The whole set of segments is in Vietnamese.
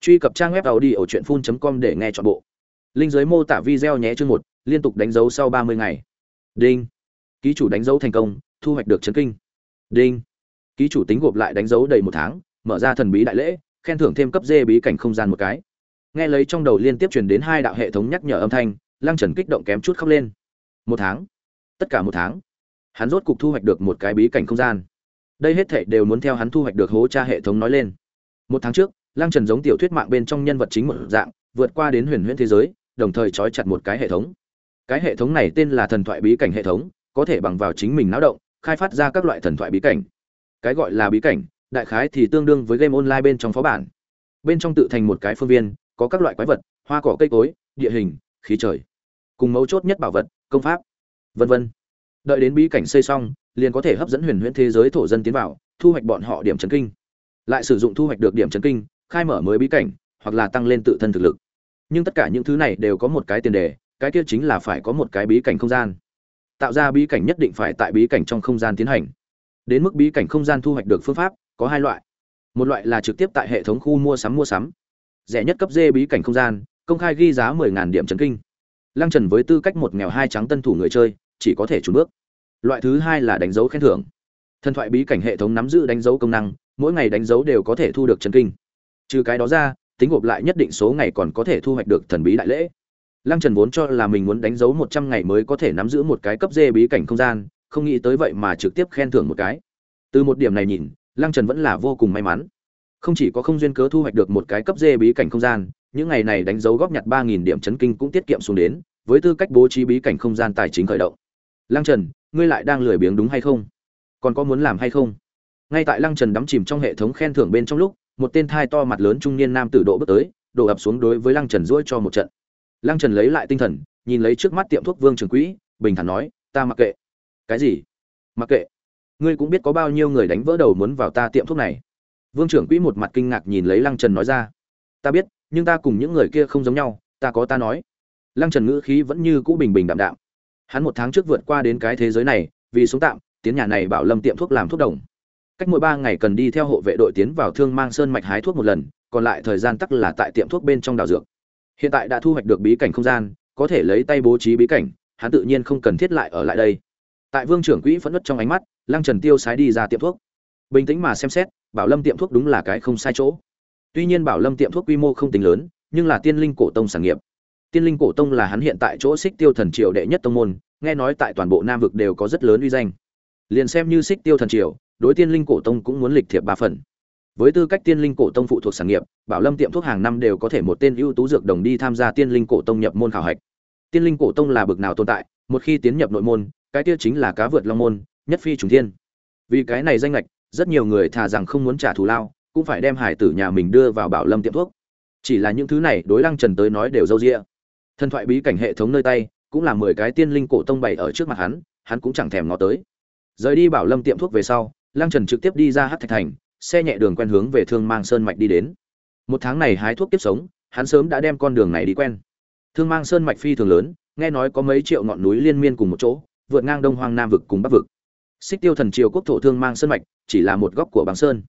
truy cập trang web tàu đi ở truyện phun com để nghe chọn bộ. Linh giới mô tả video nhé chương một, liên tục đánh dấu sau ba mươi ngày. Đinh. Ký chủ đánh dấu thành công, thu hoạch được chấn kinh. Đinh. Ký chủ tính gộp lại đánh dấu đầy một tháng, mở ra thần bí đại lễ, khen thưởng thêm cấp dê bí cảnh không gian một cái. Nghe lấy trong đầu liên tiếp truyền đến hai đạo hệ thống nhắc nhở âm thanh, lăng trần kích động kém chút khóc lên. Một tháng. Tất cả một tháng. Hắn rốt cục thu hoạch được một cái bí cảnh không gian. Đây hết thệ đều muốn theo hắn thu hoạch được hố tra hệ thống nói lên. Một tháng trước lăng trần giống tiểu thuyết mạng bên trong nhân vật chính một dạng, vượt qua đến huyền huyễn thế giới, đồng thời trói chặt một cái hệ thống. Cái hệ thống này tên là thần thoại bí cảnh hệ thống, có thể bằng vào chính mình náo động, khai phát ra các loại thần thoại bí cảnh. Cái gọi là bí cảnh, đại khái thì tương đương với game online bên trong phó bản. Bên trong tự thành một cái phương viên, có các loại quái vật, hoa cỏ cây cối, địa hình, khí trời. Cùng mấu chốt nhất bảo vật, công pháp, vân vân. Đợi đến bí cảnh xây xong, liền có thể hấp dẫn huyền huyễn thế giới thổ dân tiến vào, thu hoạch bọn họ điểm chấn kinh. Lại sử dụng thu hoạch được điểm chấn kinh khai mở mới bí cảnh, hoặc là tăng lên tự thân thực lực. Nhưng tất cả những thứ này đều có một cái tiền đề, cái kia chính là phải có một cái bí cảnh không gian. Tạo ra bí cảnh nhất định phải tại bí cảnh trong không gian tiến hành. Đến mức bí cảnh không gian thu hoạch được phương pháp, có hai loại. Một loại là trực tiếp tại hệ thống khu mua sắm mua sắm. Rẻ nhất cấp dê bí cảnh không gian, công khai ghi giá 10.000 điểm trấn kinh. Lăng trần với tư cách một nghèo hai trắng tân thủ người chơi, chỉ có thể trùn bước. Loại thứ hai là đánh dấu khen thưởng. Thần thoại bí cảnh hệ thống nắm giữ đánh dấu công năng, mỗi ngày đánh dấu đều có thể thu được trấn kinh trừ cái đó ra, tính gộp lại nhất định số ngày còn có thể thu hoạch được thần bí đại lễ. Lăng trần vốn cho là mình muốn đánh dấu một trăm ngày mới có thể nắm giữ một cái cấp dê bí cảnh không gian, không nghĩ tới vậy mà trực tiếp khen thưởng một cái. Từ một điểm này nhìn, lăng trần vẫn là vô cùng may mắn. Không chỉ có không duyên cớ thu hoạch được một cái cấp dê bí cảnh không gian, những ngày này đánh dấu góp nhặt ba nghìn điểm chấn kinh cũng tiết kiệm xuống đến, với tư cách bố trí bí cảnh không gian tài chính khởi động. Lăng trần, ngươi lại đang lười biếng đúng hay không? Còn có muốn làm hay không? Ngay tại lăng trần đắm chìm trong hệ thống khen thưởng bên trong lúc một tên thai to mặt lớn trung niên nam tử độ bước tới, đổ ập xuống đối với lăng trần duỗi cho một trận. Lăng trần lấy lại tinh thần, nhìn lấy trước mắt tiệm thuốc vương trường quỹ, bình thản nói, ta mặc kệ. Cái gì? Mặc kệ. Ngươi cũng biết có bao nhiêu người đánh vỡ đầu muốn vào ta tiệm thuốc này. Vương trưởng quỹ một mặt kinh ngạc nhìn lấy lăng trần nói ra. Ta biết, nhưng ta cùng những người kia không giống nhau, ta có ta nói. Lăng trần ngữ khí vẫn như cũ bình bình đạm đạm. Hắn một tháng trước vượt qua đến cái thế giới này, vì sống tạm, tiến nhà này bảo lâm tiệm thuốc làm thuốc đồng cách mỗi ba ngày cần đi theo hộ vệ đội tiến vào thương mang sơn mạch hái thuốc một lần, còn lại thời gian tắc là tại tiệm thuốc bên trong đào dược. Hiện tại đã thu hoạch được bí cảnh không gian, có thể lấy tay bố trí bí cảnh, hắn tự nhiên không cần thiết lại ở lại đây. Tại vương trưởng quỹ phẫn nộ trong ánh mắt, lăng trần tiêu sái đi ra tiệm thuốc. Bình tĩnh mà xem xét, bảo lâm tiệm thuốc đúng là cái không sai chỗ. Tuy nhiên bảo lâm tiệm thuốc quy mô không tính lớn, nhưng là tiên linh cổ tông sản nghiệp. Tiên linh cổ tông là hắn hiện tại chỗ xích tiêu thần triều đệ nhất tông môn, nghe nói tại toàn bộ nam vực đều có rất lớn uy danh. Liền xem như xích tiêu thần triều đối tiên linh cổ tông cũng muốn lịch thiệp ba phần. Với tư cách tiên linh cổ tông phụ thuộc sản nghiệp, bảo lâm tiệm thuốc hàng năm đều có thể một tên ưu tú dược đồng đi tham gia tiên linh cổ tông nhập môn khảo hạch. Tiên linh cổ tông là bực nào tồn tại, một khi tiến nhập nội môn, cái tiêu chính là cá vượt long môn, nhất phi trùng thiên. Vì cái này danh lệch rất nhiều người thà rằng không muốn trả thù lao, cũng phải đem hải tử nhà mình đưa vào bảo lâm tiệm thuốc. Chỉ là những thứ này, đối lăng trần tới nói đều dâu rĩa thần thoại bí cảnh hệ thống nơi tay, cũng là mười cái tiên linh cổ tông bày ở trước mặt hắn hắn cũng chẳng thèm ngó tới. Rời đi bảo lâm tiệm thuốc về sau lăng trần trực tiếp đi ra hát thạch thành, xe nhẹ đường quen hướng về thương mang sơn mạch đi đến. Một tháng này hái thuốc tiếp sống, hắn sớm đã đem con đường này đi quen. Thương mang sơn mạch phi thường lớn, nghe nói có mấy triệu ngọn núi liên miên cùng một chỗ, vượt ngang đông hoang nam vực cùng bắc vực. Xích tiêu thần triều quốc thổ thương mang sơn mạch chỉ là một góc của bằng sơn.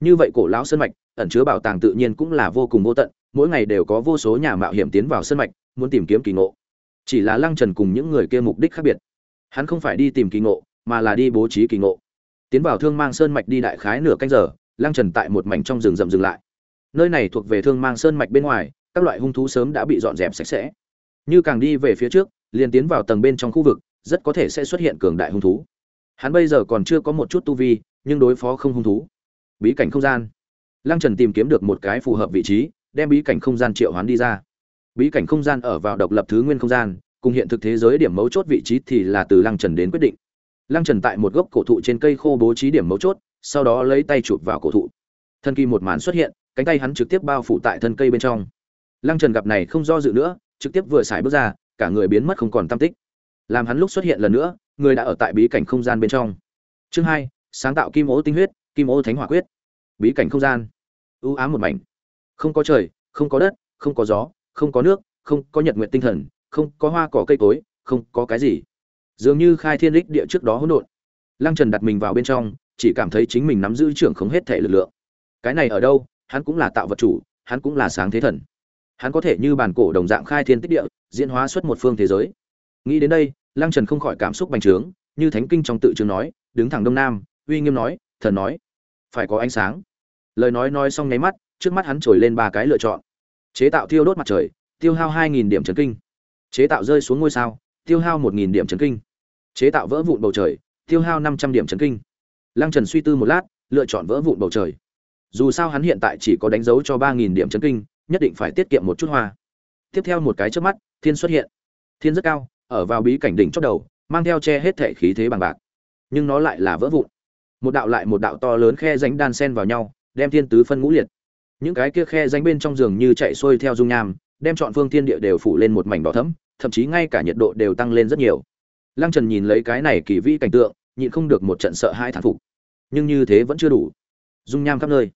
Như vậy cổ lão sơn mạch, ẩn chứa bảo tàng tự nhiên cũng là vô cùng vô tận, mỗi ngày đều có vô số nhà mạo hiểm tiến vào sơn mạch, muốn tìm kiếm kỳ ngộ. Chỉ là lăng trần cùng những người kia mục đích khác biệt. Hắn không phải đi tìm kỳ ngộ, mà là đi bố trí kỳ ngộ tiến vào thương mang sơn mạch đi đại khái nửa canh giờ lang trần tại một mảnh trong rừng rậm dừng lại. Nơi này thuộc về thương mang sơn mạch bên ngoài, các loại hung thú sớm đã bị dọn dẹp sạch sẽ. Như càng đi về phía trước, liền tiến vào tầng bên trong khu vực, rất có thể sẽ xuất hiện cường đại hung thú. Hắn bây giờ còn chưa có một chút tu vi, nhưng đối phó không hung thú. Bí cảnh không gian. Lăng trần tìm kiếm được một cái phù hợp vị trí, đem bí cảnh không gian triệu hoán đi ra. Bí cảnh không gian ở vào độc lập thứ nguyên không gian, cùng hiện thực thế giới điểm mấu chốt vị trí thì là từ lăng trần đến quyết định lăng trần tại một gốc cổ thụ trên cây khô bố trí điểm mấu chốt, sau đó lấy tay chụp vào cổ thụ. Thân kỳ một màn xuất hiện, cánh tay hắn trực tiếp bao phủ tại thân cây bên trong. Lăng trần gặp này không do dự nữa, trực tiếp vừa xài bước ra, cả người biến mất không còn tam tích. Làm hắn lúc xuất hiện lần nữa, người đã ở tại bí cảnh không gian bên trong. Chương hai, sáng tạo kim ô tinh huyết, kim ô thánh hỏa quyết. Bí cảnh không gian. Ưu ám một mảnh. Không có trời, không có đất, không có gió, không có nước, không có nhật nguyện tinh thần, không có hoa cỏ cây cối, không có cái gì dường như khai thiên đích địa trước đó hỗn độn. Lăng trần đặt mình vào bên trong, chỉ cảm thấy chính mình nắm giữ trưởng không hết thể lực lượng. Cái này ở đâu, hắn cũng là tạo vật chủ, hắn cũng là sáng thế thần. Hắn có thể như bản cổ đồng dạng khai thiên tích địa, diễn hóa xuất một phương thế giới. Nghĩ đến đây, lăng trần không khỏi cảm xúc bành trướng, như thánh kinh trong tự trường nói, đứng thẳng đông nam, uy nghiêm nói, thần nói, phải có ánh sáng. Lời nói nói xong nháy mắt, trước mắt hắn trồi lên ba cái lựa chọn. Chế tạo thiêu đốt mặt trời, tiêu hao hai nghìn điểm trần kinh. Chế tạo rơi xuống ngôi sao tiêu hao một nghìn điểm chấn kinh. Chế tạo vỡ vụn bầu trời, tiêu hao năm trăm điểm chấn kinh. Lăng trần suy tư một lát, lựa chọn vỡ vụn bầu trời. Dù sao hắn hiện tại chỉ có đánh dấu cho ba nghìn điểm chấn kinh, nhất định phải tiết kiệm một chút hoa. Tiếp theo một cái trước mắt, thiên xuất hiện. Thiên rất cao, ở vào bí cảnh đỉnh chót đầu, mang theo che hết thể khí thế bằng bạc. Nhưng nó lại là vỡ vụn. Một đạo lại một đạo to lớn khe ránh đan sen vào nhau, đem thiên tứ phân ngũ liệt. Những cái kia khe ránh bên trong giường như chạy xuôi theo dung nham, đem chọn phương thiên địa đều phủ lên một mảnh đỏ thẫm thậm chí ngay cả nhiệt độ đều tăng lên rất nhiều. Lăng trần nhìn lấy cái này kỳ vĩ cảnh tượng, nhịn không được một trận sợ hai thán phục. Nhưng như thế vẫn chưa đủ. Dung nham khắp nơi.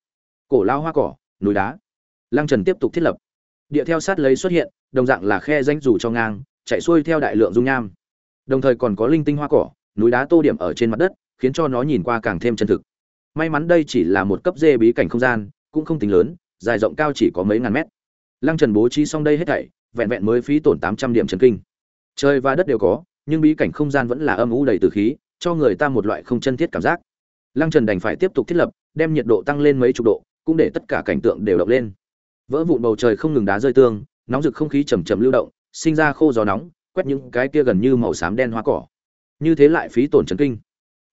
Cổ lao hoa cỏ, núi đá. Lăng trần tiếp tục thiết lập. Địa theo sát lấy xuất hiện, đồng dạng là khe danh rủ cho ngang, chạy xuôi theo đại lượng dung nham. Đồng thời còn có linh tinh hoa cỏ, núi đá tô điểm ở trên mặt đất, khiến cho nó nhìn qua càng thêm chân thực. May mắn đây chỉ là một cấp dê bí cảnh không gian, cũng không tính lớn, dài rộng cao chỉ có mấy ngàn mét. Lăng trần bố trí xong đây hết thảy vẹn vẹn mới phí tổn tám trăm điểm trần kinh. Trời và đất đều có, nhưng bí cảnh không gian vẫn là âm u đầy từ khí, cho người ta một loại không chân thiết cảm giác. Lăng trần đành phải tiếp tục thiết lập, đem nhiệt độ tăng lên mấy chục độ, cũng để tất cả cảnh tượng đều động lên. Vỡ vụn bầu trời không ngừng đá rơi tương nóng rực không khí chầm chầm lưu động, sinh ra khô gió nóng, quét những cái kia gần như màu xám đen hoa cỏ. Như thế lại phí tổn trần kinh.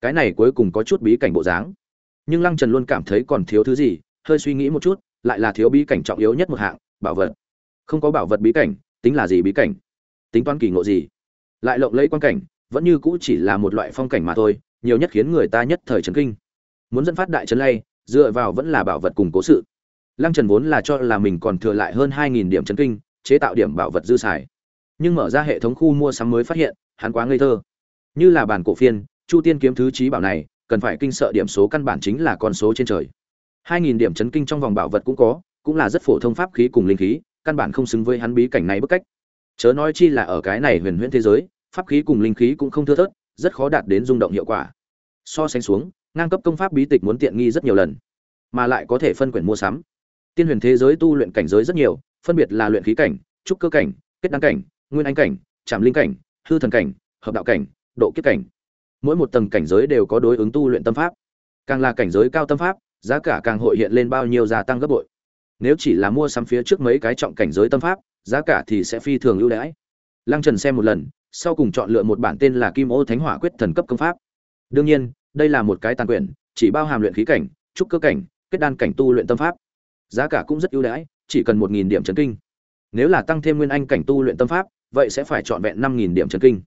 Cái này cuối cùng có chút bí cảnh bộ dáng. Nhưng lăng trần luôn cảm thấy còn thiếu thứ gì, hơi suy nghĩ một chút, lại là thiếu bí cảnh trọng yếu nhất một hạng, bảo vật không có bảo vật bí cảnh, tính là gì bí cảnh? Tính toán kỳ ngộ gì? Lại lộng lấy quan cảnh, vẫn như cũ chỉ là một loại phong cảnh mà thôi, nhiều nhất khiến người ta nhất thời trấn kinh. Muốn dẫn phát đại trấn lay, dựa vào vẫn là bảo vật cùng cố sự. Lăng trần vốn là cho là mình còn thừa lại hơn hai nghìn điểm trấn kinh, chế tạo điểm bảo vật dư xài. Nhưng mở ra hệ thống khu mua sắm mới phát hiện, hắn quá ngây thơ. Như là bản cổ phiên, chu tiên kiếm thứ trí bảo này, cần phải kinh sợ điểm số căn bản chính là con số trên trời. Hai nghìn điểm chấn kinh trong vòng bảo vật cũng có, cũng là rất phổ thông pháp khí cùng linh khí căn bản không xứng với hắn bí cảnh này bức cách. Chớ nói chi là ở cái này huyền huyễn thế giới, pháp khí cùng linh khí cũng không thưa thớt, rất khó đạt đến rung động hiệu quả. So sánh xuống, ngang cấp công pháp bí tịch muốn tiện nghi rất nhiều lần, mà lại có thể phân quyển mua sắm. Tiên huyền thế giới tu luyện cảnh giới rất nhiều, phân biệt là luyện khí cảnh, trúc cơ cảnh, kết đăng cảnh, nguyên anh cảnh chạm linh cảnh, hư thần cảnh, hợp đạo cảnh, độ kiếp cảnh. Mỗi một tầng cảnh giới đều có đối ứng tu luyện tâm pháp. Càng là cảnh giới cao tâm pháp, giá cả càng hội hiện lên bao nhiêu gia tăng gấp bội nếu chỉ là mua sắm phía trước mấy cái trọng cảnh giới tâm pháp, giá cả thì sẽ phi thường ưu đãi. Lăng trần xem một lần, sau cùng chọn lựa một bản tên là kim ô thánh hỏa quyết thần cấp công pháp. Đương nhiên, đây là một cái tàn quyển, chỉ bao hàm luyện khí cảnh, trúc cơ cảnh, kết đan cảnh tu luyện tâm pháp. Giá cả cũng rất ưu đãi, chỉ cần một nghìn điểm trấn kinh. Nếu là tăng thêm nguyên anh cảnh tu luyện tâm pháp, vậy sẽ phải chọn vẹn năm nghìn điểm trấn kinh.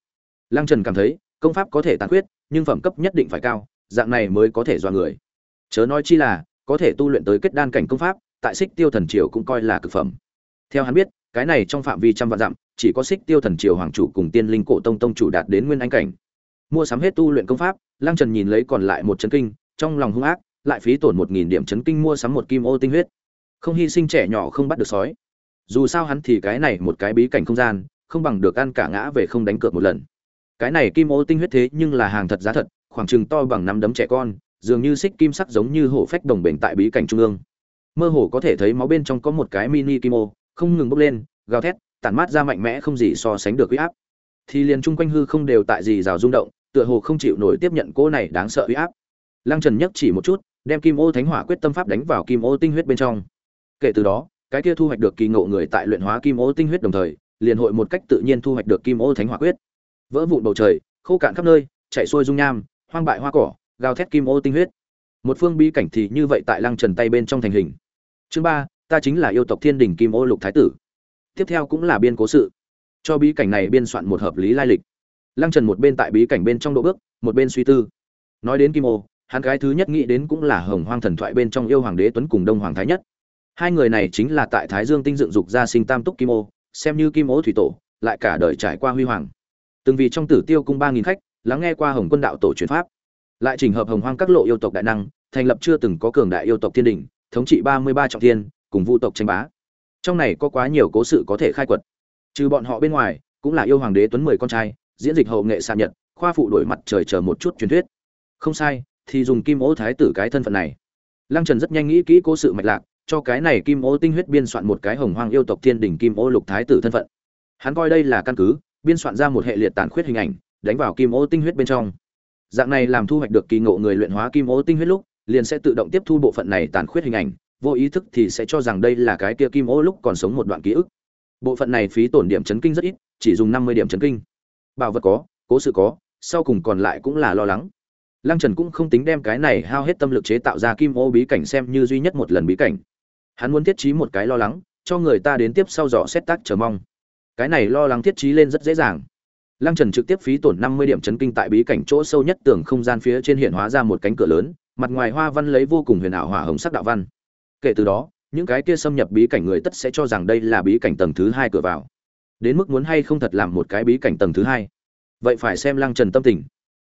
Lăng trần cảm thấy, công pháp có thể tàn quyết nhưng phẩm cấp nhất định phải cao, dạng này mới có thể dọa người. Chớ nói chi là, có thể tu luyện tới kết đan cảnh công pháp tại xích tiêu thần triều cũng coi là cực phẩm. Theo hắn biết, cái này trong phạm vi trăm vạn dặm, chỉ có xích tiêu thần triều hoàng chủ cùng tiên linh cổ tông tông chủ đạt đến nguyên anh cảnh. Mua sắm hết tu luyện công pháp lang trần nhìn lấy còn lại một chấn kinh, trong lòng hung ác, lại phí tổn một nghìn điểm chấn kinh mua sắm một kim ô tinh huyết. Không hy sinh trẻ nhỏ không bắt được sói. Dù sao hắn thì cái này một cái bí cảnh không gian, không bằng được ăn cả ngã về không đánh cược một lần. Cái này kim ô tinh huyết thế nhưng là hàng thật giá thật, khoảng chừng to bằng năm đấm trẻ con, dường như xích kim sắc giống như hổ phách đồng bệnh tại bí cảnh trung ương mơ hồ có thể thấy máu bên trong có một cái mini kim ô không ngừng bốc lên, gào thét, tản mát ra mạnh mẽ không gì so sánh được uy áp. Thì liền chung quanh hư không đều tại gì rào rung động, tựa hồ không chịu nổi tiếp nhận cô này đáng sợ uy áp. Lăng trần nhấc chỉ một chút, đem kim ô thánh hỏa quyết tâm pháp đánh vào kim ô tinh huyết bên trong. Kể từ đó, cái kia thu hoạch được kỳ ngộ người tại luyện hóa kim ô tinh huyết đồng thời, liền hội một cách tự nhiên thu hoạch được kim ô thánh hỏa quyết. Vỡ vụn bầu trời, khô cạn khắp nơi, chạy xuôi dung nham, hoang bại hoa cỏ, gào thét kim ô tinh huyết. Một phương bí cảnh thì như vậy tại lăng trần tay bên trong thành hình chương ba, ta chính là yêu tộc thiên đình kim ô lục thái tử. Tiếp theo cũng là biên cố sự. Cho bí cảnh này biên soạn một hợp lý lai lịch. Lăng trần một bên tại bí cảnh bên trong độ bước, một bên suy tư. Nói đến kim ô, hắn cái thứ nhất nghĩ đến cũng là hồng hoang thần thoại bên trong yêu hoàng đế tuấn cùng đông hoàng thái nhất. Hai người này chính là tại thái dương tinh dựng dục gia sinh tam túc kim ô, xem như kim ô thủy tổ, lại cả đời trải qua huy hoàng. Từng vì trong tử tiêu cung ba nghìn khách, lắng nghe qua hồng quân đạo tổ truyền pháp. Lại trình hợp hồng hoang các lộ yêu tộc đại năng, thành lập chưa từng có cường đại yêu tộc thiên đình thống trị ba mươi ba trọng thiên, cùng vu tộc tranh bá. Trong này có quá nhiều cố sự có thể khai quật. Trừ bọn họ bên ngoài, cũng là yêu hoàng đế tuấn mười con trai, diễn dịch hậu nghệ xạ nhật, khoa phụ đổi mặt trời chờ một chút truyền thuyết. Không sai, thì dùng kim ô thái tử cái thân phận này. Lăng trần rất nhanh nghĩ kỹ cố sự mạch lạc, cho cái này kim ô tinh huyết biên soạn một cái hồng hoang yêu tộc thiên đỉnh kim ô lục thái tử thân phận. Hắn coi đây là căn cứ, biên soạn ra một hệ liệt tàn khuyết hình ảnh, đánh vào kim ô tinh huyết bên trong. Dạng này làm thu hoạch được kỳ ngộ người luyện hóa kim ô tinh huyết lúc liền sẽ tự động tiếp thu bộ phận này tàn khuyết hình ảnh, vô ý thức thì sẽ cho rằng đây là cái kia kim ô lúc còn sống một đoạn ký ức. Bộ phận này phí tổn điểm chấn kinh rất ít, chỉ dùng năm mươi điểm chấn kinh. Bảo vật có, cố sự có, sau cùng còn lại cũng là lo lắng. Lăng trần cũng không tính đem cái này hao hết tâm lực chế tạo ra kim ô bí cảnh xem như duy nhất một lần bí cảnh. Hắn muốn thiết trí một cái lo lắng, cho người ta đến tiếp sau dò xét tác chờ mong. Cái này lo lắng thiết trí lên rất dễ dàng. Lăng trần trực tiếp phí tổn năm mươi điểm chấn kinh tại bí cảnh chỗ sâu nhất tường không gian phía trên hiện hóa ra một cánh cửa lớn mặt ngoài hoa văn lấy vô cùng huyền ảo hỏa hồng sắc đạo văn. Kể từ đó, những cái kia xâm nhập bí cảnh người tất sẽ cho rằng đây là bí cảnh tầng thứ hai cửa vào. Đến mức muốn hay không thật làm một cái bí cảnh tầng thứ hai. Vậy phải xem lăng trần tâm tình.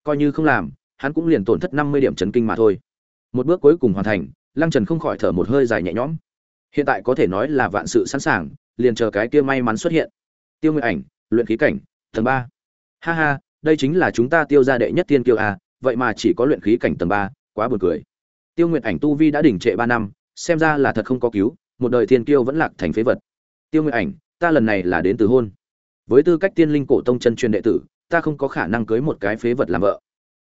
Coi như không làm, hắn cũng liền tổn thất năm mươi điểm chấn kinh mà thôi. Một bước cuối cùng hoàn thành, lăng trần không khỏi thở một hơi dài nhẹ nhõm. Hiện tại có thể nói là vạn sự sẵn sàng, liền chờ cái kia may mắn xuất hiện. Tiêu nguyện ảnh, luyện khí cảnh, tầng ba. Ha ha, đây chính là chúng ta tiêu ra đệ nhất tiên kiêu a vậy mà chỉ có luyện khí cảnh tầng ba quá buồn cười. Tiêu Nguyệt ảnh tu vi đã đỉnh trệ ba năm, xem ra là thật không có cứu, một đời thiên kiêu vẫn lạc thành phế vật. Tiêu Nguyệt ảnh, ta lần này là đến từ hôn. Với tư cách tiên linh cổ tông chân truyền đệ tử, ta không có khả năng cưới một cái phế vật làm vợ.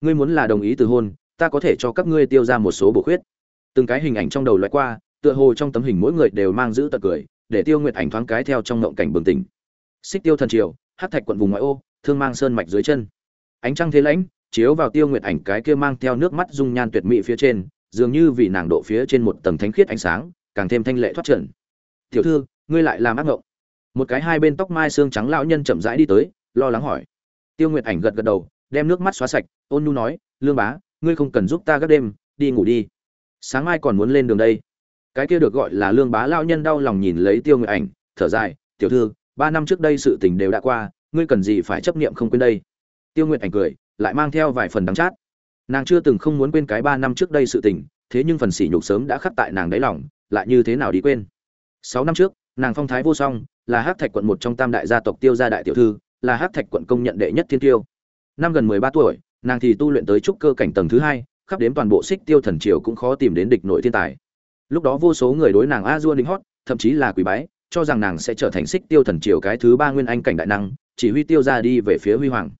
Ngươi muốn là đồng ý từ hôn, ta có thể cho các ngươi tiêu ra một số bổ khuyết. Từng cái hình ảnh trong đầu loại qua, tựa hồ trong tấm hình mỗi người đều mang giữ tật cười, để tiêu nguyệt ảnh thoáng cái theo trong ngộng cảnh bừng tỉnh. Xích tiêu thần triều hát thạch quận vùng ngoại ô, thương mang sơn mạch dưới chân. Ánh trăng thế lãnh chiếu vào tiêu nguyệt ảnh cái kia mang theo nước mắt dung nhan tuyệt mỹ phía trên, dường như vì nàng độ phía trên một tầng thánh khiết ánh sáng, càng thêm thanh lệ thoát trần. Tiểu thư, ngươi lại làm ác ngộng. Một cái hai bên tóc mai xương trắng lão nhân chậm rãi đi tới, lo lắng hỏi. Tiêu nguyệt ảnh gật gật đầu, đem nước mắt xóa sạch, ôn nhu nói, lương bá, ngươi không cần giúp ta gác đêm, đi ngủ đi. Sáng mai còn muốn lên đường đây. Cái kia được gọi là lương bá lão nhân đau lòng nhìn lấy tiêu nguyệt ảnh, thở dài, tiểu thư, ba năm trước đây sự tình đều đã qua, ngươi cần gì phải chấp niệm không quên đây? Tiêu nguyệt ảnh cười lại mang theo vài phần đắng chát. Nàng chưa từng không muốn quên cái ba năm trước đây sự tình, thế nhưng phần sỉ nhục sớm đã khắc tại nàng đáy lòng, lại như thế nào đi quên? Sáu năm trước, nàng phong thái vô song, là hát thạch quận một trong tam đại gia tộc tiêu gia đại tiểu thư, là hát thạch quận công nhận đệ nhất thiên tiêu. Năm gần mười ba tuổi, nàng thì tu luyện tới trúc cơ cảnh tầng thứ hai, khắp đến toàn bộ xích tiêu thần triều cũng khó tìm đến địch nội thiên tài. Lúc đó vô số người đối nàng a dua đính hót, thậm chí là quỷ bái, cho rằng nàng sẽ trở thành xích tiêu thần triều cái thứ ba nguyên anh cảnh đại năng, chỉ huy tiêu ra đi về phía huy hoàng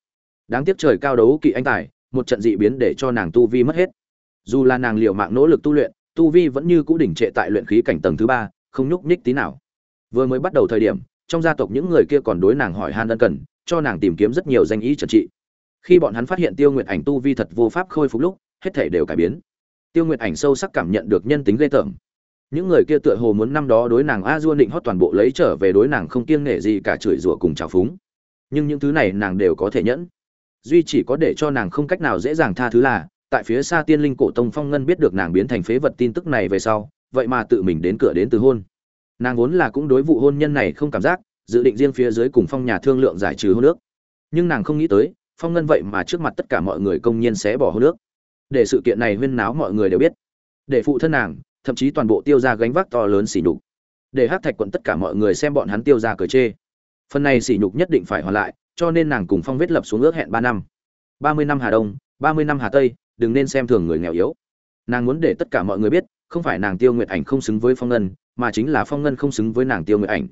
đáng tiếc trời cao đấu kỵ anh tài, một trận dị biến để cho nàng tu vi mất hết. Dù là nàng liều mạng nỗ lực tu luyện, tu vi vẫn như cũ đỉnh trệ tại luyện khí cảnh tầng thứ ba, không nhúc nhích tí nào. Vừa mới bắt đầu thời điểm, trong gia tộc những người kia còn đối nàng hỏi han ân cần, cho nàng tìm kiếm rất nhiều danh ý trần trị. Khi bọn hắn phát hiện tiêu nguyện ảnh tu vi thật vô pháp khôi phục lúc, hết thể đều cải biến. Tiêu nguyện ảnh sâu sắc cảm nhận được nhân tính ghê tởm. Những người kia tựa hồ muốn năm đó đối nàng a dua định hót toàn bộ lấy trở về đối nàng không kiêng nể gì cả chửi rủa cùng trào phúng. Nhưng những thứ này nàng đều có thể nhẫn duy chỉ có để cho nàng không cách nào dễ dàng tha thứ là, tại phía xa tiên linh cổ tông phong ngân biết được nàng biến thành phế vật tin tức này về sau, vậy mà tự mình đến cửa đến từ hôn. Nàng vốn là cũng đối vụ hôn nhân này không cảm giác, dự định riêng phía dưới cùng phong nhà thương lượng giải trừ hôn nước nhưng nàng không nghĩ tới, phong ngân vậy mà trước mặt tất cả mọi người công nhiên sẽ bỏ hôn nước để sự kiện này huyên náo mọi người đều biết. Để phụ thân nàng, thậm chí toàn bộ tiêu ra gánh vác to lớn xỉ nhục. Để hát thạch quận tất cả mọi người xem bọn hắn tiêu ra cờ chê. Phần này sỉ nhục nhất định phải hoàn lại cho nên nàng cùng phong vết lập xuống ước hẹn ba năm. Ba mươi năm hà đông, ba mươi năm hà tây, đừng nên xem thường người nghèo yếu. Nàng muốn để tất cả mọi người biết, không phải nàng tiêu nguyệt ảnh không xứng với phong ngân, mà chính là phong ngân không xứng với nàng tiêu nguyệt ảnh.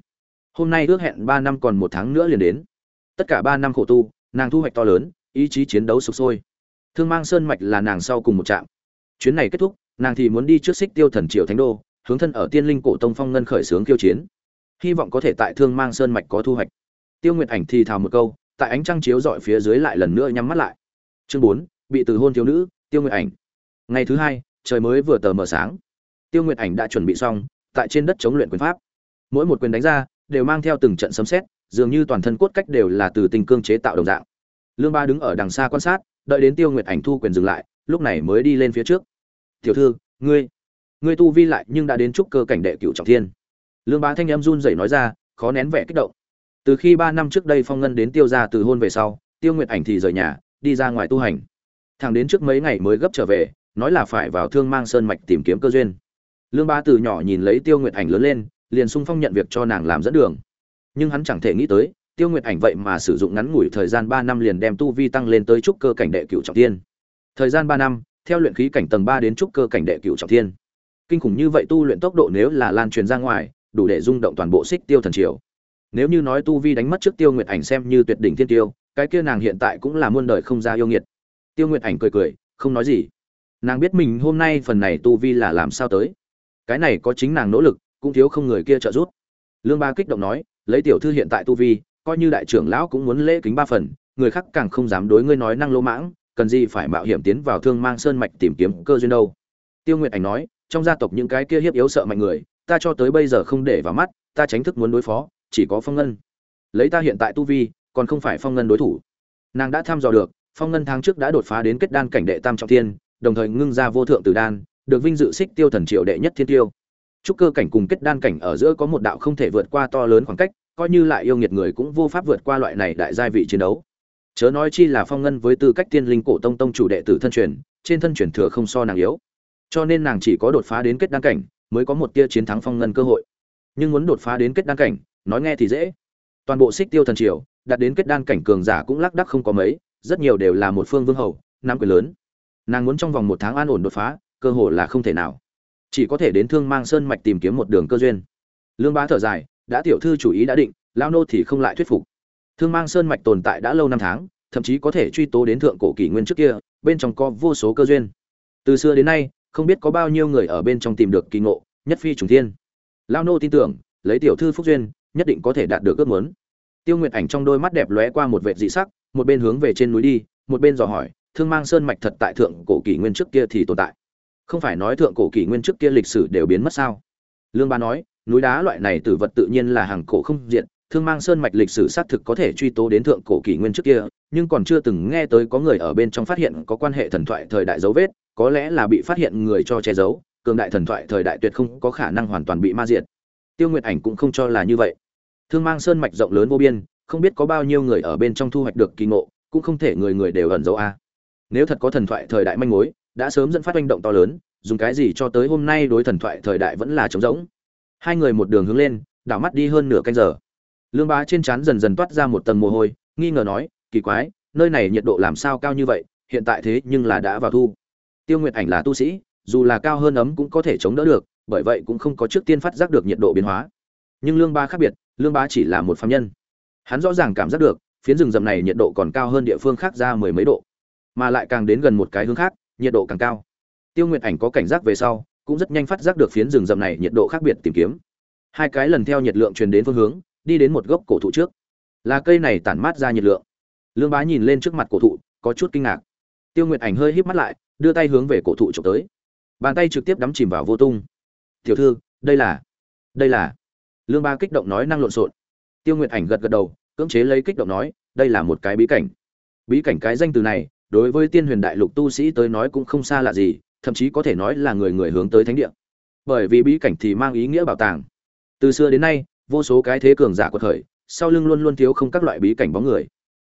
Hôm nay ước hẹn ba năm còn một tháng nữa liền đến. Tất cả ba năm khổ tu, nàng thu hoạch to lớn, ý chí chiến đấu sục sôi. Thương mang sơn mạch là nàng sau cùng một trạm. Chuyến này kết thúc, nàng thì muốn đi trước xích tiêu thần triều thánh đô, hướng thân ở tiên linh cổ tông phong ngân khởi xướng kiêu chiến. Hy vọng có thể tại thương mang sơn mạch có thu hoạch tiêu nguyệt ảnh thì thào một câu, tại ánh trăng chiếu dọi phía dưới lại lần nữa nhắm mắt lại. Chương bốn, bị từ hôn thiếu nữ, tiêu nguyệt ảnh. Ngày thứ hai, trời mới vừa tờ mờ sáng. Tiêu nguyệt ảnh đã chuẩn bị xong, tại trên đất chống luyện quyền pháp. Mỗi một quyền đánh ra, đều mang theo từng trận sấm xét dường như toàn thân cốt cách đều là từ tình cương chế tạo đồng dạng. Lương ba đứng ở đằng xa quan sát, đợi đến tiêu nguyệt ảnh thu quyền dừng lại, lúc này mới đi lên phía trước. Tiểu thư, ngươi ngươi tu vi lại nhưng đã đến trúc cơ cảnh đệ cựu trọng thiên. Lương bá thanh em run rẩy nói ra, khó nén vẻ kích động từ khi ba năm trước đây phong ngân đến tiêu ra từ hôn về sau, tiêu nguyệt ảnh thì rời nhà, đi ra ngoài tu hành. Thằng đến trước mấy ngày mới gấp trở về, nói là phải vào thương mang sơn mạch tìm kiếm cơ duyên. Lương ba từ nhỏ nhìn lấy tiêu nguyệt ảnh lớn lên, liền sung phong nhận việc cho nàng làm dẫn đường. Nhưng hắn chẳng thể nghĩ tới, tiêu nguyệt ảnh vậy mà sử dụng ngắn ngủi thời gian ba năm liền đem tu vi tăng lên tới trúc cơ cảnh đệ cựu trọng thiên. Thời gian ba năm, theo luyện khí cảnh tầng ba đến trúc cơ cảnh đệ cựu trọng thiên. Kinh khủng như vậy tu luyện tốc độ nếu là lan truyền ra ngoài, đủ để rung động toàn bộ xích tiêu thần triều nếu như nói tu vi đánh mất trước tiêu nguyệt ảnh xem như tuyệt đỉnh thiên tiêu, cái kia nàng hiện tại cũng là muôn đời không ra yêu nghiệt. Tiêu nguyệt ảnh cười cười, không nói gì. Nàng biết mình hôm nay phần này tu vi là làm sao tới. Cái này có chính nàng nỗ lực, cũng thiếu không người kia trợ giúp. Lương ba kích động nói, lấy tiểu thư hiện tại tu vi, coi như đại trưởng lão cũng muốn lễ kính ba phần, người khác càng không dám đối ngươi nói năng lỗ mãng, cần gì phải mạo hiểm tiến vào thương mang sơn mạch tìm kiếm cơ duyên đâu. Tiêu nguyệt ảnh nói, trong gia tộc những cái kia hiếp yếu sợ mạnh người, ta cho tới bây giờ không để vào mắt, ta tránh thức muốn đối phó chỉ có phong ngân. Lấy ta hiện tại tu vi, còn không phải phong ngân đối thủ. Nàng đã thăm dò được, phong ngân tháng trước đã đột phá đến kết đan cảnh đệ tam trọng thiên, đồng thời ngưng ra vô thượng tử đan, được vinh dự xích tiêu thần triệu đệ nhất thiên tiêu. Trúc cơ cảnh cùng kết đan cảnh ở giữa có một đạo không thể vượt qua to lớn khoảng cách, coi như lại yêu nghiệt người cũng vô pháp vượt qua loại này đại giai vị chiến đấu. Chớ nói chi là phong ngân với tư cách tiên linh cổ tông tông chủ đệ tử thân truyền, trên thân truyền thừa không so nàng yếu. Cho nên nàng chỉ có đột phá đến kết đan cảnh, mới có một tia chiến thắng phong ngân cơ hội. Nhưng muốn đột phá đến kết đan cảnh nói nghe thì dễ. Toàn bộ xích tiêu thần triều, đạt đến kết đan cảnh cường giả cũng lác đắc không có mấy, rất nhiều đều là một phương vương hầu nam quyền lớn. Nàng muốn trong vòng một tháng an ổn đột phá, cơ hội là không thể nào. Chỉ có thể đến thương mang sơn mạch tìm kiếm một đường cơ duyên. Lương bá thở dài, đã tiểu thư chủ ý đã định lao nô thì không lại thuyết phục. Thương mang sơn mạch tồn tại đã lâu năm tháng, thậm chí có thể truy tố đến thượng cổ kỷ nguyên trước kia, bên trong có vô số cơ duyên. Từ xưa đến nay, không biết có bao nhiêu người ở bên trong tìm được kỳ ngộ, nhất phi trùng thiên. Lao nô tin tưởng, lấy tiểu thư phúc duyên nhất định có thể đạt được ước muốn. Tiêu nguyệt ảnh trong đôi mắt đẹp lóe qua một vẻ dị sắc, một bên hướng về trên núi đi, một bên dò hỏi, thương mang sơn mạch thật tại thượng cổ kỷ nguyên trước kia thì tồn tại? Không phải nói thượng cổ kỷ nguyên trước kia lịch sử đều biến mất sao? Lương ba nói, núi đá loại này từ vật tự nhiên là hàng cổ không diện, thương mang sơn mạch lịch sử xác thực có thể truy tố đến thượng cổ kỷ nguyên trước kia, nhưng còn chưa từng nghe tới có người ở bên trong phát hiện có quan hệ thần thoại thời đại dấu vết, có lẽ là bị phát hiện người cho che giấu, cường đại thần thoại thời đại tuyệt không có khả năng hoàn toàn bị ma diệt. Tiêu nguyệt ảnh cũng không cho là như vậy thương mang sơn mạch rộng lớn vô biên, không biết có bao nhiêu người ở bên trong thu hoạch được kỳ ngộ, cũng không thể người người đều ẩn dấu a. Nếu thật có thần thoại thời đại manh mối, đã sớm dẫn phát manh động to lớn, dùng cái gì cho tới hôm nay đối thần thoại thời đại vẫn là trống rỗng. Hai người một đường hướng lên, đảo mắt đi hơn nửa canh giờ. Lương bá trên trán dần dần toát ra một tầng mồ hôi, nghi ngờ nói, kỳ quái, nơi này nhiệt độ làm sao cao như vậy, hiện tại thế nhưng là đã vào thu. Tiêu nguyệt ảnh là tu sĩ, dù là cao hơn ấm cũng có thể chống đỡ được, bởi vậy cũng không có trước tiên phát giác được nhiệt độ biến hóa. Nhưng lương ba khác biệt lương Bá chỉ là một phạm nhân. Hắn rõ ràng cảm giác được, phiến rừng rậm này nhiệt độ còn cao hơn địa phương khác ra mười mấy độ, mà lại càng đến gần một cái hướng khác, nhiệt độ càng cao. Tiêu nguyệt ảnh có cảnh giác về sau, cũng rất nhanh phát giác được phiến rừng rậm này nhiệt độ khác biệt tìm kiếm. Hai cái lần theo nhiệt lượng truyền đến phương hướng, đi đến một gốc cổ thụ trước. Là cây này tản mát ra nhiệt lượng. Lương bá nhìn lên trước mặt cổ thụ, có chút kinh ngạc. Tiêu nguyệt ảnh hơi híp mắt lại, đưa tay hướng về cổ thụ trộm tới. Bàn tay trực tiếp đắm chìm vào vô tung. Tiểu thư, đây là đây là lương ba kích động nói năng lộn xộn. Tiêu nguyệt ảnh gật gật đầu, cưỡng chế lấy kích động nói, đây là một cái bí cảnh. Bí cảnh cái danh từ này, đối với tiên huyền đại lục tu sĩ tới nói cũng không xa lạ gì, thậm chí có thể nói là người người hướng tới thánh địa. Bởi vì bí cảnh thì mang ý nghĩa bảo tàng. Từ xưa đến nay, vô số cái thế cường giả của thời sau lưng luôn luôn thiếu không các loại bí cảnh bóng người.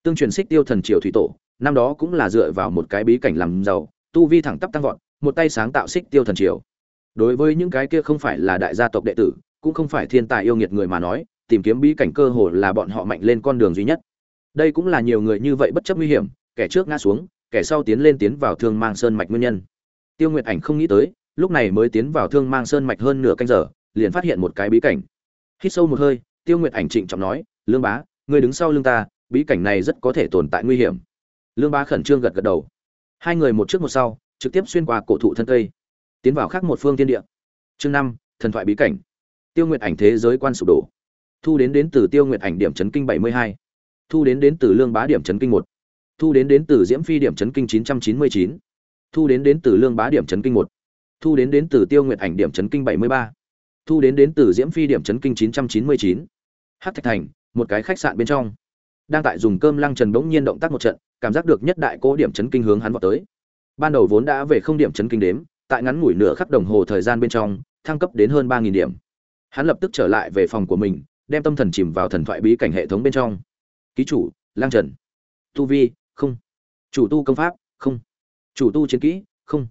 Tương truyền xích tiêu thần triều thủy tổ, năm đó cũng là dựa vào một cái bí cảnh làm giàu, tu vi thẳng tắp tăng vọt, một tay sáng tạo xích tiêu thần triều. Đối với những cái kia không phải là đại gia tộc đệ tử cũng không phải thiên tài yêu nghiệt người mà nói, tìm kiếm bí cảnh cơ hồ là bọn họ mạnh lên con đường duy nhất. Đây cũng là nhiều người như vậy bất chấp nguy hiểm, kẻ trước ngã xuống, kẻ sau tiến lên tiến vào thương mang sơn mạch nguyên nhân. Tiêu nguyệt ảnh không nghĩ tới, lúc này mới tiến vào thương mang sơn mạch hơn nửa canh giờ, liền phát hiện một cái bí cảnh. Hít sâu một hơi, tiêu nguyệt ảnh trịnh trọng nói, lương bá người đứng sau lưng ta, bí cảnh này rất có thể tồn tại nguy hiểm. Lương bá khẩn trương gật gật đầu. Hai người một trước một sau, trực tiếp xuyên qua cổ thụ thân cây, tiến vào khác một phương thiên địa. Chương năm, thần thoại bí cảnh tiêu nguyệt ảnh thế giới quan sụp đổ. Thu đến đến từ tiêu nguyệt ảnh điểm chấn kinh bảy mươi hai. Thu đến đến từ lương bá điểm chấn kinh một. Thu đến đến từ diễm phi điểm chấn kinh chín trăm chín mươi chín. Thu đến đến từ lương bá điểm chấn kinh một. Thu đến đến từ tiêu nguyệt ảnh điểm chấn kinh bảy mươi ba. Thu đến đến từ diễm phi điểm chấn kinh chín trăm chín mươi chín. Hát thạch thành, một cái khách sạn bên trong. Đang tại dùng cơm lăng trần bỗng nhiên động tác một trận, cảm giác được nhất đại cố điểm chấn kinh hướng hắn vào tới. Ban đầu vốn đã về không điểm chấn kinh đếm, tại ngắn ngủi nửa khắc đồng hồ thời gian bên trong, thăng cấp đến hơn ba nghìn điểm hắn lập tức trở lại về phòng của mình, đem tâm thần chìm vào thần thoại bí cảnh hệ thống bên trong. Ký chủ, lang trần. Tu vi, không. Chủ tu công pháp, không. Chủ tu chiến kỹ, không.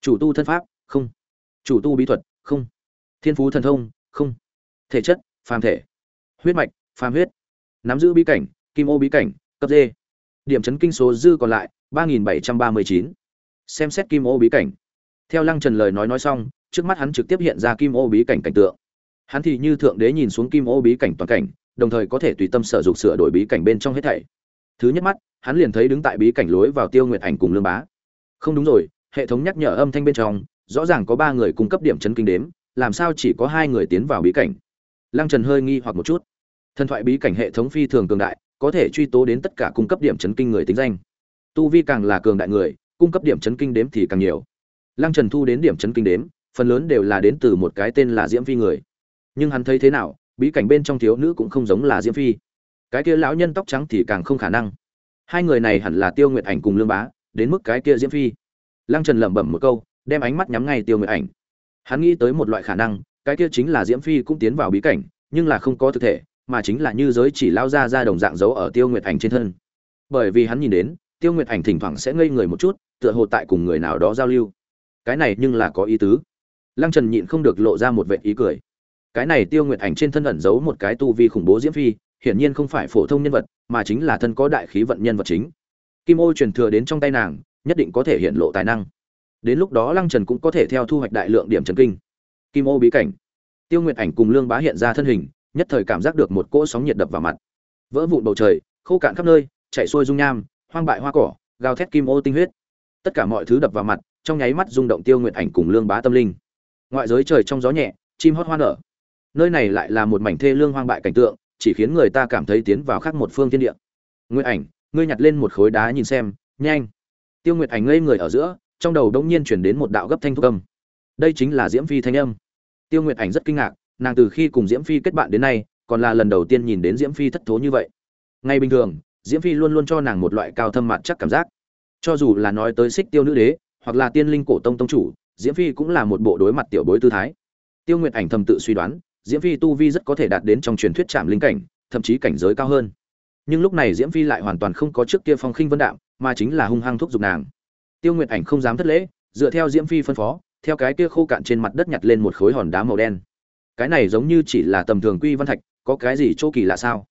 Chủ tu thân pháp, không. Chủ tu bí thuật, không. Thiên phú thần thông, không. Thể chất, phàm thể. Huyết mạch, phàm huyết. Nắm giữ bí cảnh, kim ô bí cảnh, cấp d. Điểm chấn kinh số dư còn lại, ba nghìn bảy trăm ba mươi chín. Xem xét kim ô bí cảnh. Theo lăng trần lời nói nói xong, trước mắt hắn trực tiếp hiện ra kim ô bí cảnh cảnh tượng hắn thì như thượng đế nhìn xuống kim ô bí cảnh toàn cảnh, đồng thời có thể tùy tâm sở dục sửa đổi bí cảnh bên trong hết thảy. Thứ nhất mắt, hắn liền thấy đứng tại bí cảnh lối vào tiêu nguyệt ảnh cùng lương bá. Không đúng rồi, hệ thống nhắc nhở âm thanh bên trong, rõ ràng có ba người cung cấp điểm chấn kinh đếm, làm sao chỉ có hai người tiến vào bí cảnh? Lăng trần hơi nghi hoặc một chút. Thần thoại bí cảnh hệ thống phi thường cường đại, có thể truy tố đến tất cả cung cấp điểm chấn kinh người tính danh. Tu vi càng là cường đại người, cung cấp điểm chấn kinh đếm thì càng nhiều. Lăng trần thu đến điểm chấn kinh đếm, phần lớn đều là đến từ một cái tên là diễm phi người nhưng hắn thấy thế nào, bí cảnh bên trong thiếu nữ cũng không giống là diễm phi. Cái kia lão nhân tóc trắng thì càng không khả năng. Hai người này hẳn là tiêu nguyệt ảnh cùng lương bá, đến mức cái kia diễm phi. Lăng trần lẩm bẩm một câu, đem ánh mắt nhắm ngay tiêu nguyệt ảnh. Hắn nghĩ tới một loại khả năng, cái kia chính là diễm phi cũng tiến vào bí cảnh, nhưng là không có thực thể, mà chính là như giới chỉ lao ra ra đồng dạng giấu ở tiêu nguyệt ảnh trên thân. Bởi vì hắn nhìn đến, tiêu nguyệt ảnh thỉnh thoảng sẽ ngây người một chút, tựa hồ tại cùng người nào đó giao lưu. Cái này nhưng là có ý tứ. Lăng trần nhịn không được lộ ra một vệ ý cười cái này tiêu nguyệt ảnh trên thân ẩn giấu một cái tu vi khủng bố diễm phi, hiển nhiên không phải phổ thông nhân vật, mà chính là thân có đại khí vận nhân vật chính. Kim ô truyền thừa đến trong tay nàng, nhất định có thể hiện lộ tài năng. Đến lúc đó lăng trần cũng có thể theo thu hoạch đại lượng điểm trần kinh. Kim ô bí cảnh. Tiêu nguyệt ảnh cùng lương bá hiện ra thân hình, nhất thời cảm giác được một cỗ sóng nhiệt đập vào mặt. Vỡ vụn bầu trời, khô cạn khắp nơi, chạy xuôi dung nham, hoang bại hoa cỏ, gào thét kim ô tinh huyết. Tất cả mọi thứ đập vào mặt, trong nháy mắt rung động tiêu nguyệt ảnh cùng lương bá tâm linh. Ngoại giới trời trong gió nhẹ, chim hót hoa nở nơi này lại là một mảnh thê lương hoang bại cảnh tượng, chỉ khiến người ta cảm thấy tiến vào khác một phương thiên địa. Nguyệt ảnh, ngươi nhặt lên một khối đá nhìn xem, nhanh. Tiêu nguyệt ảnh ngây người ở giữa, trong đầu đống nhiên chuyển đến một đạo gấp thanh thúc âm. Đây chính là diễm phi thanh âm. Tiêu nguyệt ảnh rất kinh ngạc, nàng từ khi cùng diễm phi kết bạn đến nay, còn là lần đầu tiên nhìn đến diễm phi thất thố như vậy. Ngay bình thường, diễm phi luôn luôn cho nàng một loại cao thâm mặt chắc cảm giác. Cho dù là nói tới xích tiêu nữ đế, hoặc là tiên linh cổ tông tông chủ, diễm phi cũng là một bộ đối mặt tiểu bối tư thái. Tiêu nguyệt ảnh thầm tự suy đoán diễm phi tu vi rất có thể đạt đến trong truyền thuyết trạm linh cảnh, thậm chí cảnh giới cao hơn. Nhưng lúc này diễm phi lại hoàn toàn không có trước kia phong khinh vân đạm, mà chính là hung hăng thúc giục nàng. Tiêu nguyệt ảnh không dám thất lễ, dựa theo diễm phi phân phó, theo cái kia khô cạn trên mặt đất nhặt lên một khối hòn đá màu đen. Cái này giống như chỉ là tầm thường quy văn thạch, có cái gì chỗ kỳ lạ sao?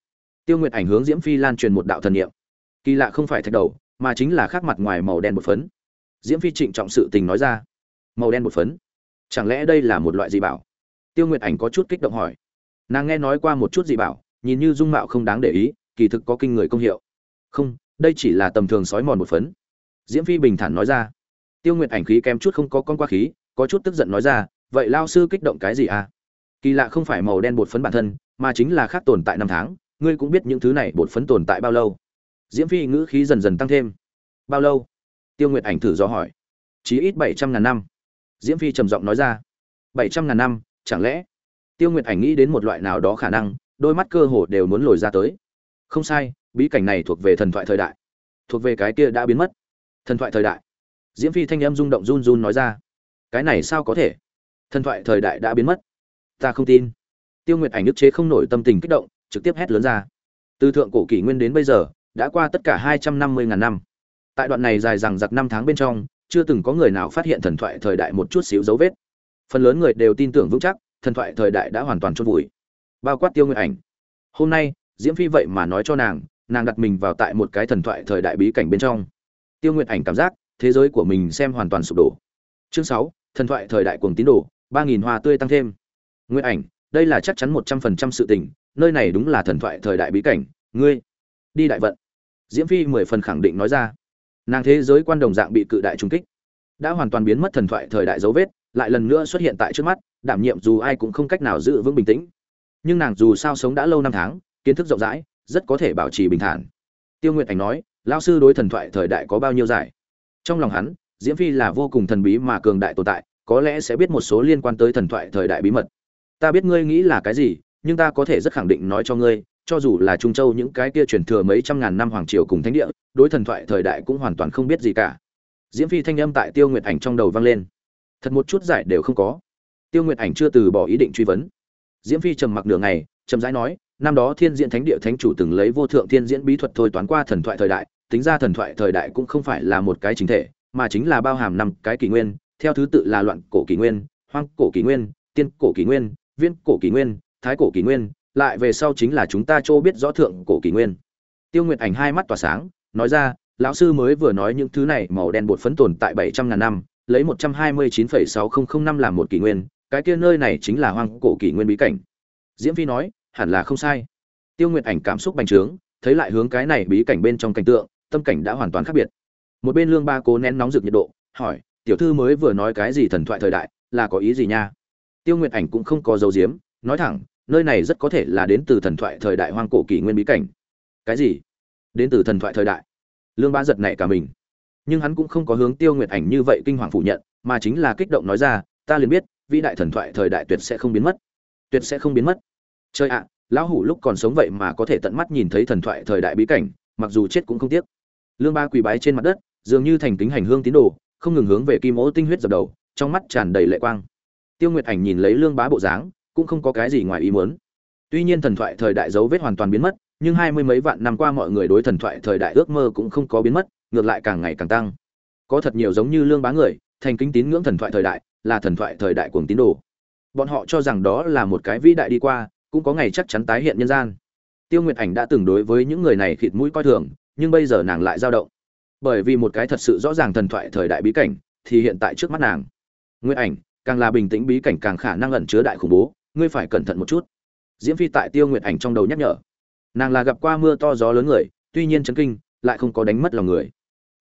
Tiêu nguyệt ảnh hướng diễm phi lan truyền một đạo thần niệm. Kỳ lạ không phải thạch đầu, mà chính là khác mặt ngoài màu đen một phấn. Diễm phi trịnh trọng sự tình nói ra. Màu đen một phấn? Chẳng lẽ đây là một loại gì bảo? Tiêu nguyệt ảnh có chút kích động hỏi. Nàng nghe nói qua một chút gì bảo, nhìn như dung mạo không đáng để ý, kỳ thực có kinh người công hiệu. Không, đây chỉ là tầm thường sói mòn một phấn. Diễm phi bình thản nói ra. Tiêu nguyệt ảnh khí kém chút không có con qua khí, có chút tức giận nói ra, vậy lao sư kích động cái gì à? Kỳ lạ không phải màu đen bột phấn bản thân, mà chính là khác tồn tại năm tháng, ngươi cũng biết những thứ này bột phấn tồn tại bao lâu. Diễm phi ngữ khí dần dần tăng thêm. Bao lâu? Tiêu nguyệt ảnh thử do hỏi. Chí ít bảy trăm ngàn năm. Diễm phi trầm giọng nói ra. Bảy trăm ngàn năm chẳng lẽ, tiêu nguyệt ảnh nghĩ đến một loại nào đó khả năng, đôi mắt cơ hồ đều muốn lồi ra tới. Không sai, bí cảnh này thuộc về thần thoại thời đại. Thuộc về cái kia đã biến mất. Thần thoại thời đại. Diễm phi thanh em rung động run run nói ra. Cái này sao có thể? Thần thoại thời đại đã biến mất. Ta không tin. Tiêu nguyệt ảnh ức chế không nổi tâm tình kích động, trực tiếp hét lớn ra. Từ thượng cổ kỷ nguyên đến bây giờ, đã qua tất cả hai trăm năm mươi ngàn năm. Tại đoạn này dài rằng giặc năm tháng bên trong, chưa từng có người nào phát hiện thần thoại thời đại một chút xíu dấu vết phần lớn người đều tin tưởng vững chắc, thần thoại thời đại đã hoàn toàn chôn vùi. Bao quát tiêu Nguyện ảnh. Hôm nay, diễm phi vậy mà nói cho nàng nàng đặt mình vào tại một cái thần thoại thời đại bí cảnh bên trong. Tiêu Nguyện ảnh cảm giác, thế giới của mình xem hoàn toàn sụp đổ. Chương sáu, thần thoại thời đại cuồng tín đồ, ba nghìn hoa tươi tăng thêm. Nguyện ảnh, đây là chắc chắn một trăm phần trăm sự tình, nơi này đúng là thần thoại thời đại bí cảnh, ngươi, đi đại vận. Diễm phi mười phần khẳng định nói ra. Nàng thế giới quan đồng dạng bị cự đại trung kích. Đã hoàn toàn biến mất thần thoại thời đại dấu vết lại lần nữa xuất hiện tại trước mắt, đảm nhiệm dù ai cũng không cách nào giữ vững bình tĩnh. Nhưng nàng dù sao sống đã lâu năm tháng, kiến thức rộng rãi, rất có thể bảo trì bình thản. Tiêu nguyệt ảnh nói lao sư đối thần thoại thời đại có bao nhiêu giải? Trong lòng hắn, diễm phi là vô cùng thần bí mà cường đại tồn tại, có lẽ sẽ biết một số liên quan tới thần thoại thời đại bí mật. Ta biết ngươi nghĩ là cái gì, nhưng ta có thể rất khẳng định nói cho ngươi, cho dù là trung châu những cái kia truyền thừa mấy trăm ngàn năm hoàng triều cùng thánh địa, đối thần thoại thời đại cũng hoàn toàn không biết gì cả. Diễm phi thanh âm tại tiêu nguyệt ảnh trong đầu vang lên thật một chút giải đều không có. Tiêu nguyệt ảnh chưa từ bỏ ý định truy vấn. Diễm phi trầm mặc nửa ngày trầm rãi nói, năm đó thiên diễn thánh địa thánh chủ từng lấy vô thượng thiên diễn bí thuật thôi toán qua thần thoại thời đại, tính ra thần thoại thời đại cũng không phải là một cái chính thể, mà chính là bao hàm năm cái kỷ nguyên, theo thứ tự là loạn cổ kỷ nguyên, hoang cổ kỷ nguyên, tiên cổ kỷ nguyên viên cổ kỷ nguyên, thái cổ kỷ nguyên, lại về sau chính là chúng ta chỗ biết rõ thượng cổ kỷ nguyên. Tiêu nguyệt ảnh hai mắt tỏa sáng, nói ra, lão sư mới vừa nói những thứ này màu đen bột phấn tồn tại bảy trăm ngàn năm lấy một trăm hai mươi chín phẩy sáu không năm làm một kỷ nguyên, cái kia nơi này chính là hoang cổ kỷ nguyên bí cảnh. Diễm phi nói, hẳn là không sai. Tiêu nguyệt ảnh cảm xúc bành trướng, thấy lại hướng cái này bí cảnh bên trong cảnh tượng, tâm cảnh đã hoàn toàn khác biệt. Một bên lương ba cố nén nóng rực nhiệt độ, hỏi, tiểu thư mới vừa nói cái gì thần thoại thời đại, là có ý gì nha? Tiêu nguyệt ảnh cũng không có dấu diếm nói thẳng, nơi này rất có thể là đến từ thần thoại thời đại hoang cổ kỷ nguyên bí cảnh. Cái gì? Đến từ thần thoại thời đại. Lương ba giật nảy cả mình nhưng hắn cũng không có hướng tiêu nguyệt ảnh như vậy kinh hoàng phủ nhận, mà chính là kích động nói ra, ta liền biết, vĩ đại thần thoại thời đại tuyệt sẽ không biến mất. Tuyệt sẽ không biến mất. Chơi ạ, lão hủ lúc còn sống vậy mà có thể tận mắt nhìn thấy thần thoại thời đại bí cảnh, mặc dù chết cũng không tiếc. Lương ba quỳ bái trên mặt đất, dường như thành kính hành hương tín đồ, không ngừng hướng về kim ố tinh huyết dập đầu, trong mắt tràn đầy lệ quang. Tiêu nguyệt ảnh nhìn lấy lương bá bộ dáng, cũng không có cái gì ngoài ý muốn. Tuy nhiên thần thoại thời đại dấu vết hoàn toàn biến mất, nhưng hai mươi mấy vạn năm qua mọi người đối thần thoại thời đại ước mơ cũng không có biến mất ngược lại càng ngày càng tăng. Có thật nhiều giống như lương bá người, thành kính tín ngưỡng thần thoại thời đại, là thần thoại thời đại cuồng tín đồ. Bọn họ cho rằng đó là một cái vĩ đại đi qua, cũng có ngày chắc chắn tái hiện nhân gian. Tiêu nguyệt ảnh đã từng đối với những người này khịt mũi coi thường, nhưng bây giờ nàng lại dao động. Bởi vì một cái thật sự rõ ràng thần thoại thời đại bí cảnh, thì hiện tại trước mắt nàng. Nguyệt ảnh, càng là bình tĩnh bí cảnh càng khả năng ẩn chứa đại khủng bố, ngươi phải cẩn thận một chút. Diễm phi tại tiêu nguyệt ảnh trong đầu nhắc nhở. Nàng là gặp qua mưa to gió lớn người, tuy nhiên chấn kinh, lại không có đánh mất lòng người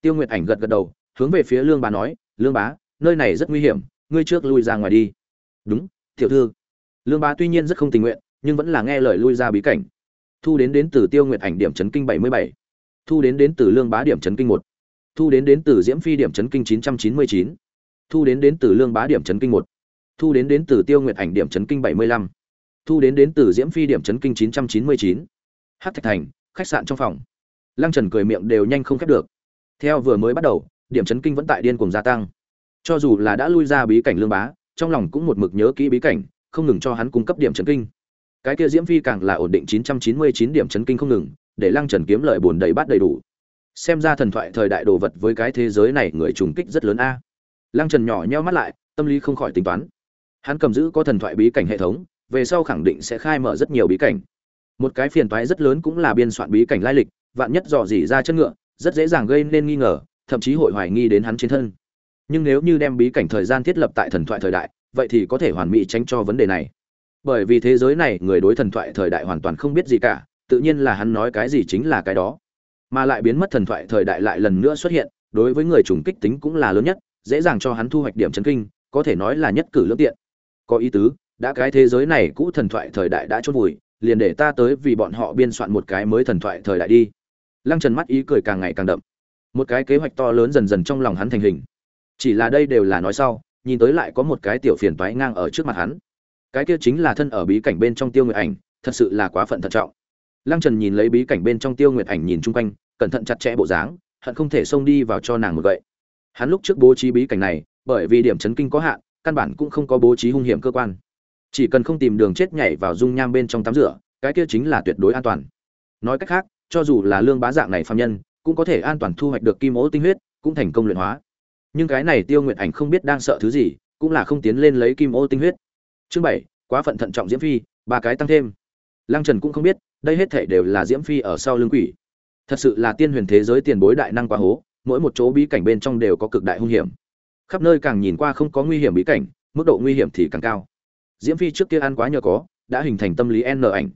tiêu nguyệt ảnh gật gật đầu, hướng về phía lương bá nói, lương bá, nơi này rất nguy hiểm, ngươi trước lui ra ngoài đi. Đúng, tiểu thư. Lương bá tuy nhiên rất không tình nguyện, nhưng vẫn là nghe lời lui ra bí cảnh. Thu đến đến từ tiêu nguyệt ảnh điểm chấn kinh bảy mươi bảy. Thu đến đến từ lương bá điểm chấn kinh một. Thu đến đến từ diễm phi điểm chấn kinh chín trăm chín mươi chín. Thu đến đến từ lương bá điểm chấn kinh một. Thu đến đến từ tiêu nguyệt ảnh điểm chấn kinh bảy mươi lăm. Thu đến đến từ diễm phi điểm chấn kinh chín trăm chín mươi chín. Hát thạch thành, khách sạn trong phòng. Lăng trần cười miệng đều nhanh không khép được theo vừa mới bắt đầu, điểm chấn kinh vẫn tại điên cuồng gia tăng. Cho dù là đã lui ra bí cảnh lương bá, trong lòng cũng một mực nhớ kỹ bí cảnh, không ngừng cho hắn cung cấp điểm chấn kinh. Cái kia diễm phi càng là ổn định 999 điểm chấn kinh không ngừng, để lăng trần kiếm lợi bổn đầy bát đầy đủ. Xem ra thần thoại thời đại đồ vật với cái thế giới này người trùng kích rất lớn a. Lăng trần nhỏ nheo mắt lại, tâm lý không khỏi tính toán. Hắn cầm giữ có thần thoại bí cảnh hệ thống, về sau khẳng định sẽ khai mở rất nhiều bí cảnh. Một cái phiền toái rất lớn cũng là biên soạn bí cảnh lai lịch, vạn nhất dò dỉ ra chân ngựa rất dễ dàng gây nên nghi ngờ, thậm chí hội hoài nghi đến hắn trên thân. Nhưng nếu như đem bí cảnh thời gian thiết lập tại thần thoại thời đại, vậy thì có thể hoàn mỹ tránh cho vấn đề này. Bởi vì thế giới này, người đối thần thoại thời đại hoàn toàn không biết gì cả, tự nhiên là hắn nói cái gì chính là cái đó. Mà lại biến mất thần thoại thời đại lại lần nữa xuất hiện, đối với người trùng kích tính cũng là lớn nhất, dễ dàng cho hắn thu hoạch điểm chấn kinh, có thể nói là nhất cử lương tiện. Có ý tứ, đã cái thế giới này cũ thần thoại thời đại đã chốt vùi, liền để ta tới vì bọn họ biên soạn một cái mới thần thoại thời đại đi lăng trần mắt ý cười càng ngày càng đậm. Một cái kế hoạch to lớn dần dần trong lòng hắn thành hình. Chỉ là đây đều là nói sau, nhìn tới lại có một cái tiểu phiền toái ngang ở trước mặt hắn. Cái kia chính là thân ở bí cảnh bên trong tiêu nguyệt ảnh, thật sự là quá phận thận trọng. Lăng trần nhìn lấy bí cảnh bên trong tiêu nguyệt ảnh nhìn chung quanh, cẩn thận chặt chẽ bộ dáng, hận không thể xông đi vào cho nàng một vậy hắn lúc trước bố trí bí cảnh này, bởi vì điểm chấn kinh có hạn, căn bản cũng không có bố trí hung hiểm cơ quan. Chỉ cần không tìm đường chết nhảy vào dung nham bên trong tắm rửa, cái kia chính là tuyệt đối an toàn. Nói cách khác cho dù là lương bá dạng này phàm nhân, cũng có thể an toàn thu hoạch được kim ố tinh huyết, cũng thành công luyện hóa. Nhưng cái này tiêu nguyện ảnh không biết đang sợ thứ gì, cũng là không tiến lên lấy kim ô tinh huyết. Chương bảy, quá phận thận trọng diễm phi, ba cái tăng thêm. Lăng trần cũng không biết, đây hết thảy đều là diễm phi ở sau lưng quỷ. Thật sự là tiên huyền thế giới tiền bối đại năng quá hố, mỗi một chỗ bí cảnh bên trong đều có cực đại hung hiểm. Khắp nơi càng nhìn qua không có nguy hiểm bí cảnh, mức độ nguy hiểm thì càng cao. Diễm phi trước kia ăn quá nhờ có, đã hình thành tâm lý n ảnh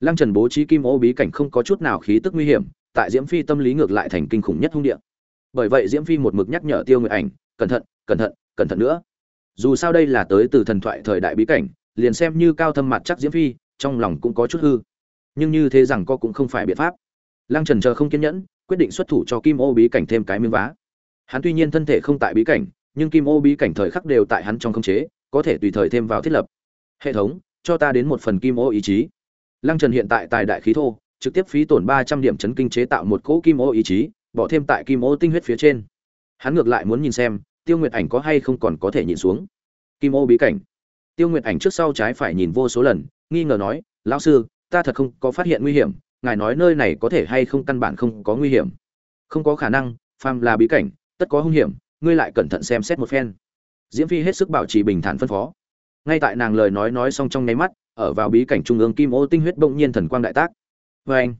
lăng trần bố trí kim ô bí cảnh không có chút nào khí tức nguy hiểm, tại diễm phi tâm lý ngược lại thành kinh khủng nhất hung địa. Bởi vậy diễm phi một mực nhắc nhở tiêu nguyệt ảnh, cẩn thận cẩn thận cẩn thận nữa. Dù sao đây là tới từ thần thoại thời đại bí cảnh, liền xem như cao thâm mặt chắc diễm phi, trong lòng cũng có chút hư. Nhưng như thế rằng co cũng không phải biện pháp. Lăng trần chờ không kiên nhẫn, quyết định xuất thủ cho kim ô bí cảnh thêm cái miếng vá. Hắn tuy nhiên thân thể không tại bí cảnh, nhưng kim ô bí cảnh thời khắc đều tại hắn trong khống chế, có thể tùy thời thêm vào thiết lập. Hệ thống, cho ta đến một phần kim ô ý chí lăng trần hiện tại tài đại khí thô, trực tiếp phí tổn ba trăm điểm chấn kinh chế tạo một cỗ kim ô ý chí, bỏ thêm tại kim ô tinh huyết phía trên. Hắn ngược lại muốn nhìn xem, tiêu nguyệt ảnh có hay không còn có thể nhìn xuống. Kim ô bí cảnh. Tiêu nguyệt ảnh trước sau trái phải nhìn vô số lần, nghi ngờ nói, lão sư, ta thật không có phát hiện nguy hiểm, ngài nói nơi này có thể hay không căn bản không có nguy hiểm. Không có khả năng, phàm là bí cảnh, tất có hung hiểm, ngươi lại cẩn thận xem xét một phen. Diễm phi hết sức bảo trì bình thản phân phó. Ngay tại nàng lời nói nói xong trong nháy mắt ở vào bí cảnh trung ương kim ô tinh huyết bỗng nhiên thần quang đại tác. Vê anh,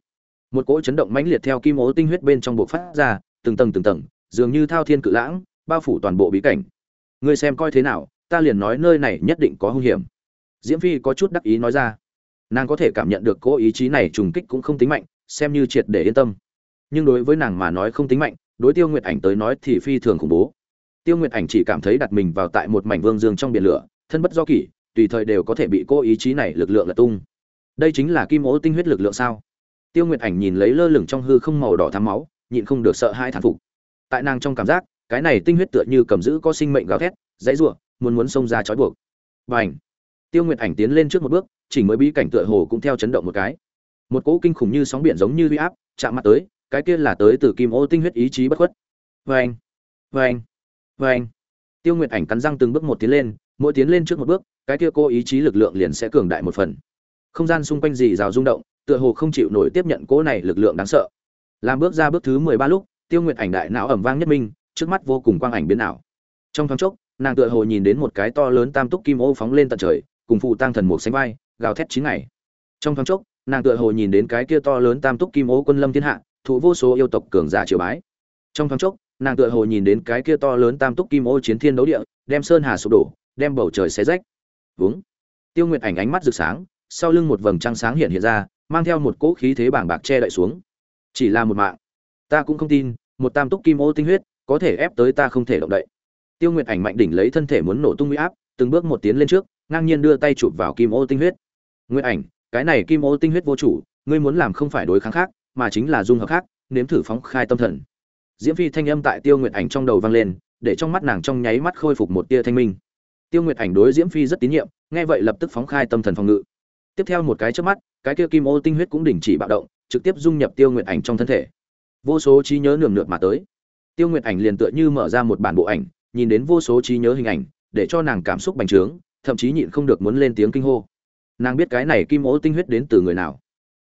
một cỗ chấn động mãnh liệt theo kim ô tinh huyết bên trong bộ phát ra, từng tầng từng tầng, dường như thao thiên cự lãng, bao phủ toàn bộ bí cảnh. Người xem coi thế nào, ta liền nói nơi này nhất định có hung hiểm. Diễm phi có chút đắc ý nói ra. Nàng có thể cảm nhận được cỗ ý chí này trùng kích cũng không tính mạnh, xem như triệt để yên tâm. Nhưng đối với nàng mà nói không tính mạnh, đối tiêu nguyệt ảnh tới nói thì phi thường khủng bố. Tiêu nguyệt ảnh chỉ cảm thấy đặt mình vào tại một mảnh vương dương trong biển lửa, thân bất do kỷ tùy thời đều có thể bị cô ý chí này lực lượng lật tung. Đây chính là kim ố tinh huyết lực lượng sao? Tiêu nguyệt ảnh nhìn lấy lơ lửng trong hư không màu đỏ thắm máu, nhịn không được sợ hãi thản phục. Tại nàng trong cảm giác, cái này tinh huyết tựa như cầm giữ có sinh mệnh gào thét, dãy ruộng muốn muốn xông ra trói buộc. Và ảnh tiêu nguyệt ảnh tiến lên trước một bước, chỉ mới bí cảnh tựa hồ cũng theo chấn động một cái. Một cỗ kinh khủng như sóng biển giống như huy áp, chạm mặt tới, cái kia là tới từ kim ô tinh huyết ý chí bất khuất. Vê anh vê anh vê anh tiêu nguyệt ảnh cắn răng từng bước một tiến lên, mỗi tiến lên trước một bước cái kia cô ý chí lực lượng liền sẽ cường đại một phần. Không gian xung quanh dì rào rung động, tựa hồ không chịu nổi tiếp nhận cỗ này lực lượng đáng sợ. Làm bước ra bước thứ mười ba lúc, tiêu nguyệt ảnh đại não ẩm vang nhất minh, trước mắt vô cùng quang ảnh biến ảo. Trong thoáng chốc, nàng tựa hồ nhìn đến một cái to lớn tam túc kim ô phóng lên tận trời, cùng phụ tăng thần một sánh vai, gào thét chín ngày. Trong thoáng chốc, nàng tựa hồ nhìn đến cái kia to lớn tam túc kim ô quân lâm thiên hạ, thụ vô số yêu tộc cường giả triều bái. Trong thoáng chốc, nàng tựa hồ nhìn đến cái kia to lớn tam túc kim ô chiến thiên đấu địa, đem sơn hà sụp đổ, đem bầu trời xé rách uống. Tiêu nguyệt ảnh ánh mắt rực sáng, sau lưng một vầng trăng sáng hiện hiện ra, mang theo một cỗ khí thế bảng bạc che đậy xuống. Chỉ là một mạng. Ta cũng không tin, một tam túc kim ô tinh huyết, có thể ép tới ta không thể động đậy. Tiêu nguyệt ảnh mạnh đỉnh lấy thân thể muốn nổ tung huy áp, từng bước một tiến lên trước, ngang nhiên đưa tay chụp vào kim ô tinh huyết. Nguyệt ảnh, cái này kim ô tinh huyết vô chủ, ngươi muốn làm không phải đối kháng khác, mà chính là dung hợp khác, nếm thử phóng khai tâm thần. Diễm phi thanh âm tại tiêu nguyệt ảnh trong đầu vang lên, để trong mắt nàng trong nháy mắt khôi phục một tia thanh minh tiêu nguyệt ảnh đối diễm phi rất tín nhiệm, nghe vậy lập tức phóng khai tâm thần phòng ngự. Tiếp theo một cái trước mắt, cái kia kim ô tinh huyết cũng đình chỉ bạo động, trực tiếp dung nhập tiêu nguyệt ảnh trong thân thể. Vô số trí nhớ nườm nượp mà tới. Tiêu nguyệt ảnh liền tựa như mở ra một bản bộ ảnh, nhìn đến vô số trí nhớ hình ảnh, để cho nàng cảm xúc bành trướng, thậm chí nhịn không được muốn lên tiếng kinh hô. Nàng biết cái này kim ô tinh huyết đến từ người nào.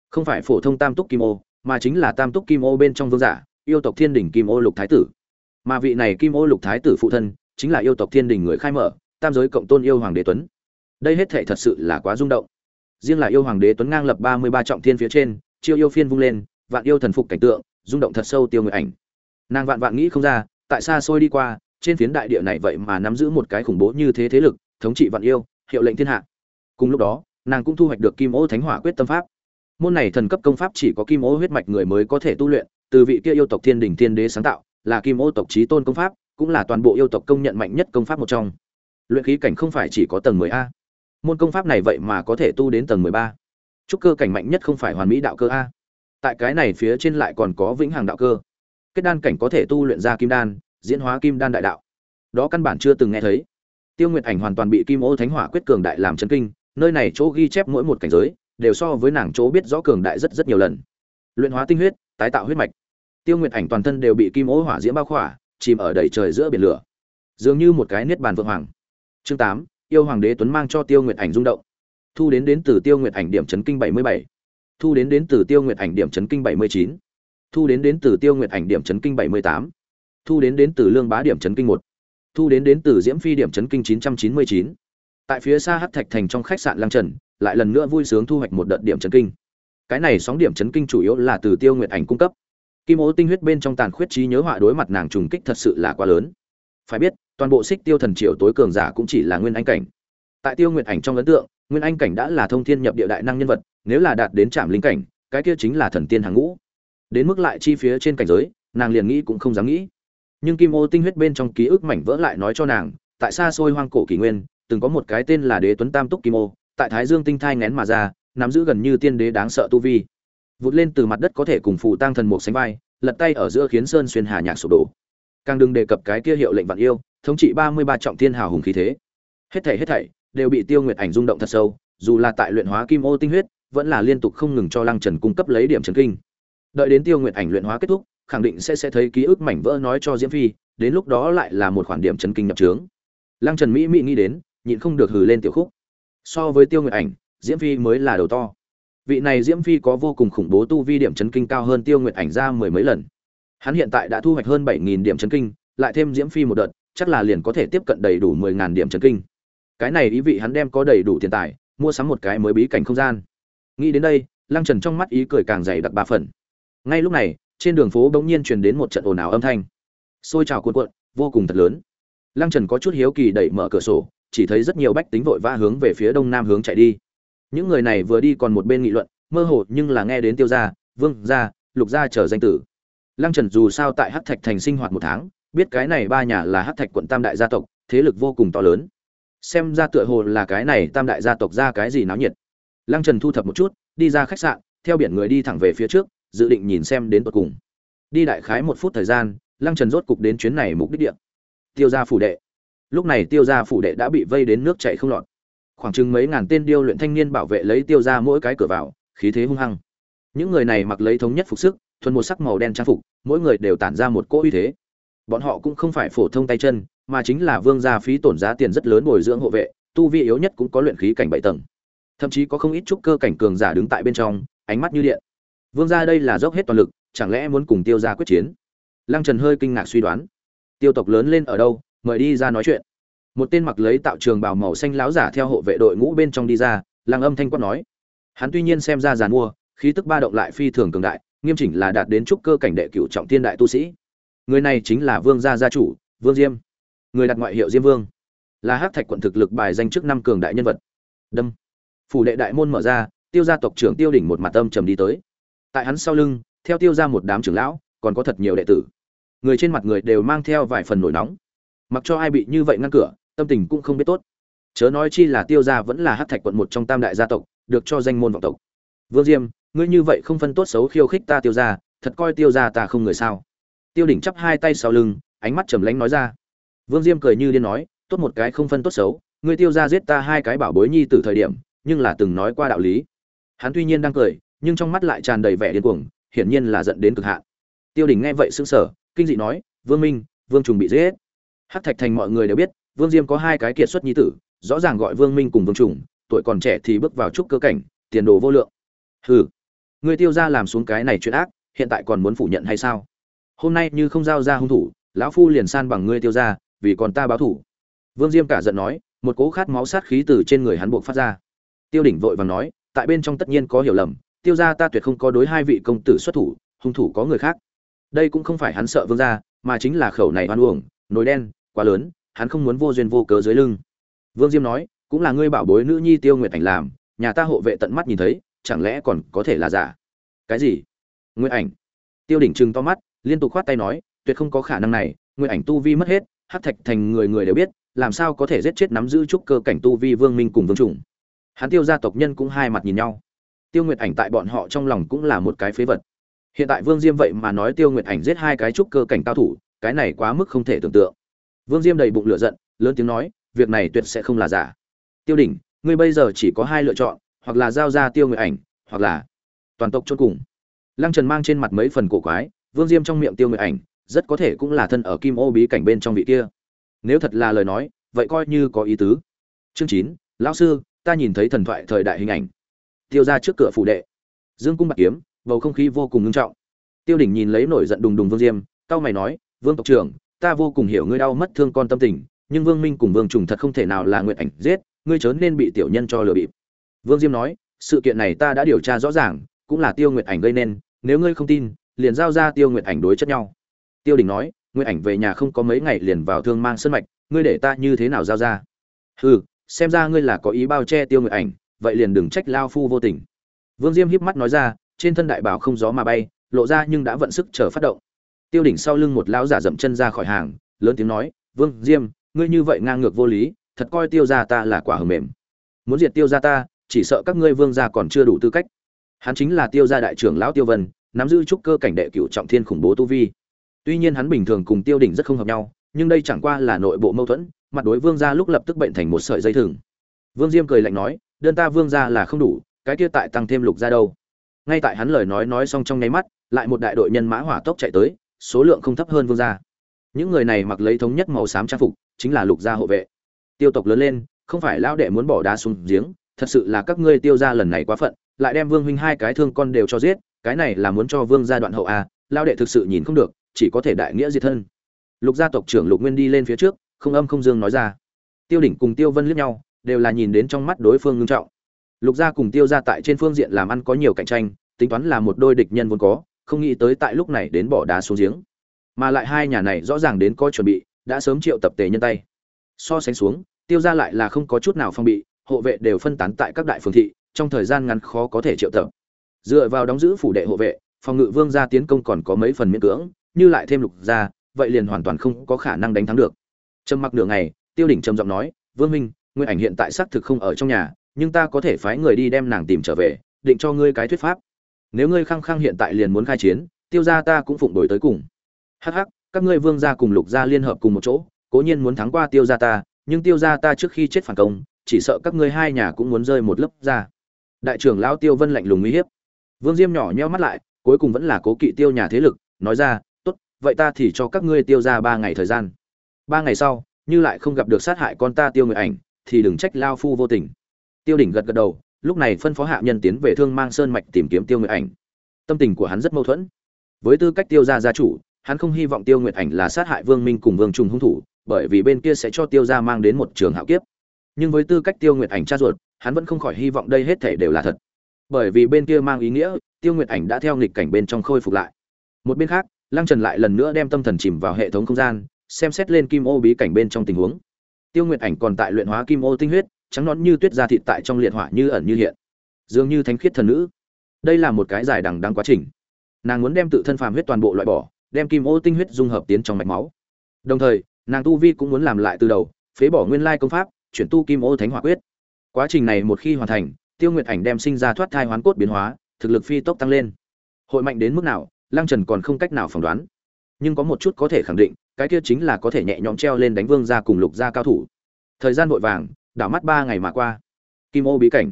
Không phải phổ thông tam túc kim ô, mà chính là tam túc kim ô bên trong vương giả, yêu tộc thiên đình kim ô lục thái tử. Mà vị này kim ô lục thái tử phụ thân, chính là yêu tộc thiên đình người khai mở tam giới cộng tôn yêu hoàng đế tuấn. Đây hết thể thật sự là quá rung động. Riêng là yêu hoàng đế tuấn ngang lập ba mươi ba trọng thiên phía trên, chiêu yêu phiên vung lên, vạn yêu thần phục cảnh tượng, rung động thật sâu tiêu người ảnh. Nàng vạn vạn nghĩ không ra, tại xa xôi đi qua, trên phiến đại địa này vậy mà nắm giữ một cái khủng bố như thế thế lực, thống trị vạn yêu, hiệu lệnh thiên hạ. Cùng lúc đó, nàng cũng thu hoạch được kim ô thánh hỏa quyết tâm pháp. Môn này thần cấp công pháp chỉ có kim ô huyết mạch người mới có thể tu luyện, từ vị kia yêu tộc thiên đình thiên đế sáng tạo, là kim ô tộc trí tôn công pháp, cũng là toàn bộ yêu tộc công nhận mạnh nhất công pháp một trong luyện khí cảnh không phải chỉ có tầng mười a. Môn công pháp này vậy mà có thể tu đến tầng mười ba. Trúc cơ cảnh mạnh nhất không phải hoàn mỹ đạo cơ a. Tại cái này phía trên lại còn có vĩnh hằng đạo cơ. Kết đan cảnh có thể tu luyện ra kim đan, diễn hóa kim đan đại đạo. Đó căn bản chưa từng nghe thấy. Tiêu nguyệt ảnh hoàn toàn bị kim ô thánh hỏa quyết cường đại làm chấn kinh, nơi này chỗ ghi chép mỗi một cảnh giới, đều so với nàng chỗ biết rõ cường đại rất rất nhiều lần. Luyện hóa tinh huyết, tái tạo huyết mạch. Tiêu nguyệt ảnh toàn thân đều bị kim ô hỏa diễm bao khỏa, chìm ở đầy trời giữa biển lửa. Dường như một cái niết bàn vượng hoàng chương tám, yêu hoàng đế tuấn mang cho tiêu nguyệt ảnh rung động. Thu đến đến từ tiêu nguyệt ảnh điểm chấn kinh bảy mươi bảy. Thu đến đến từ tiêu nguyệt ảnh điểm chấn kinh bảy mươi chín. Thu đến đến từ tiêu nguyệt ảnh điểm chấn kinh bảy mươi tám. Thu đến đến từ lương bá điểm chấn kinh một. Thu đến đến từ diễm phi điểm chấn kinh chín trăm chín mươi chín. Tại phía xa hát thạch thành trong khách sạn lang trần, lại lần nữa vui sướng thu hoạch một đợt điểm chấn kinh. Cái này sóng điểm chấn kinh chủ yếu là từ tiêu nguyệt ảnh cung cấp. Kim ố tinh huyết bên trong tàn khuyết trí nhớ họa đối mặt nàng trùng kích thật sự là quá lớn. Phải biết toàn bộ xích tiêu thần triều tối cường giả cũng chỉ là nguyên anh cảnh. Tại tiêu nguyệt ảnh trong ấn tượng, nguyên anh cảnh đã là thông thiên nhập địa đại năng nhân vật, nếu là đạt đến trạm linh cảnh, cái kia chính là thần tiên hàng ngũ. Đến mức lại chi phía trên cảnh giới, nàng liền nghĩ cũng không dám nghĩ. Nhưng kim ô tinh huyết bên trong ký ức mảnh vỡ lại nói cho nàng, tại xa xôi hoang cổ kỷ nguyên, từng có một cái tên là đế tuấn tam túc kim ô, tại thái dương tinh thai ngén mà ra, nắm giữ gần như tiên đế đáng sợ tu vi. Vụt lên từ mặt đất có thể cùng phù tăng thần mục sánh vai, lật tay ở giữa khiến sơn xuyên hà nhạc sụp đổ. Càng đừng đề cập cái kia hiệu lệnh vạn yêu thống trị ba mươi ba trọng thiên hào hùng khí thế. Hết thảy hết thảy đều bị tiêu nguyệt ảnh rung động thật sâu, dù là tại luyện hóa kim ô tinh huyết, vẫn là liên tục không ngừng cho lăng trần cung cấp lấy điểm chấn kinh. Đợi đến tiêu nguyệt ảnh luyện hóa kết thúc, khẳng định sẽ sẽ thấy ký ức mảnh vỡ nói cho diễm phi, đến lúc đó lại là một khoản điểm chấn kinh nhập trướng. Lăng trần mỹ mỹ nghĩ đến, nhịn không được hừ lên tiểu khúc. So với tiêu nguyệt ảnh, diễm phi mới là đầu to. Vị này diễm phi có vô cùng khủng bố tu vi điểm chấn kinh cao hơn tiêu nguyệt ảnh ra mười mấy lần. Hắn hiện tại đã thu hoạch hơn bảy nghìn điểm chấn kinh, lại thêm diễm phi một đợt chắc là liền có thể tiếp cận đầy đủ mười ngàn điểm chấn kinh. Cái này ý vị hắn đem có đầy đủ tiền tài, mua sắm một cái mới bí cảnh không gian. Nghĩ đến đây, lăng trần trong mắt ý cười càng dày đặc ba phần. Ngay lúc này, trên đường phố bỗng nhiên truyền đến một trận ồn ào âm thanh. Xôi trào cuộn cuộn, vô cùng thật lớn. Lăng trần có chút hiếu kỳ đẩy mở cửa sổ, chỉ thấy rất nhiều bách tính vội vã hướng về phía đông nam hướng chạy đi. Những người này vừa đi còn một bên nghị luận, mơ hồ nhưng là nghe đến tiêu gia, vương gia, lục gia trở danh tử. Lăng trần dù sao tại hắc thạch thành sinh hoạt một tháng biết cái này ba nhà là hắc thạch quận tam đại gia tộc, thế lực vô cùng to lớn. Xem ra tựa hồ là cái này tam đại gia tộc ra cái gì náo nhiệt. Lăng trần thu thập một chút, đi ra khách sạn, theo biển người đi thẳng về phía trước, dự định nhìn xem đến tận cùng. Đi đại khái một phút thời gian, lăng trần rốt cục đến chuyến này mục đích địa. Tiêu gia phủ đệ. Lúc này tiêu gia phủ đệ đã bị vây đến nước chảy không lọt. Khoảng chừng mấy ngàn tên điêu luyện thanh niên bảo vệ lấy tiêu gia mỗi cái cửa vào, khí thế hung hăng. Những người này mặc lấy thống nhất phục sức, thuần một sắc màu đen trang phục, mỗi người đều tản ra một cỗ uy thế bọn họ cũng không phải phổ thông tay chân, mà chính là vương gia phí tổn giá tiền rất lớn bồi dưỡng hộ vệ, tu vi yếu nhất cũng có luyện khí cảnh bảy tầng. Thậm chí có không ít trúc cơ cảnh cường giả đứng tại bên trong, ánh mắt như điện. Vương gia đây là dốc hết toàn lực, chẳng lẽ muốn cùng tiêu gia quyết chiến? Lăng trần hơi kinh ngạc suy đoán. Tiêu tộc lớn lên ở đâu, mời đi ra nói chuyện. Một tên mặc lấy tạo trường bào màu xanh láo giả theo hộ vệ đội ngũ bên trong đi ra, lăng âm thanh quát nói. Hắn tuy nhiên xem ra giàn mua, khí tức ba động lại phi thường cường đại, nghiêm chỉnh là đạt đến trúc cơ cảnh đệ cửu trọng thiên đại tu sĩ người này chính là vương gia gia chủ, vương diêm. Người đặt ngoại hiệu diêm vương. Là hắc thạch quận thực lực bài danh trước năm cường đại nhân vật. Đâm. Phủ đệ đại môn mở ra, tiêu gia tộc trưởng tiêu đỉnh một mặt tâm trầm đi tới. Tại hắn sau lưng, theo tiêu ra một đám trưởng lão, còn có thật nhiều đệ tử. Người trên mặt người đều mang theo vài phần nổi nóng. Mặc cho ai bị như vậy ngăn cửa, tâm tình cũng không biết tốt. Chớ nói chi là tiêu gia vẫn là hát thạch quận một trong tam đại gia tộc, được cho danh môn vọng tộc. Vương diêm, ngươi như vậy không phân tốt xấu khiêu khích ta tiêu gia, thật coi tiêu gia ta không người sao? Tiêu đỉnh chắp hai tay sau lưng, ánh mắt trầm lánh nói ra. Vương diêm cười như điên nói, tốt một cái không phân tốt xấu, ngươi tiêu gia giết ta hai cái bảo bối nhi từ thời điểm, nhưng là từng nói qua đạo lý. Hắn tuy nhiên đang cười, nhưng trong mắt lại tràn đầy vẻ điên cuồng, hiển nhiên là giận đến cực hạn. Tiêu đỉnh nghe vậy sững sờ, kinh dị nói, vương minh, vương trùng bị giết hắc thạch thành mọi người đều biết, vương diêm có hai cái kiệt xuất nhi tử, rõ ràng gọi vương minh cùng vương trùng, tuổi còn trẻ thì bước vào trúc cơ cảnh, tiền đồ vô lượng. Hừ người tiêu ra làm xuống cái này chuyện ác, hiện tại còn muốn phủ nhận hay sao? Hôm nay như không giao ra hung thủ, lão phu liền san bằng ngươi tiêu ra, vì còn ta báo thủ. Vương diêm cả giận nói, một cỗ khát máu sát khí từ trên người hắn buộc phát ra. Tiêu đỉnh vội vàng nói, tại bên trong tất nhiên có hiểu lầm, tiêu ra ta tuyệt không có đối hai vị công tử xuất thủ, hung thủ có người khác. Đây cũng không phải hắn sợ vương gia, mà chính là khẩu này oan uổng, nồi đen, quá lớn, hắn không muốn vô duyên vô cớ dưới lưng. Vương diêm nói, cũng là ngươi bảo bối nữ nhi tiêu nguyệt ảnh làm, nhà ta hộ vệ tận mắt nhìn thấy, chẳng lẽ còn có thể là giả? Cái gì? Nguyệt ảnh. Tiêu đỉnh trừng to mắt liên tục khoát tay nói, tuyệt không có khả năng này nguyệt ảnh tu vi mất hết, hắc thạch thành người người đều biết, làm sao có thể giết chết nắm giữ trúc cơ cảnh tu vi vương minh cùng vương trùng? Hắn tiêu gia tộc nhân cũng hai mặt nhìn nhau. Tiêu nguyệt ảnh tại bọn họ trong lòng cũng là một cái phế vật. Hiện tại vương diêm vậy mà nói tiêu nguyệt ảnh giết hai cái trúc cơ cảnh cao thủ, cái này quá mức không thể tưởng tượng. Vương diêm đầy bụng lửa giận, lớn tiếng nói, việc này tuyệt sẽ không là giả. Tiêu đỉnh, ngươi bây giờ chỉ có hai lựa chọn, hoặc là giao ra tiêu nguyệt ảnh, hoặc là toàn tộc chôn cùng. Lăng trần mang trên mặt mấy phần cổ quái vương diêm trong miệng tiêu nguyệt ảnh, rất có thể cũng là thân ở kim ô bí cảnh bên trong vị kia. Nếu thật là lời nói, vậy coi như có ý tứ. Chương chín, lão sư, ta nhìn thấy thần thoại thời đại hình ảnh. Tiêu ra trước cửa phủ đệ. Dương cung bạc kiếm, bầu không khí vô cùng ngưng trọng. Tiêu đỉnh nhìn lấy nổi giận đùng đùng vương diêm, cau mày nói, vương tộc trưởng, ta vô cùng hiểu ngươi đau mất thương con tâm tình, nhưng vương minh cùng vương trùng thật không thể nào là nguyện ảnh giết, ngươi chớ nên bị tiểu nhân cho lừa bịp. Vương diêm nói, sự kiện này ta đã điều tra rõ ràng, cũng là tiêu nguyệt ảnh gây nên, nếu ngươi không tin liền giao ra tiêu nguyệt ảnh đối chất nhau. Tiêu đỉnh nói, nguyệt ảnh về nhà không có mấy ngày liền vào thương mang sân mạch, ngươi để ta như thế nào giao ra? Ừ xem ra ngươi là có ý bao che tiêu nguyệt ảnh, vậy liền đừng trách lao phu vô tình. Vương diêm híp mắt nói ra, trên thân đại bảo không gió mà bay, lộ ra nhưng đã vận sức chờ phát động. Tiêu đỉnh sau lưng một lão giả dậm chân ra khỏi hàng, lớn tiếng nói, vương diêm, ngươi như vậy ngang ngược vô lý, thật coi tiêu gia ta là quả hờ mềm. Muốn diệt tiêu gia ta, chỉ sợ các ngươi vương gia còn chưa đủ tư cách. Hắn chính là tiêu gia đại trưởng lão tiêu vân nắm giữ trúc cơ cảnh đệ cựu trọng thiên khủng bố tu vi. Tuy nhiên hắn bình thường cùng tiêu đỉnh rất không hợp nhau, nhưng đây chẳng qua là nội bộ mâu thuẫn, mặt đối vương gia lúc lập tức bệnh thành một sợi dây thừng. Vương diêm cười lạnh nói, đơn ta vương gia là không đủ, cái kia tại tăng thêm lục gia đâu? Ngay tại hắn lời nói nói xong trong nháy mắt, lại một đại đội nhân mã hỏa tốc chạy tới, số lượng không thấp hơn vương gia. Những người này mặc lấy thống nhất màu xám trang phục, chính là lục gia hộ vệ. Tiêu tộc lớn lên, không phải lão đệ muốn bỏ đá xuống giếng, thật sự là các ngươi tiêu gia lần này quá phận, lại đem vương huynh hai cái thương con đều cho giết cái này là muốn cho vương gia đoạn hậu à, a lao đệ thực sự nhìn không được, chỉ có thể đại nghĩa diệt thân. Lục gia tộc trưởng lục nguyên đi lên phía trước, không âm không dương nói ra. Tiêu đỉnh cùng tiêu vân liếc nhau, đều là nhìn đến trong mắt đối phương ngưng trọng. Lục gia cùng tiêu gia tại trên phương diện làm ăn có nhiều cạnh tranh, tính toán là một đôi địch nhân vốn có, không nghĩ tới tại lúc này đến bỏ đá xuống giếng. Mà lại hai nhà này rõ ràng đến có chuẩn bị, đã sớm triệu tập tề nhân tay. So sánh xuống, tiêu gia lại là không có chút nào phong bị, hộ vệ đều phân tán tại các đại phường thị, trong thời gian ngắn khó có thể triệu tập dựa vào đóng giữ phủ đệ hộ vệ, phòng ngự vương gia tiến công còn có mấy phần miễn cưỡng, như lại thêm lục gia, vậy liền hoàn toàn không có khả năng đánh thắng được. Trầm mặc nửa ngày, tiêu đỉnh trầm giọng nói, vương minh nguyên ảnh hiện tại xác thực không ở trong nhà, nhưng ta có thể phái người đi đem nàng tìm trở về, định cho ngươi cái thuyết pháp. Nếu ngươi khăng khăng hiện tại liền muốn khai chiến, tiêu gia ta cũng phụng đổi tới cùng. Hắc hắc, các ngươi vương gia cùng lục gia liên hợp cùng một chỗ, cố nhiên muốn thắng qua tiêu gia ta, nhưng tiêu gia ta trước khi chết phản công, chỉ sợ các ngươi hai nhà cũng muốn rơi một lớp ra. Đại trưởng lão tiêu vân lạnh lùng uy hiếp vương diêm nhỏ nheo mắt lại, cuối cùng vẫn là cố kỵ tiêu nhà thế lực, nói ra, tốt, vậy ta thì cho các ngươi tiêu ra ba ngày thời gian. Ba ngày sau, như lại không gặp được sát hại con ta tiêu người ảnh, thì đừng trách lao phu vô tình. Tiêu đỉnh gật gật đầu, lúc này phân phó hạ nhân tiến về thương mang sơn mạch tìm kiếm tiêu người ảnh. Tâm tình của hắn rất mâu thuẫn. Với tư cách tiêu gia gia chủ, hắn không hy vọng tiêu nguyệt ảnh là sát hại vương minh cùng vương trùng hung thủ, bởi vì bên kia sẽ cho tiêu gia mang đến một trường hạo kiếp. Nhưng với tư cách tiêu nguyệt ảnh cha ruột, hắn vẫn không khỏi hy vọng đây hết thể đều là thật bởi vì bên kia mang ý nghĩa, tiêu nguyệt ảnh đã theo nghịch cảnh bên trong khôi phục lại. Một bên khác, lăng trần lại lần nữa đem tâm thần chìm vào hệ thống không gian, xem xét lên kim ô bí cảnh bên trong tình huống. Tiêu nguyệt ảnh còn tại luyện hóa kim ô tinh huyết, trắng nón như tuyết ra thịt tại trong liệt hỏa như ẩn như hiện. Dường như thánh khiết thần nữ. Đây là một cái dài đằng đăng quá trình. Nàng muốn đem tự thân phàm huyết toàn bộ loại bỏ, đem kim ô tinh huyết dung hợp tiến trong mạch máu. Đồng thời, nàng tu vi cũng muốn làm lại từ đầu, phế bỏ nguyên lai công pháp, chuyển tu kim ô thánh hỏa quyết. Quá trình này một khi hoàn thành tiêu nguyệt ảnh đem sinh ra thoát thai hoán cốt biến hóa, thực lực phi tốc tăng lên. Hội mạnh đến mức nào, lăng trần còn không cách nào phỏng đoán. Nhưng có một chút có thể khẳng định, cái kia chính là có thể nhẹ nhõm treo lên đánh vương gia cùng lục gia cao thủ. Thời gian vội vàng, đảo mắt ba ngày mà qua. Kim ô bí cảnh.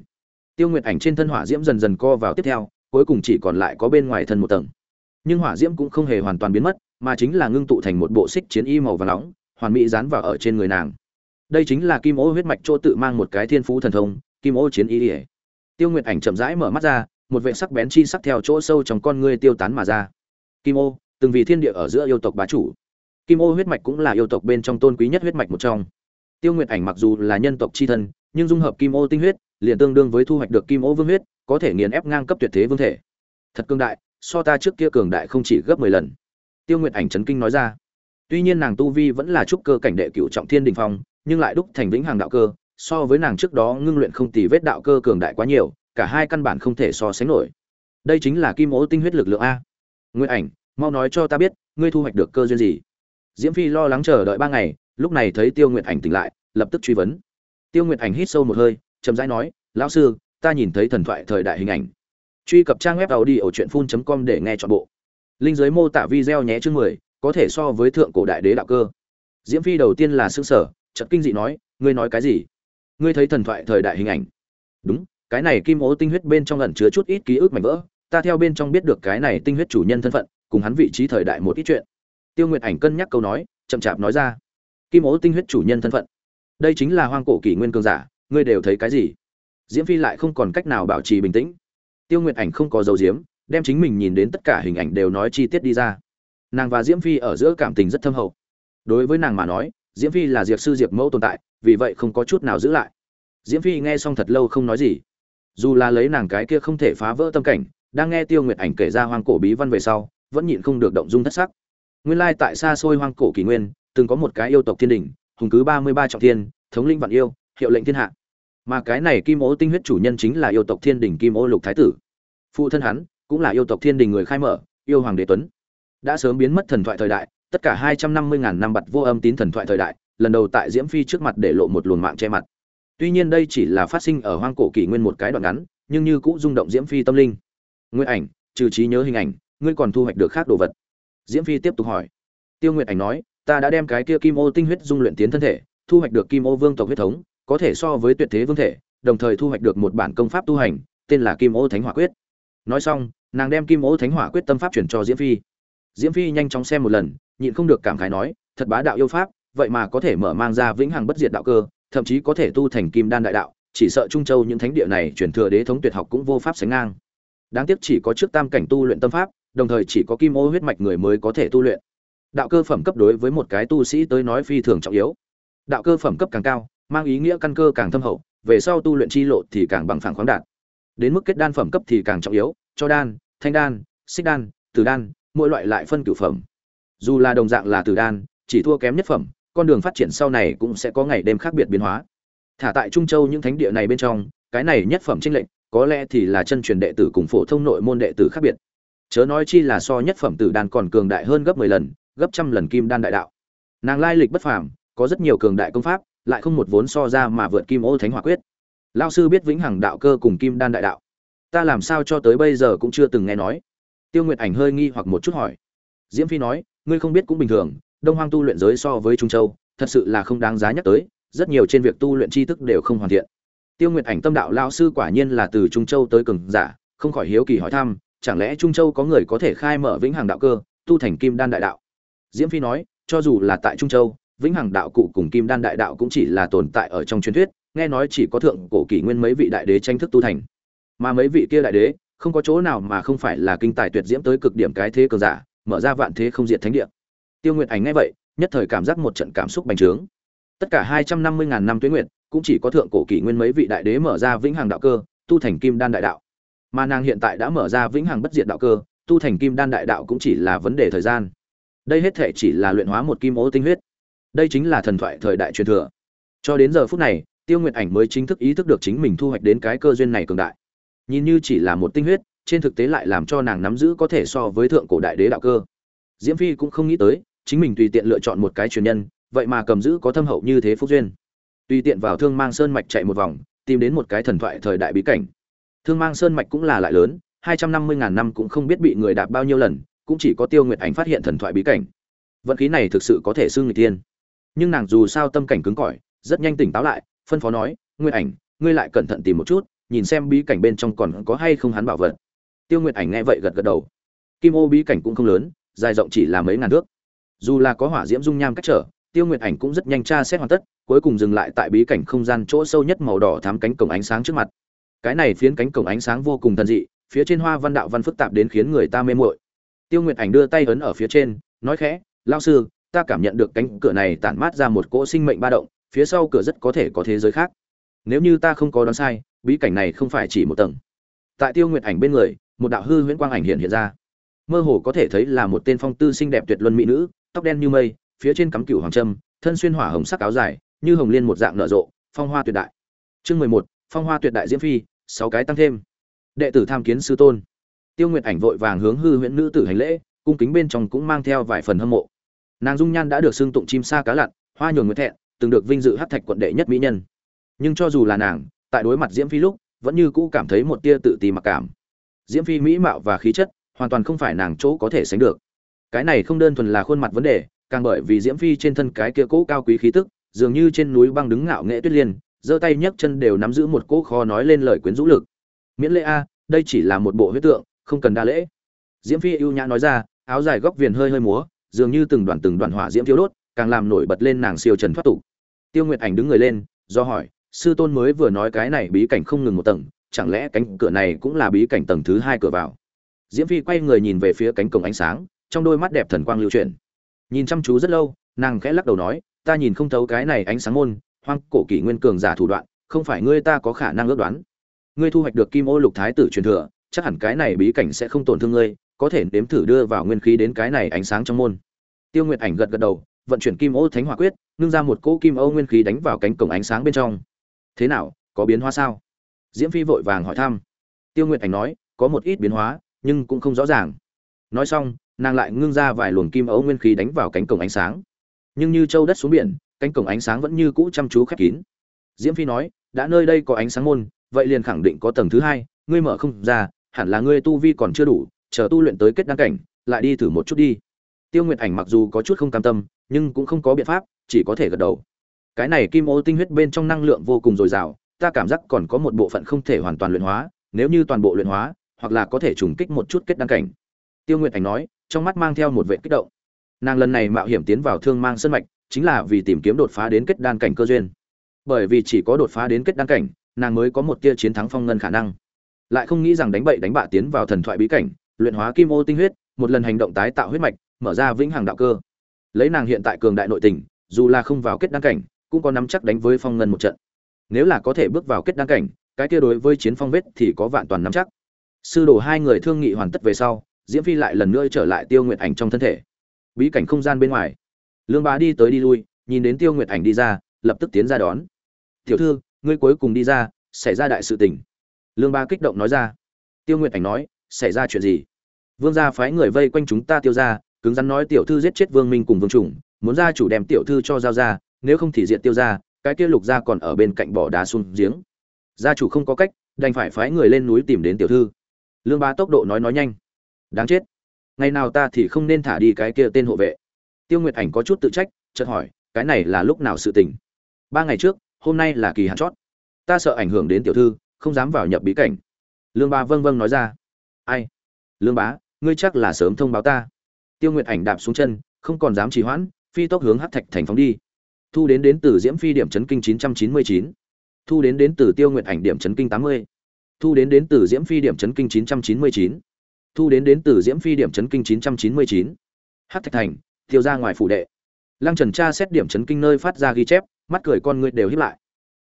Tiêu nguyệt ảnh trên thân hỏa diễm dần dần co vào tiếp theo, cuối cùng chỉ còn lại có bên ngoài thân một tầng. Nhưng hỏa diễm cũng không hề hoàn toàn biến mất, mà chính là ngưng tụ thành một bộ xích chiến y màu vàng nóng, hoàn mỹ dán vào ở trên người nàng. Đây chính là kim ô huyết mạch chỗ tự mang một cái thiên phú thần thông, kim ô chiến y tiêu nguyệt ảnh chậm rãi mở mắt ra, một vệ sắc bén chi sắc theo chỗ sâu trong con ngươi tiêu tán mà ra. Kim ô, từng vì thiên địa ở giữa yêu tộc bá chủ. Kim ô huyết mạch cũng là yêu tộc bên trong tôn quý nhất huyết mạch một trong. Tiêu nguyệt ảnh mặc dù là nhân tộc chi thân, nhưng dung hợp kim ô tinh huyết, liền tương đương với thu hoạch được kim ô vương huyết, có thể nghiền ép ngang cấp tuyệt thế vương thể. Thật cương đại, so ta trước kia cường đại không chỉ gấp mười lần. Tiêu nguyệt ảnh chấn kinh nói ra. Tuy nhiên nàng tu vi vẫn là trúc cơ cảnh đệ cửu trọng thiên đỉnh phong, nhưng lại đúc thành vĩnh hằng đạo cơ so với nàng trước đó ngưng luyện không tì vết đạo cơ cường đại quá nhiều, cả hai căn bản không thể so sánh nổi. Đây chính là kim ố tinh huyết lực lượng a. Nguyên ảnh, mau nói cho ta biết, ngươi thu hoạch được cơ duyên gì? Diễm phi lo lắng chờ đợi ba ngày, lúc này thấy tiêu nguyệt ảnh tỉnh lại, lập tức truy vấn. Tiêu nguyệt ảnh hít sâu một hơi, chậm rãi nói, lão sư, ta nhìn thấy thần thoại thời đại hình ảnh. Truy cập trang web tàu đi ở truyện phun com để nghe chọn bộ. Linh giới mô tả video nhé chương mười, có thể so với thượng cổ đại đế đạo cơ. Diễm phi đầu tiên là xương sở chật kinh dị nói, ngươi nói cái gì? Ngươi thấy thần thoại thời đại hình ảnh. Đúng, cái này kim ố tinh huyết bên trong ẩn chứa chút ít ký ức mảnh vỡ, ta theo bên trong biết được cái này tinh huyết chủ nhân thân phận, cùng hắn vị trí thời đại một ít chuyện. Tiêu nguyệt ảnh cân nhắc câu nói, chậm chạp nói ra. Kim ố tinh huyết chủ nhân thân phận. Đây chính là hoang cổ kỷ nguyên cường giả, ngươi đều thấy cái gì? Diễm phi lại không còn cách nào bảo trì bình tĩnh. Tiêu nguyệt ảnh không có dấu diếm, đem chính mình nhìn đến tất cả hình ảnh đều nói chi tiết đi ra. Nàng và diễm phi ở giữa cảm tình rất thâm hậu. Đối với nàng mà nói diễm phi là diệp sư diệp mẫu tồn tại, vì vậy không có chút nào giữ lại. Diễm phi nghe xong thật lâu không nói gì. Dù là lấy nàng cái kia không thể phá vỡ tâm cảnh, đang nghe tiêu nguyệt ảnh kể ra hoang cổ bí văn về sau, vẫn nhịn không được động dung thất sắc. Nguyên lai tại xa xôi hoang cổ kỷ nguyên, từng có một cái yêu tộc thiên đình, hùng cứ ba mươi ba trọng thiên, thống linh vạn yêu, hiệu lệnh thiên hạ. Mà cái này kim ô tinh huyết chủ nhân chính là yêu tộc thiên đình kim ô lục thái tử. Phụ thân hắn cũng là yêu tộc thiên đình người khai mở, yêu hoàng đế tuấn. Đã sớm biến mất thần thoại thời đại tất cả hai trăm năm mươi ngàn năm bặt vô âm tín thần thoại thời đại, lần đầu tại diễm phi trước mặt để lộ một luồng mạng che mặt. Tuy nhiên đây chỉ là phát sinh ở hoang cổ kỷ nguyên một cái đoạn ngắn, nhưng như cũng rung động diễm phi tâm linh. Nguyên ảnh, trừ trí nhớ hình ảnh, ngươi còn thu hoạch được khác đồ vật. Diễm phi tiếp tục hỏi. Tiêu nguyệt ảnh nói, ta đã đem cái kia kim ô tinh huyết dung luyện tiến thân thể, thu hoạch được kim ô vương tộc huyết thống, có thể so với tuyệt thế vương thể, đồng thời thu hoạch được một bản công pháp tu hành, tên là kim ô thánh hỏa quyết. Nói xong, nàng đem kim ô thánh hỏa quyết tâm pháp chuyển cho diễm phi. Diễm phi nhanh chóng xem một lần nhịn không được cảm khái nói, thật bá đạo yêu pháp, vậy mà có thể mở mang ra vĩnh hằng bất diệt đạo cơ, thậm chí có thể tu thành kim đan đại đạo, chỉ sợ trung châu những thánh địa này truyền thừa đế thống tuyệt học cũng vô pháp sánh ngang. Đáng tiếc chỉ có trước tam cảnh tu luyện tâm pháp, đồng thời chỉ có kim ô huyết mạch người mới có thể tu luyện. Đạo cơ phẩm cấp đối với một cái tu sĩ tới nói phi thường trọng yếu. Đạo cơ phẩm cấp càng cao, mang ý nghĩa căn cơ càng thâm hậu, về sau tu luyện chi lộ thì càng bằng phẳng khoáng đạt. Đến mức kết đan phẩm cấp thì càng trọng yếu, cho đan, thanh đan, xích đan từ đan, mỗi loại lại phân cửu phẩm dù là đồng dạng là từ đan, chỉ thua kém nhất phẩm, con đường phát triển sau này cũng sẽ có ngày đêm khác biệt biến hóa. Thả tại trung châu những thánh địa này bên trong, cái này nhất phẩm trinh lệnh, có lẽ thì là chân truyền đệ tử cùng phổ thông nội môn đệ tử khác biệt. Chớ nói chi là so nhất phẩm tử đan còn cường đại hơn gấp mười lần, gấp trăm lần kim đan đại đạo. Nàng lai lịch bất phàm, có rất nhiều cường đại công pháp, lại không một vốn so ra mà vượt kim ô thánh hỏa quyết. Lao sư biết vĩnh hằng đạo cơ cùng kim đan đại đạo. Ta làm sao cho tới bây giờ cũng chưa từng nghe nói. Tiêu nguyệt ảnh hơi nghi hoặc một chút hỏi. Diễm phi nói ngươi không biết cũng bình thường, đông hoang tu luyện giới so với trung châu, thật sự là không đáng giá nhắc tới, rất nhiều trên việc tu luyện tri thức đều không hoàn thiện. Tiêu nguyệt ảnh tâm đạo lao sư quả nhiên là từ trung châu tới cường giả, không khỏi hiếu kỳ hỏi thăm, chẳng lẽ trung châu có người có thể khai mở vĩnh hằng đạo cơ, tu thành kim đan đại đạo? Diễm phi nói, cho dù là tại trung châu, vĩnh hằng đạo cụ cùng kim đan đại đạo cũng chỉ là tồn tại ở trong truyền thuyết, nghe nói chỉ có thượng cổ kỷ nguyên mấy vị đại đế tranh thức tu thành. Mà mấy vị kia đại đế, không có chỗ nào mà không phải là kinh tài tuyệt diễm tới cực điểm cái thế cường giả mở ra vạn thế không diệt thánh địa. Tiêu nguyệt ảnh nghe vậy, nhất thời cảm giác một trận cảm xúc bành trướng. Tất cả hai trăm năm mươi ngàn năm tuyến nguyệt, cũng chỉ có thượng cổ kỷ nguyên mấy vị đại đế mở ra vĩnh hằng đạo cơ, tu thành kim đan đại đạo. Mà nàng hiện tại đã mở ra vĩnh hằng bất diệt đạo cơ, tu thành kim đan đại đạo cũng chỉ là vấn đề thời gian. Đây hết thể chỉ là luyện hóa một kim ô tinh huyết. Đây chính là thần thoại thời đại truyền thừa. Cho đến giờ phút này, tiêu nguyệt ảnh mới chính thức ý thức được chính mình thu hoạch đến cái cơ duyên này cường đại. Nhìn như chỉ là một tinh huyết trên thực tế lại làm cho nàng nắm giữ có thể so với thượng cổ đại đế đạo cơ. Diễm phi cũng không nghĩ tới, chính mình tùy tiện lựa chọn một cái truyền nhân, vậy mà cầm giữ có thâm hậu như thế phúc duyên. Tùy tiện vào thương mang sơn mạch chạy một vòng, tìm đến một cái thần thoại thời đại bí cảnh. Thương mang sơn mạch cũng là lại lớn, hai trăm năm mươi ngàn năm cũng không biết bị người đạp bao nhiêu lần, cũng chỉ có tiêu nguyệt ảnh phát hiện thần thoại bí cảnh. Vận khí này thực sự có thể xưng người tiên nhưng nàng dù sao tâm cảnh cứng cỏi, rất nhanh tỉnh táo lại, phân phó nói, nguyệt ảnh, ngươi lại cẩn thận tìm một chút, nhìn xem bí cảnh bên trong còn có hay không hắn bảo vật tiêu nguyệt ảnh nghe vậy gật gật đầu. Kim ô bí cảnh cũng không lớn, dài rộng chỉ là mấy ngàn thước. Dù là có hỏa diễm dung nham cách trở, tiêu nguyệt ảnh cũng rất nhanh tra xét hoàn tất, cuối cùng dừng lại tại bí cảnh không gian chỗ sâu nhất màu đỏ thám cánh cổng ánh sáng trước mặt. Cái này phiến cánh cổng ánh sáng vô cùng thần dị, phía trên hoa văn đạo văn phức tạp đến khiến người ta mê mội tiêu nguyệt ảnh đưa tay ấn ở phía trên, nói khẽ lao sư, ta cảm nhận được cánh cửa này tản mát ra một cỗ sinh mệnh ba động, phía sau cửa rất có thể có thế giới khác. Nếu như ta không có đoán sai, bí cảnh này không phải chỉ một tầng. Tại tiêu nguyệt ảnh bên người một đạo hư huyễn quang ảnh hiện hiện ra. Mơ hồ có thể thấy là một tên phong tư xinh đẹp tuyệt luân mỹ nữ, tóc đen như mây, phía trên cắm cửu hoàng trâm, thân xuyên hỏa hồng sắc áo dài, như hồng liên một dạng nở rộ, phong hoa tuyệt đại. Chương mười một, phong hoa tuyệt đại diễm phi, sáu cái tăng thêm. Đệ tử tham kiến sư tôn. Tiêu nguyệt ảnh vội vàng hướng hư huyễn nữ tử hành lễ, cung kính bên trong cũng mang theo vài phần hâm mộ. Nàng dung nhan đã được xưng tụng chim sa cá lặn, hoa nhường nguyệt thẹn, từng được vinh dự hát thạch quận đệ nhất mỹ nhân. Nhưng cho dù là nàng, tại đối mặt diễm phi lúc, vẫn như cũ cảm thấy một tia tự ti mặc cảm diễm phi mỹ mạo và khí chất, hoàn toàn không phải nàng chỗ có thể sánh được. Cái này không đơn thuần là khuôn mặt vấn đề, càng bởi vì diễm phi trên thân cái kia cỗ cao quý khí tức, dường như trên núi băng đứng ngạo nghệ tuyết liên, giơ tay nhấc chân đều nắm giữ một cỗ kho nói lên lời quyến rũ lực. Miễn lễ a, đây chỉ là một bộ huyết tượng, không cần đa lễ. Diễm phi ưu nhã nói ra, áo dài góc viền hơi hơi múa, dường như từng đoàn từng đoàn hỏa diễm thiếu đốt, càng làm nổi bật lên nàng siêu trần thoát tục. Tiêu nguyệt ảnh đứng người lên, do hỏi, sư tôn mới vừa nói cái này bí cảnh không ngừng một tầng chẳng lẽ cánh cửa này cũng là bí cảnh tầng thứ hai cửa vào? Diễm phi quay người nhìn về phía cánh cổng ánh sáng, trong đôi mắt đẹp thần quang lưu chuyển. Nhìn chăm chú rất lâu, nàng khẽ lắc đầu nói, ta nhìn không thấu cái này ánh sáng môn, hoang cổ kỷ nguyên cường giả thủ đoạn, không phải ngươi ta có khả năng ước đoán. Ngươi thu hoạch được kim ô lục thái tử truyền thừa, chắc hẳn cái này bí cảnh sẽ không tổn thương ngươi, có thể nếm thử đưa vào nguyên khí đến cái này ánh sáng trong môn. Tiêu nguyệt ảnh gật gật đầu, vận chuyển kim ô thánh hỏa quyết nương ra một cỗ kim ô nguyên khí đánh vào cánh cổng ánh sáng bên trong. Thế nào, có biến hóa sao? Diễm phi vội vàng hỏi thăm. Tiêu nguyệt ảnh nói, có một ít biến hóa, nhưng cũng không rõ ràng. Nói xong, nàng lại ngưng ra vài luồng kim ấu nguyên khí đánh vào cánh cổng ánh sáng. Nhưng như châu đất xuống biển, cánh cổng ánh sáng vẫn như cũ chăm chú khép kín. Diễm phi nói, đã nơi đây có ánh sáng môn, vậy liền khẳng định có tầng thứ hai, ngươi mở không ra, hẳn là ngươi tu vi còn chưa đủ, chờ tu luyện tới kết đăng cảnh, lại đi thử một chút đi. Tiêu nguyệt ảnh mặc dù có chút không cam tâm, nhưng cũng không có biện pháp, chỉ có thể gật đầu. Cái này kim ô tinh huyết bên trong năng lượng vô cùng dồi dào ta cảm giác còn có một bộ phận không thể hoàn toàn luyện hóa, nếu như toàn bộ luyện hóa, hoặc là có thể trùng kích một chút kết đăng cảnh. Tiêu nguyệt ảnh nói, trong mắt mang theo một vệ kích động. Nàng lần này mạo hiểm tiến vào thương mang sân mạch, chính là vì tìm kiếm đột phá đến kết đan cảnh cơ duyên. Bởi vì chỉ có đột phá đến kết đan cảnh, nàng mới có một tia chiến thắng phong ngân khả năng. Lại không nghĩ rằng đánh bậy đánh bạ tiến vào thần thoại bí cảnh, luyện hóa kim ô tinh huyết, một lần hành động tái tạo huyết mạch, mở ra vĩnh hằng đạo cơ. Lấy nàng hiện tại cường đại nội tình, dù là không vào kết đan cảnh, cũng có nắm chắc đánh với phong ngân một trận nếu là có thể bước vào kết đăng cảnh, cái kia đối với chiến phong vết thì có vạn toàn nắm chắc. Sư đồ hai người thương nghị hoàn tất về sau, diễm phi lại lần nữa trở lại tiêu nguyện ảnh trong thân thể. Bí cảnh không gian bên ngoài. Lương bá đi tới đi lui, nhìn đến tiêu nguyệt ảnh đi ra, lập tức tiến ra đón. Tiểu thư, ngươi cuối cùng đi ra, xảy ra đại sự tình. Lương bá kích động nói ra. Tiêu nguyệt ảnh nói, xảy ra chuyện gì? Vương gia phái người vây quanh chúng ta tiêu ra cứng rắn nói tiểu thư giết chết vương minh cùng vương trùng, muốn gia chủ đem tiểu thư cho giao ra, nếu không thì diện tiêu ra cái kia lục gia còn ở bên cạnh bỏ đá xuống giếng. Gia chủ không có cách, đành phải phái người lên núi tìm đến tiểu thư. Lương Bá tốc độ nói nói nhanh. Đáng chết. Ngày nào ta thì không nên thả đi cái kia tên hộ vệ. Tiêu nguyệt ảnh có chút tự trách, chợt hỏi, cái này là lúc nào sự tình? Ba ngày trước, hôm nay là kỳ hạn chót. Ta sợ ảnh hưởng đến tiểu thư, không dám vào nhập bí cảnh. Lương Bá vâng vâng nói ra. Ai? Lương bá, ngươi chắc là sớm thông báo ta. Tiêu nguyệt ảnh đạp xuống chân, không còn dám trì hoãn, phi tốc hướng hát thạch thành phóng đi thu đến đến từ diễm phi điểm chấn kinh 999. thu đến đến từ tiêu nguyệt ảnh điểm chấn kinh 80. thu đến đến từ diễm phi điểm chấn kinh 999. thu đến đến từ diễm phi điểm chấn kinh 999. hát thạch thành tiêu ra ngoài phủ đệ lăng trần tra xét điểm chấn kinh nơi phát ra ghi chép mắt cười con người đều hiếp lại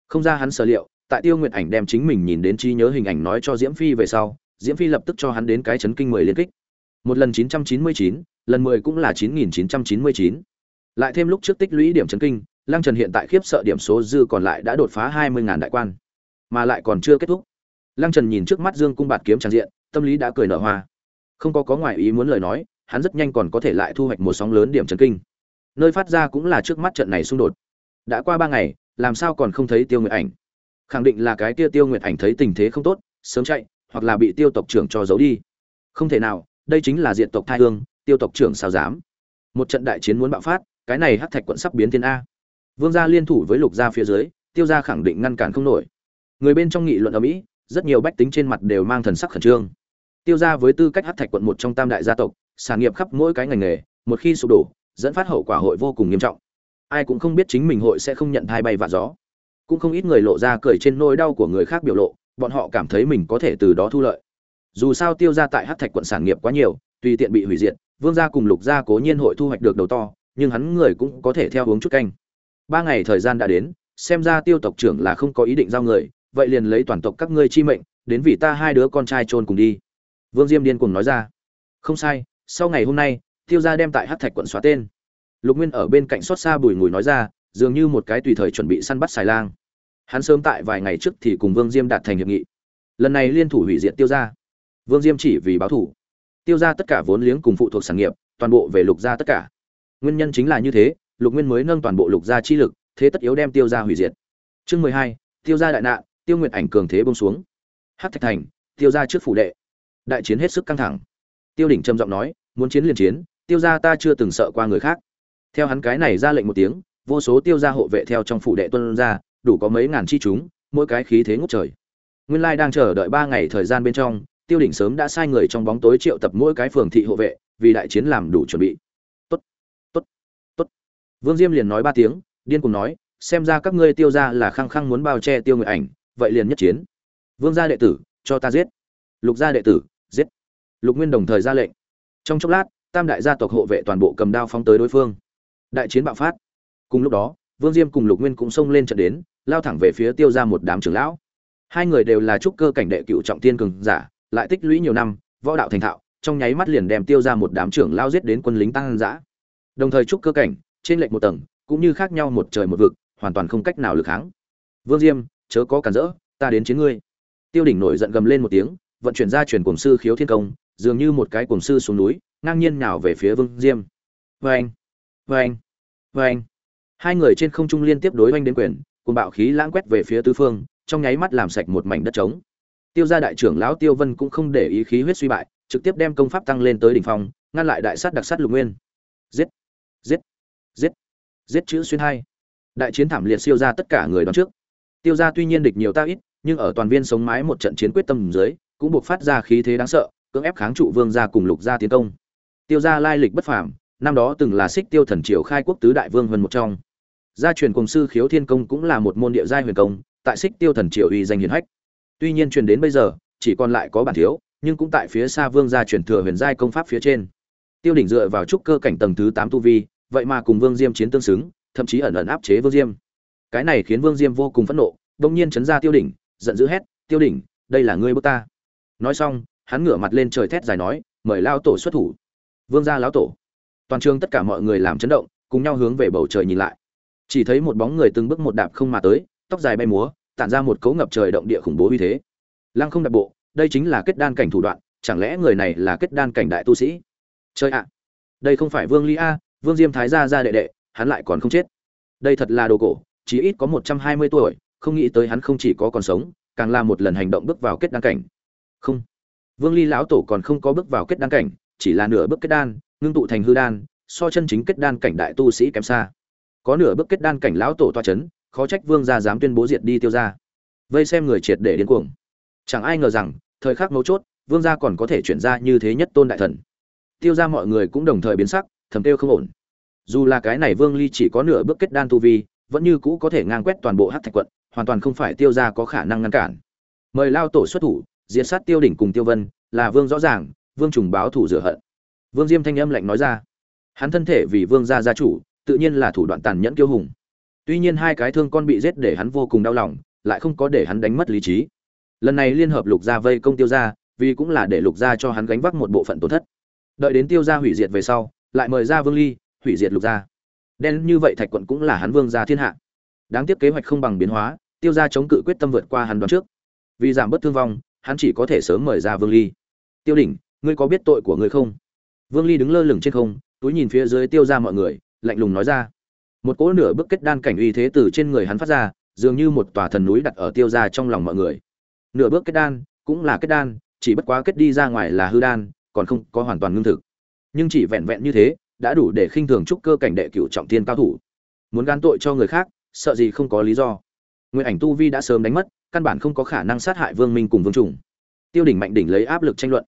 không ra hắn sở liệu tại tiêu nguyệt ảnh đem chính mình nhìn đến trí nhớ hình ảnh nói cho diễm phi về sau diễm phi lập tức cho hắn đến cái chấn kinh mười liên kích một lần 999, lần 10 cũng là 9999. lại thêm lúc trước tích lũy điểm chấn kinh lăng trần hiện tại khiếp sợ điểm số dư còn lại đã đột phá 20.000 đại quan, mà lại còn chưa kết thúc. Lăng trần nhìn trước mắt dương cung bạt kiếm tràn diện, tâm lý đã cười nở hoa. Không có có ngoại ý muốn lời nói, hắn rất nhanh còn có thể lại thu hoạch một sóng lớn điểm chấn kinh. Nơi phát ra cũng là trước mắt trận này xung đột. Đã qua ba ngày, làm sao còn không thấy tiêu nguyệt ảnh? Khẳng định là cái kia tiêu nguyệt ảnh thấy tình thế không tốt, sớm chạy, hoặc là bị tiêu tộc trưởng cho giấu đi. Không thể nào, đây chính là diện tộc Thái hương, tiêu tộc trưởng sao dám? Một trận đại chiến muốn bạo phát, cái này hắc thạch quận sắp biến thiên a vương gia liên thủ với lục gia phía dưới, tiêu gia khẳng định ngăn cản không nổi. Người bên trong nghị luận ở mỹ, rất nhiều bách tính trên mặt đều mang thần sắc khẩn trương. Tiêu gia với tư cách hắc thạch quận một trong tam đại gia tộc, sản nghiệp khắp mỗi cái ngành nghề, một khi sụp đổ, dẫn phát hậu quả hội vô cùng nghiêm trọng. Ai cũng không biết chính mình hội sẽ không nhận thai bay và gió. Cũng không ít người lộ ra cười trên nỗi đau của người khác biểu lộ, bọn họ cảm thấy mình có thể từ đó thu lợi. Dù sao tiêu gia tại hát thạch quận sản nghiệp quá nhiều, tùy tiện bị hủy diệt, vương gia cùng lục gia cố nhiên hội thu hoạch được đầu to, nhưng hắn người cũng có thể theo hướng chút canh ba ngày thời gian đã đến, xem ra tiêu tộc trưởng là không có ý định giao người, vậy liền lấy toàn tộc các ngươi chi mệnh, đến vì ta hai đứa con trai chôn cùng đi. Vương diêm điên cùng nói ra. Không sai, sau ngày hôm nay, tiêu gia đem tại hát thạch quận xóa tên. Lục nguyên ở bên cạnh xót xa bùi ngùi nói ra, dường như một cái tùy thời chuẩn bị săn bắt xài lang. Hắn sớm tại vài ngày trước thì cùng vương diêm đạt thành hiệp nghị. Lần này liên thủ hủy diệt tiêu gia. Vương diêm chỉ vì báo thủ. Tiêu ra tất cả vốn liếng cùng phụ thuộc sản nghiệp, toàn bộ về lục gia tất cả. Nguyên nhân chính là như thế lục nguyên mới nâng toàn bộ lục gia chi lực, thế tất yếu đem tiêu gia hủy diệt. Chương mười hai, tiêu gia đại nạn, tiêu nguyện ảnh cường thế bông xuống. Hát thạch thành, tiêu gia trước phủ đệ. Đại chiến hết sức căng thẳng. Tiêu đỉnh trầm giọng nói, muốn chiến liền chiến, tiêu gia ta chưa từng sợ qua người khác. Theo hắn cái này ra lệnh một tiếng, vô số tiêu gia hộ vệ theo trong phủ đệ tuân ra, đủ có mấy ngàn chi chúng, mỗi cái khí thế ngút trời. Nguyên lai đang chờ đợi ba ngày thời gian bên trong, tiêu đỉnh sớm đã sai người trong bóng tối triệu tập mỗi cái phường thị hộ vệ, vì đại chiến làm đủ chuẩn bị vương diêm liền nói ba tiếng, điên cùng nói, xem ra các ngươi tiêu gia là khăng khăng muốn bao che tiêu người ảnh, vậy liền nhất chiến. Vương gia đệ tử, cho ta giết. Lục gia đệ tử, giết. Lục nguyên đồng thời ra lệnh. Trong chốc lát, tam đại gia tộc hộ vệ toàn bộ cầm đao phóng tới đối phương. Đại chiến bạo phát. Cùng lúc đó, vương diêm cùng lục nguyên cũng xông lên trận đến, lao thẳng về phía tiêu gia một đám trưởng lão. Hai người đều là trúc cơ cảnh đệ cựu trọng tiên cường giả, lại tích lũy nhiều năm, võ đạo thành thạo, trong nháy mắt liền đem tiêu ra một đám trưởng lao giết đến quân lính tăng dã. Đồng thời trúc cơ cảnh trên lệch một tầng, cũng như khác nhau một trời một vực, hoàn toàn không cách nào lực kháng. Vương diêm, chớ có cản rỡ, ta đến chiến ngươi. Tiêu đỉnh nổi giận gầm lên một tiếng, vận chuyển ra truyền cổng sư khiếu thiên công, dường như một cái cổng sư xuống núi, ngang nhiên nào về phía vương diêm. Vê anh vê anh vê anh hai người trên không trung liên tiếp đối oanh đến quyền cùng bạo khí lãng quét về phía tứ phương, trong nháy mắt làm sạch một mảnh đất trống. Tiêu gia đại trưởng lão tiêu vân cũng không để ý khí huyết suy bại, trực tiếp đem công pháp tăng lên tới đỉnh phong, ngăn lại đại sát đặc sát lục nguyên. Giết giết. Giết chữ xuyên hai. Đại chiến thảm liệt siêu ra tất cả người đón trước. Tiêu gia tuy nhiên địch nhiều ta ít nhưng ở toàn viên sống mái một trận chiến quyết tâm dưới cũng buộc phát ra khí thế đáng sợ cưỡng ép kháng trụ vương gia cùng lục gia tiến công. Tiêu gia lai lịch bất phàm năm đó từng là xích tiêu thần triều khai quốc tứ đại vương hơn một trong. Gia truyền cùng sư khiếu thiên công cũng là một môn địa giai huyền công tại xích tiêu thần triều uy danh hiển hách. Tuy nhiên truyền đến bây giờ, chỉ còn lại có bản thiếu, nhưng cũng tại phía xa Vương gia truyền thừa huyền giai công pháp phía trên. Tiêu đỉnh dựa vào trúc cơ cảnh tầng thứ tám tu vi, vậy mà cùng Vương Diêm chiến tương xứng, thậm chí ẩn ẩn áp chế Vương Diêm. Cái này khiến Vương Diêm vô cùng phẫn nộ, đột nhiên chấn ra Tiêu đỉnh, giận dữ hét, "Tiêu đỉnh, đây là ngươi bức ta!" Nói xong, hắn ngửa mặt lên trời thét dài nói, "Mời lão tổ xuất thủ." Vương gia lão tổ. Toàn trường tất cả mọi người làm chấn động, cùng nhau hướng về bầu trời nhìn lại. chỉ thấy một bóng người từng bước một đạp không mà tới tóc dài bay múa tản ra một cấu ngập trời động địa khủng bố uy thế lăng không đạp bộ đây chính là kết đan cảnh thủ đoạn chẳng lẽ người này là kết đan cảnh đại tu sĩ chơi ạ đây không phải vương ly a vương diêm thái gia ra đệ đệ, hắn lại còn không chết. Đây thật là đồ cổ, chí ít có một trăm hai mươi tuổi, không nghĩ tới hắn không chỉ có còn sống, càng là một lần hành động bước vào kết đan cảnh. Không. Vương ly lão tổ còn không có bước vào kết đan cảnh, chỉ là nửa bước kết đan, ngưng tụ thành hư đan, so chân chính kết đan cảnh đại tu sĩ kém xa. Có nửa bước kết đan cảnh lão tổ toa chấn, khó trách vương gia dám tuyên bố diệt đi tiêu gia. Vây xem người triệt để điên cuồng. Chẳng ai ngờ rằng, thời khắc mấu chốt, vương gia còn có thể chuyển ra như thế nhất tôn đại thần. Tiêu gia mọi người cũng đồng thời biến sắc, thầm tiêu không ổn dù là cái này vương ly chỉ có nửa bước kết đan tu vi, vẫn như cũ có thể ngang quét toàn bộ hát thạch quận, hoàn toàn không phải tiêu gia có khả năng ngăn cản. Mời lao tổ xuất thủ, diệt sát tiêu đỉnh cùng tiêu vân, là vương rõ ràng, vương trùng báo thủ rửa hận. Vương diêm thanh âm lạnh nói ra. Hắn thân thể vì vương gia gia chủ, tự nhiên là thủ đoạn tàn nhẫn kiêu hùng. Tuy nhiên hai cái thương con bị giết để hắn vô cùng đau lòng, lại không có để hắn đánh mất lý trí. Lần này liên hợp lục gia vây công tiêu gia, vì cũng là để lục gia cho hắn gánh vác một bộ phận tổn thất. Đợi đến tiêu gia hủy diệt về sau, lại mời ra vương ly hủy diệt lục gia. Đen như vậy thạch quận cũng là hắn vương gia thiên hạ. Đáng tiếc kế hoạch không bằng biến hóa, tiêu gia chống cự quyết tâm vượt qua hắn đoán trước. Vì giảm bớt thương vong, hắn chỉ có thể sớm mời ra vương ly. Tiêu đỉnh, ngươi có biết tội của ngươi không? Vương ly đứng lơ lửng trên không, túi nhìn phía dưới tiêu ra mọi người, lạnh lùng nói ra. Một cỗ nửa bước kết đan cảnh uy thế từ trên người hắn phát ra, dường như một tòa thần núi đặt ở tiêu ra trong lòng mọi người. Nửa bước kết đan cũng là kết đan, chỉ bất quá kết đi ra ngoài là hư đan, còn không có hoàn toàn ngưng thực. Nhưng chỉ vẹn vẹn như thế đã đủ để khinh thường trúc cơ cảnh đệ cửu trọng thiên cao thủ. Muốn gán tội cho người khác, sợ gì không có lý do. Nguyên ảnh tu vi đã sớm đánh mất, căn bản không có khả năng sát hại vương minh cùng vương trùng. Tiêu đỉnh mạnh đỉnh lấy áp lực tranh luận.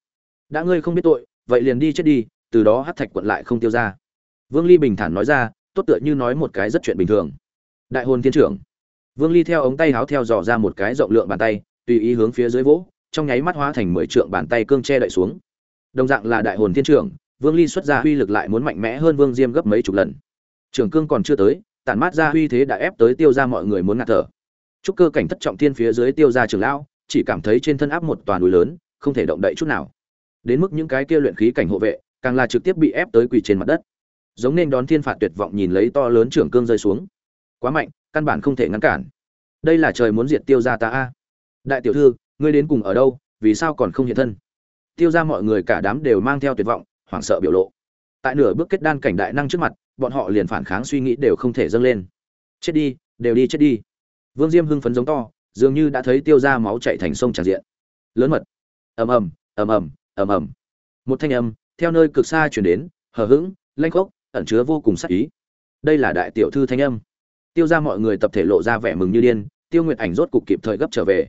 Đã ngươi không biết tội, vậy liền đi chết đi, từ đó hát thạch quận lại không tiêu ra. Vương ly bình thản nói ra, tốt tựa như nói một cái rất chuyện bình thường. Đại hồn thiên trưởng. Vương ly theo ống tay háo theo dò ra một cái rộng lượng bàn tay, tùy ý hướng phía dưới vỗ, trong nháy mắt hóa thành mười trượng bàn tay cương che đậy xuống. Đồng dạng là đại hồn thiên trưởng vương ly xuất ra uy lực lại muốn mạnh mẽ hơn vương diêm gấp mấy chục lần trường cương còn chưa tới tản mát ra uy thế đã ép tới tiêu ra mọi người muốn ngạt thở Trúc cơ cảnh thất trọng thiên phía dưới tiêu ra trường lão, chỉ cảm thấy trên thân áp một toàn núi lớn, không thể động đậy chút nào. Đến mức những cái kia luyện khí cảnh hộ vệ, càng là trực tiếp bị ép tới quỳ trên mặt đất. Giống nên đón thiên phạt tuyệt vọng nhìn lấy to lớn trưởng cương rơi xuống. Quá mạnh, căn bản không thể ngăn cản. Đây là trời muốn diệt tiêu gia ta a. Đại tiểu thư, ngươi đến cùng ở đâu, vì sao còn không hiện thân? Tiêu gia mọi người cả đám đều mang theo tuyệt vọng, hoảng sợ biểu lộ. Tại nửa bước kết đan cảnh đại năng trước mặt, bọn họ liền phản kháng suy nghĩ đều không thể dâng lên. Chết đi, đều đi chết đi. Vương Diêm hưng phấn giống to, dường như đã thấy tiêu ra máu chảy thành sông tràn diện. Lớn mật. Ầm ầm, ầm ầm, ầm ầm. Một thanh âm theo nơi cực xa truyền đến, hờ hững, lanh khốc, ẩn chứa vô cùng sắc ý. Đây là đại tiểu thư thanh âm. Tiêu ra mọi người tập thể lộ ra vẻ mừng như điên, Tiêu Nguyệt Ảnh rốt cục kịp thời gấp trở về.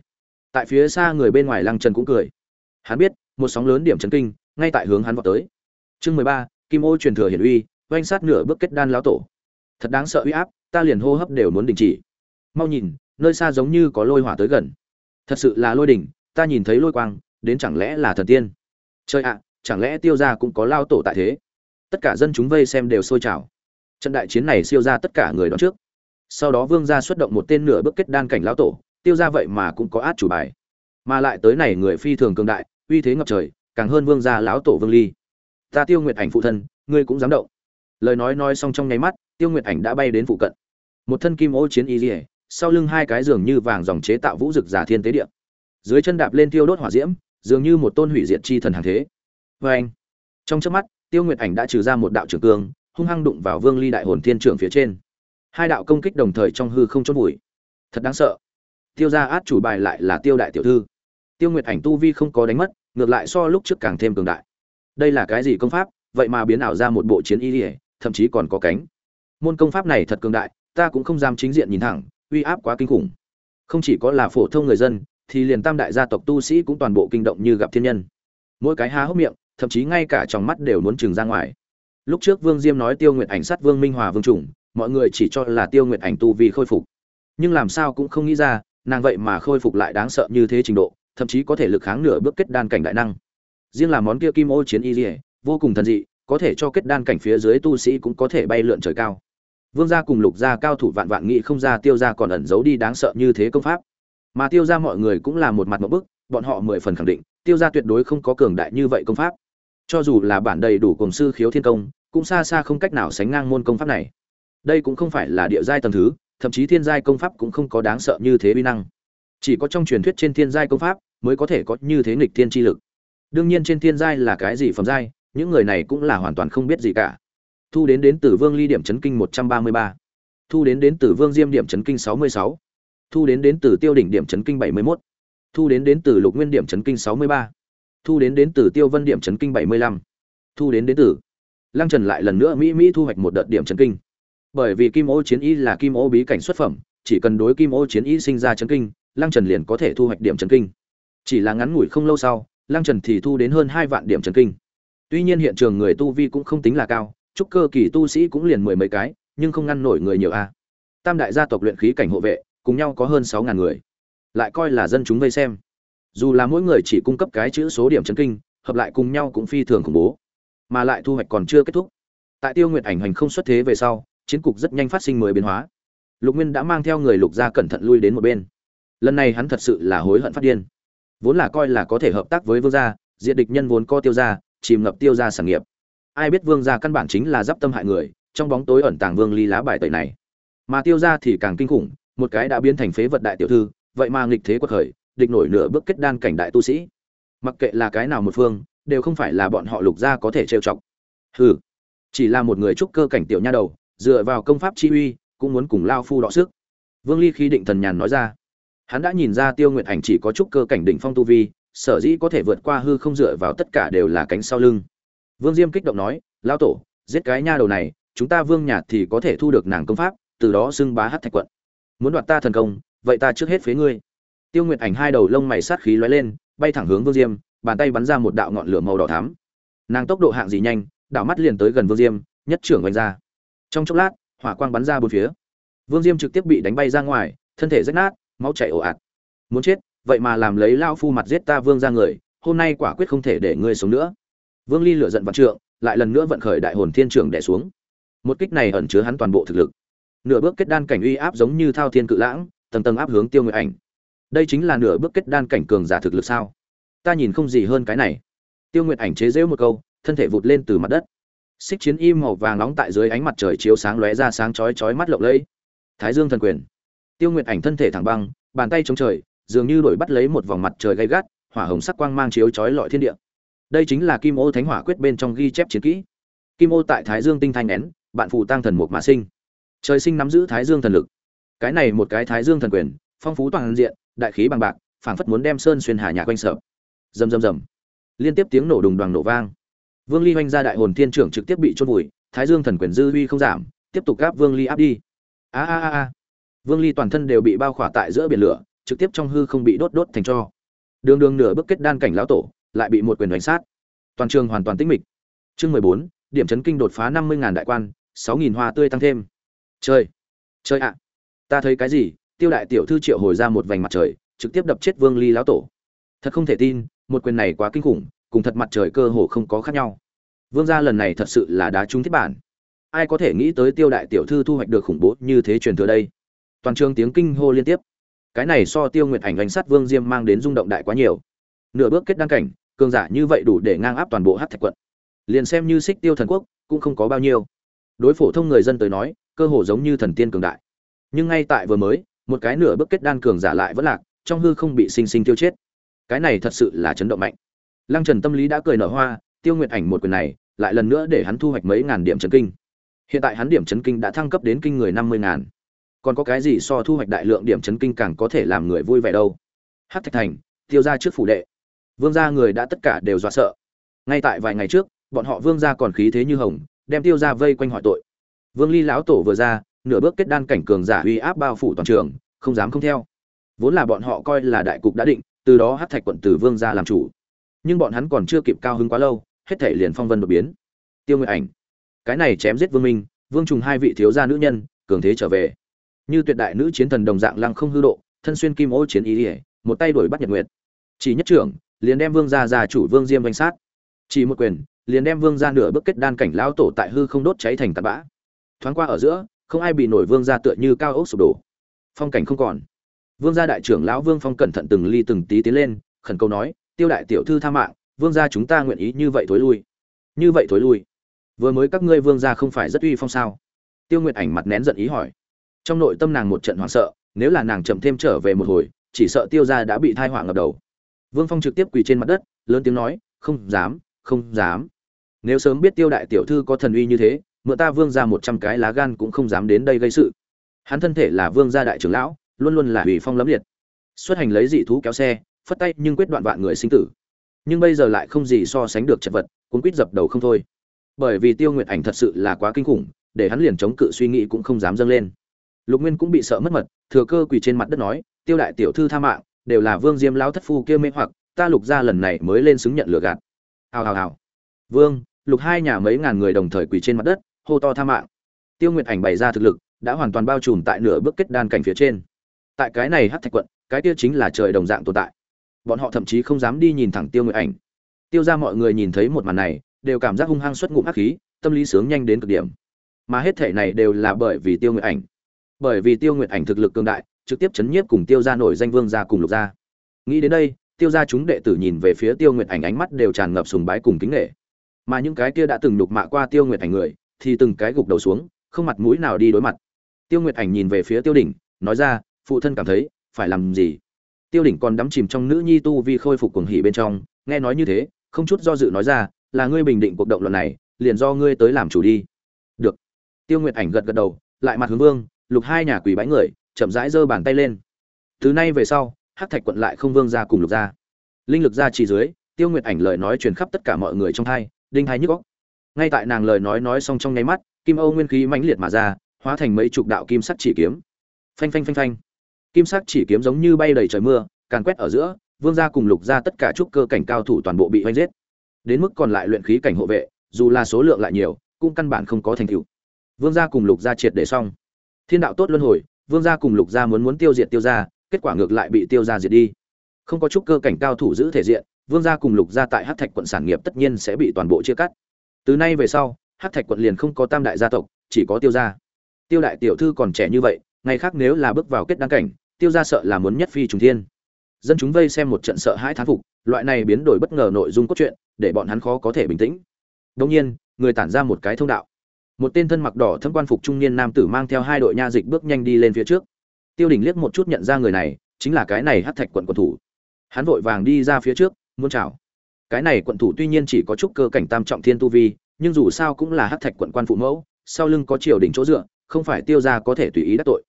Tại phía xa người bên ngoài Lăng Trần cũng cười. Hắn biết, một sóng lớn điểm chấn kinh, ngay tại hướng hắn vọt tới. Chương mười ba, Kim Ô truyền thừa hiển uy, oanh sát nửa bước kết đan lão tổ. Thật đáng sợ uy áp, ta liền hô hấp đều muốn đình chỉ. Mau nhìn nơi xa giống như có lôi hỏa tới gần. Thật sự là lôi đỉnh ta nhìn thấy lôi quang đến chẳng lẽ là thần tiên? Chơi ạ chẳng lẽ tiêu gia cũng có lao tổ tại thế? Tất cả dân chúng vây xem đều sôi trào. Trận đại chiến này siêu ra tất cả người đón trước. Sau đó vương gia xuất động một tên nửa bước kết đan cảnh lão tổ tiêu gia vậy mà cũng có át chủ bài. Mà lại tới này người phi thường cường đại uy thế ngập trời càng hơn vương gia lão tổ vương ly ta tiêu nguyệt ảnh phụ thân, ngươi cũng dám động. Lời nói nói xong trong nháy mắt, tiêu nguyệt ảnh đã bay đến phụ cận. Một thân kim ô chiến y dỉa sau lưng hai cái giường như vàng dòng chế tạo vũ rực giả thiên tế địa. Dưới chân đạp lên tiêu đốt hỏa diễm, dường như một tôn hủy diệt chi thần hàng thế. Vê anh, trong chớp mắt, tiêu nguyệt ảnh đã trừ ra một đạo trường cương, hung hăng đụng vào vương ly đại hồn thiên trưởng phía trên. Hai đạo công kích đồng thời trong hư không chốt bụi thật đáng sợ. Tiêu ra át chủ bài lại là tiêu đại tiểu thư. Tiêu nguyệt ảnh tu vi không có đánh mất, ngược lại so lúc trước càng thêm cường đại đây là cái gì công pháp, vậy mà biến ảo ra một bộ chiến y ỉa thậm chí còn có cánh. Môn công pháp này thật cường đại, ta cũng không dám chính diện nhìn thẳng, uy áp quá kinh khủng. Không chỉ có là phổ thông người dân, thì liền tam đại gia tộc tu sĩ cũng toàn bộ kinh động như gặp thiên nhân. Mỗi cái há hốc miệng, thậm chí ngay cả trong mắt đều muốn trừng ra ngoài. Lúc trước vương diêm nói tiêu nguyệt ảnh sát vương minh hòa vương trùng mọi người chỉ cho là tiêu nguyệt ảnh tu vì khôi phục. Nhưng làm sao cũng không nghĩ ra, nàng vậy mà khôi phục lại đáng sợ như thế trình độ, thậm chí có thể lực kháng nửa bước kết đan cảnh đại năng riêng là món kia kim ô chiến y dỉa vô cùng thần dị có thể cho kết đan cảnh phía dưới tu sĩ cũng có thể bay lượn trời cao Vương gia cùng Lục gia cao thủ vạn vạn nghị không ra Tiêu gia còn ẩn giấu đi đáng sợ như thế công pháp. Mà Tiêu gia mọi người cũng là một mặt một bức, bọn họ mười phần khẳng định, Tiêu gia tuyệt đối không có cường đại như vậy công pháp. Cho dù là bản đầy đủ cùng sư khiếu thiên công, cũng xa xa không cách nào sánh ngang môn công pháp này. đây cũng không phải là địa giai tầng thứ thậm chí thiên giai công pháp cũng không có đáng sợ như thế uy năng chỉ có trong truyền thuyết trên thiên giai công pháp mới có thể có như thế nghịch thiên chi lực đương nhiên trên thiên giai là cái gì phẩm giai, những người này cũng là hoàn toàn không biết gì cả. Thu đến đến từ vương ly điểm chấn kinh một trăm ba mươi ba. Thu đến đến từ vương diêm điểm chấn kinh sáu mươi sáu. Thu đến đến từ tiêu đỉnh điểm chấn kinh bảy mươi mốt. Thu đến đến từ lục nguyên điểm chấn kinh sáu mươi ba. Thu đến đến từ tiêu vân điểm chấn kinh bảy mươi lăm. Thu đến đến từ lăng trần lại lần nữa mỹ mỹ thu hoạch một đợt điểm chấn kinh. Bởi vì kim ô chiến y là kim ô bí cảnh xuất phẩm, chỉ cần đối kim ô chiến y sinh ra chấn kinh, lăng trần liền có thể thu hoạch điểm chấn kinh. Chỉ là ngắn ngủi không lâu sau lăng trần thì thu đến hơn hai vạn điểm Trần kinh. Tuy nhiên hiện trường người tu vi cũng không tính là cao, trúc cơ kỳ tu sĩ cũng liền mười mấy cái, nhưng không ngăn nổi người nhiều a. Tam đại gia tộc luyện khí cảnh hộ vệ, cùng nhau có hơn sáu ngàn người. Lại coi là dân chúng vây xem. Dù là mỗi người chỉ cung cấp cái chữ số điểm chấn kinh, hợp lại cùng nhau cũng phi thường khủng bố. Mà lại thu hoạch còn chưa kết thúc. Tại tiêu nguyệt ảnh hành không xuất thế về sau, chiến cục rất nhanh phát sinh mới biến hóa. Lục nguyên đã mang theo người lục gia cẩn thận lui đến một bên. Lần này hắn thật sự là hối hận phát điên vốn là coi là có thể hợp tác với vương gia diện địch nhân vốn co tiêu gia, chìm ngập tiêu gia sản nghiệp. Ai biết vương gia căn bản chính là d i p tâm hại người, trong bóng tối ẩn tàng vương ly lá bài tẩy này. Mà tiêu gia thì càng kinh khủng, một cái đã biến thành phế vật đại tiểu thư, vậy mà nghịch thế quật khởi, địch nổi nửa bước kết đan cảnh đại tu sĩ. Mặc kệ là cái nào một phương, đều không phải là bọn họ lục gia có thể trêu chọc. Hừ, chỉ là một người trúc cơ cảnh tiểu nha đầu, dựa vào công pháp chi uy, cũng muốn cùng lao phu đọ sức. Vương ly khí định thần nhàn nói ra hắn đã nhìn ra tiêu nguyệt ảnh chỉ có chút cơ cảnh đỉnh phong tu vi, sở dĩ có thể vượt qua hư không dựa vào tất cả đều là cánh sau lưng. Vương diêm kích động nói lao tổ, giết cái nha đầu này, chúng ta vương nhạt thì có thể thu được nàng công pháp, từ đó xưng bá hát thạch quận. Muốn đoạt ta thần công, vậy ta trước hết phế ngươi. Tiêu nguyệt ảnh hai đầu lông mày sát khí lóe lên, bay thẳng hướng vương diêm, bàn tay bắn ra một đạo ngọn lửa màu đỏ thắm. Nàng tốc độ hạng gì nhanh, đạo mắt liền tới gần vương diêm, nhất trưởng oanh ra. Trong chốc lát, hỏa quang bắn ra bốn phía. Vương diêm trực tiếp bị đánh bay ra ngoài, thân thể rách nát máu chảy ồ ạt. Muốn chết, vậy mà làm lấy lao phu mặt giết ta vương ra người, hôm nay quả quyết không thể để ngươi sống nữa. Vương ly lửa giận vạn trượng, lại lần nữa vận khởi đại hồn thiên trường đẻ xuống. Một kích này ẩn chứa hắn toàn bộ thực lực. Nửa bước kết đan cảnh uy áp giống như thao thiên cự lãng, tầng tầng áp hướng tiêu nguyệt ảnh. Đây chính là nửa bước kết đan cảnh cường giả thực lực sao? Ta nhìn không gì hơn cái này. Tiêu nguyệt ảnh chế rễu một câu, thân thể vụt lên từ mặt đất. Xích chiến y màu vàng nóng tại dưới ánh mặt trời chiếu sáng lóe ra sáng chói chói mắt lộng lẫy. Thái dương thần quyền tiêu nguyệt ảnh thân thể thẳng băng, bàn tay chống trời, dường như đổi bắt lấy một vòng mặt trời gay gắt, hỏa hồng sắc quang mang chiếu chói lọi thiên địa. Đây chính là kim ô thánh hỏa quyết bên trong ghi chép chiến kỹ. Kim ô tại thái dương tinh thanh nén, bạn phù tăng thần một mà sinh. Trời sinh nắm giữ thái dương thần lực. Cái này một cái thái dương thần quyền, phong phú toàn diện, đại khí bằng bạc, phảng phất muốn đem sơn xuyên hà nhà quanh sợ. Rầm rầm rầm. Liên tiếp tiếng nổ đùng đoàn nổ vang. Vương ly hoành ra đại hồn thiên trưởng trực tiếp bị chôn vùi, thái dương thần quyền dư huy không giảm, tiếp tục gáp vương ly áp đi. A a a a vương ly toàn thân đều bị bao khỏa tại giữa biển lửa, trực tiếp trong hư không bị đốt đốt thành cho. Đường đường nửa bước kết đan cảnh lão tổ, lại bị một quyền đánh sát. Toàn trường hoàn toàn tĩnh mịch. Chương mười bốn, điểm chấn kinh đột phá năm mươi ngàn đại quan, sáu nghìn hoa tươi tăng thêm. Chơi chơi ạ! Ta thấy cái gì? Tiêu đại tiểu thư triệu hồi ra một vành mặt trời, trực tiếp đập chết vương ly lão tổ. Thật không thể tin, một quyền này quá kinh khủng, cùng thật mặt trời cơ hồ không có khác nhau. Vương gia lần này thật sự là đá trúng thiết bản. Ai có thể nghĩ tới tiêu đại tiểu thư thu hoạch được khủng bố như thế truyền thừa đây? Toàn trường tiếng kinh hô liên tiếp. Cái này so tiêu nguyệt ảnh đánh sát vương diêm mang đến rung động đại quá nhiều. Nửa bước kết đăng cảnh, cường giả như vậy đủ để ngang áp toàn bộ hát thạch quận. Liền xem như xích tiêu thần quốc, cũng không có bao nhiêu. Đối phổ thông người dân tới nói, cơ hồ giống như thần tiên cường đại. Nhưng ngay tại vừa mới, một cái nửa bước kết đan cường giả lại vẫn lạc, trong hư không bị sinh sinh tiêu chết. Cái này thật sự là chấn động mạnh. Lăng trần tâm lý đã cười nở hoa, tiêu nguyệt ảnh một quyền này, lại lần nữa để hắn thu hoạch mấy ngàn điểm chấn kinh. Hiện tại hắn điểm chấn kinh đã thăng cấp đến kinh người năm mươi ngàn còn có cái gì so thu hoạch đại lượng điểm chấn kinh càng có thể làm người vui vẻ đâu? Hát thạch thành, tiêu ra trước phủ đệ. Vương gia người đã tất cả đều dọa sợ. Ngay tại vài ngày trước, bọn họ vương gia còn khí thế như hồng, đem tiêu ra vây quanh hỏi tội. Vương ly lão tổ vừa ra, nửa bước kết đan cảnh cường giả uy áp bao phủ toàn trường, không dám không theo. Vốn là bọn họ coi là đại cục đã định, từ đó hát thạch quận từ vương gia làm chủ. Nhưng bọn hắn còn chưa kịp cao hứng quá lâu, hết thể liền phong vân đột biến. Tiêu nguyện ảnh, cái này chém giết vương minh, vương trùng hai vị thiếu gia nữ nhân, cường thế trở về như tuyệt đại nữ chiến thần đồng dạng lăng không hư độ, thân xuyên kim ô chiến ý ỉa, một tay đuổi bắt nhật nguyệt. Chỉ nhất trưởng, liền đem vương gia già chủ vương diêm danh sát. Chỉ một quyền, liền đem vương gia nửa bước kết đan cảnh lão tổ tại hư không đốt cháy thành tạt bã. Thoáng qua ở giữa, không ai bị nổi vương gia tựa như cao ốc sụp đổ. Phong cảnh không còn. Vương gia đại trưởng lão vương phong cẩn thận từng ly từng tí tiến lên, khẩn cầu nói, tiêu đại tiểu thư tha mạng, vương gia chúng ta nguyện ý như vậy thối lui. Như vậy thối lui? Vừa mới các ngươi vương gia không phải rất uy phong sao? Tiêu nguyệt ảnh mặt nén giận ý hỏi trong nội tâm nàng một trận hoảng sợ, nếu là nàng chậm thêm trở về một hồi, chỉ sợ tiêu gia đã bị thai họa ngập đầu. Vương phong trực tiếp quỳ trên mặt đất, lớn tiếng nói, không dám không dám. Nếu sớm biết tiêu đại tiểu thư có thần uy như thế, mượn ta vương ra một trăm cái lá gan cũng không dám đến đây gây sự. Hắn thân thể là vương gia đại trưởng lão, luôn luôn là ủy phong lấm liệt. Xuất hành lấy dị thú kéo xe, phất tay nhưng quyết đoạn vạn người sinh tử. Nhưng bây giờ lại không gì so sánh được chật vật, cuốn quýt dập đầu không thôi. Bởi vì tiêu nguyệt ảnh thật sự là quá kinh khủng, để hắn liền chống cự suy nghĩ cũng không dám dâng lên lục nguyên cũng bị sợ mất mật, thừa cơ quỳ trên mặt đất nói, tiêu đại tiểu thư tha mạng, đều là vương diêm lão thất phu kia mê hoặc, ta lục ra lần này mới lên xứng nhận lừa gạt. Hào hào hào. Vương, lục hai nhà mấy ngàn người đồng thời quỳ trên mặt đất, hô to tha mạng. Tiêu nguyệt ảnh bày ra thực lực, đã hoàn toàn bao trùm tại nửa bước kết đan cảnh phía trên. Tại cái này hát thạch quận, cái kia chính là trời đồng dạng tồn tại. Bọn họ thậm chí không dám đi nhìn thẳng tiêu nguyệt ảnh. Tiêu ra mọi người nhìn thấy một màn này, đều cảm giác hung hăng xuất ngụm hắc khí, tâm lý sướng nhanh đến cực điểm. Mà hết thể này đều là bởi vì tiêu nguyệt ảnh bởi vì tiêu nguyệt ảnh thực lực cường đại, trực tiếp chấn nhiếp cùng tiêu ra nổi danh vương ra cùng lục gia. Nghĩ đến đây, tiêu ra chúng đệ tử nhìn về phía tiêu nguyệt ảnh ánh mắt đều tràn ngập sùng bái cùng kính nghệ mà những cái kia đã từng nhục mạ qua tiêu nguyệt ảnh người, thì từng cái gục đầu xuống, không mặt mũi nào đi đối mặt. Tiêu nguyệt ảnh nhìn về phía tiêu đỉnh, nói ra, phụ thân cảm thấy, phải làm gì? Tiêu đỉnh còn đắm chìm trong nữ nhi tu vi khôi phục cuồng hỉ bên trong, nghe nói như thế, không chút do dự nói ra, là ngươi bình định cuộc động luận này, liền do ngươi tới làm chủ đi. Được. Tiêu nguyệt ảnh gật gật đầu, lại mặt hướng vương lục hai nhà quỷ bái người, chậm rãi giơ bàn tay lên. Từ nay về sau hát thạch quận lại không vương ra cùng lục ra linh lực ra chỉ dưới, tiêu nguyệt ảnh lời nói truyền khắp tất cả mọi người trong thai, đinh hai nhức góc ngay tại nàng lời nói nói xong trong nháy mắt, kim âu nguyên khí mãnh liệt mà ra, hóa thành mấy chục đạo kim sắc chỉ kiếm. Phanh phanh phanh phanh. Kim sắc chỉ kiếm giống như bay đầy trời mưa, càn quét ở giữa, vương gia cùng lục gia tất cả trúc cơ cảnh cao thủ toàn bộ bị hoanh giết. Đến mức còn lại luyện khí cảnh hộ vệ, dù là số lượng lại nhiều, cũng căn bản không có thành tựu. Vương gia cùng lục gia triệt để xong thiên đạo tốt luân hồi, vương gia cùng lục gia muốn muốn tiêu diệt tiêu gia, kết quả ngược lại bị tiêu gia diệt đi. Không có chút cơ cảnh cao thủ giữ thể diện, vương gia cùng lục gia tại hát thạch quận sản nghiệp tất nhiên sẽ bị toàn bộ chia cắt. Từ nay về sau hát thạch quận liền không có tam đại gia tộc, chỉ có tiêu gia. Tiêu đại tiểu thư còn trẻ như vậy, ngày khác nếu là bước vào kết đăng cảnh, tiêu gia sợ là muốn nhất phi trùng thiên. Dân chúng vây xem một trận sợ hãi thán phục, loại này biến đổi bất ngờ nội dung cốt truyện, để bọn hắn khó có thể bình tĩnh. Đông nhiên, người tản ra một cái thông đạo một tên thân mặc đỏ thâm quan phục trung niên nam tử mang theo hai đội nha dịch bước nhanh đi lên phía trước. Tiêu đỉnh liếc một chút nhận ra người này, chính là cái này hát thạch quận quận thủ. Hắn vội vàng đi ra phía trước, muốn chào. Cái này quận thủ tuy nhiên chỉ có chút cơ cảnh tam trọng thiên tu vi, nhưng dù sao cũng là hát thạch quận quan phụ mẫu, sau lưng có triều đỉnh chỗ dựa, không phải tiêu ra có thể tùy ý đắc tội.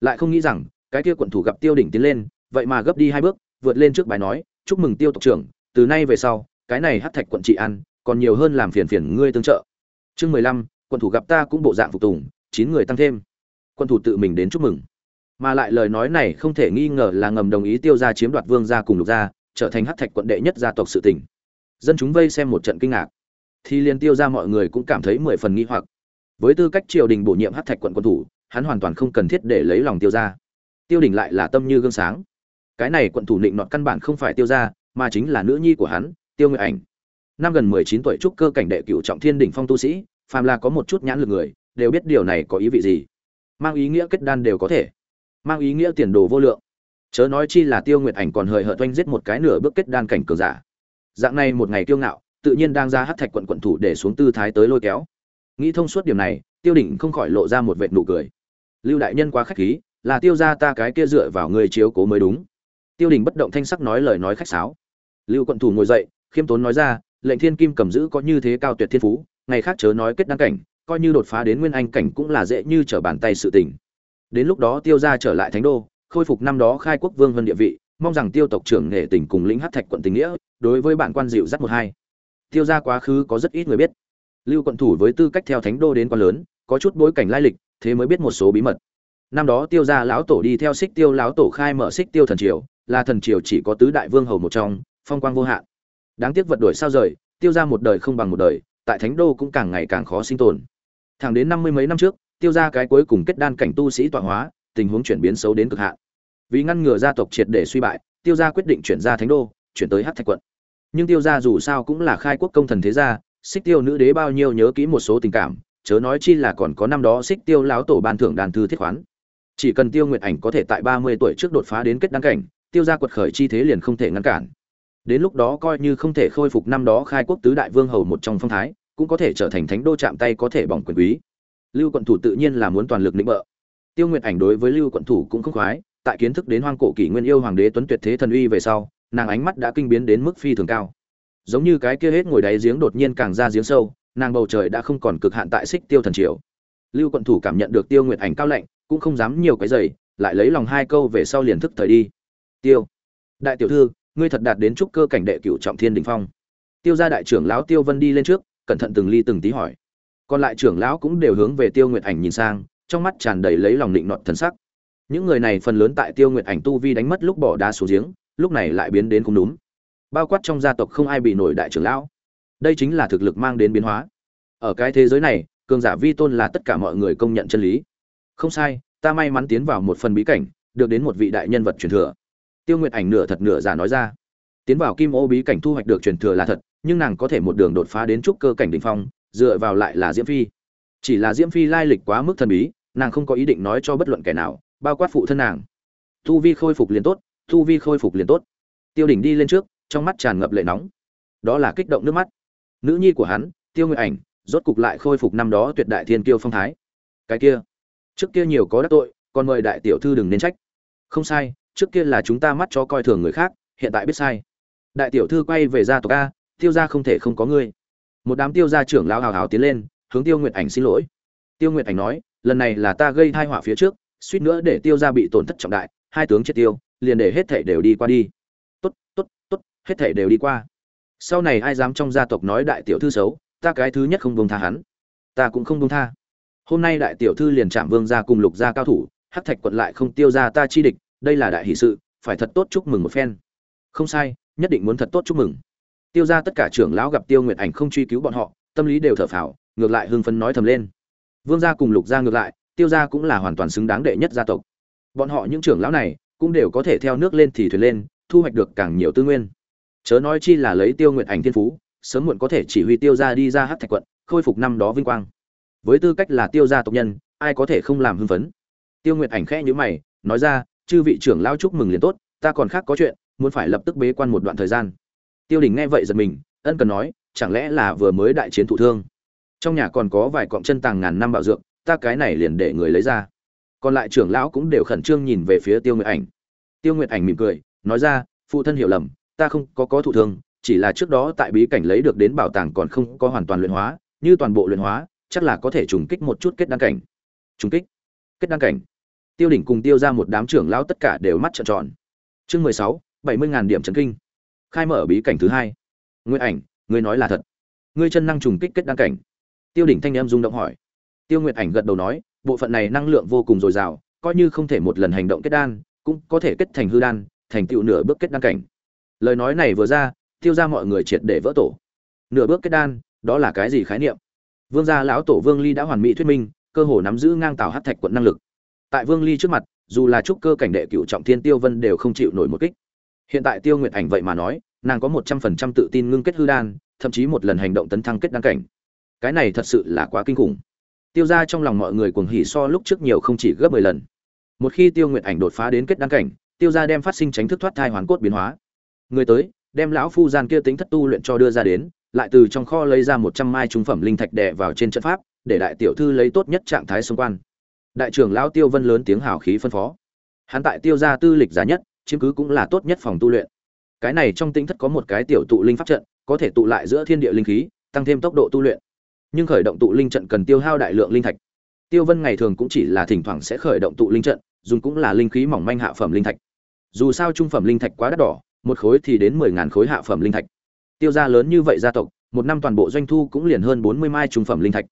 Lại không nghĩ rằng, cái kia quận thủ gặp tiêu đỉnh tiến lên, vậy mà gấp đi hai bước, vượt lên trước bài nói, chúc mừng tiêu tộc trưởng, từ nay về sau, cái này hát thạch quận trị ăn còn nhiều hơn làm phiền phiền ngươi tương trợ. Chương mười lăm Quân thủ gặp ta cũng bộ dạng phục tùng, chín người tăng thêm. Quân thủ tự mình đến chúc mừng. Mà lại lời nói này không thể nghi ngờ là ngầm đồng ý tiêu gia chiếm đoạt vương gia cùng lục gia, trở thành hắc thạch quận đệ nhất gia tộc sự tỉnh dân chúng vây xem một trận kinh ngạc. Thì liền tiêu ra mọi người cũng cảm thấy mười phần nghi hoặc. Với tư cách triều đình bổ nhiệm hát thạch quận quân thủ, hắn hoàn toàn không cần thiết để lấy lòng tiêu ra tiêu đình lại là tâm như gương sáng. Cái này quận thủ định nọt căn bản không phải tiêu ra mà chính là nữ nhi của hắn, tiêu nguyệt ảnh. Năm gần mười chín tuổi trúc cơ cảnh đệ cựu trọng thiên đỉnh phong tu sĩ phàm là có một chút nhãn lực người, đều biết điều này có ý vị gì. Mang ý nghĩa kết đan đều có thể. Mang ý nghĩa tiền đồ vô lượng. Chớ nói chi là tiêu nguyệt ảnh còn hời hợt oanh giết một cái nửa bước kết đan cảnh cường giả. Dạng này một ngày kiêu ngạo, tự nhiên đang ra hát thạch quận quận thủ để xuống tư thái tới lôi kéo. Nghĩ thông suốt điểm này, tiêu đỉnh không khỏi lộ ra một vệt nụ cười. Lưu đại nhân quá khách khí, là tiêu ra ta cái kia dựa vào người chiếu cố mới đúng. Tiêu đình bất động thanh sắc nói lời nói khách sáo. Lưu quận thủ ngồi dậy, khiêm tốn nói ra, lệnh thiên kim cầm giữ có như thế cao tuyệt thiên phú ngày khác chớ nói kết đăng cảnh, coi như đột phá đến nguyên anh cảnh cũng là dễ như trở bàn tay sự tình. Đến lúc đó tiêu ra trở lại thánh đô, khôi phục năm đó khai quốc vương vân địa vị, mong rằng tiêu tộc trưởng nghệ tỉnh cùng lĩnh hát thạch quận tình nghĩa, đối với bản quan dịu dắt một hai. Tiêu ra quá khứ có rất ít người biết. Lưu quận thủ với tư cách theo thánh đô đến quan lớn, có chút bối cảnh lai lịch, thế mới biết một số bí mật. Năm đó tiêu gia lão tổ đi theo xích tiêu lão tổ khai mở xích tiêu thần triều, là thần triều chỉ có tứ đại vương hầu một trong, phong quang vô hạn. Đáng tiếc vật đổi sao rời, tiêu ra một đời không bằng một đời tại thánh đô cũng càng ngày càng khó sinh tồn. Thẳng đến năm mươi mấy năm trước, tiêu ra cái cuối cùng kết đan cảnh tu sĩ tọa hóa, tình huống chuyển biến xấu đến cực hạn. Vì ngăn ngừa gia tộc triệt để suy bại, tiêu gia quyết định chuyển ra thánh đô, chuyển tới hát thạch quận. Nhưng tiêu gia dù sao cũng là khai quốc công thần thế gia, xích tiêu nữ đế bao nhiêu nhớ kỹ một số tình cảm, chớ nói chi là còn có năm đó xích tiêu láo tổ ban thưởng đàn thư thiết khoán. Chỉ cần tiêu nguyệt ảnh có thể tại ba mươi tuổi trước đột phá đến kết đăng cảnh, tiêu gia quật khởi chi thế liền không thể ngăn cản đến lúc đó coi như không thể khôi phục năm đó khai quốc tứ đại vương hầu một trong phong thái, cũng có thể trở thành thánh đô chạm tay có thể bỏng quyền quý. Lưu quận thủ tự nhiên là muốn toàn lực lĩnh bợ. Tiêu nguyệt ảnh đối với lưu quận thủ cũng không khoái, tại kiến thức đến hoang cổ kỷ nguyên yêu hoàng đế tuấn tuyệt thế thần uy về sau, nàng ánh mắt đã kinh biến đến mức phi thường cao. Giống như cái kia hết ngồi đáy giếng đột nhiên càng ra giếng sâu, nàng bầu trời đã không còn cực hạn tại xích tiêu thần triều. Lưu quận thủ cảm nhận được tiêu nguyệt ảnh cao lạnh, cũng không dám nhiều cái giày, lại lấy lòng hai câu về sau liền thức thời đi. Tiêu, đại tiểu thư ngươi thật đạt đến trúc cơ cảnh đệ cửu trọng thiên đình phong. Tiêu gia đại trưởng lão tiêu vân đi lên trước, cẩn thận từng ly từng tí hỏi. Còn lại trưởng lão cũng đều hướng về tiêu nguyệt ảnh nhìn sang, trong mắt tràn đầy lấy lòng định nọt thần sắc. Những người này phần lớn tại tiêu nguyệt ảnh tu vi đánh mất lúc bỏ đá xuống giếng, lúc này lại biến đến không đúng. Bao quát trong gia tộc không ai bị nổi đại trưởng lão. Đây chính là thực lực mang đến biến hóa. Ở cái thế giới này, cường giả vi tôn là tất cả mọi người công nhận chân lý. Không sai, ta may mắn tiến vào một phần bí cảnh, được đến một vị đại nhân vật truyền thừa tiêu nguyệt ảnh nửa thật nửa giả nói ra. Tiến vào kim ô bí cảnh thu hoạch được truyền thừa là thật, nhưng nàng có thể một đường đột phá đến trúc cơ cảnh đ ỉ n h phong, dựa vào lại là diễm phi. Chỉ là diễm phi lai lịch quá mức thần bí, nàng không có ý định nói cho bất luận kẻ nào, bao quát phụ thân nàng. Thu vi khôi phục liền tốt thu vi khôi phục liền tốt. Tiêu đỉnh đi lên trước, trong mắt tràn ngập lệ nóng. Đó là kích động nước mắt. Nữ nhi của hắn, tiêu nguyệt ảnh, rốt cục lại khôi phục năm đó tuyệt đại thiên kiêu phong thái. Cái kia, trước kia nhiều có đắc tội, còn mời đại tiểu thư đừng nên trách. Không sai trước kia là chúng ta mắt cho coi thường người khác, hiện tại biết sai. Đại tiểu thư quay về gia tộc a, tiêu gia không thể không có ngươi. Một đám tiêu gia trưởng lão hào hào tiến lên, hướng tiêu nguyệt ảnh xin lỗi. Tiêu nguyệt ảnh nói, lần này là ta gây thai họa phía trước, suýt nữa để tiêu gia bị tổn thất trọng đại, hai tướng chết tiêu, liền để hết thảy đều đi qua đi. Tốt tốt tốt, hết thảy đều đi qua. Sau này ai dám trong gia tộc nói đại tiểu thư xấu, ta cái thứ nhất không buông tha hắn. Ta cũng không buông tha. Hôm nay đại tiểu thư liền chạm vương gia cùng lục gia cao thủ, hắc thạch quận lại không tiêu ra ta chi địch đây là đại hỷ sự, phải thật tốt chúc mừng một phen. Không sai, nhất định muốn thật tốt chúc mừng. Tiêu ra tất cả trưởng lão gặp tiêu nguyệt ảnh không truy cứu bọn họ, tâm lý đều thở phào, ngược lại hưng phấn nói thầm lên. Vương gia cùng lục gia ngược lại, tiêu gia cũng là hoàn toàn xứng đáng đệ nhất gia tộc. Bọn họ những trưởng lão này cũng đều có thể theo nước lên thì thuyền lên, thu hoạch được càng nhiều tư nguyên. Chớ nói chi là lấy tiêu nguyệt ảnh thiên phú, sớm muộn có thể chỉ huy tiêu gia đi ra hát thạch quận, khôi phục năm đó vinh quang. Với tư cách là tiêu gia tộc nhân, ai có thể không làm hưng phấn? Tiêu nguyệt ảnh khẽ nhữ mày, nói ra chư vị trưởng lao chúc mừng liền tốt, ta còn khác có chuyện, muốn phải lập tức bế quan một đoạn thời gian. Tiêu đình nghe vậy giật mình, ân cần nói, chẳng lẽ là vừa mới đại chiến thụ thương? Trong nhà còn có vài cọng chân tàng ngàn năm bảo dược, ta cái này liền để người lấy ra. Còn lại trưởng lão cũng đều khẩn trương nhìn về phía tiêu nguyệt ảnh. Tiêu nguyệt ảnh mỉm cười, nói ra, phụ thân hiểu lầm, ta không có có thụ thương, chỉ là trước đó tại bí cảnh lấy được đến bảo tàng còn không có hoàn toàn luyện hóa, như toàn bộ luyện hóa, chắc là có thể trùng kích một chút kết đăng cảnh. Trùng kích? Kết đăng cảnh? Tiêu đỉnh cùng tiêu ra một đám trưởng lão tất cả đều mắt trợn tròn. Chương mười sáu, bảy mươi ngàn điểm trấn kinh. Khai mở bí cảnh thứ hai. Nguyên ảnh, ngươi nói là thật. Ngươi chân năng trùng kích kết đăng cảnh. Tiêu đỉnh thanh em rung động hỏi. Tiêu nguyệt ảnh gật đầu nói, bộ phận này năng lượng vô cùng dồi dào, coi như không thể một lần hành động kết đan, cũng có thể kết thành hư đan, thành tựu nửa bước kết đăng cảnh. Lời nói này vừa ra, tiêu ra mọi người triệt để vỡ tổ. Nửa bước kết đan, đó là cái gì khái niệm? Vương gia lão tổ vương ly đã hoàn mỹ thuyết minh, cơ hồ nắm giữ ngang tàu hát thạch quận năng lực tại vương ly trước mặt, dù là trúc cơ cảnh đệ cựu trọng thiên tiêu vân đều không chịu nổi một kích. Hiện tại tiêu nguyệt ảnh vậy mà nói, nàng có một trăm phần trăm tự tin ngưng kết hư đan, thậm chí một lần hành động tấn thăng kết đan cảnh. Cái này thật sự là quá kinh khủng. Tiêu ra trong lòng mọi người cuồng hỉ so lúc trước nhiều không chỉ gấp mười lần. Một khi tiêu nguyệt ảnh đột phá đến kết đan cảnh, tiêu ra đem phát sinh tránh thức thoát thai hoàn cốt biến hóa. Người tới, đem lão phu gian kia tính thất tu luyện cho đưa ra đến, lại từ trong kho lấy ra một trăm mai trung phẩm linh thạch đè vào trên trận pháp, để đại tiểu thư lấy tốt nhất trạng thái xung quan đại trưởng lão tiêu vân lớn tiếng hào khí phân phó. Hắn tại tiêu gia tư lịch giá nhất, chiếm cứ cũng là tốt nhất phòng tu luyện. Cái này trong tinh thất có một cái tiểu tụ linh pháp trận, có thể tụ lại giữa thiên địa linh khí, tăng thêm tốc độ tu luyện. Nhưng khởi động tụ linh trận cần tiêu hao đại lượng linh thạch. Tiêu vân ngày thường cũng chỉ là thỉnh thoảng sẽ khởi động tụ linh trận, dùng cũng là linh khí mỏng manh hạ phẩm linh thạch. Dù sao trung phẩm linh thạch quá đắt đỏ, một khối thì đến mười ngàn khối hạ phẩm linh thạch. Tiêu gia lớn như vậy gia tộc, một năm toàn bộ doanh thu cũng liền hơn bốn mươi mai trung phẩm linh thạch.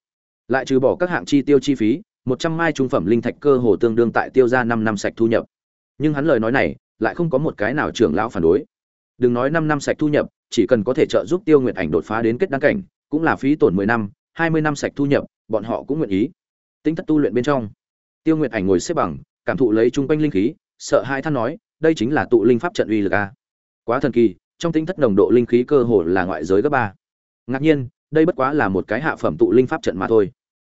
Lại trừ bỏ các hạng chi tiêu chi phí một trăm mai trung phẩm linh thạch cơ hồ tương đương tại tiêu gia năm năm sạch thu nhập. Nhưng hắn lời nói này lại không có một cái nào trưởng lão phản đối. Đừng nói năm năm sạch thu nhập, chỉ cần có thể trợ giúp tiêu nguyệt ảnh đột phá đến kết đăng cảnh, cũng là phí tổn mười năm, hai mươi năm sạch thu nhập, bọn họ cũng nguyện ý. Tính thất tu luyện bên trong, tiêu nguyệt ảnh ngồi xếp bằng, cảm thụ lấy chung quanh linh khí, sợ hai than nói, đây chính là tụ linh pháp trận uy lực a. Quá thần kỳ, trong tính thất nồng độ linh khí cơ hồ là ngoại giới gấp ba. Ngạc nhiên, đây bất quá là một cái hạ phẩm tụ linh pháp trận mà thôi.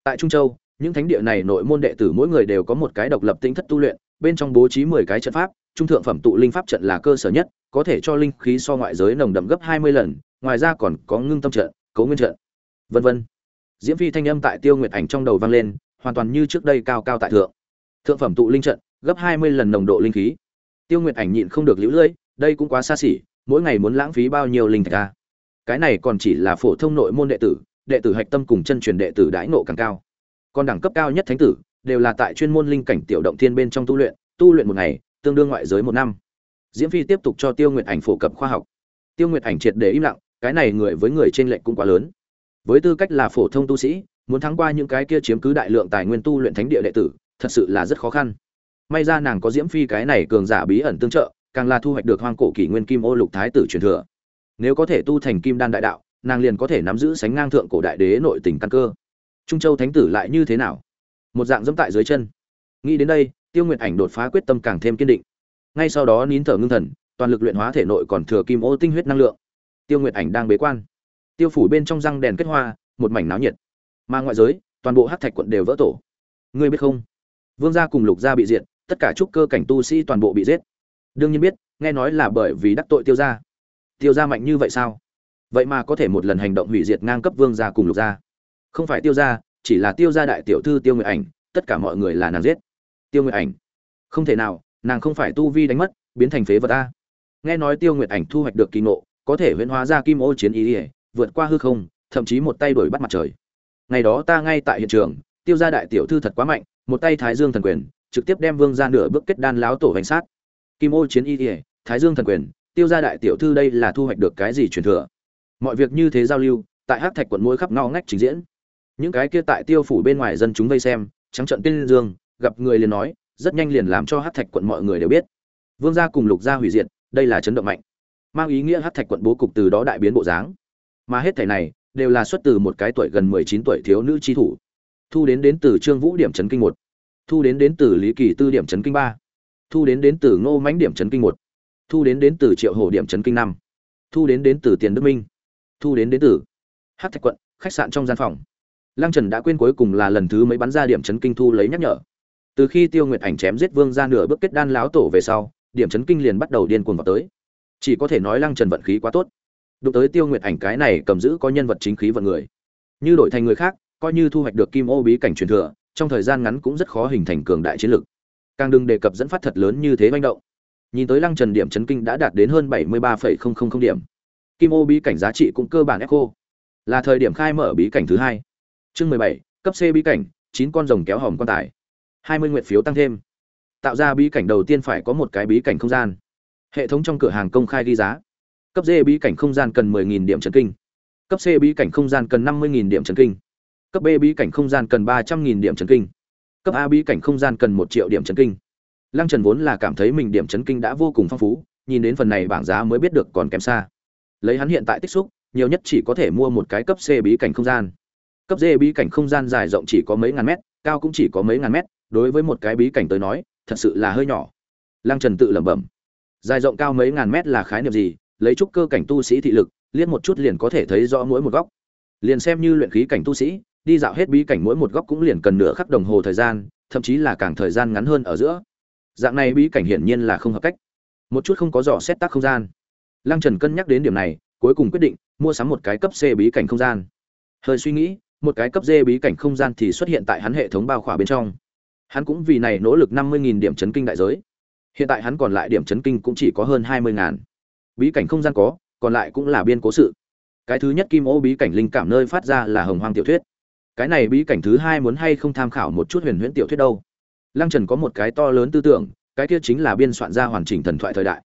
Tại trung châu những thánh địa này nội môn đệ tử mỗi người đều có một cái độc lập tính thất tu luyện, bên trong bố trí mười cái trận pháp, trung thượng phẩm tụ linh pháp trận là cơ sở nhất, có thể cho linh khí so ngoại giới nồng đậm gấp hai mươi lần, ngoài ra còn có ngưng tâm trận, cấu nguyên trận, vân vân. Diễm phi thanh âm tại tiêu nguyệt ảnh trong đầu vang lên, hoàn toàn như trước đây cao cao tại thượng. Thượng phẩm tụ linh trận, gấp hai mươi lần nồng độ linh khí. Tiêu nguyệt ảnh nhịn không được lũ lưỡi, đây cũng quá xa xỉ, mỗi ngày muốn lãng phí bao nhiêu linh thạch a cái này còn chỉ là phổ thông nội môn đệ tử đệ tử hạch tâm cùng chân truyền đệ tử đãi nộ càng cao còn đẳng cấp cao nhất thánh tử, đều là tại chuyên môn linh cảnh tiểu động thiên bên trong tu luyện tu luyện một ngày, tương đương ngoại giới một năm. Diễm phi tiếp tục cho tiêu nguyệt ảnh phổ cập khoa học. Tiêu nguyệt ảnh triệt để im lặng, cái này người với người trên lệch cũng quá lớn. Với tư cách là phổ thông tu sĩ, muốn thắng qua những cái kia chiếm cứ đại lượng tài nguyên tu luyện thánh địa đệ tử, thật sự là rất khó khăn. May ra nàng có diễm phi cái này cường giả bí ẩn tương trợ, càng là thu hoạch được hoang cổ kỷ nguyên kim ô lục thái tử truyền thừa. Nếu có thể tu thành kim đan đại đạo, nàng liền có thể nắm giữ sánh ngang thượng cổ đại đế nội tình căn cơ trung châu thánh tử lại như thế nào? Một dạng dẫm tại dưới chân. Nghĩ đến đây, tiêu nguyệt ảnh đột phá quyết tâm càng thêm kiên định. Ngay sau đó nín thở ngưng thần, toàn lực luyện hóa thể nội còn thừa kim ô tinh huyết năng lượng. Tiêu nguyệt ảnh đang bế quan. Tiêu phủ bên trong răng đèn kết hoa, một mảnh náo nhiệt. Mà ngoại giới, toàn bộ hát thạch quận đều vỡ tổ. Ngươi biết không? Vương gia cùng lục gia bị diệt, tất cả trúc cơ cảnh tu sĩ toàn bộ bị giết. Đương nhiên biết, nghe nói là bởi vì đắc tội tiêu gia. Tiêu gia mạnh như vậy sao? Vậy mà có thể một lần hành động hủy diệt ngang cấp vương gia cùng lục gia không phải tiêu gia, chỉ là tiêu gia đại tiểu thư tiêu nguyệt ảnh, tất cả mọi người là nàng giết. Tiêu nguyệt ảnh. Không thể nào, nàng không phải tu vi đánh mất, biến thành phế vật ta. nghe nói tiêu nguyệt ảnh thu hoạch được kỳ ngộ, có thể huyễn hóa ra kim ô chiến ý ỉa vượt qua hư không, thậm chí một tay đuổi bắt mặt trời. Ngày đó ta ngay tại hiện trường, tiêu gia đại tiểu thư thật quá mạnh, một tay thái dương thần quyền, trực tiếp đem vương ra nửa bước kết đan láo tổ hành sát. Kim ô chiến y ỉa thái dương thần quyền, tiêu gia đại tiểu thư đây là thu hoạch được cái gì truyền thừa? Mọi việc như thế giao lưu, tại hát thạch quận mỗi khắp ngõ ngách trình diễn những cái kia tại tiêu phủ bên ngoài dân chúng vây xem, trắng trận tiên dương, gặp người liền nói, rất nhanh liền làm cho hát thạch quận mọi người đều biết. Vương gia cùng lục gia hủy diệt, đây là chấn động mạnh. Mang ý nghĩa hát thạch quận bố cục từ đó đại biến bộ dáng. Mà hết thảy này, đều là xuất từ một cái tuổi gần mười chín tuổi thiếu nữ chi thủ. Thu đến đến từ trương vũ điểm chấn kinh một. Thu đến đến từ lý kỳ tư điểm chấn kinh ba. Thu đến đến từ ngô mãnh điểm chấn kinh một. Thu đến đến từ triệu hồ điểm chấn kinh năm. Thu đến đến từ tiền đức minh. Thu đến đến từ hát thạch quận, khách sạn trong gian phòng lăng trần đã quên cuối cùng là lần thứ mấy bắn ra điểm chấn kinh thu lấy nhắc nhở. Từ khi tiêu nguyệt ảnh chém giết vương ra nửa bước kết đan láo tổ về sau, điểm chấn kinh liền bắt đầu điên cuồng vào tới. Chỉ có thể nói lăng trần vận khí quá tốt. Đụng tới tiêu nguyệt ảnh cái này cầm giữ có nhân vật chính khí vận người. Như đổi thành người khác, coi như thu hoạch được kim ô bí cảnh truyền thừa, trong thời gian ngắn cũng rất khó hình thành cường đại chiến lực. Càng đừng đề cập dẫn phát thật lớn như thế manh động. Nhìn tới lăng trần điểm chấn kinh đã đạt đến hơn bảy mươi ba điểm. Kim ô bí cảnh giá trị cũng cơ bản echo. Là thời điểm khai mở bí cảnh thứ hai chương mười bảy, cấp c bí cảnh, chín con rồng kéo hòm quan tài. Hai mươi nguyện phiếu tăng thêm. Tạo ra bí cảnh đầu tiên phải có một cái bí cảnh không gian. Hệ thống trong cửa hàng công khai ghi giá. Cấp d bí cảnh không gian cần 10000 điểm trấn kinh. Cấp c bí cảnh không gian cần 50.000 điểm trấn kinh. Cấp b bí cảnh không gian cần 300000 điểm trấn kinh. Cấp a bí cảnh không gian cần một triệu điểm trấn kinh. Lăng trần vốn là cảm thấy mình điểm trấn kinh đã vô cùng phong phú, nhìn đến phần này bảng giá mới biết được còn kém xa. Lấy hắn hiện tại tích xúc, nhiều nhất chỉ có thể mua một cái cấp c bí cảnh không gian cấp d bí cảnh không gian dài rộng chỉ có mấy ngàn mét, cao cũng chỉ có mấy ngàn mét, đối với một cái bí cảnh tới nói, thật sự là hơi nhỏ. Lăng trần tự lẩm bẩm. Dài rộng cao mấy ngàn mét là khái niệm gì? Lấy chút cơ cảnh tu sĩ thị lực, liếc một chút liền có thể thấy rõ mỗi một góc. Liền xem như luyện khí cảnh tu sĩ, đi dạo hết bí cảnh mỗi một góc cũng liền cần nửa khắc đồng hồ thời gian, thậm chí là càng thời gian ngắn hơn ở giữa. Dạng này bí cảnh hiển nhiên là không hợp cách. Một chút không có dò xét tác không gian. Lăng trần cân nhắc đến điểm này, cuối cùng quyết định mua sắm một cái cấp c bí cảnh không gian. Hơi suy nghĩ một cái cấp d bí cảnh không gian thì xuất hiện tại hắn hệ thống bao khỏa bên trong. Hắn cũng vì này nỗ lực năm mươi điểm chấn kinh đại giới. Hiện tại hắn còn lại điểm chấn kinh cũng chỉ có hơn hai mươi ngàn bí cảnh không gian có, còn lại cũng là biên cố sự. Cái thứ nhất kim ô bí cảnh linh cảm nơi phát ra là hồng hoang tiểu thuyết. Cái này bí cảnh thứ hai muốn hay không tham khảo một chút huyền huyễn tiểu thuyết đâu? Lăng trần có một cái to lớn tư tưởng, cái kia chính là biên soạn ra hoàn chỉnh thần thoại thời đại.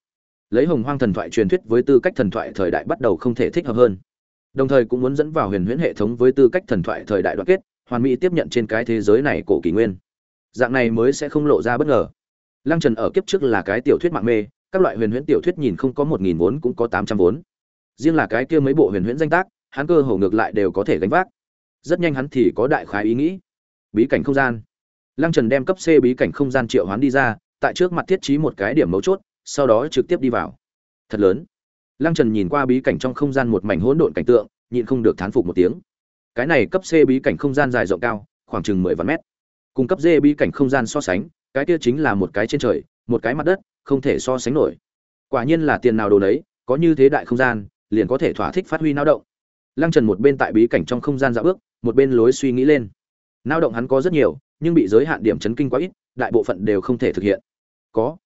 Lấy hồng hoang thần thoại truyền thuyết với tư cách thần thoại thời đại bắt đầu không thể thích hợp hơn đồng thời cũng muốn dẫn vào huyền huyễn hệ thống với tư cách thần thoại thời đại đoạn kết, hoàn mỹ tiếp nhận trên cái thế giới này cổ kỷ nguyên. Dạng này mới sẽ không lộ ra bất ngờ. Lăng trần ở kiếp trước là cái tiểu thuyết mạng mê, các loại huyền huyễn tiểu thuyết nhìn không có một nghìn vốn cũng có tám trăm vốn. Riêng là cái kia mấy bộ huyền huyễn danh tác, hắn cơ hồ ngược lại đều có thể gánh vác. Rất nhanh hắn thì có đại khái ý nghĩ. Bí cảnh không gian. Lăng trần đem cấp c bí cảnh không gian triệu hoán đi ra, tại trước mặt thiết trí một cái điểm mấu chốt, sau đó trực tiếp đi vào. Thật lớn lăng trần nhìn qua bí cảnh trong không gian một mảnh hỗn độn cảnh tượng, nhịn không được thán phục một tiếng. Cái này cấp c bí cảnh không gian dài rộng cao, khoảng chừng mười vạn mét. Cùng cấp d bí cảnh không gian so sánh, cái kia chính là một cái trên trời, một cái mặt đất, không thể so sánh nổi. Quả nhiên là tiền nào đồ đấy có như thế đại không gian, liền có thể thỏa thích phát huy náo động. Lăng trần một bên tại bí cảnh trong không gian dạo bước, một bên lối suy nghĩ lên. Náo động hắn có rất nhiều, nhưng bị giới hạn điểm chấn kinh quá ít, đại bộ phận đều không thể thực hiện. Có.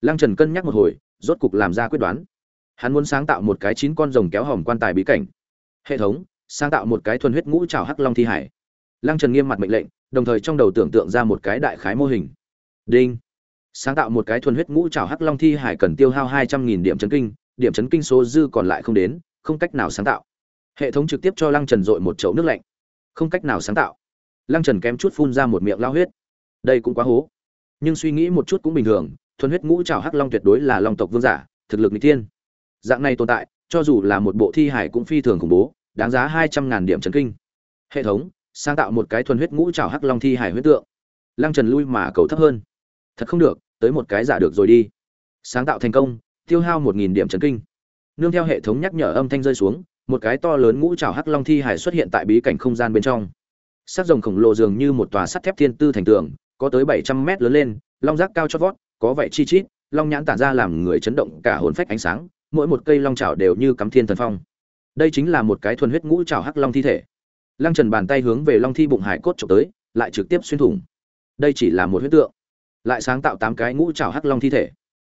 Lăng trần cân nhắc một hồi, rốt cục làm ra quyết đoán hắn muốn sáng tạo một cái chín con rồng kéo hòm quan tài bí cảnh. Hệ thống, sáng tạo một cái thuần huyết ngũ trào hắc long thi hải. Lăng trần nghiêm mặt mệnh lệnh, đồng thời trong đầu tưởng tượng ra một cái đại khái mô hình. Đinh. Sáng tạo một cái thuần huyết ngũ trào hắc long thi hải cần tiêu hao hai trăm nghìn điểm chấn kinh, điểm chấn kinh số dư còn lại không đến, không cách nào sáng tạo. Hệ thống trực tiếp cho lăng trần dội một chậu nước lạnh. Không cách nào sáng tạo. Lăng trần kém chút phun ra một miệng lao huyết. Đây cũng quá hố. Nhưng suy nghĩ một chút cũng bình thường, thuần huyết ngũ trào hắc long tuyệt đối là long tộc vương giả, thực lực n g tiên dạng này tồn tại, cho dù là một bộ thi hải cũng phi thường khủng bố, đáng giá hai trăm ngàn điểm chấn kinh. Hệ thống, sáng tạo một cái thuần huyết ngũ trào hắc long thi hải huyết tượng. Lăng trần lui mà cầu thấp hơn. Thật không được, tới một cái giả được rồi đi. Sáng tạo thành công, tiêu hao một nghìn điểm chấn kinh. Nương theo hệ thống nhắc nhở âm thanh rơi xuống, một cái to lớn ngũ trào hắc long thi hải xuất hiện tại bí cảnh không gian bên trong. Sắc rồng khổng lồ dường như một tòa sắt thép thiên tư thành tường, có tới bảy trăm mét lớn lên, long rác cao chót vót, có vẻ chi chít, long nhãn tản ra làm người chấn động cả hồn phách ánh sáng mỗi một cây long chảo đều như cắm thiên thần phong. Đây chính là một cái thuần huyết ngũ chảo hắc long thi thể. Lăng trần bàn tay hướng về long thi bụng hải cốt trộm tới, lại trực tiếp xuyên thủng. Đây chỉ là một huyết tượng, lại sáng tạo tám cái ngũ chảo hắc long thi thể.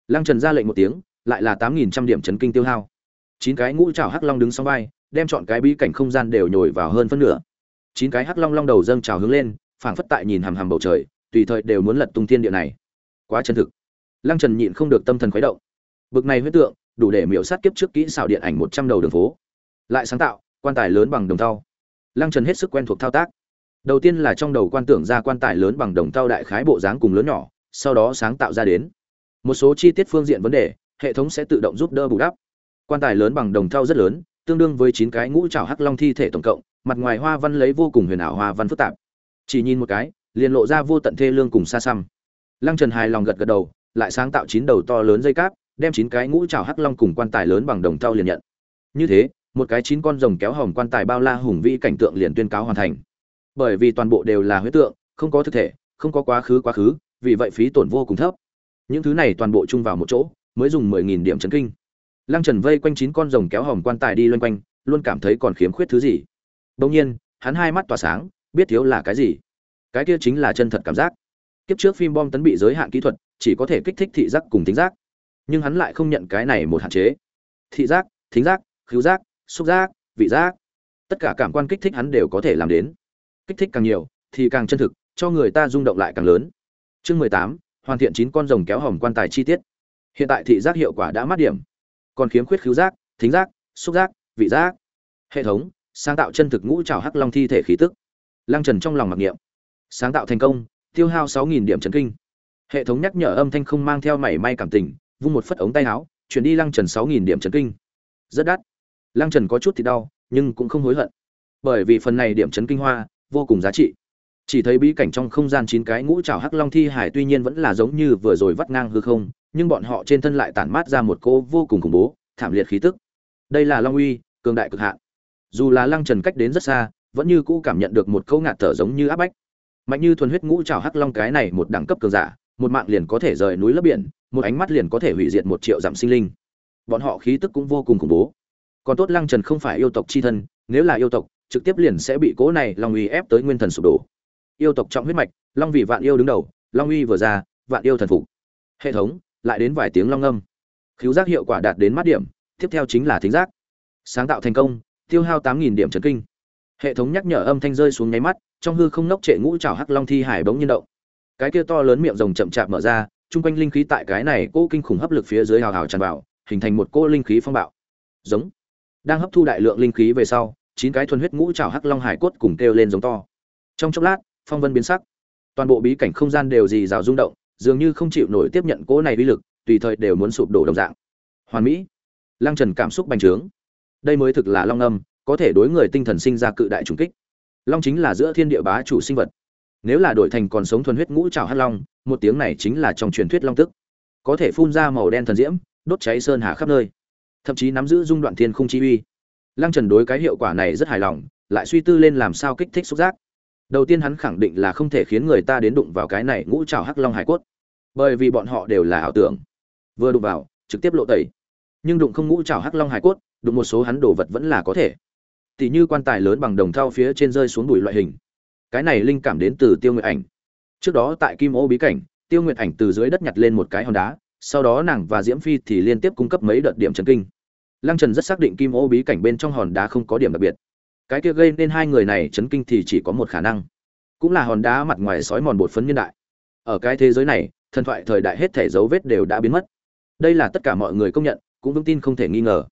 Lăng trần ra lệnh một tiếng, lại là tám nghìn trăm điểm chấn kinh tiêu hao. Chín cái ngũ chảo hắc long đứng sau vai, đem chọn cái bí cảnh không gian đều nhồi vào hơn phân nửa. Chín cái hắc long long đầu dâng trào hướng lên, phảng phất tại nhìn hằm hằm bầu trời, tùy thời đều muốn lật tung thiên địa này. Quá chân thực. Lăng trần nhịn không được tâm thần khuấy động. Bực này huyết tượng đủ để miểu sát kiếp trước kỹ xảo điện ảnh một trăm đầu đường phố. Lại sáng tạo, quan tài lớn bằng đồng thau. Lăng trần hết sức quen thuộc thao tác. Đầu tiên là trong đầu quan tưởng ra quan tài lớn bằng đồng thau đại khái bộ dáng cùng lớn nhỏ, sau đó sáng tạo ra đến. Một số chi tiết phương diện vấn đề, hệ thống sẽ tự động giúp đỡ bù đắp. Quan tài lớn bằng đồng thau rất lớn, tương đương với chín cái ngũ trảo hắc long thi thể tổng cộng, mặt ngoài hoa văn lấy vô cùng huyền ảo hoa văn phức tạp. Chỉ nhìn một cái, liền lộ ra vô tận thê lương cùng xa xăm. Lăng trần hài lòng gật gật đầu, lại sáng tạo chín đầu to lớn dây cáp đem chín cái ngũ trảo hắc long cùng quan tài lớn bằng đồng thau liền nhận. Như thế, một cái chín con rồng kéo hồng quan tài bao la hùng vĩ cảnh tượng liền tuyên cáo hoàn thành. Bởi vì toàn bộ đều là huyết tượng, không có thực thể, không có quá khứ quá khứ, vì vậy phí tổn vô cùng thấp. Những thứ này toàn bộ chung vào một chỗ, mới dùng mười nghìn điểm chấn kinh. Lăng trần vây quanh chín con rồng kéo hồng quan tài đi loanh quanh, luôn cảm thấy còn khiếm khuyết thứ gì. Đông nhiên, hắn hai mắt tỏa sáng, biết thiếu là cái gì. Cái kia chính là chân thật cảm giác. Kiếp trước phim bom tấn bị giới hạn kỹ thuật, chỉ có thể kích thích thị giác cùng tính giác nhưng hắn lại không nhận cái này một hạn chế. Thị giác, thính giác, khứu giác, xúc giác, vị giác. Tất cả cảm quan kích thích hắn đều có thể làm đến. Kích thích càng nhiều, thì càng chân thực, cho người ta rung động lại càng lớn. Chương mười tám, hoàn thiện chín con rồng kéo hồng quan tài chi tiết. Hiện tại thị giác hiệu quả đã mát điểm. Còn khiếm khuyết khứu giác, thính giác, xúc giác, vị giác. Hệ thống, sáng tạo chân thực ngũ trào hắc long thi thể khí tức. Lăng trần trong lòng mặc niệm. Sáng tạo thành công, tiêu hao sáu nghìn điểm trấn kinh. Hệ thống nhắc nhở âm thanh không mang theo mảy may cảm tình vung một phất ống tay áo, chuyển đi lăng trần sáu nghìn điểm trấn kinh. Rất đắt. Lăng trần có chút thì đau, nhưng cũng không hối hận. Bởi vì phần này điểm trấn kinh hoa, vô cùng giá trị. Chỉ thấy bí cảnh trong không gian chín cái ngũ trào hắc long thi hải tuy nhiên vẫn là giống như vừa rồi vắt ngang hư không, nhưng bọn họ trên thân lại tản mát ra một cỗ vô cùng khủng bố, thảm liệt khí tức. Đây là long uy, cường đại cực hạn. Dù là lăng trần cách đến rất xa, vẫn như cũ cảm nhận được một câu ngạt thở giống như áp bách. Mạnh như thuần huyết ngũ trào hắc long cái này một đẳng cấp cường giả, một mạng liền có thể rời núi lấp biển một ánh mắt liền có thể hủy diệt một triệu giảm sinh linh. Bọn họ khí tức cũng vô cùng khủng bố. Còn tốt lăng trần không phải yêu tộc c h i thân, nếu là yêu tộc, trực tiếp liền sẽ bị cố này long uy ép tới nguyên thần sụp đổ. Yêu tộc trọng huyết mạch, long vị vạn yêu đứng đầu, long uy vừa ra, vạn yêu thần phục. Hệ thống, lại đến vài tiếng long âm. Khiếu giác hiệu quả đạt đến mắt điểm, tiếp theo chính là thính giác. Sáng tạo thành công, tiêu hao tám nghìn điểm trần kinh. Hệ thống nhắc nhở âm thanh rơi xuống nháy mắt, trong hư không nốc trệ ngũ trào hắc long thi hải bỗng nhiên động. Cái kia to lớn miệng rồng chậm chạp mở ra chung quanh linh khí tại cái này cô kinh khủng hấp lực phía dưới hào hào tràn vào, hình thành một cỗ linh khí phong bạo. Giống. Đang hấp thu đại lượng linh khí về sau, chín cái thuần huyết ngũ trào hắc long hải cốt cùng kêu lên giống to. Trong chốc lát, phong vân biến sắc. Toàn bộ bí cảnh không gian đều dì rào rung động, dường như không chịu nổi tiếp nhận cỗ này uy lực, tùy thời đều muốn sụp đổ đồng dạng. Hoàn mỹ. Lăng trần cảm xúc bành trướng. Đây mới thực là long âm, có thể đối người tinh thần sinh ra cự đại trùng kích. Long chính là giữa thiên địa bá chủ sinh vật. Nếu là đổi thành còn sống thuần huyết ngũ trào hắc long một tiếng này chính là trong truyền thuyết long tức. Có thể phun ra màu đen thần diễm, đốt cháy sơn hà khắp nơi. Thậm chí nắm giữ dung đoạn thiên không chi uy. Lăng trần đối cái hiệu quả này rất hài lòng, lại suy tư lên làm sao kích thích xúc giác. Đầu tiên hắn khẳng định là không thể khiến người ta đến đụng vào cái này ngũ trào hắc long hải cốt. Bởi vì bọn họ đều là ảo tưởng. Vừa đụng vào, trực tiếp lộ tẩy. Nhưng đụng không ngũ trào hắc long hải cốt, đụng một số hắn đồ vật vẫn là có thể. Tỉ như quan tài lớn bằng đồng thau phía trên rơi xuống đùi loại hình. Cái này linh cảm đến từ tiêu nguyện ảnh trước đó tại kim ô bí cảnh, tiêu nguyệt ảnh từ dưới đất nhặt lên một cái hòn đá, sau đó nàng và diễm phi thì liên tiếp cung cấp mấy đợt điểm chấn kinh. Lăng trần rất xác định kim ô bí cảnh bên trong hòn đá không có điểm đặc biệt. Cái kia gây nên hai người này chấn kinh thì chỉ có một khả năng, cũng là hòn đá mặt ngoài sói mòn bột phấn nhân đại. Ở cái thế giới này, thần thoại thời đại hết thể dấu vết đều đã biến mất. Đây là tất cả mọi người công nhận, cũng vững tin không thể nghi ngờ.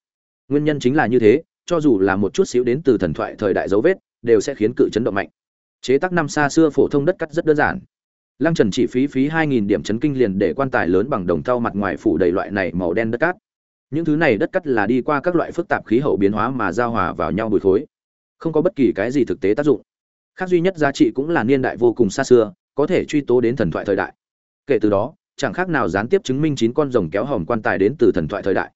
Nguyên nhân chính là như thế, cho dù là một chút xíu đến từ thần thoại thời đại dấu vết, đều sẽ khiến cự chấn động mạnh. Chế tác năm xa xưa phổ thông đất cắt rất đơn giản lăng trần chỉ phí phí hai nghìn điểm chấn kinh liền để quan tài lớn bằng đồng thau mặt ngoài phủ đầy loại này màu đen đất cát. Những thứ này đất cắt là đi qua các loại phức tạp khí hậu biến hóa mà giao hòa vào nhau bùi khối. Không có bất kỳ cái gì thực tế tác dụng. Khác duy nhất giá trị cũng là niên đại vô cùng xa xưa, có thể truy tố đến thần thoại thời đại. Kể từ đó, chẳng khác nào gián tiếp chứng minh chín con rồng kéo hòm quan tài đến từ thần thoại thời đại.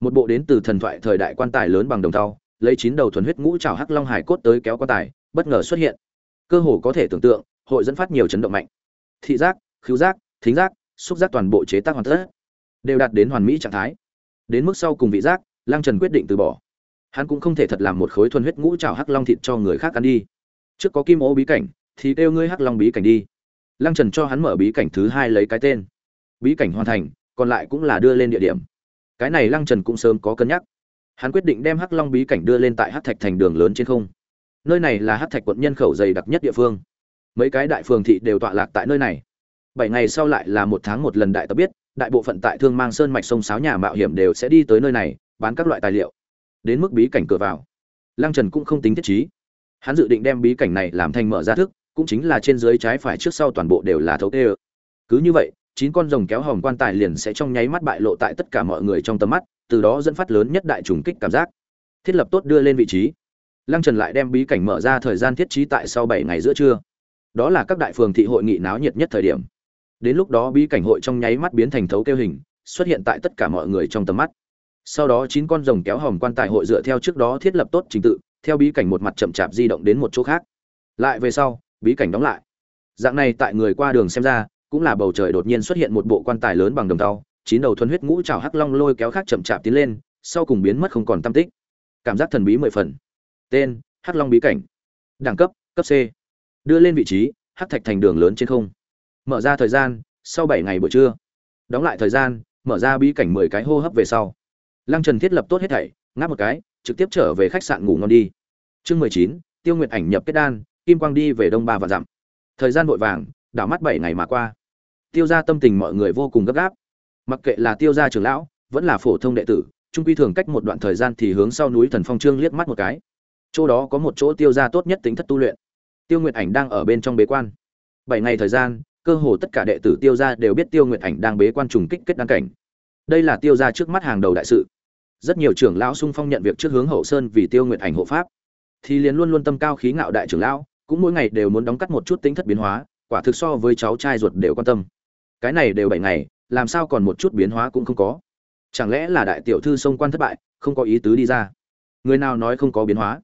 Một bộ đến từ thần thoại thời đại quan tài lớn bằng đồng thau, lấy chín đầu thuần huyết ngũ trào hắc long hải cốt tới kéo quan tài, bất ngờ xuất hiện. Cơ hồ có thể tưởng tượng, hội dẫn phát nhiều chấn động mạnh thị giác, khứu giác, thính giác, xúc giác toàn bộ chế tác hoàn tất, đều đạt đến hoàn mỹ trạng thái. Đến mức sau cùng vị giác, lăng trần quyết định từ bỏ. Hắn cũng không thể thật làm một khối thuần huyết ngũ trào hắc long thịt cho người khác ăn đi. Trước có kim ô bí cảnh, thì kêu ngươi hắc long bí cảnh đi. Lăng trần cho hắn mở bí cảnh thứ hai lấy cái tên. Bí cảnh hoàn thành, còn lại cũng là đưa lên địa điểm. Cái này lăng trần cũng sớm có cân nhắc. Hắn quyết định đem hắc long bí cảnh đưa lên tại hắc thạch thành đường lớn trên không. Nơi này là hắc thạch quận nhân khẩu dày đặc nhất địa phương mấy cái đại phường thị đều tọa lạc tại nơi này. Bảy ngày sau lại là một tháng một lần đại tập biết, đại bộ phận tại thương mang sơn mạch sông sáo nhà mạo hiểm đều sẽ đi tới nơi này, bán các loại tài liệu. Đến mức bí cảnh cửa vào. Lăng trần cũng không tính thiết trí. Hắn dự định đem bí cảnh này làm thành mở ra thức, cũng chính là trên dưới trái phải trước sau toàn bộ đều là thấu tê ơ. Cứ như vậy, chín con rồng kéo hòm quan tài liền sẽ trong nháy mắt bại lộ tại tất cả mọi người trong tầm mắt, từ đó dẫn phát lớn nhất đại trùng kích cảm giác. Thiết lập tốt đưa lên vị trí. Lăng trần lại đem bí cảnh mở ra thời gian thiết trí tại sau bảy ngày giữa trưa đó là các đại phường thị hội nghị náo nhiệt nhất thời điểm. Đến lúc đó bí cảnh hội trong nháy mắt biến thành thấu kêu hình, xuất hiện tại tất cả mọi người trong tầm mắt. Sau đó chín con rồng kéo hòm quan tài hội dựa theo trước đó thiết lập tốt trình tự, theo bí cảnh một mặt chậm chạp di động đến một chỗ khác. Lại về sau, bí cảnh đóng lại. Dạng này tại người qua đường xem ra, cũng là bầu trời đột nhiên xuất hiện một bộ quan tài lớn bằng đồng tàu chín đầu thuần huyết ngũ trào hắc long lôi kéo khác chậm chạp tiến lên, sau cùng biến mất không còn tâm tích. Cảm giác thần bí mười phần. Tên, hắc long bí cảnh. Đẳng cấp cấp c đưa lên vị trí, hắc thạch thành đường lớn trên không. Mở ra thời gian, sau bảy ngày buổi trưa. Đóng lại thời gian, mở ra bí cảnh mười cái hô hấp về sau. Lăng trần thiết lập tốt hết thảy, ngáp một cái, trực tiếp trở về khách sạn ngủ ngon đi. Chương mười chín, tiêu nguyệt ảnh nhập kết đan, kim quang đi về đông ba và dặm. Thời gian vội vàng, đảo mắt bảy ngày mà qua. Tiêu ra tâm tình mọi người vô cùng gấp gáp. Mặc kệ là tiêu gia trưởng lão, vẫn là phổ thông đệ tử, trung quy thường cách một đoạn thời gian thì hướng sau núi thần phong trương liếc mắt một cái. Chỗ đó có một chỗ tiêu gia tốt nhất tính thất tu luyện tiêu nguyệt ảnh đang ở bên trong bế quan. Bảy ngày thời gian, cơ hồ tất cả đệ tử tiêu gia đều biết tiêu nguyệt ảnh đang bế quan trùng kích kết đăng cảnh. Đây là tiêu gia trước mắt hàng đầu đại sự. Rất nhiều trưởng lão sung phong nhận việc trước hướng hậu sơn vì tiêu nguyệt ảnh hộ pháp. Thì liền luôn luôn tâm cao khí ngạo đại trưởng lão, cũng mỗi ngày đều muốn đóng cắt một chút tính thất biến hóa, quả thực so với cháu trai ruột đều quan tâm. Cái này đều bảy ngày, làm sao còn một chút biến hóa cũng không có? Chẳng lẽ là đại tiểu thư sông quan thất bại, không có ý tứ đi ra? Người nào nói không có biến hóa?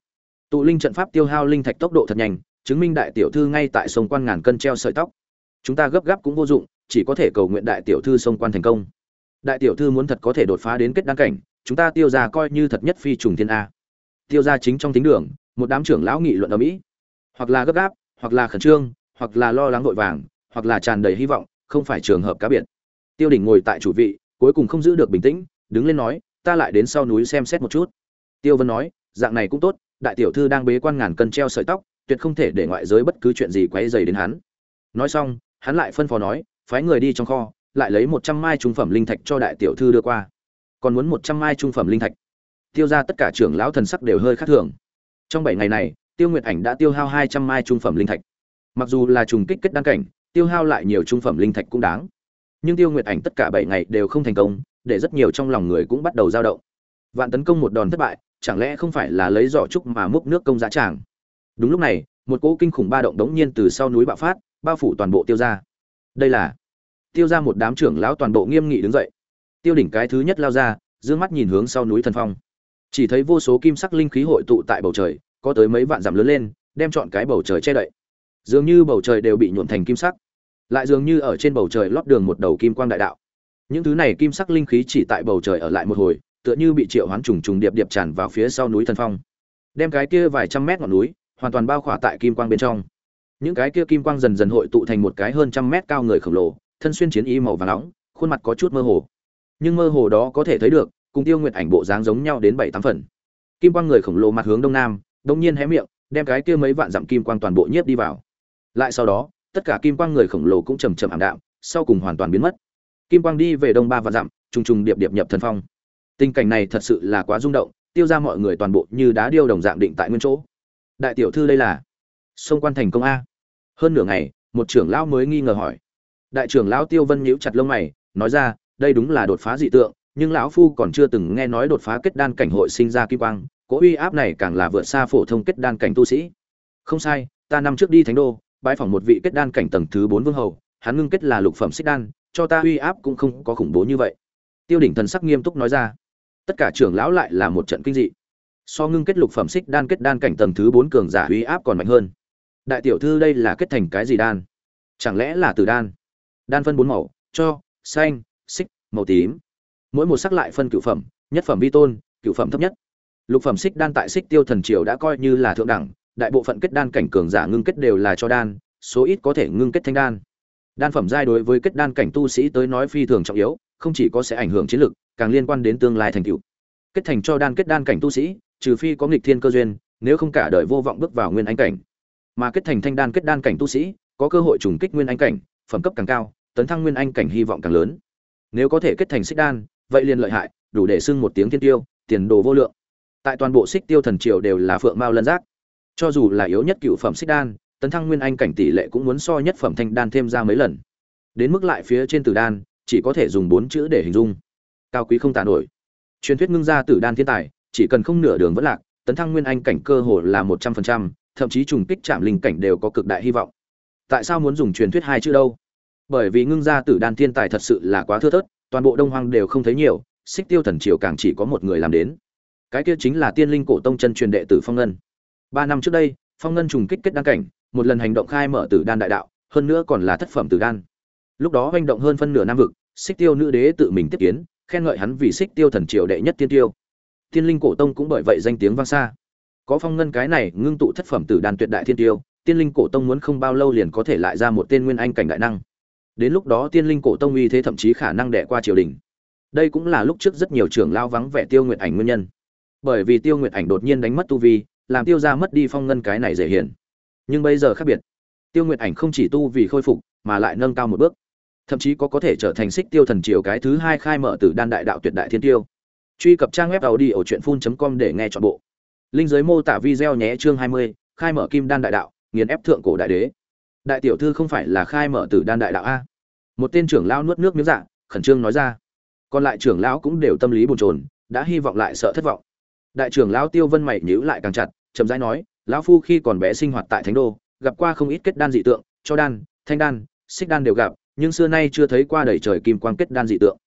Tụ linh trận pháp tiêu hao linh thạch tốc độ thật nhanh chứng minh đại tiểu thư ngay tại sông quan ngàn cân treo sợi tóc. Chúng ta gấp gáp cũng vô dụng, chỉ có thể cầu nguyện đại tiểu thư sông quan thành công. Đại tiểu thư muốn thật có thể đột phá đến kết đăng cảnh, chúng ta tiêu ra coi như thật nhất phi trùng thiên a. Tiêu ra chính trong tính đường, một đám trưởng lão nghị luận ở mỹ. Hoặc là gấp gáp, hoặc là khẩn trương, hoặc là lo lắng vội vàng, hoặc là tràn đầy hy vọng, không phải trường hợp cá biệt. Tiêu đỉnh ngồi tại chủ vị, cuối cùng không giữ được bình tĩnh, đứng lên nói, ta lại đến sau núi xem xét một chút. Tiêu vân nói, dạng này cũng tốt, đại tiểu thư đang bế quan ngàn cân treo sợi tóc tuyệt không thể để ngoại giới bất cứ chuyện gì quấy rầy đến hắn. Nói xong, hắn lại phân phó nói, phái người đi trong kho, lại lấy một trăm mai trung phẩm linh thạch cho đại tiểu thư đưa qua. Còn muốn một trăm mai trung phẩm linh thạch. Tiêu gia tất cả trưởng lão thần sắc đều hơi khác thường. Trong bảy ngày này, tiêu nguyệt ảnh đã tiêu hao hai trăm mai trung phẩm linh thạch. Mặc dù là trùng kích kết đăng cảnh, tiêu hao lại nhiều trung phẩm linh thạch cũng đáng. Nhưng tiêu nguyệt ảnh tất cả bảy ngày đều không thành công, để rất nhiều trong lòng người cũng bắt đầu dao động. Vạn tấn công một đòn thất bại, chẳng lẽ không phải là lấy giỏ trúc mà múc nước công giá tràng? Đúng lúc này, một cỗ kinh khủng ba động đống nhiên từ sau núi bạo phát, bao phủ toàn bộ tiêu ra đây là, tiêu ra một đám trưởng lão toàn bộ nghiêm nghị đứng dậy. Tiêu đỉnh cái thứ nhất lao ra d mắt nhìn hướng sau núi thần phong. Chỉ thấy vô số kim sắc linh khí hội tụ tại bầu trời, có tới mấy vạn dặm lớn lên, đem chọn cái bầu trời che đậy. Dường như bầu trời đều bị nhuộm thành kim sắc. Lại dường như ở trên bầu trời lót đường một đầu kim quang đại đạo. Những thứ này kim sắc linh khí chỉ tại bầu trời ở lại một hồi, tựa như bị triệu hoán trùng trùng điệp điệp tràn vào phía sau núi thần phong. Đem cái kia vài trăm mét ngọn núi hoàn toàn bao khỏa tại kim quang bên trong. Những cái kia kim quang dần dần hội tụ thành một cái hơn trăm mét cao người khổng lồ, thân xuyên chiến y màu vàng nóng, khuôn mặt có chút mơ hồ. Nhưng mơ hồ đó có thể thấy được, cùng tiêu nguyệt ảnh bộ dáng giống nhau đến bảy tám phần. Kim quang người khổng lồ mặt hướng đông nam, đông nhiên hé miệng, đem cái kia mấy vạn dặm kim quang toàn bộ nhiếp đi vào. Lại sau đó, tất cả kim quang người khổng lồ cũng chầm chậm ảm đạm, sau cùng hoàn toàn biến mất. Kim quang đi về đông ba vạn dặm, trùng trùng điệp điệp nhập thần phong. Tình cảnh này thật sự là quá rung động, tiêu ra mọi người toàn bộ như đá điêu đồng dạng định tại nguyên chỗ đại tiểu thư đây là. Xông quan thành công a. Hơn nửa ngày, một trưởng lão mới nghi ngờ hỏi. Đại trưởng lão tiêu vân nhíu chặt lông mày, nói ra, đây đúng là đột phá dị tượng, nhưng lão phu còn chưa từng nghe nói đột phá kết đan cảnh hội sinh ra kim quang, cỗ uy áp này càng là vượt xa phổ thông kết đan cảnh tu sĩ. Không sai, ta năm trước đi thánh đô bãi phỏng một vị kết đan cảnh tầng thứ bốn vương hầu, hắn ngưng kết là lục phẩm xích đan, cho ta uy áp cũng không có khủng bố như vậy. Tiêu đỉnh thần sắc nghiêm túc nói ra. Tất cả trưởng lão lại là một trận kinh dị so ngưng kết lục phẩm xích đan kết đan cảnh tầng thứ bốn cường giả uy áp còn mạnh hơn. Đại tiểu thư đây là kết thành cái gì đan? Chẳng lẽ là từ đan? Đan phân bốn màu, cho, xanh, xích, màu tím. Mỗi một sắc lại phân cựu phẩm, nhất phẩm vi tôn cựu phẩm thấp nhất. Lục phẩm xích đan tại xích tiêu thần triều đã coi như là thượng đẳng, đại bộ phận kết đan cảnh cường giả ngưng kết đều là cho đan, số ít có thể ngưng kết thanh đan. Đan phẩm giai đối với kết đan cảnh tu sĩ tới nói phi thường trọng yếu, không chỉ có sẽ ảnh hưởng chiến lực, càng liên quan đến tương lai thành tựu. Kết thành cho đan kết đan cảnh tu sĩ trừ phi có nghịch thiên cơ duyên, nếu không cả đời vô vọng bước vào nguyên anh cảnh. Mà kết thành thanh đan kết đan cảnh tu sĩ, có cơ hội trùng kích nguyên anh cảnh, phẩm cấp càng cao, tấn thăng nguyên anh cảnh hy vọng càng lớn. Nếu có thể kết thành xích đan, vậy liền lợi hại, đủ để xưng một tiếng thiên tiêu, tiền đồ vô lượng. Tại toàn bộ xích tiêu thần triều đều là phượng mao lân giác. Cho dù là yếu nhất cựu phẩm xích đan, tấn thăng nguyên anh cảnh tỷ lệ cũng muốn so nhất phẩm thanh đan thêm ra mấy lần. Đến mức lại phía trên tử đan, chỉ có thể dùng bốn chữ để hình dung. Cao quý không tả nổi. Truyền thuyết ngưng ra tử đan thiên tài chỉ cần không nửa đường vẫn lạc, tấn thăng nguyên anh cảnh cơ hồ là một trăm phần trăm, thậm chí trùng kích chạm linh cảnh đều có cực đại hy vọng. Tại sao muốn dùng truyền thuyết hai chữ đâu? Bởi vì ngưng gia tử đan thiên tài thật sự là quá thưa thớt, toàn bộ đông hoang đều không thấy nhiều, xích tiêu thần triều càng chỉ có một người làm đến. Cái kia chính là tiên linh cổ tông chân truyền đệ tử phong ngân. Ba năm trước đây, phong ngân trùng kích kết đan cảnh, một lần hành động khai mở tử đan đại đạo, hơn nữa còn là thất phẩm tử đan. Lúc đó hành động hơn phân nửa nam vực, xích tiêu nữ đế tự mình tiếp kiến, khen ngợi hắn vì xích tiêu thần triều đệ nhất tiên tiêu tiên linh cổ tông cũng bởi vậy danh tiếng vang xa. Có phong ngân cái này ngưng tụ thất phẩm tử đàn tuyệt đại thiên tiêu tiên linh cổ tông muốn không bao lâu liền có thể lại ra một tên nguyên anh cảnh đại năng. Đến lúc đó tiên linh cổ tông uy thế thậm chí khả năng đè qua triều đình. Đây cũng là lúc trước rất nhiều trưởng lao vắng vẻ tiêu nguyệt ảnh nguyên nhân. Bởi vì tiêu nguyệt ảnh đột nhiên đánh mất tu vi, làm tiêu gia mất đi phong ngân cái này dễ hiển. Nhưng bây giờ khác biệt, tiêu nguyệt ảnh không chỉ tu vì khôi phục, mà lại nâng cao một bước. Thậm chí có có thể trở thành xích tiêu thần triều cái thứ hai khai mở từ đan đại đạo tuyệt đại thiên tiêu truy cập trang web tàu đi ở truyện phun com để nghe chọn bộ. Linh giới mô tả video nhé chương 20, khai mở kim đan đại đạo nghiền ép thượng cổ đại đế. Đại tiểu thư không phải là khai mở từ đan đại đạo a? Một tên trưởng lão nuốt nước miếng dạ khẩn trương nói ra. Còn lại trưởng lão cũng đều tâm lý bồn chồn đã hy vọng lại sợ thất vọng. Đại trưởng lão tiêu vân mày nhíu lại càng chặt chậm rãi nói lão phu khi còn bé sinh hoạt tại thánh đô gặp qua không ít kết đan dị tượng cho đan thanh đan xích đan đều gặp nhưng xưa nay chưa thấy qua đầy trời kim quang kết đan dị tượng.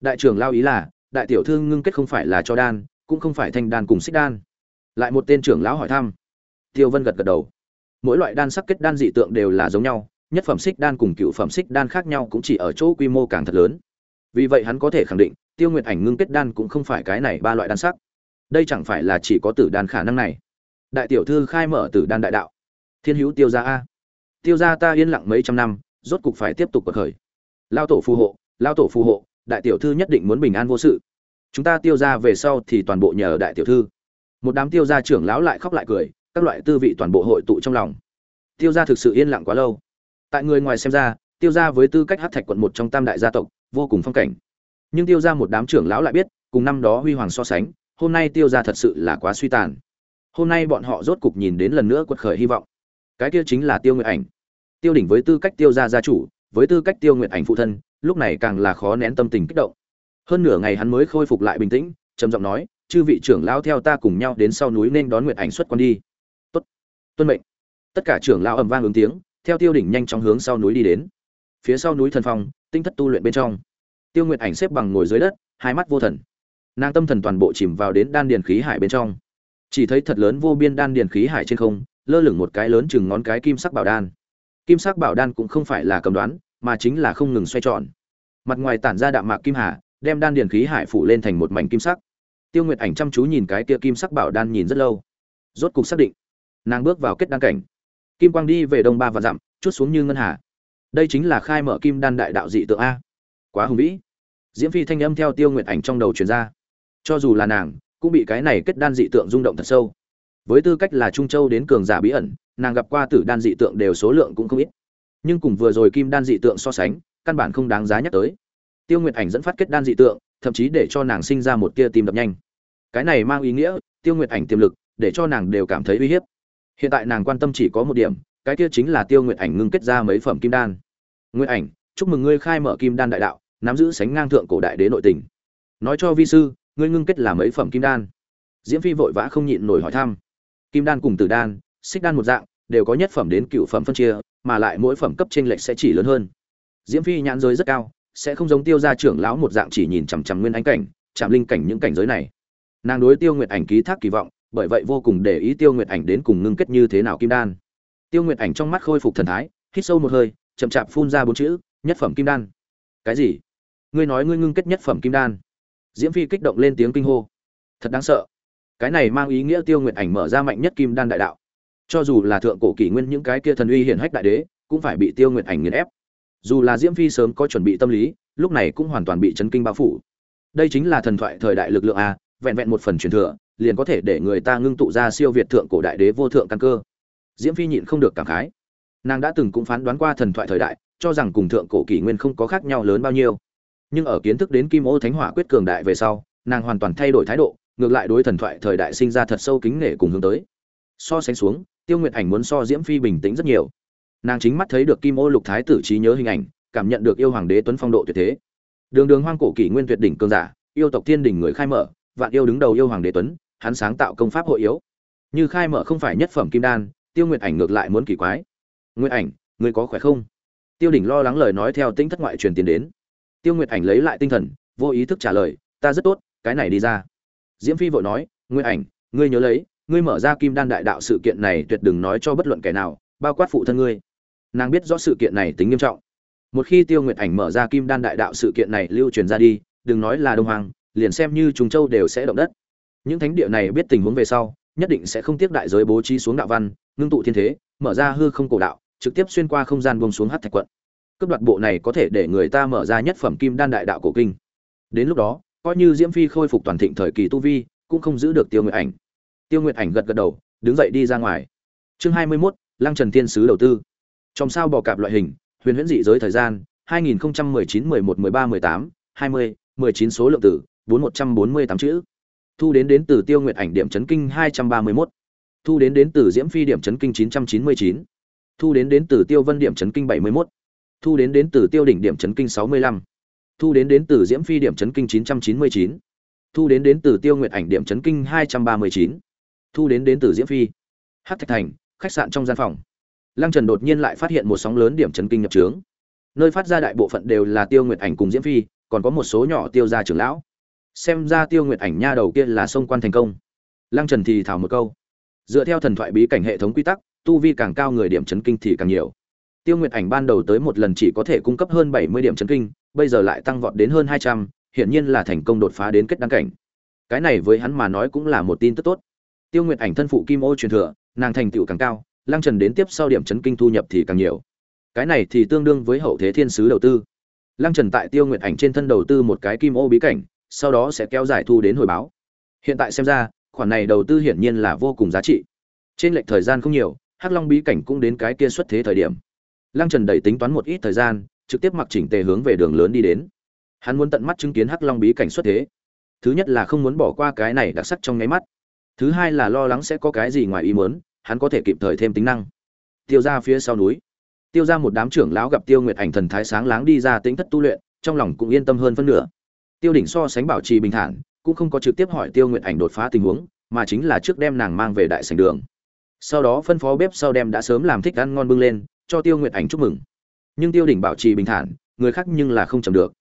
Đại trưởng lão ý là đại tiểu thư ngưng kết không phải là cho đan, cũng không phải thanh đan cùng xích đan. Lại một tên trưởng lão hỏi thăm. Tiêu vân gật gật đầu. Mỗi loại đan sắc kết đan dị tượng đều là giống nhau, nhất phẩm xích đan cùng cựu phẩm xích đan khác nhau cũng chỉ ở chỗ quy mô càng thật lớn. Vì vậy hắn có thể khẳng định, tiêu nguyệt ảnh ngưng kết đan cũng không phải cái này ba loại đan sắc. Đây chẳng phải là chỉ có tử đan khả năng này. Đại tiểu thư khai mở tử đan đại đạo. Thiên hữu tiêu gia a. Tiêu gia ta yên lặng mấy trăm năm, rốt cục phải tiếp tục bật khởi. Lao tổ phù hộ, lao tổ phù hộ đại tiểu thư nhất định muốn bình an vô sự. Chúng ta tiêu ra về sau thì toàn bộ nhờ đại tiểu thư. Một đám tiêu gia trưởng lão lại khóc lại cười, các loại tư vị toàn bộ hội tụ trong lòng. Tiêu gia thực sự yên lặng quá lâu. Tại người ngoài xem ra, tiêu gia với tư cách hát thạch quận một trong tam đại gia tộc, vô cùng phong cảnh. Nhưng tiêu gia một đám trưởng lão lại biết, cùng năm đó huy hoàng so sánh, hôm nay tiêu gia thật sự là quá suy tàn. Hôm nay bọn họ rốt cục nhìn đến lần nữa quật khởi hy vọng. Cái kia chính là tiêu nguyện ảnh. Tiêu đỉnh với tư cách tiêu gia gia chủ, với tư cách tiêu nguyện ảnh phụ thân lúc này càng là khó nén tâm tình kích động. Hơn nửa ngày hắn mới khôi phục lại bình tĩnh, trầm giọng nói, chư vị trưởng lão theo ta cùng nhau đến sau núi nên đón Nguyệt ảnh xuất quan đi. Tốt, tuân mệnh. Tất cả trưởng lão ầm vang ứng tiếng, theo tiêu đỉnh nhanh chóng hướng sau núi đi đến. Phía sau núi thần phong, tinh thất tu luyện bên trong. Tiêu nguyệt ảnh xếp bằng ngồi dưới đất, hai mắt vô thần. Nàng tâm thần toàn bộ chìm vào đến đan điền khí hải bên trong. Chỉ thấy thật lớn vô biên đan điền khí hải trên không, lơ lửng một cái lớn chừng ngón cái kim sắc bảo đan. Kim sắc bảo đan cũng không phải là cầm đoán mà chính là không ngừng xoay tròn. Mặt ngoài tản ra đạm mạc kim hà, đem đan điền khí hải phủ lên thành một mảnh kim sắc. Tiêu nguyệt ảnh chăm chú nhìn cái kia kim sắc bảo đan nhìn rất lâu. Rốt cục xác định, nàng bước vào kết đan cảnh. Kim quang đi về đông ba và dặm, chút xuống như ngân hà. Đây chính là khai mở kim đan đại đạo dị tượng a. Quá hùng vĩ. Diễm phi thanh âm theo tiêu Nguyệt ảnh trong đầu truyền ra. Cho dù là nàng, cũng bị cái này kết đan dị tượng rung động thật sâu. Với tư cách là trung châu đến cường giả bí ẩn, nàng gặp qua tử đan dị tượng đều số lượng cũng không ít nhưng cùng vừa rồi kim đan dị tượng so sánh, căn bản không đáng giá nhắc tới. Tiêu nguyệt ảnh dẫn phát kết đan dị tượng, thậm chí để cho nàng sinh ra một tia tim đập nhanh. Cái này mang ý nghĩa, tiêu nguyệt ảnh tiềm lực, để cho nàng đều cảm thấy uy hiếp. Hiện tại nàng quan tâm chỉ có một điểm, cái kia chính là tiêu nguyệt ảnh ngưng kết ra mấy phẩm kim đan. Nguyệt ảnh, chúc mừng ngươi khai mở kim đan đại đạo, nắm giữ sánh ngang thượng cổ đại đế nội tình. Nói cho vi sư, ngươi ngưng kết là mấy phẩm kim đan? Diễm phi vội vã không nhịn nổi hỏi thăm. Kim đan cùng tử đan, xích đan một dạng đều có nhất phẩm đến cựu phẩm phân chia, mà lại mỗi phẩm cấp trên lệch sẽ chỉ lớn hơn. Diễm phi nhãn giới rất cao, sẽ không giống tiêu gia trưởng lão một dạng chỉ nhìn chằm chằm nguyên ánh cảnh, chạm linh cảnh những cảnh giới này. Nàng đối tiêu nguyệt ảnh ký thác kỳ vọng, bởi vậy vô cùng để ý tiêu nguyệt ảnh đến cùng ngưng kết như thế nào kim đan. Tiêu nguyệt ảnh trong mắt khôi phục thần thái, hít sâu một hơi, chậm chạp phun ra bốn chữ, nhất phẩm kim đan. Cái gì? Ngươi nói ngươi ngưng kết nhất phẩm kim đan? Diễm phi kích động lên tiếng kinh hô. Thật đáng sợ. Cái này mang ý nghĩa tiêu nguyệt ảnh mở ra mạnh nhất kim đan đại đạo cho dù là thượng cổ kỷ nguyên những cái kia thần uy hiển hách đại đế, cũng phải bị tiêu nguyệt ảnh nghiền ép. Dù là diễm phi sớm có chuẩn bị tâm lý, lúc này cũng hoàn toàn bị chấn kinh bao phủ. Đây chính là thần thoại thời đại lực lượng a, vẹn vẹn một phần truyền thừa, liền có thể để người ta ngưng tụ ra siêu việt thượng cổ đại đế vô thượng căn cơ. Diễm phi nhịn không được cảm khái. Nàng đã từng cũng phán đoán qua thần thoại thời đại, cho rằng cùng thượng cổ kỷ nguyên không có khác nhau lớn bao nhiêu. Nhưng ở kiến thức đến kim ô thánh hỏa quyết cường đại về sau, nàng hoàn toàn thay đổi thái độ, ngược lại đối thần thoại thời đại sinh ra thật sâu kính nể cùng hướng tới. So sánh xuống tiêu nguyệt ảnh muốn so diễm phi bình tĩnh rất nhiều. Nàng chính mắt thấy được kim ô lục thái tử trí nhớ hình ảnh, cảm nhận được yêu hoàng đế tuấn phong độ tuyệt thế. Đường đường hoang cổ kỷ nguyên tuyệt đỉnh cường giả, yêu tộc thiên đỉnh người khai mở, vạn yêu đứng đầu yêu hoàng đế tuấn, hắn sáng tạo công pháp hội yếu. Như khai mở không phải nhất phẩm kim đan, tiêu nguyệt ảnh ngược lại muốn kỳ quái. Nguyệt ảnh người có khỏe không? Tiêu đỉnh lo lắng lời nói theo tinh thất ngoại truyền tiền đến. Tiêu nguyệt ảnh lấy lại tinh thần, vô ý thức trả lời, ta rất tốt, cái này đi ra. Diễm phi vội nói, nguyệt ảnh, ngươi nhớ lấy ngươi mở ra kim đan đại đạo sự kiện này tuyệt đừng nói cho bất luận kẻ nào, bao quát phụ thân ngươi. Nàng biết rõ sự kiện này tính nghiêm trọng. Một khi tiêu nguyệt ảnh mở ra kim đan đại đạo sự kiện này lưu truyền ra đi, đừng nói là đông hoàng, liền xem như trùng châu đều sẽ động đất. Những thánh địa này biết tình huống về sau, nhất định sẽ không tiếc đại giới bố trí xuống đạo văn, ngưng tụ thiên thế, mở ra hư không cổ đạo, trực tiếp xuyên qua không gian bông xuống hát thạch quận. Cấp đoạt bộ này có thể để người ta mở ra nhất phẩm kim đan đại đạo cổ kinh. Đến lúc đó, coi như diễm phi khôi phục toàn thịnh thời kỳ tu vi, cũng không giữ được tiêu nguyệt ảnh tiêu nguyệt ảnh gật gật đầu đứng dậy đi ra ngoài. Chương 21, lăng trần thiên sứ đầu tư. Trong sao bò cạp loại hình huyền huyễn dị giới thời gian 2019 11 13 18 20 19 số lượng tử 4148 chữ. Thu đến đến từ tiêu nguyệt ảnh điểm chấn kinh 231 thu đến đến từ diễm phi điểm chấn kinh 999 thu đến đến từ tiêu vân điểm chấn kinh 71 thu đến đến từ tiêu đỉnh điểm chấn kinh 65 thu đến đến từ diễm phi điểm chấn kinh 999 thu đến đến từ tiêu nguyệt ảnh điểm chấn kinh 239 thu đến đến từ diễm phi. Hát thạch thành, khách sạn trong gian phòng. Lăng trần đột nhiên lại phát hiện một sóng lớn điểm chấn kinh nhập trướng. Nơi phát ra đại bộ phận đều là tiêu nguyệt ảnh cùng diễm phi, còn có một số nhỏ tiêu gia trưởng lão. Xem ra tiêu nguyệt ảnh nha đầu kia là sông quan thành công. Lăng trần thì thảo một câu. Dựa theo thần thoại bí cảnh hệ thống quy tắc, tu vi càng cao người điểm chấn kinh thì càng nhiều. Tiêu nguyệt ảnh ban đầu tới một lần chỉ có thể cung cấp hơn bảy mươi điểm chấn kinh, bây giờ lại tăng vọt đến hơn hai trăm, hiển nhiên là thành công đột phá đến kết đăng cảnh. Cái này với hắn mà nói cũng là một tin tức tốt tiêu nguyệt ảnh thân phụ kim ô truyền thừa, nàng thành tựu càng cao, lăng trần đến tiếp sau điểm chấn kinh thu nhập thì càng nhiều. Cái này thì tương đương với hậu thế thiên sứ đầu tư. Lăng trần tại tiêu nguyệt ảnh trên thân đầu tư một cái kim ô bí cảnh, sau đó sẽ kéo dài thu đến hồi báo. Hiện tại xem ra, khoản này đầu tư hiển nhiên là vô cùng giá trị. Trên lệch thời gian không nhiều, hắc long bí cảnh cũng đến cái kia xuất thế thời điểm. Lăng trần đẩy tính toán một ít thời gian, trực tiếp mặc chỉnh tề hướng về đường lớn đi đến. Hắn muốn tận mắt chứng kiến hắc long bí cảnh xuất thế. Thứ nhất là không muốn bỏ qua cái này đặc sắc trong nháy mắt thứ hai là lo lắng sẽ có cái gì ngoài ý muốn, hắn có thể kịp thời thêm tính năng. Tiêu ra phía sau núi. Tiêu ra một đám trưởng lão gặp tiêu nguyệt ảnh thần thái sáng láng đi ra tính thất tu luyện, trong lòng cũng yên tâm hơn phân nửa. Tiêu đỉnh so sánh bảo trì bình thản, cũng không có trực tiếp hỏi tiêu nguyệt ảnh đột phá tình huống, mà chính là trước đem nàng mang về đại sảnh đường. Sau đó phân phó bếp sau đem đã sớm làm thích ăn ngon bưng lên, cho tiêu nguyệt ảnh chúc mừng. Nhưng tiêu đỉnh bảo trì bình thản, người khác nhưng là không chầm được.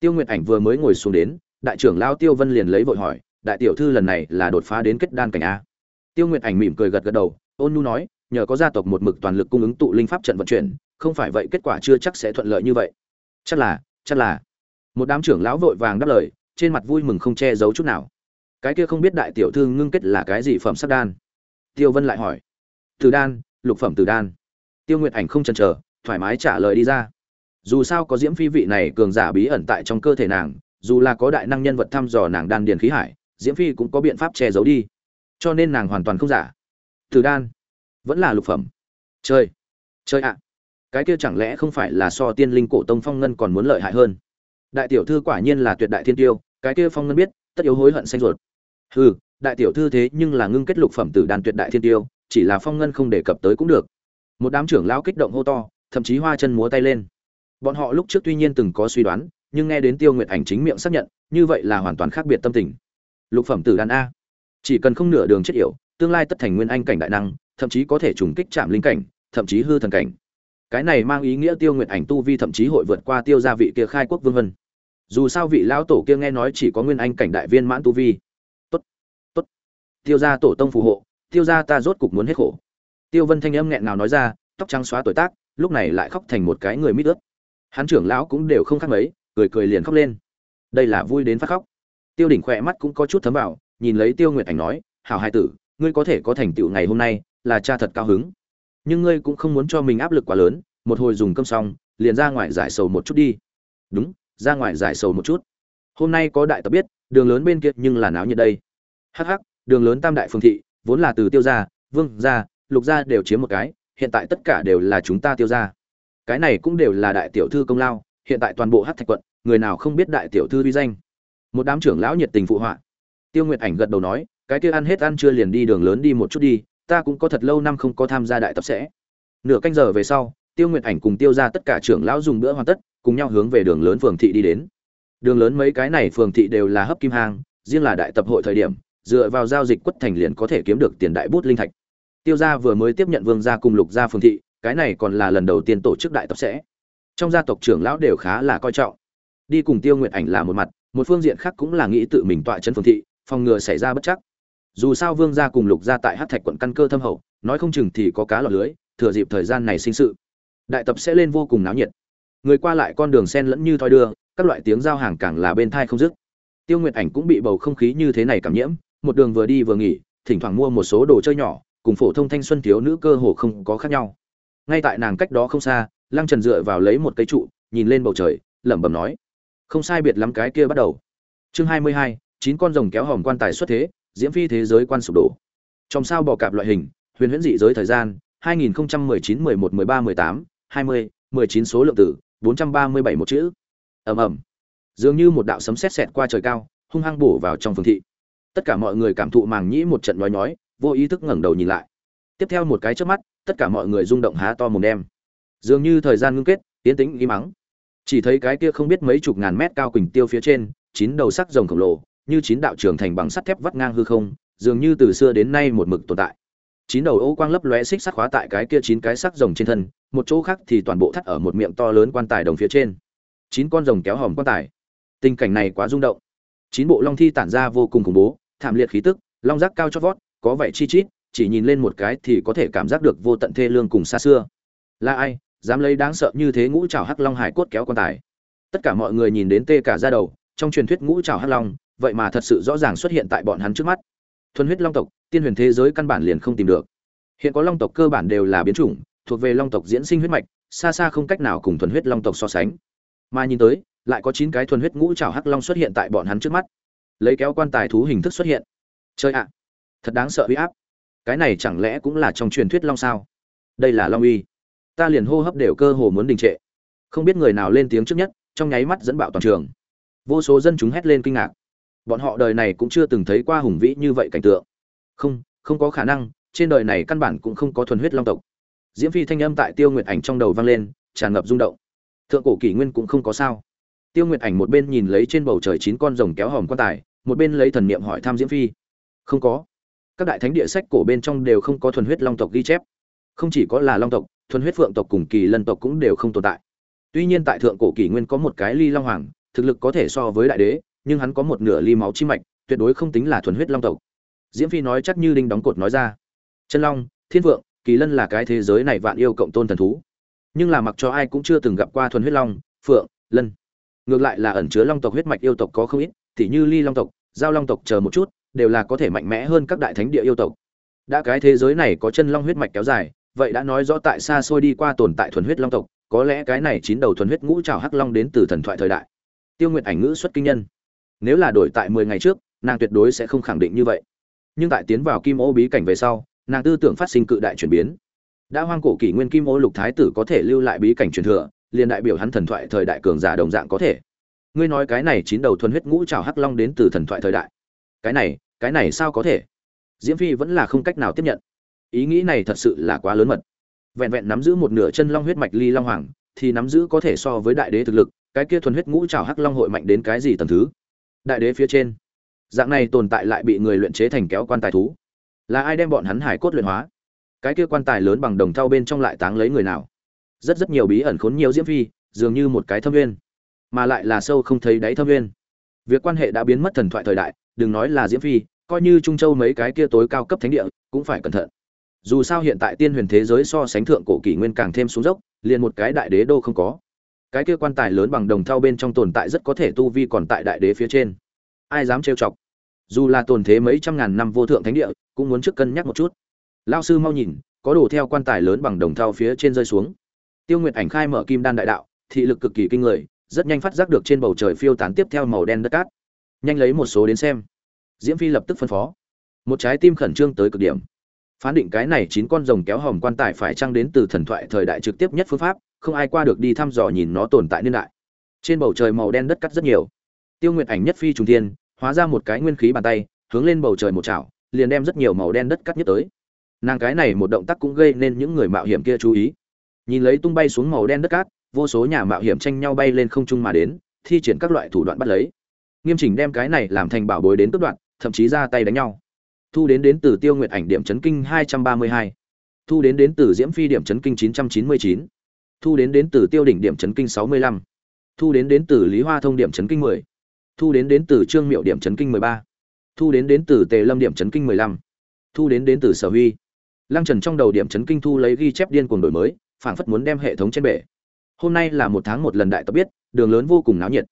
Tiêu nguyệt ảnh vừa mới ngồi xuống đến, đại trưởng lão tiêu vân liền lấy vội hỏi đại tiểu thư lần này là đột phá đến kết đan cảnh a. Tiêu nguyệt ảnh mỉm cười gật gật đầu, ôn nu nói, nhờ có gia tộc một mực toàn lực cung ứng tụ linh pháp trận vận chuyển, không phải vậy kết quả chưa chắc sẽ thuận lợi như vậy. Chắc là chắc là. Một đám trưởng lão vội vàng đáp lời, trên mặt vui mừng không che giấu chút nào. Cái kia không biết đại tiểu thư ngưng kết là cái gì phẩm sắc đan? Tiêu vân lại hỏi. Từ đan, lục phẩm từ đan. Tiêu nguyệt ảnh không chần chờ, thoải mái trả lời đi ra. Dù sao có diễm phi vị này cường giả bí ẩn tại trong cơ thể nàng, dù là có đại năng nhân vật thăm dò nàng đan điền khí hải diễm phi cũng có biện pháp che giấu đi. Cho nên nàng hoàn toàn không giả. Từ đan. Vẫn là lục phẩm. Chơi chơi ạ. Cái kia chẳng lẽ không phải là so tiên linh cổ tông phong ngân còn muốn lợi hại hơn? Đại tiểu thư quả nhiên là tuyệt đại thiên tiêu, cái kia phong ngân biết, tất yếu hối hận xanh ruột. Hừ, đại tiểu thư thế nhưng là ngưng kết lục phẩm tử đan tuyệt đại thiên tiêu, chỉ là phong ngân không đề cập tới cũng được. Một đám trưởng lão kích động hô to, thậm chí hoa chân múa tay lên. Bọn họ lúc trước tuy nhiên từng có suy đoán, nhưng nghe đến tiêu nguyệt ảnh chính miệng xác nhận, như vậy là hoàn toàn khác biệt tâm tình lục phẩm tử đan a. Chỉ cần không nửa đường chết yểu, tương lai tất thành nguyên anh cảnh đại năng, thậm chí có thể trùng kích chạm linh cảnh, thậm chí hư thần cảnh. Cái này mang ý nghĩa tiêu nguyệt ảnh tu vi thậm chí hội vượt qua tiêu gia vị kia khai quốc vương vân. Dù sao vị lão tổ kia nghe nói chỉ có nguyên anh cảnh đại viên mãn tu vi. Tốt tốt. Tiêu gia tổ tông phù hộ, tiêu gia ta rốt cục muốn hết khổ. Tiêu vân thanh âm nghẹn nào nói ra, tóc trắng xóa tuổi tác, lúc này lại khóc thành một cái người mít ướt. Hắn trưởng lão cũng đều không khác mấy, cười cười liền khóc lên. Đây là vui đến phát khóc tiêu đỉnh khỏe mắt cũng có chút thấm vào, nhìn lấy tiêu nguyệt ảnh nói, hảo hai tử, ngươi có thể có thành tựu ngày hôm nay, là cha thật cao hứng. Nhưng ngươi cũng không muốn cho mình áp lực quá lớn, một hồi dùng cơm xong, liền ra ngoài giải sầu một chút đi. Đúng, ra ngoài giải sầu một chút. Hôm nay có đại tập biết, đường lớn bên kia nhưng là náo nhiệt đây. Hắc hắc, đường lớn tam đại phương thị, vốn là từ tiêu gia, vương gia, lục gia đều chiếm một cái, hiện tại tất cả đều là chúng ta tiêu gia. Cái này cũng đều là đại tiểu thư công lao, hiện tại toàn bộ hát thạch quận, người nào không biết đại tiểu thư uy danh? Một đám trưởng lão nhiệt tình phụ họa. Tiêu nguyệt ảnh gật đầu nói, cái kia ăn hết ăn chưa liền đi đường lớn đi một chút đi, ta cũng có thật lâu năm không có tham gia đại tập sẽ. Nửa canh giờ về sau, tiêu nguyệt ảnh cùng tiêu ra tất cả trưởng lão dùng bữa hoàn tất, cùng nhau hướng về đường lớn phường thị đi đến. Đường lớn mấy cái này phường thị đều là hấp kim hang, riêng là đại tập hội thời điểm, dựa vào giao dịch quất thành liền có thể kiếm được tiền đại bút linh thạch. Tiêu gia vừa mới tiếp nhận vương gia cùng lục gia phường thị, cái này còn là lần đầu tiên tổ chức đại tập sẽ. Trong gia tộc trưởng lão đều khá là coi trọng. Đi cùng tiêu nguyệt ảnh là một mặt một phương diện khác cũng là nghĩ tự mình tọa chân phường thị, phòng ngừa xảy ra bất chắc. Dù sao vương gia cùng lục gia tại hát thạch quận căn cơ thâm hậu, nói không chừng thì có cá lọt lưới, thừa dịp thời gian này sinh sự. Đại tập sẽ lên vô cùng náo nhiệt. Người qua lại con đường sen lẫn như thoi đưa, các loại tiếng giao hàng càng là bên thai không dứt. Tiêu nguyệt ảnh cũng bị bầu không khí như thế này cảm nhiễm, một đường vừa đi vừa nghỉ, thỉnh thoảng mua một số đồ chơi nhỏ, cùng phổ thông thanh xuân thiếu nữ cơ hồ không có khác nhau. Ngay tại nàng cách đó không xa, lăng trần dựa vào lấy một cây trụ, nhìn lên bầu trời, lẩm bẩm nói không sai biệt lắm cái kia bắt đầu. Chương hai mươi hai, chín con rồng kéo hòm quan tài xuất thế, diễm phi thế giới quan sụp đổ. Trong sao bò cạp loại hình, huyền huyễn dị giới thời gian 2019 11 13 18 20 19 số lượng tử 437 một chữ. Ầm ầm. Dường như một đạo sấm sét xẹt qua trời cao, hung hăng bổ vào trong phường thị. Tất cả mọi người cảm thụ màng nhĩ một trận nhói nhói, vô ý thức ngẩng đầu nhìn lại. Tiếp theo một cái chớp mắt, tất cả mọi người rung động há to mồm đem dường như thời gian ngưng kết, tiến tĩnh im mắng chỉ thấy cái kia không biết mấy chục ngàn mét cao quỳnh tiêu phía trên, chín đầu sắc rồng khổng lồ, như chín đạo trường thành bằng sắt thép vắt ngang hư không, dường như từ xưa đến nay một mực tồn tại. Chín đầu ô quang lấp lóe xích sắt khóa tại cái kia chín cái sắc rồng trên thân, một chỗ khác thì toàn bộ thắt ở một miệng to lớn quan tài đồng phía trên. Chín con rồng kéo hòm quan tài. Tình cảnh này quá rung động. Chín bộ long thi tản ra vô cùng khủng bố, thảm liệt khí tức, long giác cao chót vót, có vẻ chi chít, chỉ nhìn lên một cái thì có thể cảm giác được vô tận thê lương cùng xa xưa. Là ai? Dám lấy đáng sợ như thế ngũ trảo hắc long hải cốt kéo quan tài. Tất cả mọi người nhìn đến tê cả da đầu, trong truyền thuyết ngũ trảo hắc long, vậy mà thật sự rõ ràng xuất hiện tại bọn hắn trước mắt. Thuần huyết long tộc, tiên huyền thế giới căn bản liền không tìm được. Hiện có long tộc cơ bản đều là biến chủng, thuộc về long tộc diễn sinh huyết mạch, xa xa không cách nào cùng thuần huyết long tộc so sánh. Mà nhìn tới, lại có chín cái thuần huyết ngũ trảo hắc long xuất hiện tại bọn hắn trước mắt. Lấy kéo quan tài thú hình thức xuất hiện. Chơi ạ, thật đáng sợ uy áp. Cái này chẳng lẽ cũng là trong truyền thuyết long sao? Đây là long uy ta liền hô hấp đều cơ hồ muốn đình trệ. Không biết người nào lên tiếng trước nhất, trong nháy mắt dẫn bạo toàn trường. Vô số dân chúng hét lên kinh ngạc. Bọn họ đời này cũng chưa từng thấy qua hùng vĩ như vậy cảnh tượng. Không không có khả năng, trên đời này căn bản cũng không có thuần huyết long tộc. Diễm phi thanh âm tại tiêu nguyệt ảnh trong đầu vang lên, tràn ngập rung động. Thượng cổ kỷ nguyên cũng không có sao. Tiêu nguyệt ảnh một bên nhìn lấy trên bầu trời chín con rồng kéo hòm quan tài, một bên lấy thần niệm hỏi thăm diễm phi. Không có. Các đại thánh địa sách cổ bên trong đều không có thuần huyết long tộc ghi chép. Không chỉ có là long tộc thuần huyết phượng tộc cùng kỳ lân tộc cũng đều không tồn tại. Tuy nhiên tại thượng cổ kỷ nguyên có một cái ly long hoàng, thực lực có thể so với đại đế, nhưng hắn có một nửa ly máu chi mạch, tuyệt đối không tính là thuần huyết long tộc. Diễm phi nói chắc như đinh đóng cột nói ra. Chân long, thiên vượng, kỳ lân là cái thế giới này vạn yêu cộng tôn thần thú. Nhưng là mặc cho ai cũng chưa từng gặp qua thuần huyết long, phượng, lân. Ngược lại là ẩn chứa long tộc huyết mạch yêu tộc có không ít, tỉ như ly long tộc, giao long tộc chờ một chút, đều là có thể mạnh mẽ hơn các đại thánh địa yêu tộc. Đã cái thế giới này có chân long huyết mạch kéo dài vậy đã nói rõ tại xa xôi đi qua tồn tại thuần huyết long tộc, có lẽ cái này chín đầu thuần huyết ngũ trào hắc long đến từ thần thoại thời đại. Tiêu nguyệt ảnh ngữ xuất kinh nhân. Nếu là đổi tại mười ngày trước, nàng tuyệt đối sẽ không khẳng định như vậy. Nhưng tại tiến vào kim ô bí cảnh về sau, nàng tư tưởng phát sinh cự đại chuyển biến. Đã hoang cổ kỷ nguyên kim ô lục thái tử có thể lưu lại bí cảnh truyền thừa, liền đại biểu hắn thần thoại thời đại cường giả đồng dạng có thể. Ngươi nói cái này chín đầu thuần huyết ngũ trào hắc long đến từ thần thoại thời đại. Cái này cái này sao có thể? Diễm phi vẫn là không cách nào tiếp nhận ý nghĩ này thật sự là quá lớn mật. Vẹn vẹn nắm giữ một nửa chân long huyết mạch ly long hoàng, thì nắm giữ có thể so với đại đế thực lực, cái kia thuần huyết ngũ trào hắc long hội mạnh đến cái gì tầm thứ? Đại đế phía trên. Dạng này tồn tại lại bị người luyện chế thành kéo quan tài thú. Là ai đem bọn hắn hải cốt luyện hóa? Cái kia quan tài lớn bằng đồng thau bên trong lại táng lấy người nào? Rất rất nhiều bí ẩn khốn nhiều diễm phi, dường như một cái thâm viên mà lại là sâu không thấy đáy thâm viên việc quan hệ đã biến mất thần thoại thời đại, đừng nói là diễm phi, coi như trung châu mấy cái kia tối cao cấp thánh địa, cũng phải cẩn thận dù sao hiện tại tiên huyền thế giới so sánh thượng cổ kỷ nguyên càng thêm xuống dốc, liền một cái đại đế đô không có. Cái kia quan tài lớn bằng đồng thau bên trong tồn tại rất có thể tu vi còn tại đại đế phía trên. Ai dám trêu chọc? Dù là tồn thế mấy trăm ngàn năm vô thượng thánh địa, cũng muốn trước cân nhắc một chút. Lao sư mau nhìn, có đồ theo quan tài lớn bằng đồng thau phía trên rơi xuống. Tiêu nguyệt ảnh khai mở kim đan đại đạo, thị lực cực kỳ kinh người, rất nhanh phát giác được trên bầu trời phiêu tán tiếp theo màu đen đất cát. Nhanh lấy một số đến xem. Diễm phi lập tức phân phó. Một trái tim khẩn trương tới cực điểm phán định cái này chín con rồng kéo hòm quan tài phải trăng đến từ thần thoại thời đại trực tiếp nhất phương pháp, không ai qua được đi thăm dò nhìn nó tồn tại niên đại. Trên bầu trời màu đen đất cắt rất nhiều. Tiêu nguyệt ảnh nhất phi trùng thiên, hóa ra một cái nguyên khí bàn tay, hướng lên bầu trời một chảo, liền đem rất nhiều màu đen đất cắt nhất tới. Nàng cái này một động tác cũng gây nên những người mạo hiểm kia chú ý. Nhìn lấy tung bay xuống màu đen đất cát, vô số nhà mạo hiểm tranh nhau bay lên không trung mà đến, thi triển các loại thủ đoạn bắt lấy. Nghiêm chỉnh đem cái này làm thành bảo bối đến cướp đoạn thậm chí ra tay đánh nhau thu đến đến từ tiêu nguyệt ảnh điểm chấn kinh 232. thu đến đến từ diễm phi điểm chấn kinh 999. thu đến đến từ tiêu đỉnh điểm chấn kinh 65. thu đến đến từ lý hoa thông điểm chấn kinh 10. thu đến đến từ trương miệu điểm chấn kinh 13. thu đến đến từ tề lâm điểm chấn kinh 15. thu đến đến từ sở huy lăng trần trong đầu điểm chấn kinh thu lấy ghi chép điên cuồng đổi mới, phảng phất muốn đem hệ thống trên bể hôm nay là một tháng một lần đại tập biết, đường lớn vô cùng náo nhiệt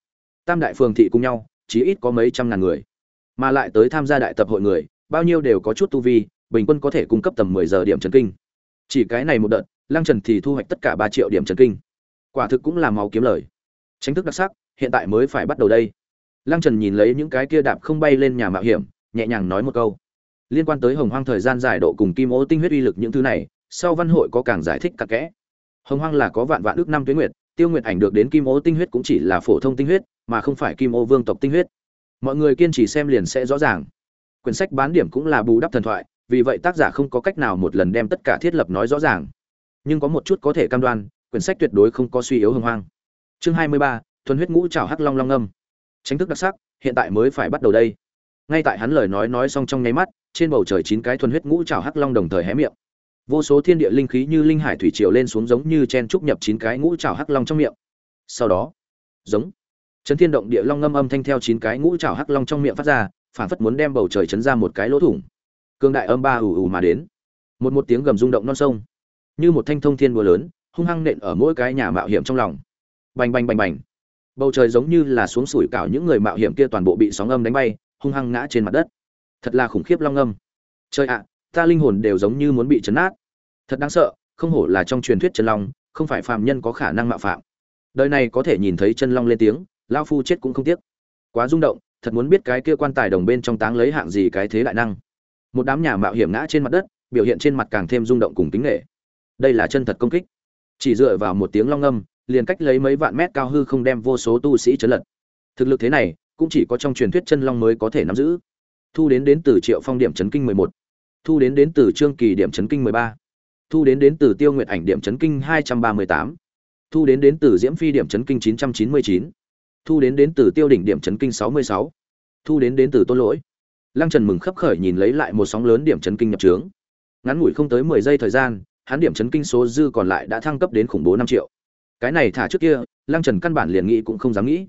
tam đại phường thị cùng nhau chỉ ít có mấy trăm ngàn người mà lại tới tham gia đại tập hội người bao nhiêu đều có chút tu vi, bình quân có thể cung cấp tầm mười giờ điểm trần kinh. Chỉ cái này một đợt, lăng trần thì thu hoạch tất cả ba triệu điểm trần kinh. Quả thực cũng là máu kiếm lời. Tránh thức đặc sắc, hiện tại mới phải bắt đầu đây. Lăng trần nhìn lấy những cái kia đạp không bay lên nhà mạo hiểm, nhẹ nhàng nói một câu. Liên quan tới hồng hoang thời gian giải độ cùng kim ô tinh huyết uy lực những thứ này, sau văn hội có càng giải thích cặn kẽ. Hồng hoang là có vạn vạn ước năm tuyến nguyệt, tiêu nguyệt ảnh được đến kim ô tinh huyết cũng chỉ là phổ thông tinh huyết, mà không phải kim ô vương tộc tinh huyết. Mọi người kiên trì xem liền sẽ rõ ràng quyển sách bán điểm cũng là bù đắp thần thoại, vì vậy tác giả không có cách nào một lần đem tất cả thiết lập nói rõ ràng. Nhưng có một chút có thể cam đoan, quyển sách tuyệt đối không có suy yếu hưng hoang. Chương hai mươi ba, thuần huyết ngũ trào hắc long long âm. Tranh thức đặc sắc, hiện tại mới phải bắt đầu đây. Ngay tại hắn lời nói nói xong trong nháy mắt, trên bầu trời chín cái thuần huyết ngũ trào hắc long đồng thời hé miệng. Vô số thiên địa linh khí như linh hải thủy triều lên xuống giống như chen trúc nhập chín cái ngũ trào hắc long trong miệng. Sau đó, giống, chấn thiên động địa long ngâm âm thanh theo chín cái ngũ trào hắc long trong miệng phát ra phản phất muốn đem bầu trời chấn ra một cái lỗ thủng. Cương đại âm ba ù ù mà đến. Một một tiếng gầm rung động non sông. Như một thanh thông thiên búa lớn, hung hăng nện ở mỗi cái nhà mạo hiểm trong lòng. Bành bành bành bành. Bầu trời giống như là xuống sủi cảo những người mạo hiểm kia toàn bộ bị sóng âm đánh bay, hung hăng ngã trên mặt đất. Thật là khủng khiếp long âm. Trời ạ, ta linh hồn đều giống như muốn bị chấn nát. Thật đáng sợ, không hổ là trong truyền thuyết chân long, không phải phàm nhân có khả năng mạo phạm. Đời này có thể nhìn thấy chân long lên tiếng lao phu chết cũng không tiếc. Quá rung động thật muốn biết cái kia quan tài đồng bên trong táng lấy hạng gì cái thế đại năng. Một đám nhà mạo hiểm ngã trên mặt đất, biểu hiện trên mặt càng thêm rung động cùng tính nghệ đây là chân thật công kích. Chỉ dựa vào một tiếng long âm, liền cách lấy mấy vạn mét cao hư không đem vô số tu sĩ chấn lật. Thực lực thế này, cũng chỉ có trong truyền thuyết chân long mới có thể nắm giữ. Thu đến đến từ triệu phong điểm chấn kinh mười một. Thu đến đến từ trương kỳ điểm chấn kinh mười ba. Thu đến đến từ tiêu nguyệt ảnh điểm chấn kinh hai trăm ba mươi tám. Thu đến đến từ diễm phi điểm chấn kinh chín trăm chín mươi chín. Thu đến đến từ tiêu đỉnh điểm chấn kinh sáu mươi sáu thu đến đến từ tôn lỗi. Lăng trần mừng khấp khởi nhìn lấy lại một sóng lớn điểm chấn kinh nhập trướng. Ngắn ngủi không tới mười giây thời gian, hắn điểm chấn kinh số dư còn lại đã thăng cấp đến khủng bố năm triệu. Cái này thả trước kia, lăng trần căn bản liền nghĩ cũng không dám nghĩ.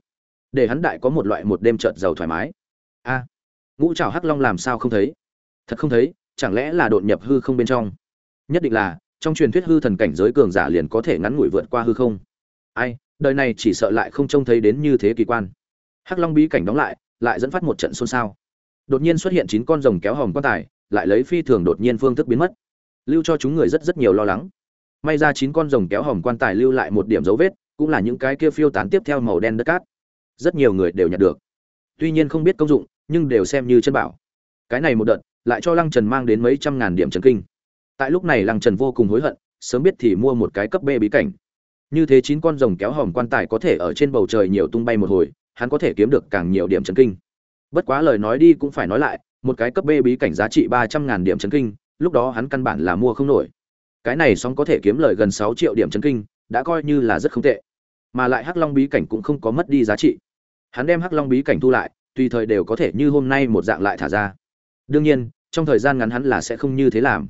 Để hắn đại có một loại một đêm trợt giàu thoải mái. A, ngũ trào hắc long làm sao không thấy? Thật không thấy, chẳng lẽ là đột nhập hư không bên trong? Nhất định là, trong truyền thuyết hư thần cảnh giới cường giả liền có thể ngắn ngủi vượt qua hư không. Ai, đời này chỉ sợ lại không trông thấy đến như thế kỳ quan. Hắc long bí cảnh đóng lại lại dẫn phát một trận xôn xao. Đột nhiên xuất hiện chín con rồng kéo hòm quan tài, lại lấy phi thường đột nhiên phương thức biến mất. Lưu cho chúng người rất rất nhiều lo lắng. May ra chín con rồng kéo hòm quan tài lưu lại một điểm dấu vết, cũng là những cái kia phiêu tán tiếp theo màu đen đất cát. Rất nhiều người đều nhận được. Tuy nhiên không biết công dụng, nhưng đều xem như chân bảo. Cái này một đợt, lại cho lăng trần mang đến mấy trăm ngàn điểm trần kinh. Tại lúc này lăng trần vô cùng hối hận, sớm biết thì mua một cái cấp b bí cảnh. Như thế chín con rồng kéo hòm quan tài có thể ở trên bầu trời nhiều tung bay một hồi hắn có thể kiếm được càng nhiều điểm chấn kinh. Bất quá lời nói đi cũng phải nói lại, một cái cấp b bí cảnh giá trị ba trăm ngàn điểm chấn kinh, lúc đó hắn căn bản là mua không nổi. Cái này song có thể kiếm lời gần sáu triệu điểm chấn kinh, đã coi như là rất không tệ. Mà lại hắc long bí cảnh cũng không có mất đi giá trị. Hắn đem hắc long bí cảnh thu lại, tùy thời đều có thể như hôm nay một dạng lại thả ra. Đương nhiên, trong thời gian ngắn hắn là sẽ không như thế làm.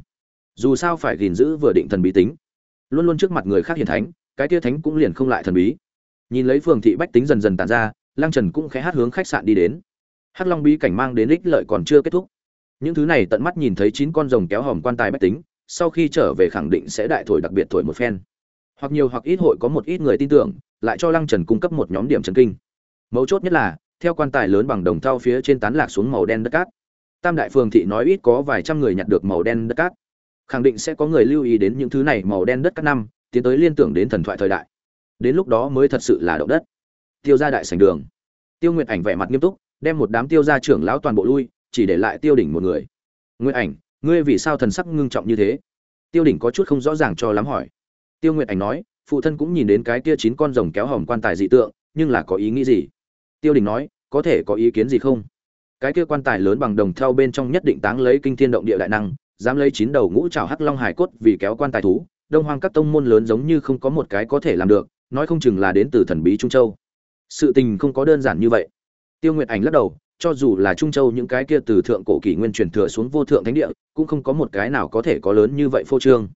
Dù sao phải gìn giữ vừa định thần bí tính. Luôn luôn trước mặt người khác hiền thánh, cái tia thánh cũng liền không lại thần bí. Nhìn lấy phường thị bách tính dần dần tàn ra lang trần cũng khẽ hát hướng khách sạn đi đến. Hắc long bí cảnh mang đến ích lợi còn chưa kết thúc. Những thứ này tận mắt nhìn thấy chín con rồng kéo hòm quan tài bách tính, sau khi trở về khẳng định sẽ đại thổi đặc biệt thổi một phen. Hoặc nhiều hoặc ít hội có một ít người tin tưởng, lại cho lăng trần cung cấp một nhóm điểm chấn kinh. Mấu chốt nhất là, theo quan tài lớn bằng đồng thau phía trên tán lạc xuống màu đen đất cát. Tam đại phường thị nói ít có vài trăm người nhặt được màu đen đất cát. Khẳng định sẽ có người lưu ý đến những thứ này màu đen đất cát năm, tiến tới liên tưởng đến thần thoại thời đại. Đến lúc đó mới thật sự là động đất tiêu ra đại sành đường. Tiêu nguyệt ảnh vẻ mặt nghiêm túc, đem một đám tiêu gia trưởng lão toàn bộ lui, chỉ để lại tiêu đỉnh một người. Nguyệt ảnh, ngươi vì sao thần sắc ngưng trọng như thế? Tiêu đỉnh có chút không rõ ràng cho lắm hỏi. Tiêu nguyệt ảnh nói, phụ thân cũng nhìn đến cái kia chín con rồng kéo hòm quan tài dị tượng, nhưng là có ý nghĩ gì? Tiêu đỉnh nói, có thể có ý kiến gì không? Cái kia quan tài lớn bằng đồng theo bên trong nhất định táng lấy kinh thiên động địa đại năng, dám lấy chín đầu ngũ trào hắc long hải cốt vì kéo quan tài thú, đông hoang các tông môn lớn giống như không có một cái có thể làm được, nói không chừng là đến từ thần bí trung châu sự tình không có đơn giản như vậy. Tiêu nguyệt ảnh lắc đầu, cho dù là trung châu những cái kia từ thượng cổ kỷ nguyên truyền thừa xuống vô thượng thánh địa, cũng không có một cái nào có thể có lớn như vậy phô trương.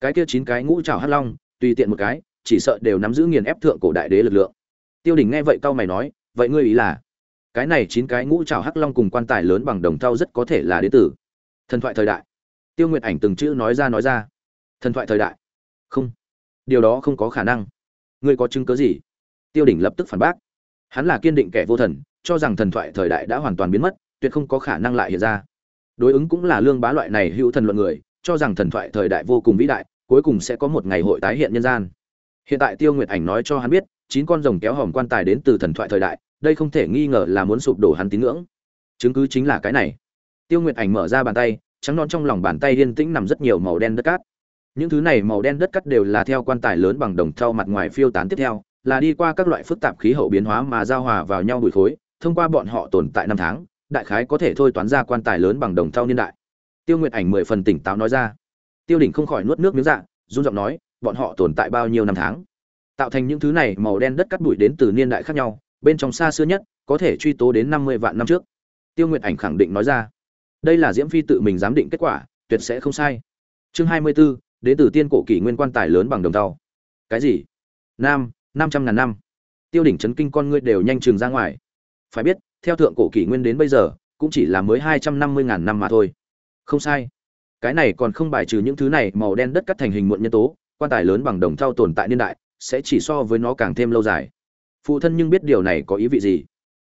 Cái kia chín cái ngũ trào hắc long, tùy tiện một cái, chỉ sợ đều nắm giữ nghiền ép thượng cổ đại đế lực lượng. Tiêu đỉnh nghe vậy cau mày nói, vậy ngươi ý là, cái này chín cái ngũ trào hắc long cùng quan tài lớn bằng đồng thau rất có thể là đế tử? Thần thoại thời đại. Tiêu nguyệt ảnh từng chữ nói ra nói ra. Thần thoại thời đại. Không. Điều đó không có khả năng. Ngươi có chứng cớ gì? Tiêu đỉnh lập tức phản bác. Hắn là kiên định kẻ vô thần, cho rằng thần thoại thời đại đã hoàn toàn biến mất, tuyệt không có khả năng lại hiện ra. Đối ứng cũng là lương bá loại này hữu thần luận người, cho rằng thần thoại thời đại vô cùng vĩ đại, cuối cùng sẽ có một ngày hội tái hiện nhân gian. Hiện tại tiêu nguyệt ảnh nói cho hắn biết, chín con rồng kéo hòm quan tài đến từ thần thoại thời đại, đây không thể nghi ngờ là muốn sụp đổ hắn tín ngưỡng. Chứng cứ chính là cái này. Tiêu nguyệt ảnh mở ra bàn tay, trắng non trong lòng bàn tay yên tĩnh nằm rất nhiều màu đen đất cát. Những thứ này màu đen đất cát đều là theo quan tài lớn bằng đồng thau mặt ngoài phiêu tán tiếp theo là đi qua các loại phức tạp khí hậu biến hóa mà giao hòa vào nhau bụi khối thông qua bọn họ tồn tại năm tháng đại khái có thể thôi toán ra quan tài lớn bằng đồng thau niên đại. Tiêu nguyệt ảnh mười phần tỉnh táo nói ra. Tiêu đỉnh không khỏi nuốt nước miếng dạ run giọng nói bọn họ tồn tại bao nhiêu năm tháng? Tạo thành những thứ này màu đen đất cắt bụi đến từ niên đại khác nhau bên trong xa xưa nhất có thể truy tố đến năm mươi vạn năm trước. Tiêu nguyệt ảnh khẳng định nói ra. Đây là diễm phi tự mình giám định kết quả tuyệt sẽ không sai. Chương hai mươi 24, đến từ tiên cổ kỷ nguyên quan tài lớn bằng đồng tàu cái gì? Nam năm trăm ngàn năm. Tiêu đỉnh chấn kinh con ngươi đều nhanh trường ra ngoài. Phải biết, theo thượng cổ kỷ nguyên đến bây giờ, cũng chỉ là mới hai trăm năm mươi ngàn năm mà thôi. Không sai. Cái này còn không bài trừ những thứ này màu đen đất cắt thành hình muộn nhân tố, quan tài lớn bằng đồng thau tồn tại niên đại, sẽ chỉ so với nó càng thêm lâu dài. Phụ thân nhưng biết điều này có ý vị gì?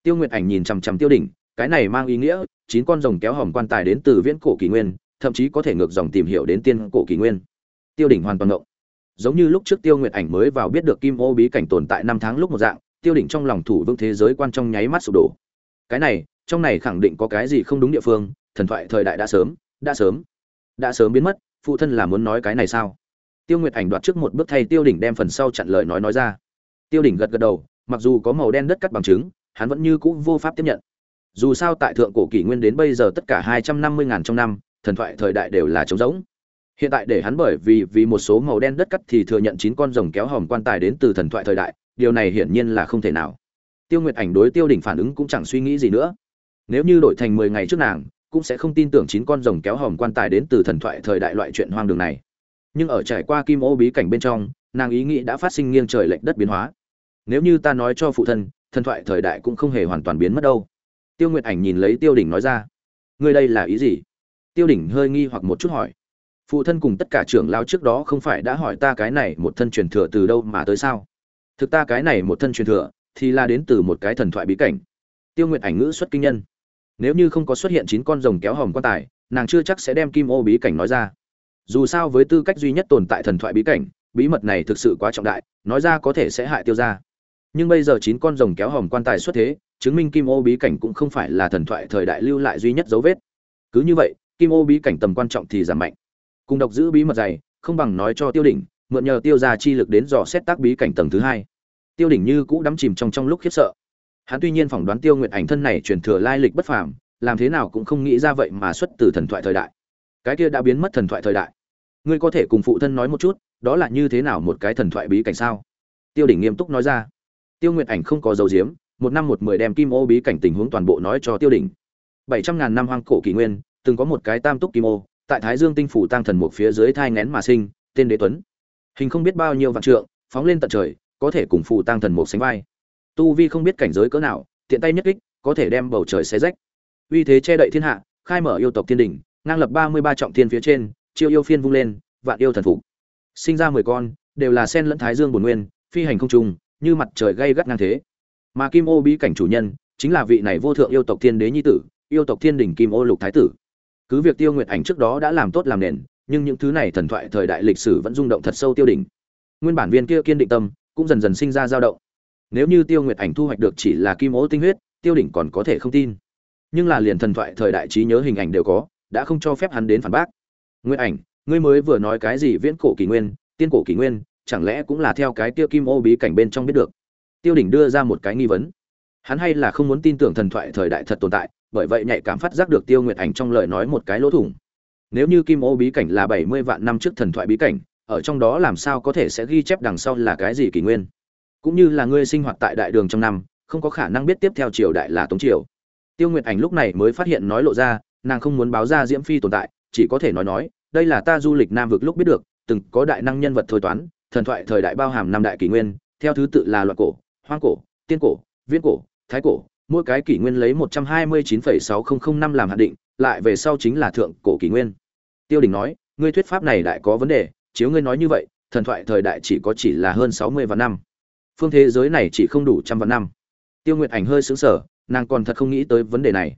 Tiêu nguyệt ảnh nhìn chằm chằm tiêu đỉnh, cái này mang ý nghĩa, chín con rồng kéo hòm quan tài đến từ viễn cổ kỷ nguyên, thậm chí có thể ngược dòng tìm hiểu đến tiên cổ kỷ nguyên. Tiêu đỉnh hoàn toàn ngộng giống như lúc trước tiêu nguyệt ảnh mới vào biết được kim ô bí cảnh tồn tại năm tháng lúc một dạng, tiêu đỉnh trong lòng thủ vương thế giới quan trong nháy mắt sụp đổ. Cái này, trong này khẳng định có cái gì không đúng địa phương, thần thoại thời đại đã sớm đã sớm đã sớm biến mất, phụ thân là muốn nói cái này sao? Tiêu nguyệt ảnh đoạt trước một bước thay tiêu đỉnh đem phần sau chặn lời nói nói ra. Tiêu đỉnh gật gật đầu, mặc dù có màu đen đất cắt bằng chứng, hắn vẫn như cũ vô pháp tiếp nhận. Dù sao tại thượng cổ kỷ nguyên đến bây giờ tất cả hai trăm năm mươi ngàn trong năm, thần thoại thời đại đều là trống rỗng hiện tại để hắn bởi vì vì một số màu đen đất cắt thì thừa nhận chín con rồng kéo hòm quan tài đến từ thần thoại thời đại, điều này hiển nhiên là không thể nào. Tiêu nguyệt ảnh đối tiêu đỉnh phản ứng cũng chẳng suy nghĩ gì nữa. Nếu như đổi thành mười ngày trước nàng, cũng sẽ không tin tưởng chín con rồng kéo hòm quan tài đến từ thần thoại thời đại loại chuyện hoang đường này. Nhưng ở trải qua kim ô bí cảnh bên trong, nàng ý nghĩ đã phát sinh nghiêng trời lệch đất biến hóa. Nếu như ta nói cho phụ thân, thần thoại thời đại cũng không hề hoàn toàn biến mất đâu. Tiêu nguyệt ảnh nhìn lấy tiêu đỉnh nói ra, ngươi đây là ý gì? Tiêu đỉnh hơi nghi hoặc một chút hỏi phụ thân cùng tất cả trưởng lao trước đó không phải đã hỏi ta cái này một thân truyền thừa từ đâu mà tới sao? Thực ta cái này một thân truyền thừa, thì là đến từ một cái thần thoại bí cảnh. Tiêu nguyệt ảnh ngữ xuất kinh nhân. Nếu như không có xuất hiện chín con rồng kéo hòm quan tài, nàng chưa chắc sẽ đem kim ô bí cảnh nói ra. Dù sao với tư cách duy nhất tồn tại thần thoại bí cảnh, bí mật này thực sự quá trọng đại, nói ra có thể sẽ hại tiêu ra nhưng bây giờ chín con rồng kéo hòm quan tài xuất thế, chứng minh kim ô bí cảnh cũng không phải là thần thoại thời đại lưu lại duy nhất dấu vết. Cứ như vậy, kim ô bí cảnh tầm quan trọng thì giảm mạnh cùng độc giữ bí mật dày, không bằng nói cho tiêu đỉnh, mượn nhờ tiêu ra chi lực đến dò xét tác bí cảnh tầng thứ hai. Tiêu đỉnh như cũ đắm chìm trong trong lúc khiếp sợ. Hắn tuy nhiên phỏng đoán tiêu nguyện ảnh thân này truyền thừa lai lịch bất phàm, làm thế nào cũng không nghĩ ra vậy mà xuất từ thần thoại thời đại. Cái kia đã biến mất thần thoại thời đại. Ngươi có thể cùng phụ thân nói một chút, đó là như thế nào một cái thần thoại bí cảnh sao? Tiêu đỉnh nghiêm túc nói ra. Tiêu nguyện ảnh không có dấu diếm một năm một mười đem kim ô bí cảnh tình huống toàn bộ nói cho tiêu đỉnh. Bảy trăm ngàn năm hoang cổ kỷ nguyên, từng có một cái tam túc kim ô tại thái dương tinh phủ tăng thần một phía dưới thai ngén mà sinh, tên đế tuấn. Hình không biết bao nhiêu vạn trượng, phóng lên tận trời, có thể cùng phủ tăng thần một sánh vai. Tu vi không biết cảnh giới cỡ nào, tiện tay nhất kích, có thể đem bầu trời xé rách. Uy thế che đậy thiên hạ, khai mở yêu tộc thiên đỉnh ngang lập ba mươi ba trọng thiên phía trên, chiêu yêu phiên vung lên, vạn yêu thần phục. Sinh ra mười con, đều là sen lẫn thái dương bổn nguyên, phi hành không trùng, như mặt trời gay gắt ngang thế. Mà kim ô bí cảnh chủ nhân, chính là vị này vô thượng yêu tộc thiên đế nhi tử, yêu tộc thiên đỉnh kim ô lục thái tử cứ việc tiêu nguyệt ảnh trước đó đã làm tốt làm nền, nhưng những thứ này thần thoại thời đại lịch sử vẫn rung động thật sâu tiêu đỉnh nguyên bản viên kia kiên định tâm cũng dần dần sinh ra dao động. Nếu như tiêu nguyệt ảnh thu hoạch được chỉ là kim ố tinh huyết, tiêu đỉnh còn có thể không tin. Nhưng là liền thần thoại thời đại trí nhớ hình ảnh đều có, đã không cho phép hắn đến phản bác. Nguyệt ảnh, ngươi mới vừa nói cái gì viễn cổ kỷ nguyên, tiên cổ kỷ nguyên, chẳng lẽ cũng là theo cái tiêu kim ô bí cảnh bên trong biết được? Tiêu đỉnh đưa ra một cái nghi vấn. Hắn hay là không muốn tin tưởng thần thoại thời đại thật tồn tại bởi vậy nhạy cảm phát giác được tiêu nguyệt ảnh trong lời nói một cái lỗ thủng. Nếu như kim ô bí cảnh là bảy mươi vạn năm trước thần thoại bí cảnh, ở trong đó làm sao có thể sẽ ghi chép đằng sau là cái gì kỷ nguyên? Cũng như là ngươi sinh hoạt tại đại đường trong năm, không có khả năng biết tiếp theo triều đại là tống triều. Tiêu nguyệt ảnh lúc này mới phát hiện nói lộ ra, nàng không muốn báo ra diễm phi tồn tại, chỉ có thể nói nói, đây là ta du lịch nam vực lúc biết được, từng có đại năng nhân vật thôi toán, thần thoại thời đại bao hàm năm đại kỷ nguyên, theo thứ tự là loại cổ, hoang cổ, tiên cổ, viễn cổ, thái cổ mỗi cái kỷ nguyên lấy một trăm hai mươi chín phẩy sáu nghìn năm làm hạn định lại về sau chính là thượng cổ kỷ nguyên. Tiêu đình nói ngươi thuyết pháp này lại có vấn đề chiếu ngươi nói như vậy thần thoại thời đại chỉ có chỉ là hơn sáu mươi vạn năm. Phương thế giới này chỉ không đủ trăm vạn năm. Tiêu nguyệt ảnh hơi sững sờ, nàng còn thật không nghĩ tới vấn đề này.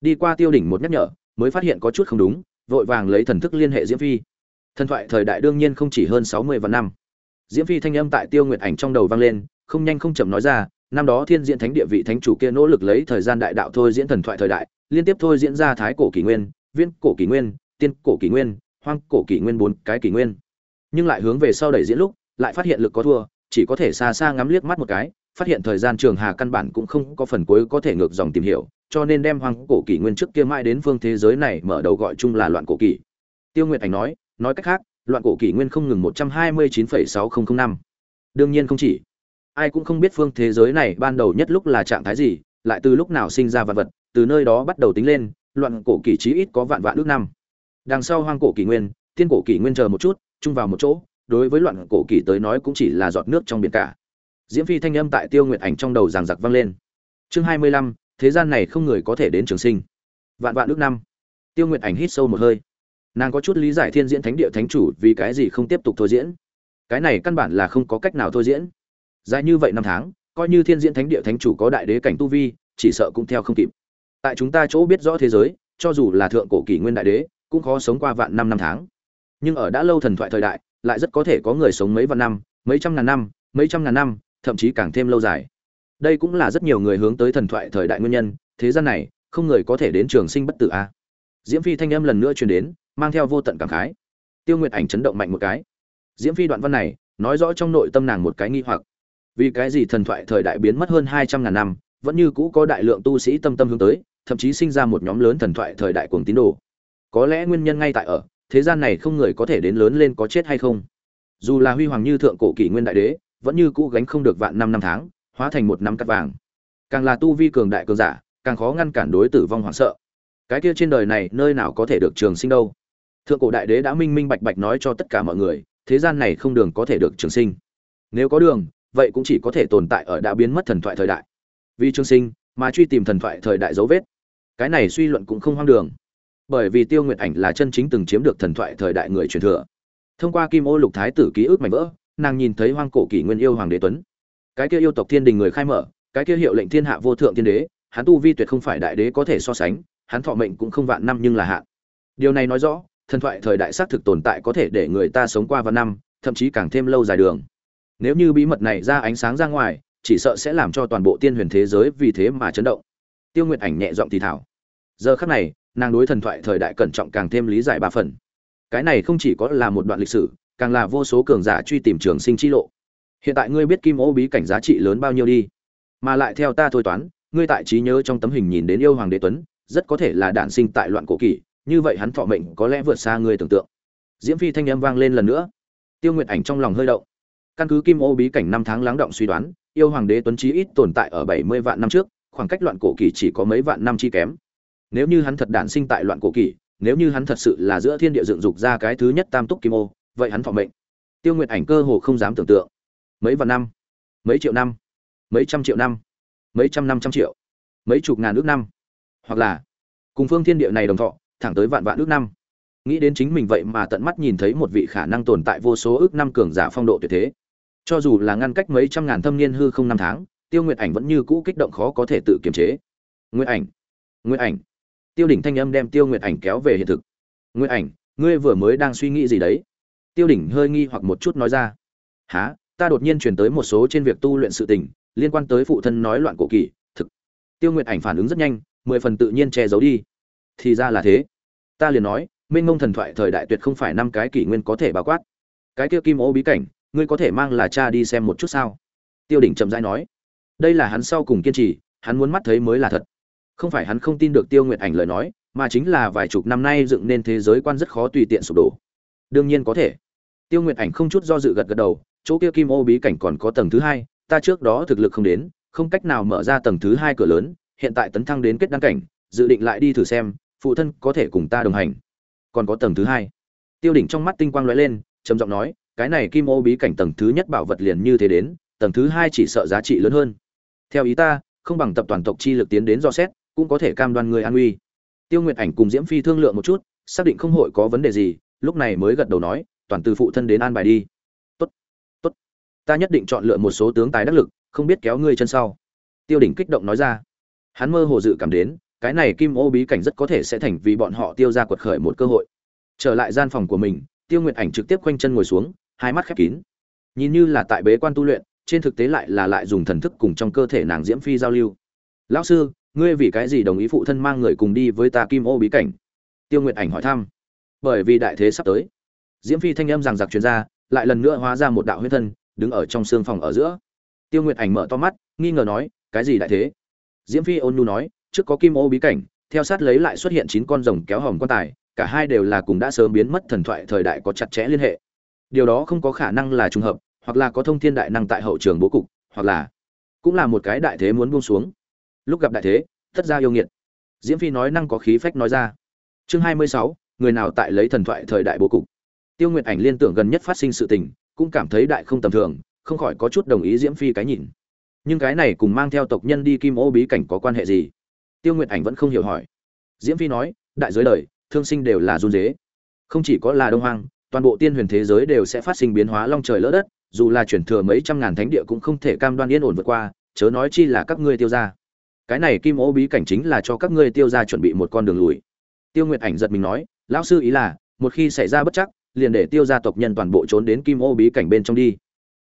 Đi qua tiêu đỉnh một nhắc nhở mới phát hiện có chút không đúng vội vàng lấy thần thức liên hệ diễm phi. Thần thoại thời đại đương nhiên không chỉ hơn sáu mươi vạn năm. Diễm phi thanh âm tại tiêu nguyệt ảnh trong đầu vang lên không nhanh không chậm nói ra năm đó thiên diễn thánh địa vị thánh chủ kia nỗ lực lấy thời gian đại đạo thôi diễn thần thoại thời đại, liên tiếp thôi diễn ra thái cổ kỷ nguyên viên cổ kỷ nguyên, tiên cổ kỷ nguyên, hoang cổ kỷ nguyên bốn cái kỷ nguyên. Nhưng lại hướng về sau đẩy diễn lúc, lại phát hiện lực có thua, chỉ có thể xa xa ngắm liếc mắt một cái, phát hiện thời gian trường hà căn bản cũng không có phần cuối có thể ngược dòng tìm hiểu, cho nên đem hoang cổ kỷ nguyên trước kia mãi đến phương thế giới này mở đầu gọi chung là loạn cổ kỷ. Tiêu nguyệt ảnh nói nói cách khác, loạn cổ kỷ nguyên không ngừng một trăm hai mươi chín phẩy sáu nghìn năm. Đương nhiên không chỉ ai cũng không biết phương thế giới này ban đầu nhất lúc là trạng thái gì, lại từ lúc nào sinh ra vạn vật, từ nơi đó bắt đầu tính lên, loạn cổ kỷ trí ít có vạn vạn ước năm. Đằng sau hoang cổ kỷ nguyên tiên cổ kỷ nguyên chờ một chút, chung vào một chỗ, đối với loạn cổ kỷ tới nói cũng chỉ là giọt nước trong biển cả. Diễm phi thanh âm tại tiêu nguyện ảnh trong đầu giằng giặc vang lên. Chương hai mươi lăm, thế gian này không người có thể đến trường sinh. Vạn vạn ước năm. Tiêu nguyện ảnh hít sâu một hơi. Nàng có chút lý giải thiên diễn thánh địa thánh chủ vì cái gì không tiếp tục thôi diễn. Cái này căn bản là không có cách nào thôi diễn dài như vậy năm tháng, coi như thiên diễn thánh địa thánh chủ có đại đế cảnh tu vi, chỉ sợ cũng theo không kịp. Tại chúng ta chỗ biết rõ thế giới, cho dù là thượng cổ kỷ nguyên đại đế, cũng khó sống qua vạn năm năm tháng. Nhưng ở đã lâu thần thoại thời đại, lại rất có thể có người sống mấy vạn năm, mấy trăm ngàn năm, mấy trăm ngàn năm, thậm chí càng thêm lâu dài. Đây cũng là rất nhiều người hướng tới thần thoại thời đại nguyên nhân, thế gian này, không người có thể đến trường sinh bất tử a. Diễm phi thanh âm lần nữa truyền đến, mang theo vô tận cảm khái. Tiêu nguyệt ảnh chấn động mạnh một cái. Diễm phi đoạn văn này, nói rõ trong nội tâm nàng một cái nghi hoặc vì cái gì thần thoại thời đại biến mất hơn hai trăm ngàn năm, vẫn như cũ có đại lượng tu sĩ tâm tâm hướng tới, thậm chí sinh ra một nhóm lớn thần thoại thời đại cuồng tín đồ. Có lẽ nguyên nhân ngay tại ở, thế gian này không người có thể đến lớn lên có chết hay không. Dù là huy hoàng như thượng cổ kỷ nguyên đại đế, vẫn như cũ gánh không được vạn năm năm tháng, hóa thành một năm cắt vàng. Càng là tu vi cường đại cường giả, càng khó ngăn cản đối tử vong hoảng sợ. Cái kia trên đời này nơi nào có thể được trường sinh đâu. Thượng cổ đại đế đã minh minh bạch bạch nói cho tất cả mọi người, thế gian này không đường có thể được trường sinh. Nếu có đường vậy cũng chỉ có thể tồn tại ở đã biến mất thần thoại thời đại. Vì trường sinh mà truy tìm thần thoại thời đại dấu vết. Cái này suy luận cũng không hoang đường. Bởi vì tiêu nguyệt ảnh là chân chính từng chiếm được thần thoại thời đại người truyền thừa. Thông qua kim ô lục thái tử ký ức mảnh vỡ, nàng nhìn thấy hoang cổ kỷ nguyên yêu hoàng đế tuấn. Cái kia yêu tộc thiên đình người khai mở, cái kia hiệu lệnh thiên hạ vô thượng thiên đế, hắn tu vi tuyệt không phải đại đế có thể so sánh, hắn thọ mệnh cũng không vạn năm nhưng là hạn. Điều này nói rõ, thần thoại thời đại xác thực tồn tại có thể để người ta sống qua vạn năm, thậm chí càng thêm lâu dài đường nếu như bí mật này ra ánh sáng ra ngoài, chỉ sợ sẽ làm cho toàn bộ tiên huyền thế giới vì thế mà chấn động. Tiêu nguyệt ảnh nhẹ giọng thì thảo. Giờ khắc này, nàng đối thần thoại thời đại cẩn trọng càng thêm lý giải ba phần. Cái này không chỉ có là một đoạn lịch sử, càng là vô số cường giả truy tìm trường sinh chi lộ. Hiện tại ngươi biết kim ô bí cảnh giá trị lớn bao nhiêu đi. Mà lại theo ta thôi toán, ngươi tại trí nhớ trong tấm hình nhìn đến yêu hoàng đế tuấn, rất có thể là đản sinh tại loạn cổ kỷ, như vậy hắn thọ mệnh có lẽ vượt xa ngươi tưởng tượng. Diễm phi thanh âm vang lên lần nữa. Tiêu nguyệt ảnh trong lòng hơi động căn cứ kim ô bí cảnh năm tháng lắng động suy đoán, yêu hoàng đế tuấn trí ít tồn tại ở bảy mươi vạn năm trước, khoảng cách loạn cổ kỷ chỉ có mấy vạn năm chi kém. Nếu như hắn thật đản sinh tại loạn cổ kỷ nếu như hắn thật sự là giữa thiên địa dựng dục ra cái thứ nhất tam túc kim ô, vậy hắn thọ mệnh. Tiêu nguyệt ảnh cơ hồ không dám tưởng tượng. Mấy vạn năm? Mấy triệu năm? Mấy trăm triệu năm? Mấy trăm năm trăm triệu? Mấy chục ngàn ước năm? Hoặc là, cùng phương thiên địa này đồng thọ, thẳng tới vạn vạn ước năm. Nghĩ đến chính mình vậy mà tận mắt nhìn thấy một vị khả năng tồn tại vô số ước năm cường giả phong độ tuyệt thế cho dù là ngăn cách mấy trăm ngàn thâm niên hư không năm tháng, tiêu nguyệt ảnh vẫn như cũ kích động khó có thể tự kiềm chế. Nguyệt ảnh nguyệt ảnh. Tiêu đỉnh thanh âm đem tiêu nguyệt ảnh kéo về hiện thực. Nguyệt ảnh, ngươi vừa mới đang suy nghĩ gì đấy? Tiêu đỉnh hơi nghi hoặc một chút nói ra. Há ta đột nhiên chuyển tới một số trên việc tu luyện sự tình, liên quan tới phụ thân nói loạn cổ kỳ thực. Tiêu nguyệt ảnh phản ứng rất nhanh, mười phần tự nhiên che giấu đi. Thì ra là thế. Ta liền nói, minh ngông thần thoại thời đại tuyệt không phải năm cái kỷ nguyên có thể bao quát. Cái kia kim ô bí cảnh ngươi có thể mang là cha đi xem một chút sao? Tiêu đỉnh chậm rãi nói. Đây là hắn sau cùng kiên trì, hắn muốn mắt thấy mới là thật. Không phải hắn không tin được tiêu nguyệt ảnh lời nói, mà chính là vài chục năm nay dựng nên thế giới quan rất khó tùy tiện sụp đổ. Đương nhiên có thể. Tiêu nguyệt ảnh không chút do dự gật gật đầu, chỗ kia kim ô bí cảnh còn có tầng thứ hai, ta trước đó thực lực không đến, không cách nào mở ra tầng thứ hai cửa lớn, hiện tại tấn thăng đến kết đăng cảnh, dự định lại đi thử xem, phụ thân có thể cùng ta đồng hành. Còn có tầng thứ hai. Tiêu đỉnh trong mắt tinh quang lóe lên, trầm giọng nói cái này kim ô bí cảnh tầng thứ nhất bảo vật liền như thế đến, tầng thứ hai chỉ sợ giá trị lớn hơn. Theo ý ta, không bằng tập toàn tộc chi lực tiến đến do xét, cũng có thể cam đoan người an uy tiêu nguyệt ảnh cùng diễm phi thương lượng một chút, xác định không hội có vấn đề gì, lúc này mới gật đầu nói, toàn từ phụ thân đến an bài đi. Tốt tốt. Ta nhất định chọn lựa một số tướng tài đắc lực, không biết kéo ngươi chân sau. Tiêu đỉnh kích động nói ra. Hắn mơ hồ dự cảm đến, cái này kim ô bí cảnh rất có thể sẽ thành vì bọn họ tiêu ra quật khởi một cơ hội. Trở lại gian phòng của mình tiêu nguyệt ảnh trực tiếp quanh chân ngồi xuống hai mắt khép kín. Nhìn như là tại bế quan tu luyện trên thực tế lại là lại dùng thần thức cùng trong cơ thể nàng diễm phi giao lưu. Lão sư ngươi vì cái gì đồng ý phụ thân mang người cùng đi với ta kim ô bí cảnh? Tiêu nguyệt ảnh hỏi thăm. Bởi vì đại thế sắp tới. Diễm phi thanh âm rằng giặc chuyên gia, lại lần nữa hóa ra một đạo huyết thân đứng ở trong xương phòng ở giữa. Tiêu nguyệt ảnh mở to mắt nghi ngờ nói cái gì đại thế? Diễm phi ôn nhu nói trước có kim ô bí cảnh theo sát lấy lại xuất hiện chín con rồng kéo hồng quan tài cả hai đều là cùng đã sớm biến mất thần thoại thời đại có chặt chẽ liên hệ. Điều đó không có khả năng là trùng hợp, hoặc là có thông thiên đại năng tại hậu trường bố cục, hoặc là cũng là một cái đại thế muốn buông xuống. Lúc gặp đại thế tất ra yêu nghiệt. Diễm phi nói năng có khí phách nói ra. Chương hai mươi sáu, người nào tại lấy thần thoại thời đại bố cục? Tiêu nguyệt ảnh liên tưởng gần nhất phát sinh sự tình, cũng cảm thấy đại không tầm thường, không khỏi có chút đồng ý diễm phi cái nhìn. Nhưng cái này cùng mang theo tộc nhân đi kim ô bí cảnh có quan hệ gì? Tiêu nguyệt ảnh vẫn không hiểu hỏi. Diễm phi nói, đại giới đời thương sinh đều là run dế. Không chỉ có là đông hoang, toàn bộ tiên huyền thế giới đều sẽ phát sinh biến hóa long trời lỡ đất, dù là chuyển thừa mấy trăm ngàn thánh địa cũng không thể cam đoan yên ổn vượt qua, chớ nói chi là các ngươi tiêu ra cái này kim ô bí cảnh chính là cho các ngươi tiêu ra chuẩn bị một con đường lùi. Tiêu nguyệt ảnh giật mình nói, lão sư ý là, một khi xảy ra bất chắc, liền để tiêu gia tộc nhân toàn bộ trốn đến kim ô bí cảnh bên trong đi.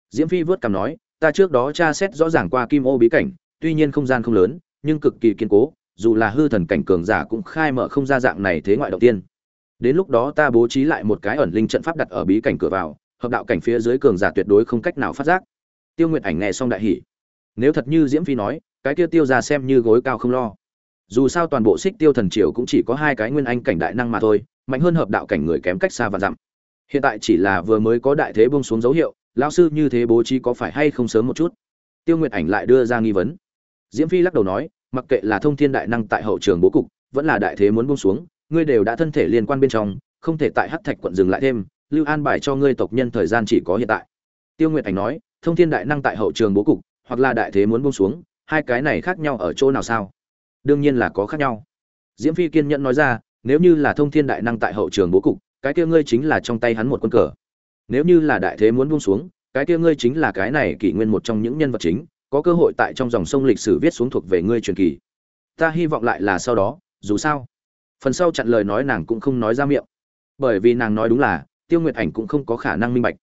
Diễm phi vớt cằm nói, ta trước đó tra xét rõ ràng qua kim ô bí cảnh, tuy nhiên không gian không lớn, nhưng cực kỳ kiên cố dù là hư thần cảnh cường giả cũng khai mở không ra dạng này thế ngoại đầu tiên. Đến lúc đó ta bố trí lại một cái ẩn linh trận pháp đặt ở bí cảnh cửa vào, hợp đạo cảnh phía dưới cường giả tuyệt đối không cách nào phát giác. Tiêu nguyệt ảnh nghe xong đại hỉ. Nếu thật như diễm phi nói, cái kia tiêu ra xem như gối cao không lo. Dù sao toàn bộ xích tiêu thần triều cũng chỉ có hai cái nguyên anh cảnh đại năng mà thôi, mạnh hơn hợp đạo cảnh người kém cách xa và dặm. Hiện tại chỉ là vừa mới có đại thế bông xuống dấu hiệu, lão sư như thế bố trí có phải hay không sớm một chút? Tiêu nguyệt ảnh lại đưa ra nghi vấn. Diễm phi lắc đầu nói mặc kệ là thông thiên đại năng tại hậu trường bố cục, vẫn là đại thế muốn bông xuống, ngươi đều đã thân thể liên quan bên trong, không thể tại hắc thạch quận dừng lại thêm, lưu an bài cho ngươi tộc nhân thời gian chỉ có hiện tại. Tiêu nguyệt ảnh nói, thông thiên đại năng tại hậu trường bố cục, hoặc là đại thế muốn bông xuống, hai cái này khác nhau ở chỗ nào sao? Đương nhiên là có khác nhau. Diễm phi kiên nhẫn nói ra, nếu như là thông thiên đại năng tại hậu trường bố cục, cái kia ngươi chính là trong tay hắn một quân cờ. Nếu như là đại thế muốn buông xuống, cái kia ngươi chính là cái này kỷ nguyên một trong những nhân vật chính có cơ hội tại trong dòng sông lịch sử viết xuống thuộc về ngươi truyền kỳ. Ta hy vọng lại là sau đó, dù sao, phần sau chặn lời nói nàng cũng không nói ra miệng. Bởi vì nàng nói đúng là, tiêu nguyệt ảnh cũng không có khả năng minh bạch.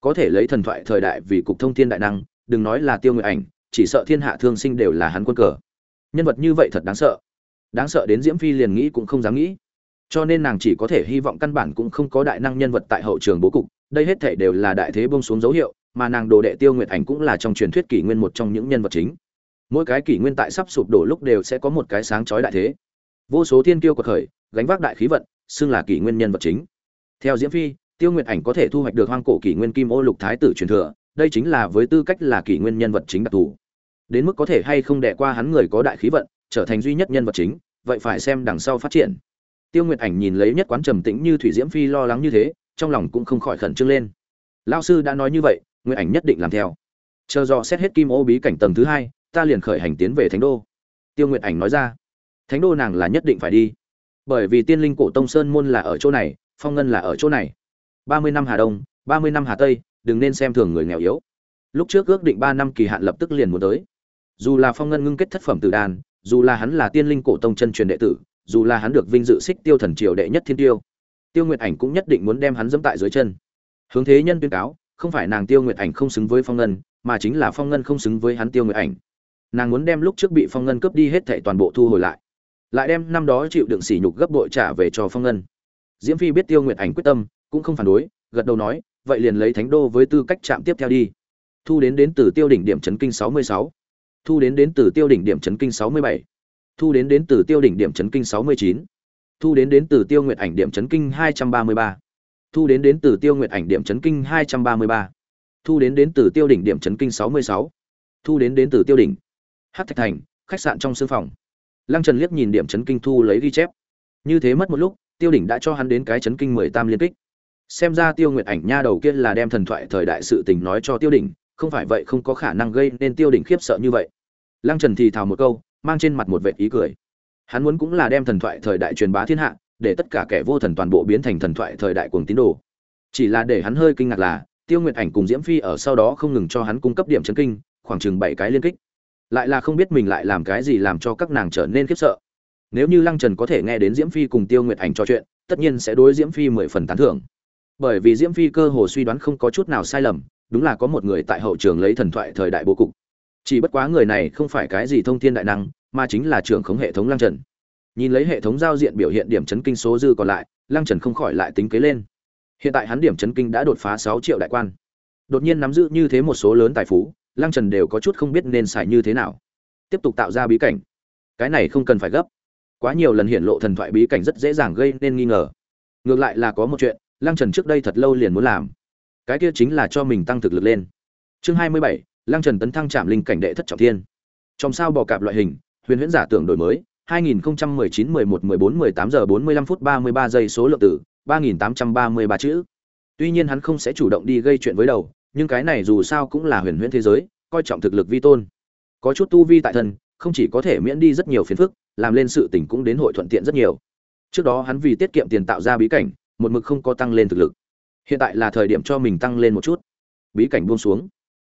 Có thể lấy thần thoại thời đại vì cục thông thiên đại năng, đừng nói là tiêu nguyệt ảnh, chỉ sợ thiên hạ thương sinh đều là hắn quân cờ. Nhân vật như vậy thật đáng sợ. Đáng sợ đến diễm phi liền nghĩ cũng không dám nghĩ. Cho nên nàng chỉ có thể hy vọng căn bản cũng không có đại năng nhân vật tại hậu trường bố cục, đây hết thể đều là đại thế bông xuống dấu hiệu mà nàng đồ đệ tiêu nguyệt ảnh cũng là trong truyền thuyết kỷ nguyên một trong những nhân vật chính. Mỗi cái kỷ nguyên tại sắp sụp đổ lúc đều sẽ có một cái sáng chói đại thế. Vô số thiên kiêu của khởi, gánh vác đại khí vận, xưng là kỷ nguyên nhân vật chính. Theo diễm phi, tiêu nguyệt ảnh có thể thu hoạch được hoang cổ kỷ nguyên kim ô lục thái tử truyền thừa, đây chính là với tư cách là kỷ nguyên nhân vật chính đặc thù. Đến mức có thể hay không đẻ qua hắn người có đại khí vận, trở thành duy nhất nhân vật chính, vậy phải xem đằng sau phát triển. Tiêu nguyệt ảnh nhìn lấy nhất quán trầm tĩnh như thủy diễm phi lo lắng như thế, trong lòng cũng không khỏi khẩn trương lên. Lao sư đã nói như vậy nguyệt ảnh nhất định làm theo. Chờ dò xét hết kim ô bí cảnh tầng thứ hai, ta liền khởi hành tiến về thánh đô. Tiêu nguyệt ảnh nói ra. Thánh đô nàng là nhất định phải đi. Bởi vì tiên linh cổ tông sơn môn là ở chỗ này, phong ngân là ở chỗ này. Ba mươi năm hà đông, ba mươi năm hà tây, đừng nên xem thường người nghèo yếu. Lúc trước ước định ba năm kỳ hạn lập tức liền muốn tới. Dù là phong ngân ngưng kết thất phẩm tử đàn dù là hắn là tiên linh cổ tông chân truyền đệ tử, dù là hắn được vinh dự xích tiêu thần triều đệ nhất thiên tiêu tiêu nguyệt ảnh cũng nhất định muốn đem hắn dẫm tại dưới chân. Hướng thế nhân tuyên cáo không phải nàng tiêu nguyệt ảnh không xứng với phong ngân, mà chính là phong ngân không xứng với hắn tiêu nguyệt ảnh nàng muốn đem lúc trước bị phong ngân cướp đi hết thệ toàn bộ thu hồi lại lại đem năm đó chịu đựng sỉ nhục gấp đội trả về cho phong ngân diễm phi biết tiêu nguyệt ảnh quyết tâm, cũng không phản đối, gật đầu nói, vậy liền lấy thánh đô với tư cách chạm tiếp theo đi thu đến đến từ tiêu đỉnh điểm chấn kinh 66. thu đến đến từ tiêu đỉnh điểm chấn kinh 67. thu đến đến từ tiêu đỉnh điểm chấn kinh 69. thu đến đến từ tiêu nguyệt ảnh điểm chấn kinh 233 thu đến đến từ tiêu nguyệt ảnh điểm chấn kinh hai trăm ba mươi ba. Thu đến đến từ tiêu đỉnh điểm chấn kinh sáu mươi sáu. Thu đến đến từ tiêu đỉnh. Hát thạch thành, khách sạn trong sương phòng. Lăng trần liếc nhìn điểm chấn kinh thu lấy ghi chép. Như thế mất một lúc, tiêu đỉnh đã cho hắn đến cái chấn kinh mười tam liên kích. Xem ra tiêu nguyệt ảnh nha đầu kia là đem thần thoại thời đại sự tình nói cho tiêu đỉnh, không phải vậy không có khả năng gây nên tiêu đỉnh khiếp sợ như vậy. Lăng trần thì thào một câu, mang trên mặt một vệt ý cười. Hắn muốn cũng là đem thần thoại thời đại truyền bá thiên hạ để tất cả kẻ vô thần toàn bộ biến thành thần thoại thời đại cuồng tín đồ. Chỉ là để hắn hơi kinh ngạc là, tiêu nguyệt ảnh cùng diễm phi ở sau đó không ngừng cho hắn cung cấp điểm chấn kinh, khoảng chừng bảy cái liên kích. Lại là không biết mình lại làm cái gì làm cho các nàng trở nên khiếp sợ. Nếu như lăng trần có thể nghe đến diễm phi cùng tiêu nguyệt ảnh trò chuyện, tất nhiên sẽ đối diễm phi mười phần tán thưởng. Bởi vì diễm phi cơ hồ suy đoán không có chút nào sai lầm, đúng là có một người tại hậu trường lấy thần thoại thời đại bố cục. Chỉ bất quá người này không phải cái gì thông thiên đại năng, mà chính là trưởng khống hệ thống lăng trần nhìn lấy hệ thống giao diện biểu hiện điểm chấn kinh số dư còn lại, lăng trần không khỏi lại tính kế lên. Hiện tại hắn điểm chấn kinh đã đột phá sáu triệu đại quan. Đột nhiên nắm giữ như thế một số lớn tài phú, lăng trần đều có chút không biết nên xài như thế nào. Tiếp tục tạo ra bí cảnh. Cái này không cần phải gấp. Quá nhiều lần hiện lộ thần thoại bí cảnh rất dễ dàng gây nên nghi ngờ. Ngược lại là có một chuyện, lăng trần trước đây thật lâu liền muốn làm. Cái kia chính là cho mình tăng thực lực lên. Chương hai mươi bảy, lăng trần tấn thăng trạm linh cảnh đệ thất trọng thiên. Trong sao bò cạp loại hình, huyền huyễn giả tưởng đổi mới. 2019 11 14 18 giờ 45 phút 33 giây số lượng tử 3833 chữ. Tuy nhiên hắn không sẽ chủ động đi gây chuyện với đầu, nhưng cái này dù sao cũng là huyền huyễn thế giới, coi trọng thực lực vi tôn. Có chút tu vi tại thân, không chỉ có thể miễn đi rất nhiều phiền phức, làm lên sự tình cũng đến hội thuận tiện rất nhiều. Trước đó hắn vì tiết kiệm tiền tạo ra bí cảnh, một mực không có tăng lên thực lực. Hiện tại là thời điểm cho mình tăng lên một chút. Bí cảnh buông xuống.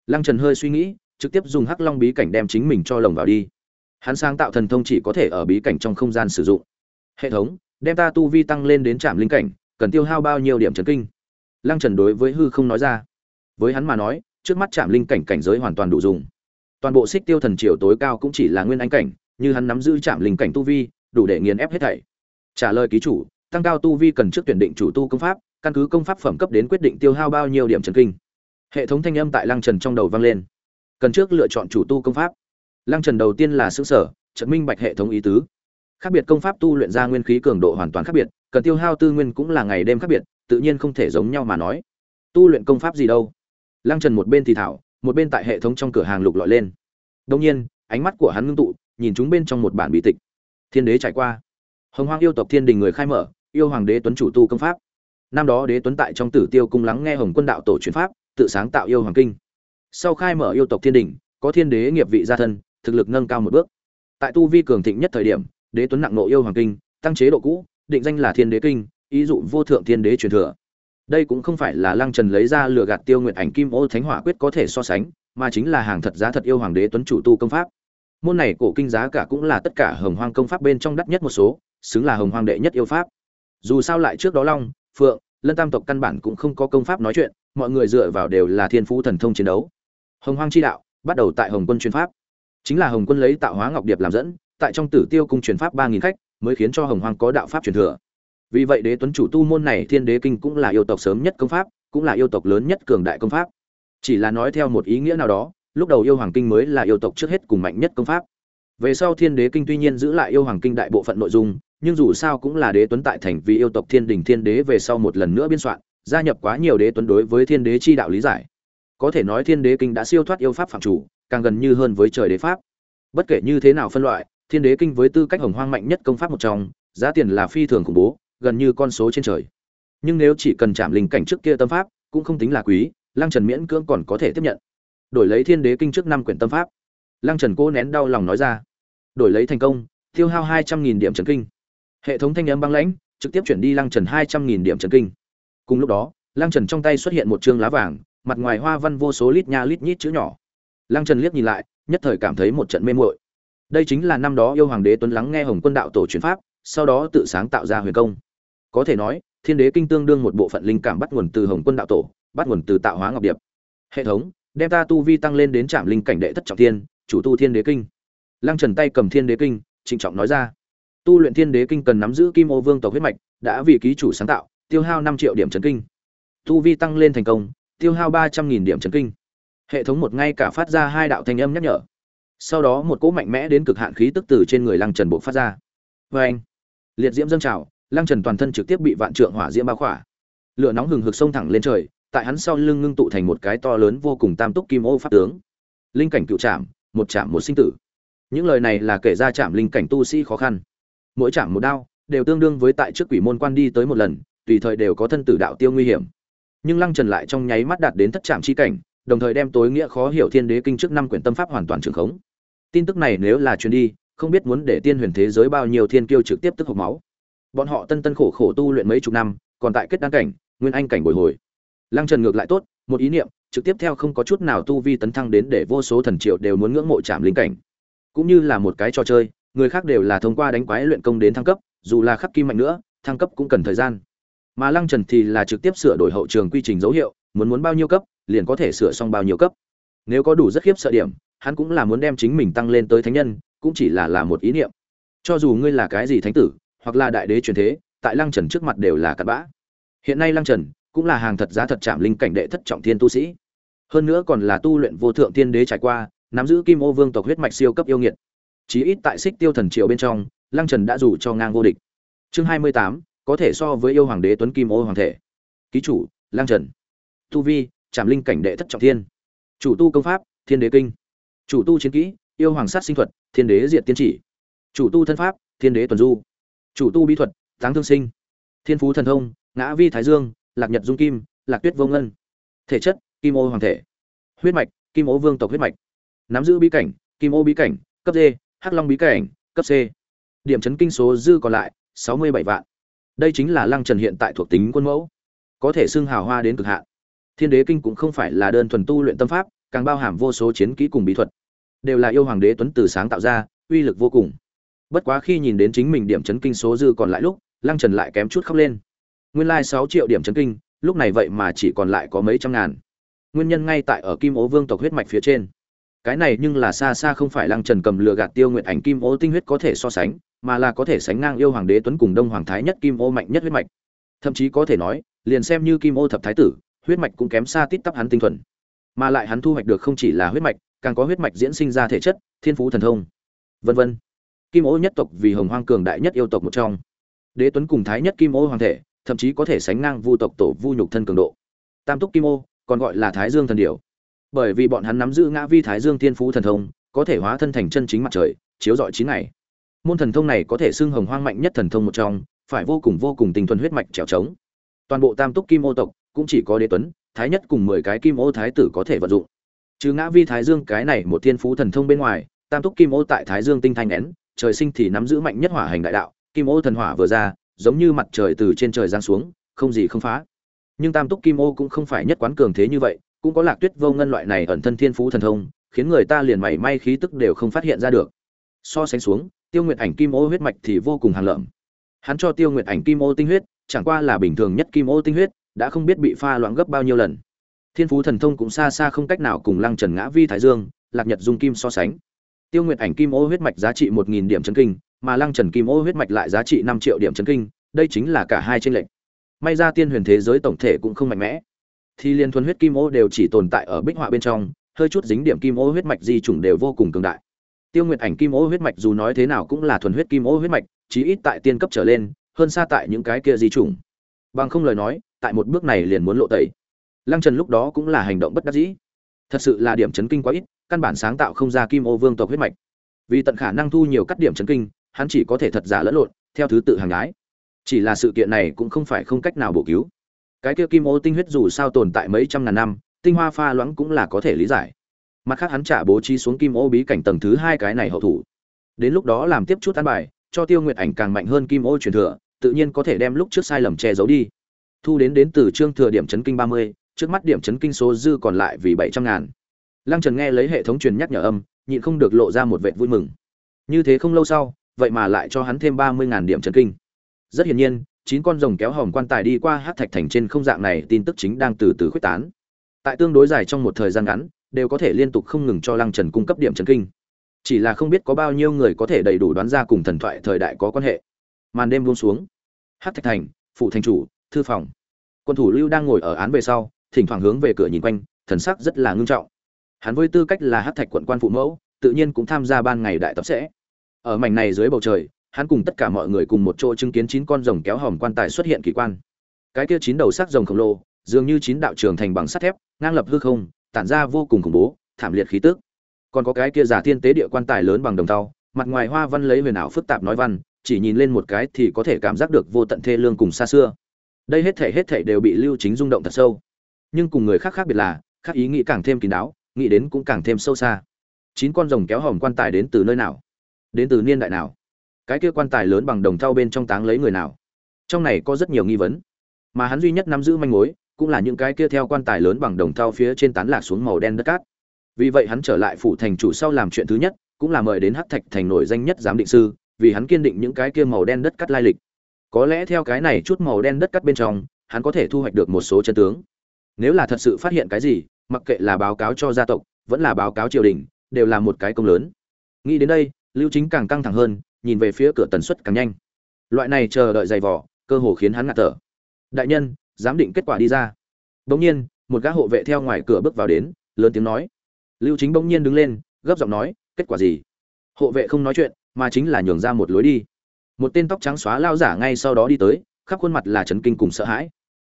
Lăng trần hơi suy nghĩ, trực tiếp dùng hắc long bí cảnh đem chính mình cho lồng vào đi hắn sáng tạo thần thông chỉ có thể ở bí cảnh trong không gian sử dụng. Hệ thống, đem ta tu vi tăng lên đến trạm linh cảnh, cần tiêu hao bao nhiêu điểm trấn kinh? Lăng trần đối với hư không nói ra. Với hắn mà nói, trước mắt trạm linh cảnh cảnh giới hoàn toàn đủ dùng. Toàn bộ xích tiêu thần triều tối cao cũng chỉ là nguyên anh cảnh, như hắn nắm giữ trạm linh cảnh tu vi, đủ để nghiền ép hết thảy. Trả lời ký chủ, tăng cao tu vi cần trước tuyển định chủ tu công pháp, căn cứ công pháp phẩm cấp đến quyết định tiêu hao bao nhiêu điểm trần kinh. Hệ thống thanh âm tại lăng trần trong đầu vang lên. Cần trước lựa chọn chủ tu công pháp lăng trần đầu tiên là sửng sở, trận minh bạch hệ thống ý tứ. Khác biệt công pháp tu luyện ra nguyên khí cường độ hoàn toàn khác biệt, cần tiêu hao tư nguyên cũng là ngày đêm khác biệt, tự nhiên không thể giống nhau mà nói. Tu luyện công pháp gì đâu? Lăng trần một bên thì thảo, một bên tại hệ thống trong cửa hàng lục lọi lên. Đương nhiên, ánh mắt của hắn ngưng tụ, nhìn chúng bên trong một bản bí tịch. Thiên đế trải qua. Hồng hoang yêu tộc thiên đình người khai mở, yêu hoàng đế tuấn chủ tu công pháp. Năm đó đế tuấn tại trong tử tiêu cung lắng nghe hồng quân đạo tổ truyền pháp, tự sáng tạo yêu hoàng kinh. Sau khai mở yêu tộc thiên đình, có thiên đế nghiệp vị gia thân thực lực nâng cao một bước. Tại tu vi cường thịnh nhất thời điểm, đế tuấn nặng nộ yêu hoàng kinh, tăng chế độ cũ, định danh là thiên đế kinh, ý dụ vô thượng thiên đế truyền thừa. Đây cũng không phải là lăng trần lấy ra lừa gạt tiêu nguyện ảnh kim ô thánh hỏa quyết có thể so sánh, mà chính là hàng thật giá thật yêu hoàng đế tuấn chủ tu công pháp. Môn này cổ kinh giá cả cũng là tất cả hồng hoang công pháp bên trong đắt nhất một số, xứng là hồng hoang đệ nhất yêu pháp. Dù sao lại trước đó long, phượng, lân tam tộc căn bản cũng không có công pháp nói chuyện, mọi người dựa vào đều là thiên phú thần thông chiến đấu. Hồng hoang chi đạo, bắt đầu tại hồng quân chuyên pháp chính là hồng quân lấy tạo hóa ngọc điệp làm dẫn, tại trong tử tiêu cung truyền pháp ba nghìn khách, mới khiến cho hồng Hoàng có đạo pháp truyền thừa. Vì vậy đế tuấn chủ tu môn này thiên đế kinh cũng là yêu tộc sớm nhất công pháp, cũng là yêu tộc lớn nhất cường đại công pháp. Chỉ là nói theo một ý nghĩa nào đó, lúc đầu yêu hoàng kinh mới là yêu tộc trước hết cùng mạnh nhất công pháp. Về sau thiên đế kinh tuy nhiên giữ lại yêu hoàng kinh đại bộ phận nội dung, nhưng dù sao cũng là đế tuấn tại thành vì yêu tộc thiên đình thiên đế về sau một lần nữa biên soạn, gia nhập quá nhiều đế tuấn đối với thiên đế chi đạo lý giải. Có thể nói thiên đế kinh đã siêu thoát yêu pháp phạm chủ càng gần như hơn với trời đế pháp. Bất kể như thế nào phân loại, thiên đế kinh với tư cách hồng hoang mạnh nhất công pháp một trong, giá tiền là phi thường khủng bố, gần như con số trên trời. Nhưng nếu chỉ cần chạm linh cảnh trước kia tâm pháp, cũng không tính là quý, lăng trần miễn cưỡng còn có thể tiếp nhận. Đổi lấy thiên đế kinh trước năm quyển tâm pháp. Lăng trần cố nén đau lòng nói ra. Đổi lấy thành công, tiêu hao hai trăm nghìn điểm trần kinh. Hệ thống thanh âm băng lãnh, trực tiếp chuyển đi lăng trần hai trăm nghìn điểm trần kinh. Cùng lúc đó, lăng trần trong tay xuất hiện một chương lá vàng, mặt ngoài hoa văn vô số lít nha lít nhít chữ nhỏ lăng trần liếc nhìn lại, nhất thời cảm thấy một trận mê muội. Đây chính là năm đó yêu hoàng đế tuấn lắng nghe hồng quân đạo tổ truyền pháp, sau đó tự sáng tạo ra huyền công. Có thể nói, thiên đế kinh tương đương một bộ phận linh cảm bắt nguồn từ hồng quân đạo tổ, bắt nguồn từ tạo hóa ngọc điệp. Hệ thống, đem ta tu vi tăng lên đến trạm linh cảnh đệ thất trọng thiên, chủ tu thiên đế kinh. Lăng trần tay cầm thiên đế kinh, trịnh trọng nói ra. Tu luyện thiên đế kinh cần nắm giữ kim ô vương tộc huyết mạch, đã vì ký chủ sáng tạo, tiêu hao năm triệu điểm trấn kinh. Tu vi tăng lên thành công, tiêu hao ba trăm nghìn điểm trấn kinh hệ thống một ngay cả phát ra hai đạo thanh âm nhắc nhở. Sau đó một cỗ mạnh mẽ đến cực hạn khí tức từ trên người lăng trần bộ phát ra. Vê anh liệt diễm dâng trào, lăng trần toàn thân trực tiếp bị vạn trượng hỏa diễm bao khỏa. Lửa nóng hừng hực sông thẳng lên trời, tại hắn sau lưng ngưng tụ thành một cái to lớn vô cùng tam túc kim ô pháp tướng. Linh cảnh cựu trạm một trạm một sinh tử. Những lời này là kể ra trạm linh cảnh tu sĩ khó khăn. Mỗi trạm một đao, đều tương đương với tại trước quỷ môn quan đi tới một lần, tùy thời đều có thân tử đạo tiêu nguy hiểm. Nhưng lăng trần lại trong nháy mắt đạt đến thất trạm chi cảnh đồng thời đem tối nghĩa khó hiểu thiên đế kinh trước năm quyển tâm pháp hoàn toàn trường khống. Tin tức này nếu là chuyến đi, không biết muốn để tiên huyền thế giới bao nhiêu thiên kiêu trực tiếp tức hộc máu. Bọn họ tân tân khổ khổ tu luyện mấy chục năm, còn tại kết đăng cảnh, nguyên anh cảnh bồi hồi. Lăng trần ngược lại tốt, một ý niệm, trực tiếp theo không có chút nào tu vi tấn thăng đến để vô số thần triệu đều muốn ngưỡng mộ chạm linh cảnh. Cũng như là một cái trò chơi, người khác đều là thông qua đánh quái luyện công đến thăng cấp, dù là khắc kim mạnh nữa, thăng cấp cũng cần thời gian. Mà lăng trần thì là trực tiếp sửa đổi hậu trường quy trình dấu hiệu, muốn muốn bao nhiêu cấp liền có thể sửa xong bao nhiêu cấp. Nếu có đủ rất khiếp sợ điểm, hắn cũng là muốn đem chính mình tăng lên tới thánh nhân, cũng chỉ là là một ý niệm. Cho dù ngươi là cái gì thánh tử, hoặc là đại đế truyền thế, tại lăng trần trước mặt đều là cặn bã. Hiện nay lăng trần cũng là hàng thật giá thật chạm linh cảnh đệ thất trọng thiên tu sĩ. Hơn nữa còn là tu luyện vô thượng thiên đế trải qua, nắm giữ kim ô vương tộc huyết mạch siêu cấp yêu nghiệt. Chí ít tại xích tiêu thần triều bên trong, lăng trần đã dù cho ngang vô địch. Chương hai mươi tám, có thể so với yêu hoàng đế tuấn kim ô hoàng thể. Ký chủ, lăng trần. Tu vi trảm linh cảnh đệ thất trọng thiên. Chủ tu công pháp, thiên đế kinh. Chủ tu chiến kỹ, yêu hoàng sát sinh thuật, thiên đế diệt tiên chỉ. Chủ tu thân pháp, thiên đế tuần du. Chủ tu bí thuật, táng thương sinh. Thiên phú thần thông, ngã vi thái dương, lạc nhật dung kim, lạc tuyết vô ngân. Thể chất, kim ô hoàng thể. Huyết mạch, kim ô vương tộc huyết mạch. Nắm giữ bí cảnh, kim ô bí cảnh, cấp d, hắc long bí cảnh, cấp c. Điểm chấn kinh số dư còn lại, sáu mươi bảy vạn. Đây chính là lăng trần hiện tại thuộc tính quân mẫu. Có thể xưng hào hoa đến cực hạn thiên đế kinh cũng không phải là đơn thuần tu luyện tâm pháp, càng bao hàm vô số chiến kỹ cùng bí thuật. Đều là yêu hoàng đế tuấn từ sáng tạo ra, uy lực vô cùng. Bất quá khi nhìn đến chính mình điểm chấn kinh số dư còn lại lúc, lăng trần lại kém chút khóc lên. Nguyên lai sáu triệu điểm chấn kinh, lúc này vậy mà chỉ còn lại có mấy trăm ngàn. Nguyên nhân ngay tại ở kim ố vương tộc huyết mạch phía trên. Cái này nhưng là xa xa không phải lăng trần cầm lừa gạt tiêu nguyện ảnh kim ô tinh huyết có thể so sánh, mà là có thể sánh ngang yêu hoàng đế tuấn cùng đông hoàng thái nhất kim ô mạnh nhất huyết mạch. Thậm chí có thể nói, liền xem như kim ô thập thái tử huyết mạch cũng kém xa tít tắp hắn tinh thuần. Mà lại hắn thu hoạch được không chỉ là huyết mạch, càng có huyết mạch diễn sinh ra thể chất, thiên phú thần thông. Vân vân. Kim ô nhất tộc vì hồng hoang cường đại nhất yêu tộc một trong. Đế tuấn cùng thái nhất kim ô hoàng thể, thậm chí có thể sánh ngang vu tộc tổ vu nhục thân cường độ. Tam túc kim ô, còn gọi là thái dương thần điểu. Bởi vì bọn hắn nắm giữ ngã vi thái dương thiên phú thần thông, có thể hóa thân thành chân chính mặt trời, chiếu rọi chín ngày. Môn thần thông này có thể xưng hồng hoang mạnh nhất thần thông một trong, phải vô cùng vô cùng tình thuần huyết mạch trèo trống. Toàn bộ tam túc kim ô tộc cũng chỉ có đế tuấn, thái nhất cùng mười cái kim ô thái tử có thể vận dụng. Chứ ngã vi thái dương cái này một thiên phú thần thông bên ngoài, tam túc kim ô tại thái dương tinh thanh nén, trời sinh thì nắm giữ mạnh nhất hỏa hành đại đạo, kim ô thần hỏa vừa ra, giống như mặt trời từ trên trời giáng xuống, không gì không phá. Nhưng tam túc kim ô cũng không phải nhất quán cường thế như vậy, cũng có lạc tuyết vô ngân loại này ẩn thân thiên phú thần thông, khiến người ta liền mảy may khí tức đều không phát hiện ra được. So sánh xuống, tiêu nguyệt ảnh kim ô huyết mạch thì vô cùng hàng lợm. Hắn cho tiêu nguyệt ảnh kim ô tinh huyết, chẳng qua là bình thường nhất kim ô tinh huyết đã không biết bị pha loãng gấp bao nhiêu lần. Thiên phú thần thông cũng xa xa không cách nào cùng lăng trần ngã vi thái dương, lạc nhật dung kim so sánh. Tiêu nguyệt ảnh kim ô huyết mạch giá trị một nghìn điểm chấn kinh, mà lăng trần kim ô huyết mạch lại giá trị năm triệu điểm chấn kinh, đây chính là cả hai tranh lệch. May ra tiên huyền thế giới tổng thể cũng không mạnh mẽ. Thì liên thuần huyết kim ô đều chỉ tồn tại ở bích họa bên trong, hơi chút dính điểm kim ô huyết mạch di chủng đều vô cùng cường đại. Tiêu nguyệt ảnh kim ô huyết mạch dù nói thế nào cũng là thuần huyết kim ô huyết mạch, chí ít tại tiên cấp trở lên, hơn xa tại những cái kia di chủng. Bằng không lời nói tại một bước này liền muốn lộ tẩy. Lăng trần lúc đó cũng là hành động bất đắc dĩ. Thật sự là điểm chấn kinh quá ít căn bản sáng tạo không ra kim ô vương tộc huyết mạch. Vì tận khả năng thu nhiều cắt điểm chấn kinh hắn chỉ có thể thật giả lẫn lộn theo thứ tự hàng ái, chỉ là sự kiện này cũng không phải không cách nào bổ cứu. Cái kia kim ô tinh huyết dù sao tồn tại mấy trăm ngàn năm tinh hoa pha loãng cũng là có thể lý giải. Mặt khác hắn trả bố trí xuống kim ô bí cảnh tầng thứ hai cái này hậu thủ. Đến lúc đó làm tiếp chút an bài cho tiêu nguyệt ảnh càng mạnh hơn kim ô truyền thừa tự nhiên có thể đem lúc trước sai lầm che giấu đi thu đến đến từ trương thừa điểm chấn kinh ba mươi, trước mắt điểm chấn kinh số dư còn lại vì bảy trăm ngàn. Lăng trần nghe lấy hệ thống truyền nhắc nhở âm, nhịn không được lộ ra một vệ vui mừng. Như thế không lâu sau, vậy mà lại cho hắn thêm ba mươi ngàn điểm chấn kinh. Rất hiển nhiên, chín con rồng kéo hòm quan tài đi qua hát thạch thành trên không dạng này tin tức chính đang từ từ khuếch tán. Tại tương đối dài trong một thời gian ngắn, đều có thể liên tục không ngừng cho lăng trần cung cấp điểm chấn kinh. Chỉ là không biết có bao nhiêu người có thể đầy đủ đoán ra cùng thần thoại thời đại có quan hệ. Màn đêm buông xuống. Hát thạch thành phụ thành chủ thư phòng. Quân thủ lưu đang ngồi ở án về sau, thỉnh thoảng hướng về cửa nhìn quanh, thần sắc rất là ngưng trọng. Hắn với tư cách là hát thạch quận quan phụ mẫu, tự nhiên cũng tham gia ban ngày đại tập sẽ. Ở mảnh này dưới bầu trời, hắn cùng tất cả mọi người cùng một chỗ chứng kiến chín con rồng kéo hòm quan tài xuất hiện kỳ quan. Cái kia chín đầu sắc rồng khổng lồ, dường như chín đạo trường thành bằng sắt thép, ngang lập hư không, tản ra vô cùng khủng bố, thảm liệt khí tức. Còn có cái kia giả thiên tế địa quan tài lớn bằng đồng tàu mặt ngoài hoa văn lấy huyền ảo phức tạp nói văn, chỉ nhìn lên một cái thì có thể cảm giác được vô tận thê lương cùng xa xưa đây hết thể hết thể đều bị lưu chính rung động thật sâu. Nhưng cùng người khác khác biệt là, khác ý nghĩ càng thêm kín đáo, nghĩ đến cũng càng thêm sâu xa. Chín con rồng kéo hòm quan tài đến từ nơi nào? Đến từ niên đại nào? Cái kia quan tài lớn bằng đồng thau bên trong táng lấy người nào? Trong này có rất nhiều nghi vấn. Mà hắn duy nhất nắm giữ manh mối, cũng là những cái kia theo quan tài lớn bằng đồng thau phía trên tán lạc xuống màu đen đất cát. Vì vậy hắn trở lại phủ thành chủ sau làm chuyện thứ nhất, cũng là mời đến hắc thạch thành nổi danh nhất giám định sư, vì hắn kiên định những cái kia màu đen đất cát lai lịch có lẽ theo cái này chút màu đen đất cắt bên trong, hắn có thể thu hoạch được một số chân tướng. Nếu là thật sự phát hiện cái gì, mặc kệ là báo cáo cho gia tộc, vẫn là báo cáo triều đình, đều là một cái công lớn. Nghĩ đến đây, lưu chính càng căng thẳng hơn, nhìn về phía cửa tần suất càng nhanh. Loại này chờ đợi dày vỏ cơ hồ khiến hắn ngạt thở. Đại nhân, giám định kết quả đi ra. Bỗng nhiên, một gã hộ vệ theo ngoài cửa bước vào đến, lớn tiếng nói. Lưu chính bỗng nhiên đứng lên, gấp giọng nói, kết quả gì? Hộ vệ không nói chuyện, mà chính là nhường ra một lối đi một tên tóc trắng xóa lao giả ngay sau đó đi tới, khắp khuôn mặt là chấn kinh cùng sợ hãi.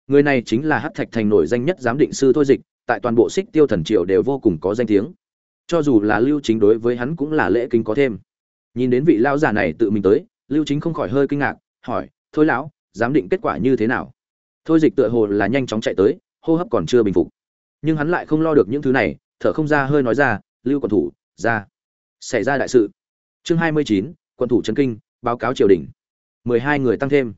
Người này chính là hát thạch thành nổi danh nhất giám định sư thôi dịch, tại toàn bộ xích tiêu thần triều đều vô cùng có danh tiếng. Cho dù là lưu chính đối với hắn cũng là lễ kính có thêm. Nhìn đến vị lão giả này tự mình tới, lưu chính không khỏi hơi kinh ngạc, hỏi, thôi lão, giám định kết quả như thế nào? Thôi dịch tựa hồ là nhanh chóng chạy tới, hô hấp còn chưa bình phục. Nhưng hắn lại không lo được những thứ này, thở không ra hơi nói ra, lưu quận thủ, ra. Xảy ra đại sự. Chương hai mươi chín, quận thủ trấn kinh báo cáo triều đình. mười hai người tăng thêm.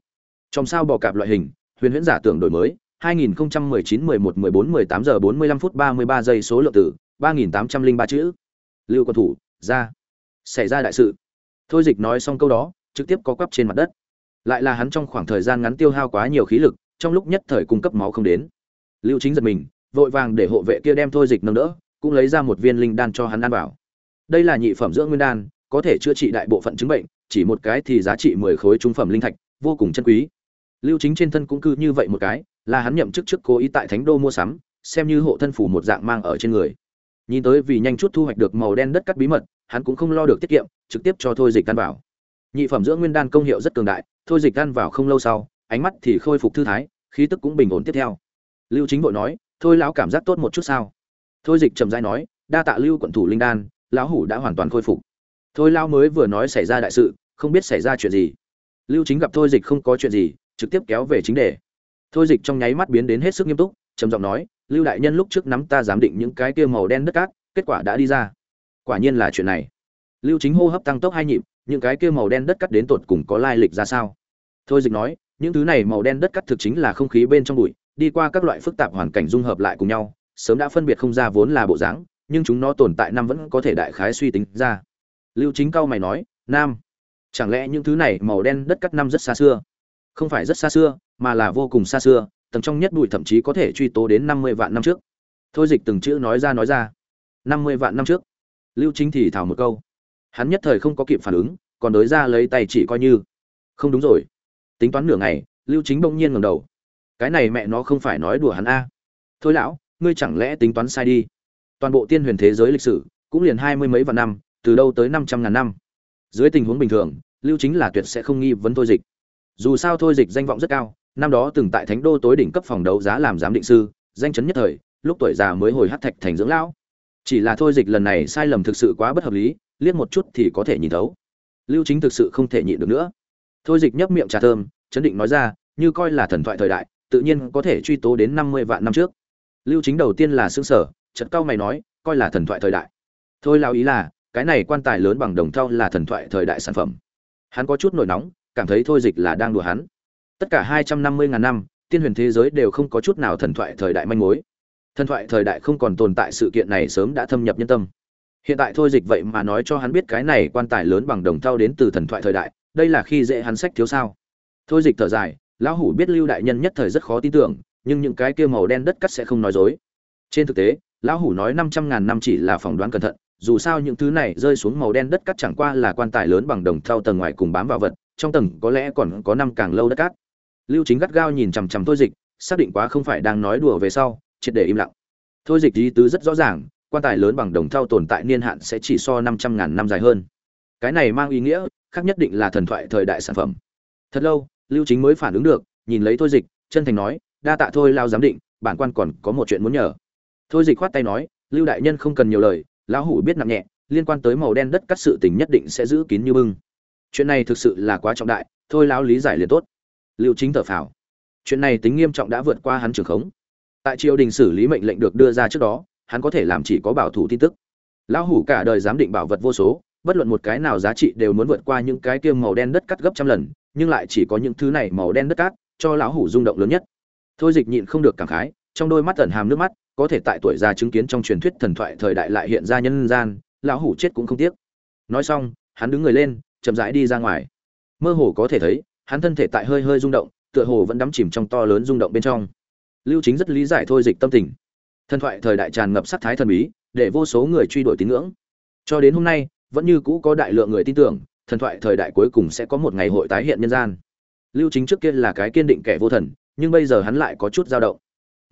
Trong sao bò cạp loại hình, huyền huyễn giả tưởng đổi mới 2019 11 14 18 giờ 45 phút 33 giây số lượng tử 3803 chữ. Lưu quân thủ, ra. Xảy ra đại sự. Thôi dịch nói xong câu đó, trực tiếp có quắp trên mặt đất. Lại là hắn trong khoảng thời gian ngắn tiêu hao quá nhiều khí lực, trong lúc nhất thời cung cấp máu không đến. Lưu chính giật mình, vội vàng để hộ vệ kia đem thôi dịch nâng đỡ, cũng lấy ra một viên linh đan cho hắn ăn vào. Đây là nhị phẩm dưỡng nguyên đan, có thể chữa trị đại bộ phận chứng bệnh chỉ một cái thì giá trị mười khối trung phẩm linh thạch, vô cùng chân quý. Lưu chính trên thân cũng cư như vậy một cái, là hắn nhậm chức trước cố ý tại thánh đô mua sắm, xem như hộ thân phủ một dạng mang ở trên người. Nhìn tới vì nhanh chút thu hoạch được màu đen đất cắt bí mật, hắn cũng không lo được tiết kiệm, trực tiếp cho thôi dịch căn vào. Nhị phẩm dưỡng nguyên đan công hiệu rất cường đại, thôi dịch căn vào không lâu sau, ánh mắt thì khôi phục thư thái, khí tức cũng bình ổn tiếp theo. Lưu chính vội nói, thôi lão cảm giác tốt một chút sao? Thôi dịch trầm rãi nói, đa tạ lưu quận thủ linh đan, lão hủ đã hoàn toàn khôi phục thôi lão mới vừa nói xảy ra đại sự, không biết xảy ra chuyện gì. Lưu chính gặp thôi dịch không có chuyện gì, trực tiếp kéo về chính đề. Thôi dịch trong nháy mắt biến đến hết sức nghiêm túc, trầm giọng nói, lưu đại nhân lúc trước nắm ta giám định những cái kia màu đen đất cát, kết quả đã đi ra. Quả nhiên là chuyện này. Lưu chính hô hấp tăng tốc hai nhịp, những cái kia màu đen đất cắt đến tột cùng có lai lịch ra sao? Thôi dịch nói, những thứ này màu đen đất cắt thực chính là không khí bên trong bụi, đi qua các loại phức tạp hoàn cảnh dung hợp lại cùng nhau, sớm đã phân biệt không ra vốn là bộ dáng, nhưng chúng nó tồn tại năm vẫn có thể đại khái suy tính ra lưu chính cao mày nói, nam, chẳng lẽ những thứ này màu đen đất cắt năm rất xa xưa? Không phải rất xa xưa, mà là vô cùng xa xưa, tầng trong nhất bụi thậm chí có thể truy tố đến năm mươi vạn năm trước. Thôi dịch từng chữ nói ra nói ra. Năm mươi vạn năm trước? Lưu chính thì thảo một câu. Hắn nhất thời không có kịp phản ứng, còn đối ra lấy tay chỉ coi như. Không đúng rồi. Tính toán nửa ngày, lưu chính bỗng nhiên ngẩng đầu. Cái này mẹ nó không phải nói đùa hắn a. Thôi lão, ngươi chẳng lẽ tính toán sai đi. Toàn bộ tiên huyền thế giới lịch sử, cũng liền hai mươi mấy vạn năm từ đâu tới năm trăm ngàn năm. Dưới tình huống bình thường, lưu chính là tuyệt sẽ không nghi vấn thôi dịch. Dù sao thôi dịch danh vọng rất cao, năm đó từng tại thánh đô tối đỉnh cấp phòng đấu giá làm giám định sư, danh chấn nhất thời, lúc tuổi già mới hồi hắc thạch thành dưỡng lão. Chỉ là thôi dịch lần này sai lầm thực sự quá bất hợp lý, liếc một chút thì có thể nhìn thấu. Lưu chính thực sự không thể nhịn được nữa. Thôi dịch nhấp miệng trà thơm, chấn định nói ra, như coi là thần thoại thời đại, tự nhiên có thể truy tố đến năm mươi vạn năm trước. Lưu chính đầu tiên là xương sở chợt cao mày nói, coi là thần thoại thời đại. Thôi Lão ý là cái này quan tài lớn bằng đồng thau là thần thoại thời đại sản phẩm. Hắn có chút nổi nóng, cảm thấy thôi dịch là đang đùa hắn. Tất cả hai trăm năm mươi ngàn năm, tiên huyền thế giới đều không có chút nào thần thoại thời đại manh mối. Thần thoại thời đại không còn tồn tại sự kiện này sớm đã thâm nhập nhân tâm. Hiện tại thôi dịch vậy mà nói cho hắn biết cái này quan tài lớn bằng đồng thau đến từ thần thoại thời đại, đây là khi dễ hắn sách thiếu sao. Thôi dịch thở dài, lão hủ biết lưu đại nhân nhất thời rất khó tin tưởng, nhưng những cái kia màu đen đất cắt sẽ không nói dối. Trên thực tế, lão hủ nói năm trăm ngàn năm chỉ là phỏng đoán cẩn thận dù sao những thứ này rơi xuống màu đen đất cắt chẳng qua là quan tài lớn bằng đồng thau tầng ngoài cùng bám vào vật, trong tầng có lẽ còn có năm càng lâu đất cát. Lưu chính gắt gao nhìn chằm chằm thôi dịch, xác định quá không phải đang nói đùa về sau, triệt để im lặng. Thôi dịch ý tứ rất rõ ràng, quan tài lớn bằng đồng thau tồn tại niên hạn sẽ chỉ so năm trăm ngàn năm dài hơn. Cái này mang ý nghĩa, khác nhất định là thần thoại thời đại sản phẩm. Thật lâu, lưu chính mới phản ứng được, nhìn lấy thôi dịch, chân thành nói, đa tạ thôi, lao giám định, bản quan còn có một chuyện muốn nhờ. Thôi dịch khoát tay nói, lưu đại nhân không cần nhiều lời lão hủ biết nặng nhẹ, liên quan tới màu đen đất cắt sự tình nhất định sẽ giữ kín như bưng. Chuyện này thực sự là quá trọng đại, thôi lão lý giải liền tốt. Liệu chính thở phào. Chuyện này tính nghiêm trọng đã vượt qua hắn trường khống. Tại triều đình xử lý mệnh lệnh được đưa ra trước đó, hắn có thể làm chỉ có bảo thủ tin tức. Lão hủ cả đời giám định bảo vật vô số, bất luận một cái nào giá trị đều muốn vượt qua những cái kia màu đen đất cắt gấp trăm lần, nhưng lại chỉ có những thứ này màu đen đất cát cho lão hủ rung động lớn nhất. Thôi dịch nhịn không được cảm khái, trong đôi mắt tẩn hàm nước mắt có thể tại tuổi già chứng kiến trong truyền thuyết thần thoại thời đại lại hiện ra nhân gian, lão hủ chết cũng không tiếc. Nói xong, hắn đứng người lên, chậm rãi đi ra ngoài. Mơ hồ có thể thấy, hắn thân thể tại hơi hơi rung động, tựa hồ vẫn đắm chìm trong to lớn rung động bên trong. Lưu chính rất lý giải thôi dịch tâm tình. Thần thoại thời đại tràn ngập sắc thái thần bí, để vô số người truy đuổi tín ngưỡng. Cho đến hôm nay, vẫn như cũ có đại lượng người tin tưởng, thần thoại thời đại cuối cùng sẽ có một ngày hội tái hiện nhân gian. Lưu chính trước kia là cái kiên định kẻ vô thần, nhưng bây giờ hắn lại có chút dao động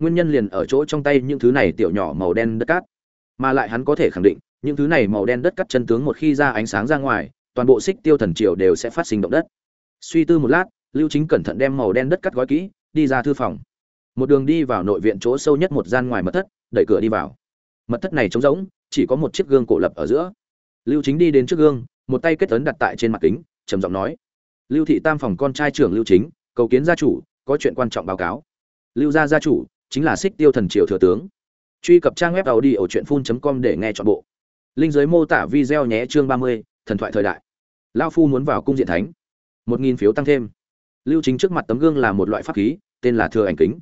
nguyên nhân liền ở chỗ trong tay những thứ này tiểu nhỏ màu đen đất cát. Mà lại hắn có thể khẳng định, những thứ này màu đen đất cắt chân tướng một khi ra ánh sáng ra ngoài, toàn bộ xích tiêu thần triều đều sẽ phát sinh động đất. Suy tư một lát, lưu chính cẩn thận đem màu đen đất cắt gói kỹ, đi ra thư phòng. Một đường đi vào nội viện chỗ sâu nhất một gian ngoài mật thất, đẩy cửa đi vào. Mật thất này trống rỗng, chỉ có một chiếc gương cổ lập ở giữa. Lưu chính đi đến trước gương, một tay kết tấn đặt tại trên mặt kính, trầm giọng nói. Lưu thị tam phòng con trai trưởng lưu chính, cầu kiến gia chủ, có chuyện quan trọng báo cáo. Lưu gia gia chủ chính là xích tiêu thần triều thừa tướng. Truy cập trang web tàu đi ở truyện phun com để nghe chọn bộ. Linh giới mô tả video nhé chương ba mươi, thần thoại thời đại. Lao phu muốn vào cung diện thánh. Một nghìn phiếu tăng thêm. Lưu chính trước mặt tấm gương là một loại pháp khí, tên là thừa ảnh kính.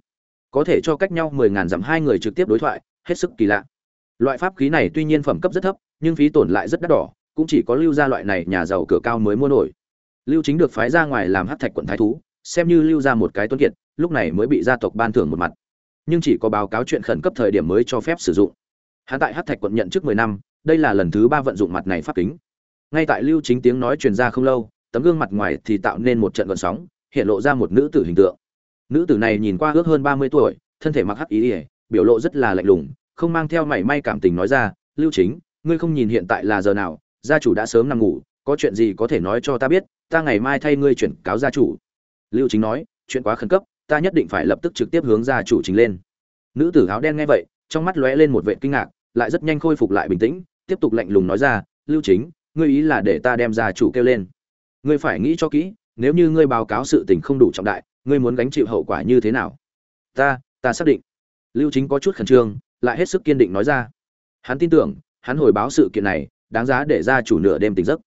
Có thể cho cách nhau mười ngàn dặm hai người trực tiếp đối thoại, hết sức kỳ lạ. Loại pháp khí này tuy nhiên phẩm cấp rất thấp, nhưng phí tổn lại rất đắt đỏ, cũng chỉ có lưu gia loại này nhà giàu cửa cao mới mua nổi. Lưu chính được phái ra ngoài làm hát thạch quận thái thú, xem như lưu ra một cái tuấn kiệt, lúc này mới bị gia tộc ban thưởng một mặt nhưng chỉ có báo cáo chuyện khẩn cấp thời điểm mới cho phép sử dụng. Hắn tại hát thạch quận nhận trước mười năm, đây là lần thứ ba vận dụng mặt này pháp kính. Ngay tại lưu chính tiếng nói truyền ra không lâu, tấm gương mặt ngoài thì tạo nên một trận gợn sóng, hiện lộ ra một nữ tử hình tượng. Nữ tử này nhìn qua ước hơn ba mươi tuổi, thân thể mặc hắc ý ỉa biểu lộ rất là lạnh lùng, không mang theo mảy may cảm tình nói ra, lưu chính, ngươi không nhìn hiện tại là giờ nào, gia chủ đã sớm nằm ngủ, có chuyện gì có thể nói cho ta biết, ta ngày mai thay ngươi chuyển cáo gia chủ. Lưu chính nói, chuyện quá khẩn cấp ta nhất định phải lập tức trực tiếp hướng ra chủ trình lên. Nữ tử áo đen nghe vậy, trong mắt lóe lên một vệ kinh ngạc, lại rất nhanh khôi phục lại bình tĩnh, tiếp tục lạnh lùng nói ra, lưu chính, ngươi ý là để ta đem gia chủ kêu lên. Ngươi phải nghĩ cho kỹ, nếu như ngươi báo cáo sự tình không đủ trọng đại, ngươi muốn gánh chịu hậu quả như thế nào? Ta ta xác định. Lưu chính có chút khẩn trương, lại hết sức kiên định nói ra. Hắn tin tưởng, hắn hồi báo sự kiện này, đáng giá để gia chủ nửa đêm tỉnh giấc.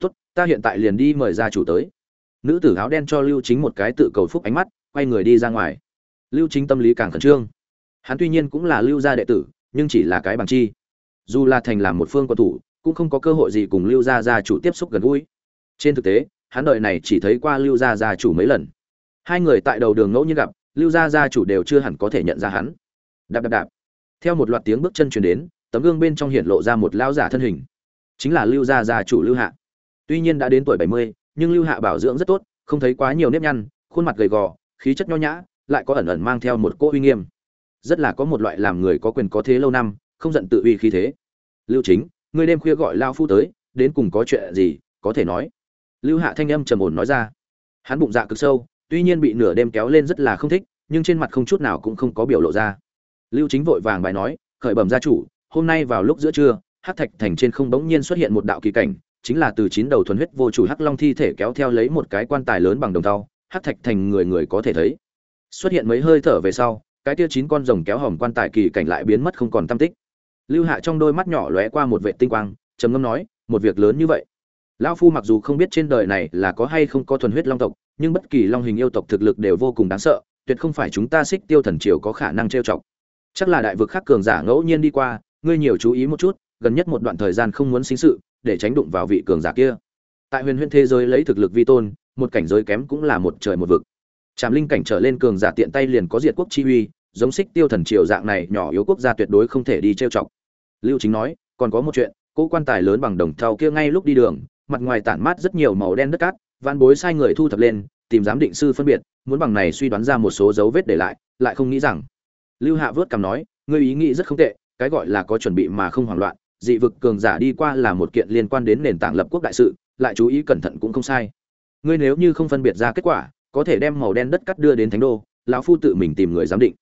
Tốt, ta hiện tại liền đi mời gia chủ tới. Nữ tử áo đen cho lưu chính một cái tự cầu phúc ánh mắt quay người đi ra ngoài. Lưu chính tâm lý càng khẩn trương. Hắn tuy nhiên cũng là lưu gia đệ tử, nhưng chỉ là cái bằng chi. Dù là thành làm một phương quân thủ, cũng không có cơ hội gì cùng lưu gia gia chủ tiếp xúc gần gũi. Trên thực tế, hắn đợi này chỉ thấy qua lưu gia gia chủ mấy lần. Hai người tại đầu đường ngẫu nhiên gặp, lưu gia gia chủ đều chưa hẳn có thể nhận ra hắn. Đạp đạp đạp. Theo một loạt tiếng bước chân truyền đến, tấm gương bên trong hiện lộ ra một lão giả thân hình. Chính là lưu gia gia chủ lưu hạ. Tuy nhiên đã đến tuổi bảy mươi, nhưng lưu hạ bảo dưỡng rất tốt, không thấy quá nhiều nếp nhăn, khuôn mặt gầy gò khí chất nho nhã, lại có ẩn ẩn mang theo một cỗ uy nghiêm. Rất là có một loại làm người có quyền có thế lâu năm, không giận tự uy khí thế. Lưu chính, ngươi đêm khuya gọi lao phu tới, đến cùng có chuyện gì, có thể nói. Lưu hạ thanh âm trầm ổn nói ra. Hắn bụng dạ cực sâu, tuy nhiên bị nửa đêm kéo lên rất là không thích, nhưng trên mặt không chút nào cũng không có biểu lộ ra. Lưu chính vội vàng bài nói, khởi bẩm gia chủ, hôm nay vào lúc giữa trưa, hắc thạch thành trên không bỗng nhiên xuất hiện một đạo kỳ cảnh, chính là từ chín đầu thuần huyết vô chủ hắc long thi thể kéo theo lấy một cái quan tài lớn bằng đồng tàu hắc thạch thành người người có thể thấy. Xuất hiện mấy hơi thở về sau, cái tia chín con rồng kéo hòm quan tài kỳ cảnh lại biến mất không còn tâm tích. Lưu hạ trong đôi mắt nhỏ lóe qua một vệ tinh quang, trầm ngâm nói, một việc lớn như vậy. Lão phu mặc dù không biết trên đời này là có hay không có thuần huyết long tộc, nhưng bất kỳ long hình yêu tộc thực lực đều vô cùng đáng sợ, tuyệt không phải chúng ta xích tiêu thần triều có khả năng trêu chọc. Chắc là đại vực khác cường giả ngẫu nhiên đi qua, ngươi nhiều chú ý một chút, gần nhất một đoạn thời gian không muốn sinh sự, để tránh đụng vào vị cường giả kia. Tại huyền huyền thế giới lấy thực lực vi tôn một cảnh giới kém cũng là một trời một vực. Trảm linh cảnh trở lên cường giả tiện tay liền có diệt quốc chi uy, giống xích tiêu thần triều dạng này nhỏ yếu quốc gia tuyệt đối không thể đi trêu chọc. Lưu chính nói, còn có một chuyện, cỗ quan tài lớn bằng đồng thau kia ngay lúc đi đường, mặt ngoài tản mát rất nhiều màu đen đất cát văn bối sai người thu thập lên, tìm giám định sư phân biệt, muốn bằng này suy đoán ra một số dấu vết để lại lại không nghĩ rằng. Lưu hạ vớt cằm nói, ngươi ý nghĩ rất không tệ, cái gọi là có chuẩn bị mà không hoảng loạn, dị vực cường giả đi qua là một kiện liên quan đến nền tảng lập quốc đại sự, lại chú ý cẩn thận cũng không sai ngươi nếu như không phân biệt ra kết quả, có thể đem màu đen đất cắt đưa đến thánh đô, lão phu tự mình tìm người giám định.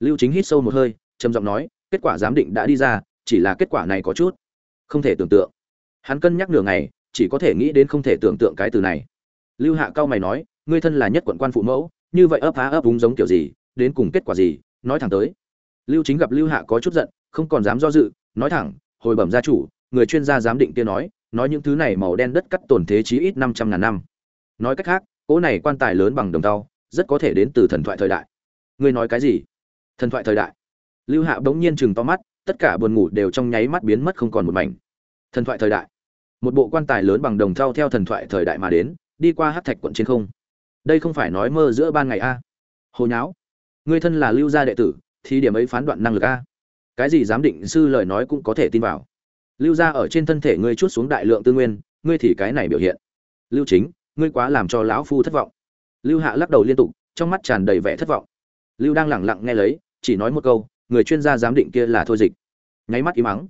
Lưu chính hít sâu một hơi, trầm giọng nói, kết quả giám định đã đi ra, chỉ là kết quả này có chút không thể tưởng tượng. Hắn cân nhắc nửa ngày, chỉ có thể nghĩ đến không thể tưởng tượng cái từ này. Lưu hạ cao mày nói, ngươi thân là nhất quận quan phụ mẫu, như vậy ấp há ấp úng giống kiểu gì, đến cùng kết quả gì, nói thẳng tới. Lưu chính gặp lưu hạ có chút giận, không còn dám do dự, nói thẳng, hồi bẩm gia chủ, người chuyên gia giám định kia nói nói những thứ này màu đen đất cắt tổn thế chí ít năm trăm ngàn năm nói cách khác, cỗ này quan tài lớn bằng đồng tàu rất có thể đến từ thần thoại thời đại. Ngươi nói cái gì? Thần thoại thời đại. Lưu hạ bỗng nhiên chừng to mắt, tất cả buồn ngủ đều trong nháy mắt biến mất không còn một mảnh. Thần thoại thời đại. Một bộ quan tài lớn bằng đồng thau theo thần thoại thời đại mà đến, đi qua hát thạch quận trên không. Đây không phải nói mơ giữa ban ngày a? Hồi nháo. Ngươi thân là lưu gia đệ tử, thì điểm ấy phán đoạn năng lực a? Cái gì giám định sư lời nói cũng có thể tin vào. Lưu gia ở trên thân thể ngươi chút xuống đại lượng tư nguyên, ngươi thì cái này biểu hiện. Lưu chính ngươi quá làm cho lão phu thất vọng. Lưu hạ lắc đầu liên tục, trong mắt tràn đầy vẻ thất vọng. Lưu đang lẳng lặng nghe lấy, chỉ nói một câu, người chuyên gia giám định kia là thôi dịch. Nháy mắt im mắng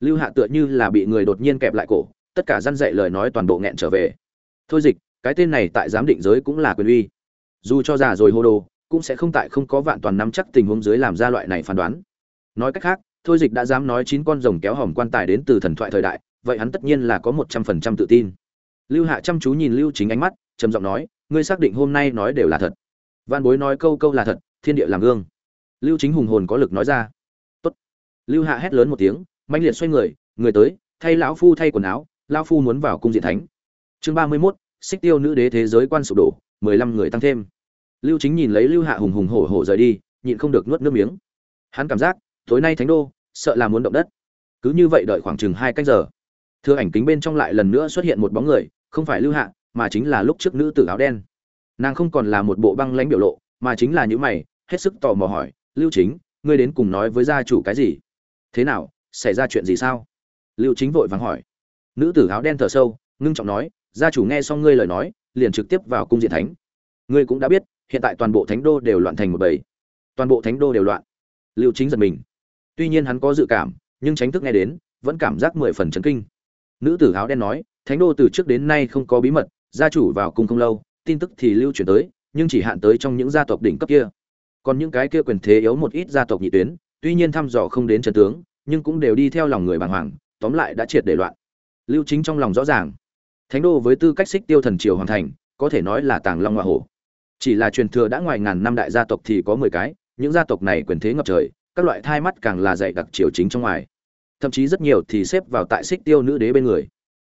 lưu hạ tựa như là bị người đột nhiên kẹp lại cổ, tất cả răn dạy lời nói toàn bộ nghẹn trở về. Thôi dịch, cái tên này tại giám định giới cũng là quyền uy. Dù cho già rồi hô đồ, cũng sẽ không tại không có vạn toàn nắm chắc tình huống dưới làm ra loại này phán đoán. Nói cách khác, thôi dịch đã dám nói chín con rồng kéo hòm quan tài đến từ thần thoại thời đại, vậy hắn tất nhiên là có một trăm phần trăm tự tin lưu hạ chăm chú nhìn lưu chính ánh mắt trầm giọng nói ngươi xác định hôm nay nói đều là thật? Văn bối nói câu câu là thật thiên địa làm gương. Lưu chính hùng hồn có lực nói ra. Tốt. lưu hạ hét lớn một tiếng mạnh liệt xoay người người tới thay lão phu thay quần áo lão phu muốn vào cung diện thánh. Chương ba mươi 31, xích tiêu nữ đế thế giới quan sụp đổ mười lăm người tăng thêm. Lưu chính nhìn lấy lưu hạ hùng hùng hổ hổ rời đi nhịn không được nuốt nước miếng. Hắn cảm giác tối nay thánh đô sợ là muốn động đất. Cứ như vậy đợi khoảng chừng hai canh giờ. Thưa ảnh kính bên trong lại lần nữa xuất hiện một bóng người không phải lưu hạ, mà chính là lúc trước nữ tử áo đen. Nàng không còn là một bộ băng lãnh biểu lộ, mà chính là những mày, hết sức tò mò hỏi, lưu chính, ngươi đến cùng nói với gia chủ cái gì? Thế nào, xảy ra chuyện gì sao? Lưu chính vội vàng hỏi. Nữ tử áo đen thở sâu, ngưng trọng nói, gia chủ nghe xong ngươi lời nói, liền trực tiếp vào cung diện thánh. Ngươi cũng đã biết, hiện tại toàn bộ thánh đô đều loạn thành một bầy. Toàn bộ thánh đô đều loạn. Lưu chính giật mình. Tuy nhiên hắn có dự cảm, nhưng tránh thức nghe đến, vẫn cảm giác mười phần chấn kinh. Nữ tử áo đen nói thánh đô từ trước đến nay không có bí mật, gia chủ vào cung không lâu, tin tức thì lưu truyền tới, nhưng chỉ hạn tới trong những gia tộc đỉnh cấp kia. Còn những cái kia quyền thế yếu một ít gia tộc nhị tuyến, tuy nhiên thăm dò không đến trận tướng, nhưng cũng đều đi theo lòng người bàng hoàng, tóm lại đã triệt để loạn. Lưu chính trong lòng rõ ràng, thánh đô với tư cách xích tiêu thần triều hoàn thành, có thể nói là tàng long hoa hổ. Chỉ là truyền thừa đã ngoài ngàn năm đại gia tộc thì có mười cái, những gia tộc này quyền thế ngập trời, các loại thai mắt càng là dạy đặc triều chính trong ngoài. Thậm chí rất nhiều thì xếp vào tại xích tiêu nữ đế bên người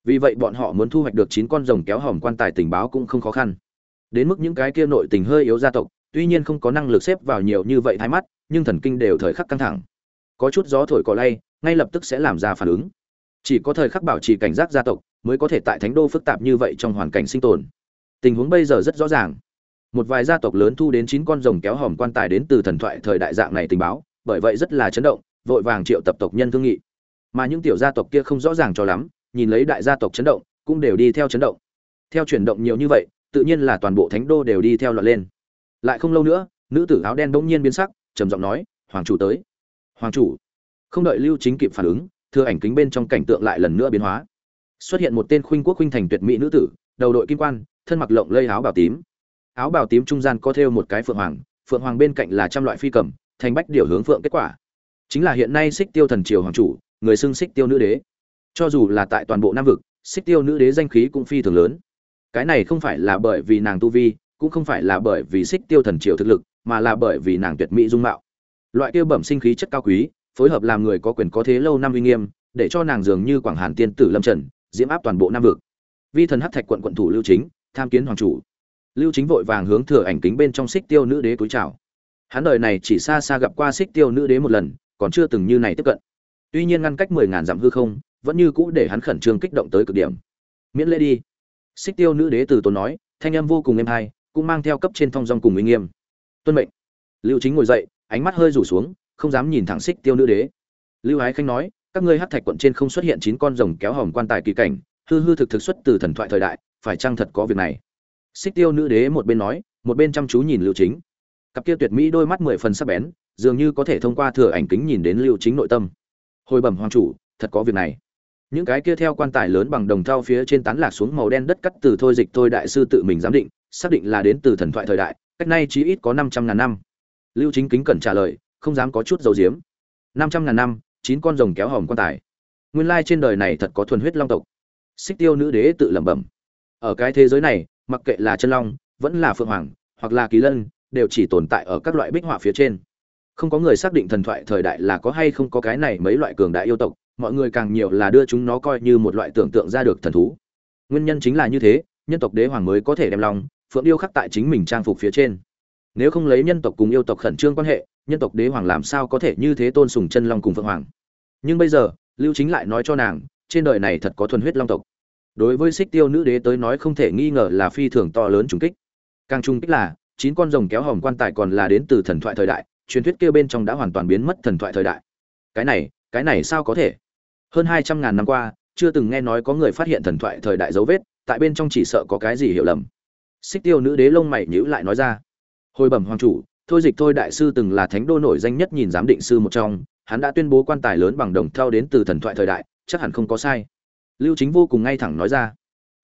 vì vậy bọn họ muốn thu hoạch được chín con rồng kéo hòm quan tài tình báo cũng không khó khăn. Đến mức những cái kia nội tình hơi yếu gia tộc, tuy nhiên không có năng lực xếp vào nhiều như vậy thái mắt, nhưng thần kinh đều thời khắc căng thẳng. Có chút gió thổi cỏ lay, ngay lập tức sẽ làm ra phản ứng. Chỉ có thời khắc bảo trì cảnh giác gia tộc, mới có thể tại thánh đô phức tạp như vậy trong hoàn cảnh sinh tồn. Tình huống bây giờ rất rõ ràng. Một vài gia tộc lớn thu đến chín con rồng kéo hòm quan tài đến từ thần thoại thời đại dạng này tình báo, bởi vậy rất là chấn động, vội vàng triệu tập tộc nhân thương nghị. Mà những tiểu gia tộc kia không rõ ràng cho lắm nhìn lấy đại gia tộc chấn động, cũng đều đi theo chấn động. Theo chuyển động nhiều như vậy, tự nhiên là toàn bộ thánh đô đều đi theo loạn lên. Lại không lâu nữa, nữ tử áo đen bỗng nhiên biến sắc, trầm giọng nói, hoàng chủ tới. Hoàng chủ? Không đợi lưu chính kịp phản ứng thưa ảnh kính bên trong cảnh tượng lại lần nữa biến hóa. Xuất hiện một tên khuynh quốc khuynh thành tuyệt mỹ nữ tử, đầu đội kim quan, thân mặc lộng lây áo bào tím. Áo bào tím trung gian có thêu một cái phượng hoàng phượng hoàng bên cạnh là trăm loại phi cầm, thành bách điều hướng phượng kết quả. Chính là hiện nay xích tiêu thần triều hoàng chủ, người xưng xích tiêu nữ đế cho dù là tại toàn bộ nam vực, xích tiêu nữ đế danh khí cũng phi thường lớn. Cái này không phải là bởi vì nàng tu vi, cũng không phải là bởi vì xích tiêu thần triều thực lực, mà là bởi vì nàng tuyệt mỹ dung mạo. Loại tiêu bẩm sinh khí chất cao quý, phối hợp làm người có quyền có thế lâu năm uy nghiêm, để cho nàng dường như quảng hàn tiên tử lâm trần, diễm áp toàn bộ nam vực. Vi thần hát thạch quận quận thủ lưu chính, tham kiến hoàng chủ. Lưu chính vội vàng hướng thừa ảnh kính bên trong xích tiêu nữ đế túi chào. Hắn đời này chỉ xa xa gặp qua xích tiêu nữ đế một lần, còn chưa từng như này tiếp cận. Tuy nhiên ngăn cách mười ngàn dặm hư không vẫn như cũ để hắn khẩn trương kích động tới cực điểm. Miễn lễ đi. Xích tiêu nữ đế từ tốn nói, thanh âm vô cùng êm hay, cũng mang theo cấp trên thong dong cùng uy nghiêm. Tuân mệnh. Lưu chính ngồi dậy, ánh mắt hơi rủ xuống, không dám nhìn thẳng xích tiêu nữ đế. Lưu ái khanh nói, các ngươi hát thạch quận trên không xuất hiện chín con rồng kéo hòm quan tài kỳ cảnh, hư hư thực thực xuất từ thần thoại thời đại, phải chăng thật có việc này? Xích tiêu nữ đế một bên nói, một bên chăm chú nhìn lưu chính. Cặp kia tuyệt mỹ đôi mắt mười phần sắc bén, dường như có thể thông qua thừa ảnh kính nhìn đến lưu chính nội tâm. Hồi bẩm hoàng chủ, thật có việc này những cái kia theo quan tài lớn bằng đồng thau phía trên tán lạc xuống màu đen đất cắt từ thôi dịch thôi đại sư tự mình giám định, xác định là đến từ thần thoại thời đại, cách nay chí ít có năm trăm ngàn năm. Lưu chính kính cẩn trả lời, không dám có chút dầu diếm. năm trăm ngàn năm, chín con rồng kéo hòm quan tài. Nguyên lai trên đời này thật có thuần huyết long tộc. Xích tiêu nữ đế tự lẩm bẩm. Ở cái thế giới này, mặc kệ là chân long, vẫn là phượng hoàng, hoặc là kỳ lân, đều chỉ tồn tại ở các loại bích họa phía trên. Không có người xác định thần thoại thời đại là có hay không có cái này mấy loại cường đại yêu tộc mọi người càng nhiều là đưa chúng nó coi như một loại tưởng tượng ra được thần thú. Nguyên nhân chính là như thế, nhân tộc đế hoàng mới có thể đem lòng, phượng yêu khắc tại chính mình trang phục phía trên. Nếu không lấy nhân tộc cùng yêu tộc khẩn trương quan hệ, nhân tộc đế hoàng làm sao có thể như thế tôn sùng chân long cùng phượng hoàng? Nhưng bây giờ, lưu chính lại nói cho nàng, trên đời này thật có thuần huyết long tộc. Đối với xích tiêu nữ đế tới nói không thể nghi ngờ là phi thường to lớn trùng kích. Càng trùng kích là, chín con rồng kéo hòm quan tài còn là đến từ thần thoại thời đại, truyền thuyết kia bên trong đã hoàn toàn biến mất thần thoại thời đại. Cái này cái này sao có thể? Hơn hai trăm ngàn năm qua, chưa từng nghe nói có người phát hiện thần thoại thời đại dấu vết, tại bên trong chỉ sợ có cái gì hiểu lầm. Xích tiêu nữ đế lông mày nhữ lại nói ra. Hồi bẩm hoàng chủ, thôi dịch thôi đại sư từng là thánh đô nổi danh nhất nhìn giám định sư một trong, hắn đã tuyên bố quan tài lớn bằng đồng theo đến từ thần thoại thời đại, chắc hẳn không có sai. Lưu chính vô cùng ngay thẳng nói ra.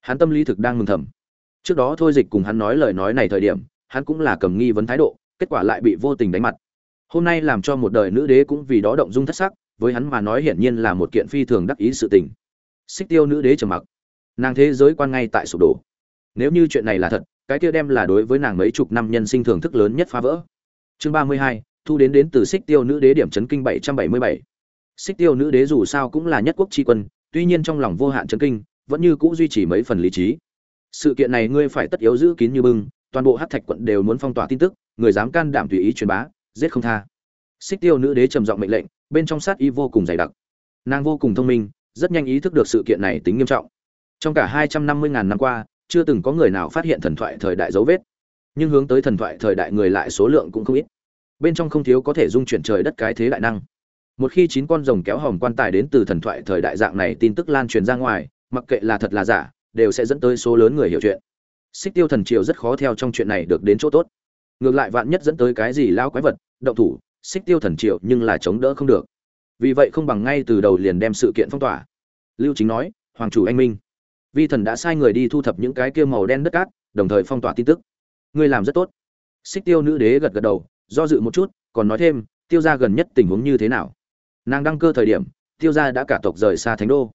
Hắn tâm lý thực đang mừng thầm. Trước đó thôi dịch cùng hắn nói lời nói này thời điểm, hắn cũng là cầm nghi vấn thái độ, kết quả lại bị vô tình đánh mặt. Hôm nay làm cho một đời nữ đế cũng vì đó động dung thất sắc với hắn mà nói hiển nhiên là một kiện phi thường đắc ý sự tình. Xích tiêu nữ đế trầm mặc. Nàng thế giới quan ngay tại sụp đổ. Nếu như chuyện này là thật, cái kia đem là đối với nàng mấy chục năm nhân sinh thưởng thức lớn nhất phá vỡ. Chương ba mươi hai, thu đến đến từ xích tiêu nữ đế điểm chấn kinh bảy trăm bảy mươi bảy. Xích tiêu nữ đế dù sao cũng là nhất quốc tri quân, tuy nhiên trong lòng vô hạn chấn kinh, vẫn như cũ duy trì mấy phần lý trí. Sự kiện này ngươi phải tất yếu giữ kín như bưng, toàn bộ hát thạch quận đều muốn phong tỏa tin tức, người dám can đảm tùy ý truyền bá, giết không tha. Xích tiêu nữ đế trầm giọng mệnh lệnh bên trong sát y vô cùng dày đặc. Nàng vô cùng thông minh, rất nhanh ý thức được sự kiện này tính nghiêm trọng. Trong cả hai trăm năm mươi ngàn năm qua, chưa từng có người nào phát hiện thần thoại thời đại dấu vết. Nhưng hướng tới thần thoại thời đại người lại số lượng cũng không ít. Bên trong không thiếu có thể dung chuyển trời đất cái thế đại năng. Một khi chín con rồng kéo hòm quan tài đến từ thần thoại thời đại dạng này tin tức lan truyền ra ngoài, mặc kệ là thật là giả, đều sẽ dẫn tới số lớn người hiểu chuyện. Xích tiêu thần triều rất khó theo trong chuyện này được đến chỗ tốt. Ngược lại vạn nhất dẫn tới cái gì lao quái vật, động thủ xích tiêu thần triệu nhưng là chống đỡ không được. Vì vậy không bằng ngay từ đầu liền đem sự kiện phong tỏa. Lưu chính nói, hoàng chủ anh minh, vi thần đã sai người đi thu thập những cái kia màu đen đất cát, đồng thời phong tỏa tin tức. Ngươi làm rất tốt. Xích tiêu nữ đế gật gật đầu, do dự một chút, còn nói thêm, tiêu ra gần nhất tình huống như thế nào? Nàng đăng cơ thời điểm, tiêu gia đã cả tộc rời xa thánh đô.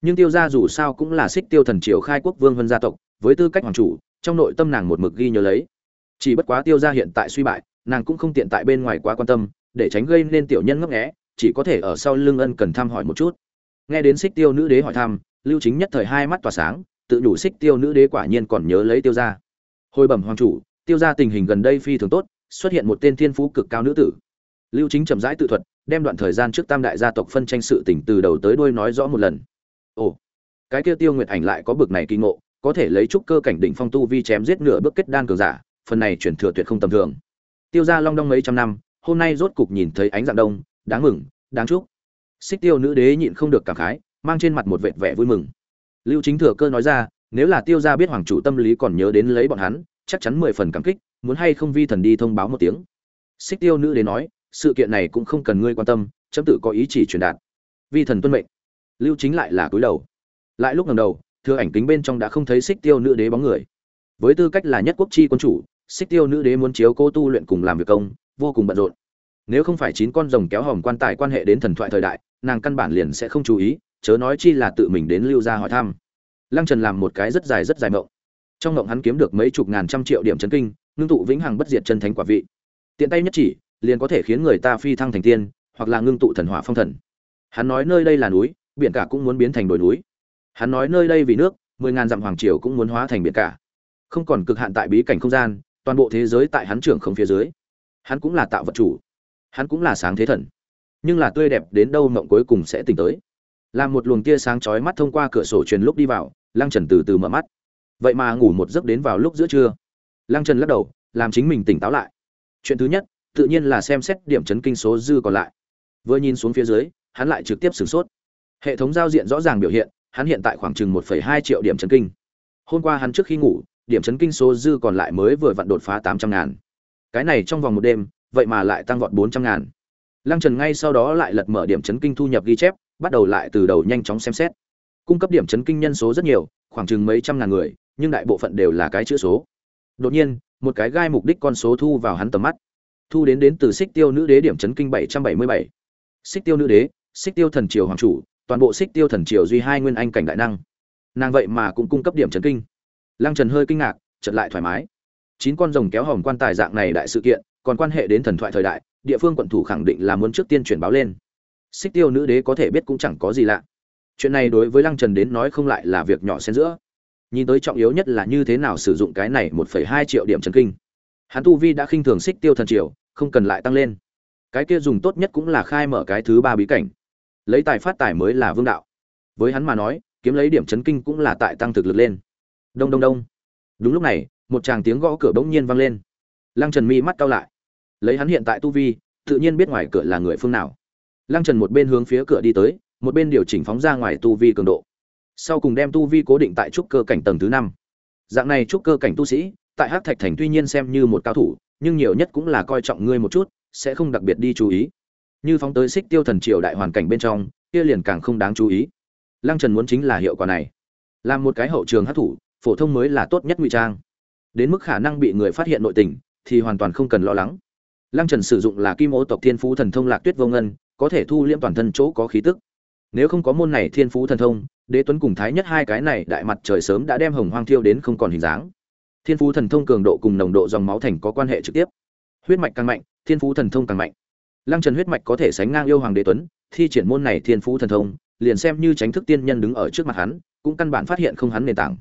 Nhưng tiêu gia dù sao cũng là xích tiêu thần triều khai quốc vương vân gia tộc, với tư cách hoàng chủ, trong nội tâm nàng một mực ghi nhớ lấy. Chỉ bất quá tiêu gia hiện tại suy bại nàng cũng không tiện tại bên ngoài quá quan tâm, để tránh gây nên tiểu nhân ngấp nghé, chỉ có thể ở sau lưng ân cần thăm hỏi một chút. Nghe đến xích tiêu nữ đế hỏi thăm, lưu chính nhất thời hai mắt tỏa sáng, tự đủ xích tiêu nữ đế quả nhiên còn nhớ lấy tiêu gia. Hồi bẩm hoàng chủ, tiêu gia tình hình gần đây phi thường tốt, xuất hiện một tên thiên phú cực cao nữ tử. Lưu chính chậm rãi tự thuật, đem đoạn thời gian trước tam đại gia tộc phân tranh sự tình từ đầu tới đuôi nói rõ một lần. Ồ, cái kia tiêu nguyệt ảnh lại có bực này kỳ ngộ, có thể lấy trúc cơ cảnh đỉnh phong tu vi chém giết nửa bước kết đan cường giả, phần này chuyển thừa tuyệt không tầm thường tiêu gia long đong mấy trăm năm, hôm nay rốt cục nhìn thấy ánh dạng đông, đáng mừng, đáng chúc. Xích tiêu nữ đế nhịn không được cảm khái, mang trên mặt một vệt vẻ vui mừng. Lưu chính thừa cơ nói ra, nếu là tiêu gia biết hoàng chủ tâm lý còn nhớ đến lấy bọn hắn, chắc chắn mười phần cảm kích, muốn hay không vi thần đi thông báo một tiếng. Xích tiêu nữ đế nói, sự kiện này cũng không cần ngươi quan tâm, chấm tự có ý chỉ truyền đạt. Vi thần tuân mệnh. Lưu chính lại là cúi đầu. Lại lúc ngầm đầu, thừa ảnh kính bên trong đã không thấy xích tiêu nữ đế bóng người. Với tư cách là nhất quốc chi quân chủ xích tiêu nữ đế muốn chiếu cô tu luyện cùng làm việc công, vô cùng bận rộn. Nếu không phải chín con rồng kéo hòm quan tài quan hệ đến thần thoại thời đại, nàng căn bản liền sẽ không chú ý, chớ nói chi là tự mình đến lưu gia hỏi thăm. Lăng trần làm một cái rất dài rất dài mộng. Trong mộng hắn kiếm được mấy chục ngàn trăm triệu điểm chấn kinh, ngưng tụ vĩnh hằng bất diệt chân thánh quả vị. Tiện tay nhất chỉ, liền có thể khiến người ta phi thăng thành tiên, hoặc là ngưng tụ thần hỏa phong thần. Hắn nói nơi đây là núi, biển cả cũng muốn biến thành đồi núi. Hắn nói nơi đây vì nước, mười ngàn dặm hoàng triều cũng muốn hóa thành biển cả. Không còn cực hạn tại bí cảnh không gian toàn bộ thế giới tại hắn trưởng không phía dưới. Hắn cũng là tạo vật chủ. Hắn cũng là sáng thế thần. Nhưng là tươi đẹp đến đâu mộng cuối cùng sẽ tỉnh tới. Làm một luồng tia sáng chói mắt thông qua cửa sổ truyền lúc đi vào lăng trần từ từ mở mắt. Vậy mà ngủ một giấc đến vào lúc giữa trưa. Lăng trần lắc đầu làm chính mình tỉnh táo lại. Chuyện thứ nhất tự nhiên là xem xét điểm chấn kinh số dư còn lại. Vừa nhìn xuống phía dưới hắn lại trực tiếp sửng sốt. Hệ thống giao diện rõ ràng biểu hiện hắn hiện tại khoảng chừng 1,2 triệu điểm chấn kinh. Hôm qua hắn trước khi ngủ điểm chấn kinh số dư còn lại mới vừa vặn đột phá 800 ngàn. Cái này trong vòng một đêm, vậy mà lại tăng vọt 400 ngàn. Lăng trần ngay sau đó lại lật mở điểm chấn kinh thu nhập ghi chép, bắt đầu lại từ đầu nhanh chóng xem xét. Cung cấp điểm chấn kinh nhân số rất nhiều, khoảng chừng mấy trăm ngàn người, nhưng đại bộ phận đều là cái chữ số. Đột nhiên, một cái gai mục đích con số thu vào hắn tầm mắt. Thu đến đến từ xích tiêu nữ đế điểm chấn kinh 777. xích tiêu nữ đế, xích tiêu thần triều hoàng chủ, toàn bộ xích tiêu thần triều duy hai nguyên anh cảnh đại năng. Nàng vậy mà cũng cung cấp điểm chấn kinh lăng trần hơi kinh ngạc, chợt lại thoải mái. Chín con rồng kéo hòm quan tài dạng này đại sự kiện, còn quan hệ đến thần thoại thời đại, địa phương quận thủ khẳng định là muốn trước tiên chuyển báo lên. Xích tiêu nữ đế có thể biết cũng chẳng có gì lạ. Chuyện này đối với lăng trần đến nói không lại là việc nhỏ xen giữa. Nhìn tới trọng yếu nhất là như thế nào sử dụng cái này một phẩy hai triệu điểm trần kinh. Hắn tu vi đã khinh thường xích tiêu thần triều, không cần lại tăng lên. Cái kia dùng tốt nhất cũng là khai mở cái thứ ba bí cảnh. Lấy tài phát tài mới là vương đạo. Với hắn mà nói, kiếm lấy điểm chấn kinh cũng là tại tăng thực lực lên đông đông đông. Đúng lúc này, một tràng tiếng gõ cửa bỗng nhiên vang lên. Lăng trần mi mắt cao lại. Lấy hắn hiện tại tu vi, tự nhiên biết ngoài cửa là người phương nào. Lăng trần một bên hướng phía cửa đi tới, một bên điều chỉnh phóng ra ngoài tu vi cường độ. Sau cùng đem tu vi cố định tại trúc cơ cảnh tầng thứ năm. Dạng này trúc cơ cảnh tu sĩ, tại hắc thạch thành tuy nhiên xem như một cao thủ, nhưng nhiều nhất cũng là coi trọng ngươi một chút, sẽ không đặc biệt đi chú ý. Như phóng tới xích tiêu thần triều đại hoàn cảnh bên trong, kia liền càng không đáng chú ý. Lăng trần muốn chính là hiệu quả này. Làm một cái hậu trường hát thủ phổ thông mới là tốt nhất ngụy trang. Đến mức khả năng bị người phát hiện nội tình, thì hoàn toàn không cần lo lắng. Lăng trần sử dụng là kim ô tộc thiên phú thần thông lạc tuyết vô ngân, có thể thu liễm toàn thân chỗ có khí tức. Nếu không có môn này thiên phú thần thông, đế tuấn cùng thái nhất hai cái này đại mặt trời sớm đã đem hồng hoang thiêu đến không còn hình dáng. Thiên phú thần thông cường độ cùng nồng độ dòng máu thành có quan hệ trực tiếp. Huyết mạch càng mạnh, thiên phú thần thông càng mạnh. Lăng trần huyết mạch có thể sánh ngang yêu hoàng đế tuấn, thi triển môn này thiên phú thần thông, liền xem như tránh thức tiên nhân đứng ở trước mặt hắn, cũng căn bản phát hiện không hắn nền tảng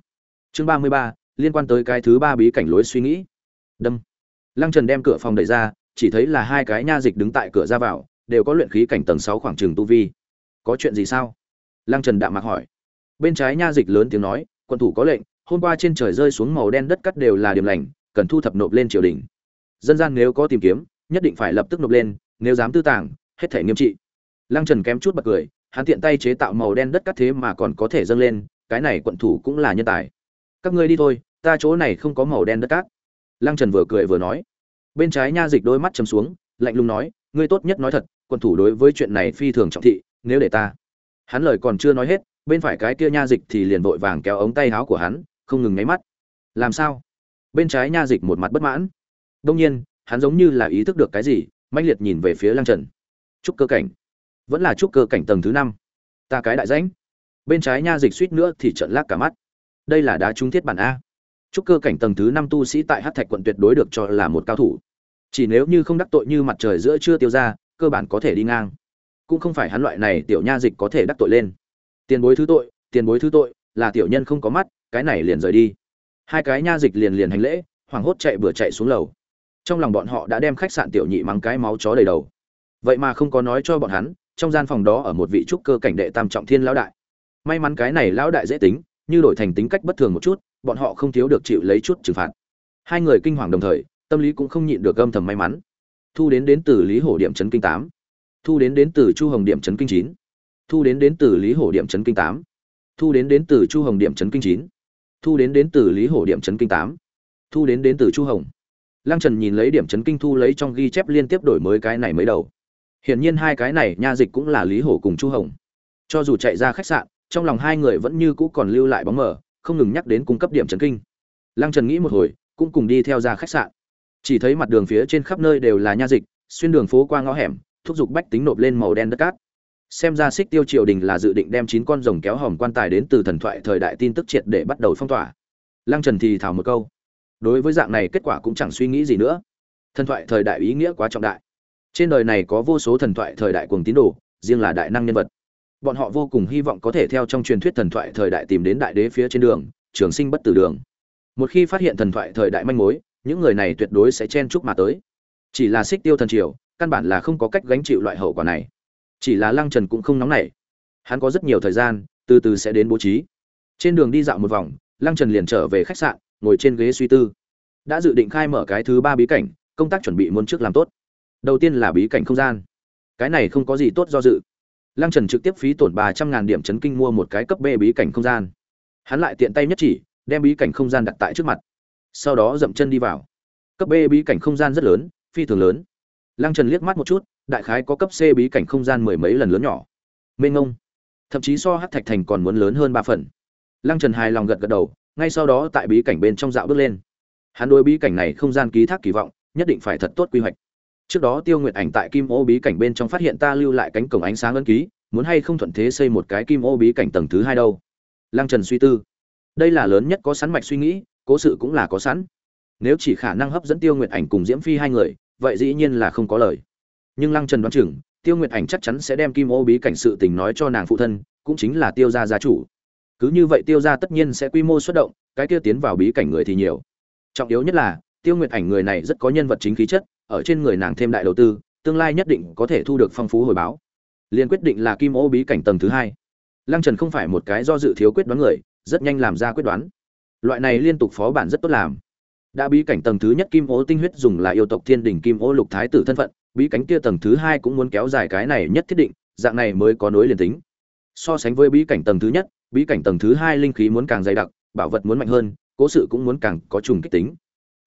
chương ba mươi ba, liên quan tới cái thứ ba bí cảnh lối suy nghĩ. Đâm. Lăng trần đem cửa phòng đẩy ra, chỉ thấy là hai cái nha dịch đứng tại cửa ra vào, đều có luyện khí cảnh tầng sáu khoảng trường tu vi. Có chuyện gì sao? Lăng trần đạm mạc hỏi. Bên trái nha dịch lớn tiếng nói, quân thủ có lệnh, hôm qua trên trời rơi xuống màu đen đất cắt đều là điểm lành, cần thu thập nộp lên triều đình. Dân gian nếu có tìm kiếm, nhất định phải lập tức nộp lên, nếu dám tư tàng, hết thể nghiêm trị. Lăng trần kém chút bật cười, hắn tiện tay chế tạo màu đen đất cắt thế mà còn có thể dâng lên, cái này quận thủ cũng là nhân tài các ngươi đi thôi, ta chỗ này không có màu đen đất cát. Lăng trần vừa cười vừa nói. Bên trái nha dịch đôi mắt chầm xuống, lạnh lùng nói, ngươi tốt nhất nói thật Quân thủ đối với chuyện này phi thường trọng thị, nếu để ta. Hắn lời còn chưa nói hết, bên phải cái kia nha dịch thì liền vội vàng kéo ống tay áo của hắn, không ngừng nháy mắt. Làm sao? Bên trái nha dịch một mặt bất mãn. Đông nhiên, hắn giống như là ý thức được cái gì, mãnh liệt nhìn về phía lăng trần. Trúc cơ cảnh. Vẫn là trúc cơ cảnh tầng thứ năm. Ta cái đại danh. Bên trái nha dịch suýt nữa thì trận lác cả mắt đây là đá trúng thiết bản a. Trúc cơ cảnh tầng thứ năm tu sĩ tại hát thạch quận tuyệt đối được cho là một cao thủ. Chỉ nếu như không đắc tội như mặt trời giữa chưa tiêu ra, cơ bản có thể đi ngang. Cũng không phải hắn loại này tiểu nha dịch có thể đắc tội lên. Tiền bối thứ tội, tiền bối thứ tội, là tiểu nhân không có mắt, cái này liền rời đi. Hai cái nha dịch liền liền hành lễ, hoảng hốt chạy bừa chạy xuống lầu. Trong lòng bọn họ đã đem khách sạn tiểu nhị mắng cái máu chó đầy đầu. Vậy mà không có nói cho bọn hắn, trong gian phòng đó ở một vị trúc cơ cảnh đệ tam trọng thiên lão đại. May mắn cái này lão đại dễ tính như đổi thành tính cách bất thường một chút, bọn họ không thiếu được chịu lấy chút trừng phạt. Hai người kinh hoàng đồng thời, tâm lý cũng không nhịn được âm thầm may mắn. Thu đến đến từ lý hổ điểm chấn kinh tám. Thu đến đến từ chu hồng điểm chấn kinh chín. Thu đến đến từ lý hổ điểm chấn kinh tám. Thu đến đến từ chu hồng điểm chấn kinh chín. Thu đến đến từ lý hổ điểm chấn kinh tám. Thu đến đến từ chu hồng. Lăng trần nhìn lấy điểm chấn kinh thu lấy trong ghi chép liên tiếp đổi mới cái này mới đầu. Hiển nhiên hai cái này nha dịch cũng là lý hổ cùng chu hồng. Cho dù chạy ra khách sạn trong lòng hai người vẫn như cũ còn lưu lại bóng mờ, không ngừng nhắc đến cung cấp điểm chấn kinh. Lăng trần nghĩ một hồi, cũng cùng đi theo ra khách sạn. Chỉ thấy mặt đường phía trên khắp nơi đều là nha dịch, xuyên đường phố qua ngõ hẻm, thúc giục bách tính nộp lên màu đen đất cát. Xem ra xích tiêu triều đình là dự định đem chín con rồng kéo hòm quan tài đến từ thần thoại thời đại tin tức triệt để bắt đầu phong tỏa. Lăng trần thì thảo một câu. Đối với dạng này kết quả cũng chẳng suy nghĩ gì nữa. Thần thoại thời đại ý nghĩa quá trọng đại. Trên đời này có vô số thần thoại thời đại cuồng tín đồ, riêng là đại năng nhân vật bọn họ vô cùng hy vọng có thể theo trong truyền thuyết thần thoại thời đại tìm đến đại đế phía trên đường, trường sinh bất tử đường. Một khi phát hiện thần thoại thời đại manh mối, những người này tuyệt đối sẽ chen chúc mà tới. Chỉ là xích tiêu thần triều, căn bản là không có cách gánh chịu loại hậu quả này. Chỉ là lăng trần cũng không nóng nảy. Hắn có rất nhiều thời gian, từ từ sẽ đến bố trí. Trên đường đi dạo một vòng, lăng trần liền trở về khách sạn, ngồi trên ghế suy tư. Đã dự định khai mở cái thứ ba bí cảnh, công tác chuẩn bị muốn trước làm tốt. Đầu tiên là bí cảnh không gian. Cái này không có gì tốt do dự lăng trần trực tiếp phí tổn ba trăm ngàn điểm chấn kinh mua một cái cấp b bí cảnh không gian. Hắn lại tiện tay nhất chỉ, đem bí cảnh không gian đặt tại trước mặt. Sau đó dậm chân đi vào. Cấp b bí cảnh không gian rất lớn, phi thường lớn. Lăng trần liếc mắt một chút, đại khái có cấp c bí cảnh không gian mười mấy lần lớn nhỏ. Mên ngông thậm chí so Hắc thạch thành còn muốn lớn hơn ba phần. Lăng trần hài lòng gật gật đầu, ngay sau đó tại bí cảnh bên trong dạo bước lên. Hắn đối bí cảnh này không gian ký thác kỳ vọng, nhất định phải thật tốt quy hoạch trước đó tiêu nguyệt ảnh tại kim ô bí cảnh bên trong phát hiện ta lưu lại cánh cổng ánh sáng ấn ký, muốn hay không thuận thế xây một cái kim ô bí cảnh tầng thứ hai đâu? Lăng trần suy tư. Đây là lớn nhất có sẵn mạch suy nghĩ, cố sự cũng là có sẵn. Nếu chỉ khả năng hấp dẫn tiêu nguyệt ảnh cùng diễm phi hai người, vậy dĩ nhiên là không có lời. Nhưng lăng trần đoán chừng, tiêu nguyệt ảnh chắc chắn sẽ đem kim ô bí cảnh sự tình nói cho nàng phụ thân, cũng chính là tiêu gia gia chủ. Cứ như vậy tiêu gia tất nhiên sẽ quy mô xuất động, cái kia tiến vào bí cảnh người thì nhiều. Trọng yếu nhất là, tiêu nguyệt ảnh người này rất có nhân vật chính khí chất ở trên người nàng thêm đại đầu tư, tương lai nhất định có thể thu được phong phú hồi báo. Liền quyết định là kim ô bí cảnh tầng thứ hai. Lăng trần không phải một cái do dự thiếu quyết đoán người, rất nhanh làm ra quyết đoán. Loại này liên tục phó bản rất tốt làm. Đã bí cảnh tầng thứ nhất kim ô tinh huyết dùng là yêu tộc thiên đình kim ô lục thái tử thân phận, bí cảnh kia tầng thứ hai cũng muốn kéo dài cái này nhất thiết định, dạng này mới có nối liền tính. So sánh với bí cảnh tầng thứ nhất, bí cảnh tầng thứ hai linh khí muốn càng dày đặc, bảo vật muốn mạnh hơn, cố sự cũng muốn càng có trùng kích tính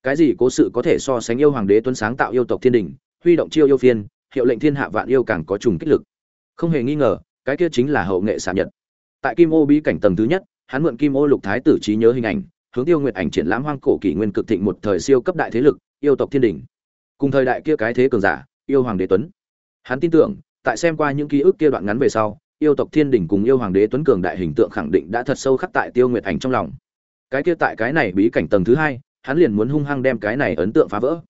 cái gì cố sự có thể so sánh yêu hoàng đế tuấn sáng tạo yêu tộc thiên đình, huy động chiêu yêu phiên, hiệu lệnh thiên hạ vạn yêu càng có trùng kích lực? Không hề nghi ngờ, cái kia chính là hậu nghệ xạ nhật. Tại kim ô bí cảnh tầng thứ nhất, hắn mượn kim ô lục thái tử trí nhớ hình ảnh, hướng tiêu nguyệt ảnh triển lãm hoang cổ kỷ nguyên cực thịnh một thời siêu cấp đại thế lực, yêu tộc thiên đình. Cùng thời đại kia cái thế cường giả, yêu hoàng đế tuấn. Hắn tin tưởng, tại xem qua những ký ức kia đoạn ngắn về sau, yêu tộc thiên đình cùng yêu hoàng đế tuấn cường đại hình tượng khẳng định đã thật sâu khắc tại tiêu nguyệt ảnh trong lòng. Cái kia tại cái này bí cảnh tầng thứ hai hắn liền muốn hung hăng đem cái này ấn tượng phá vỡ.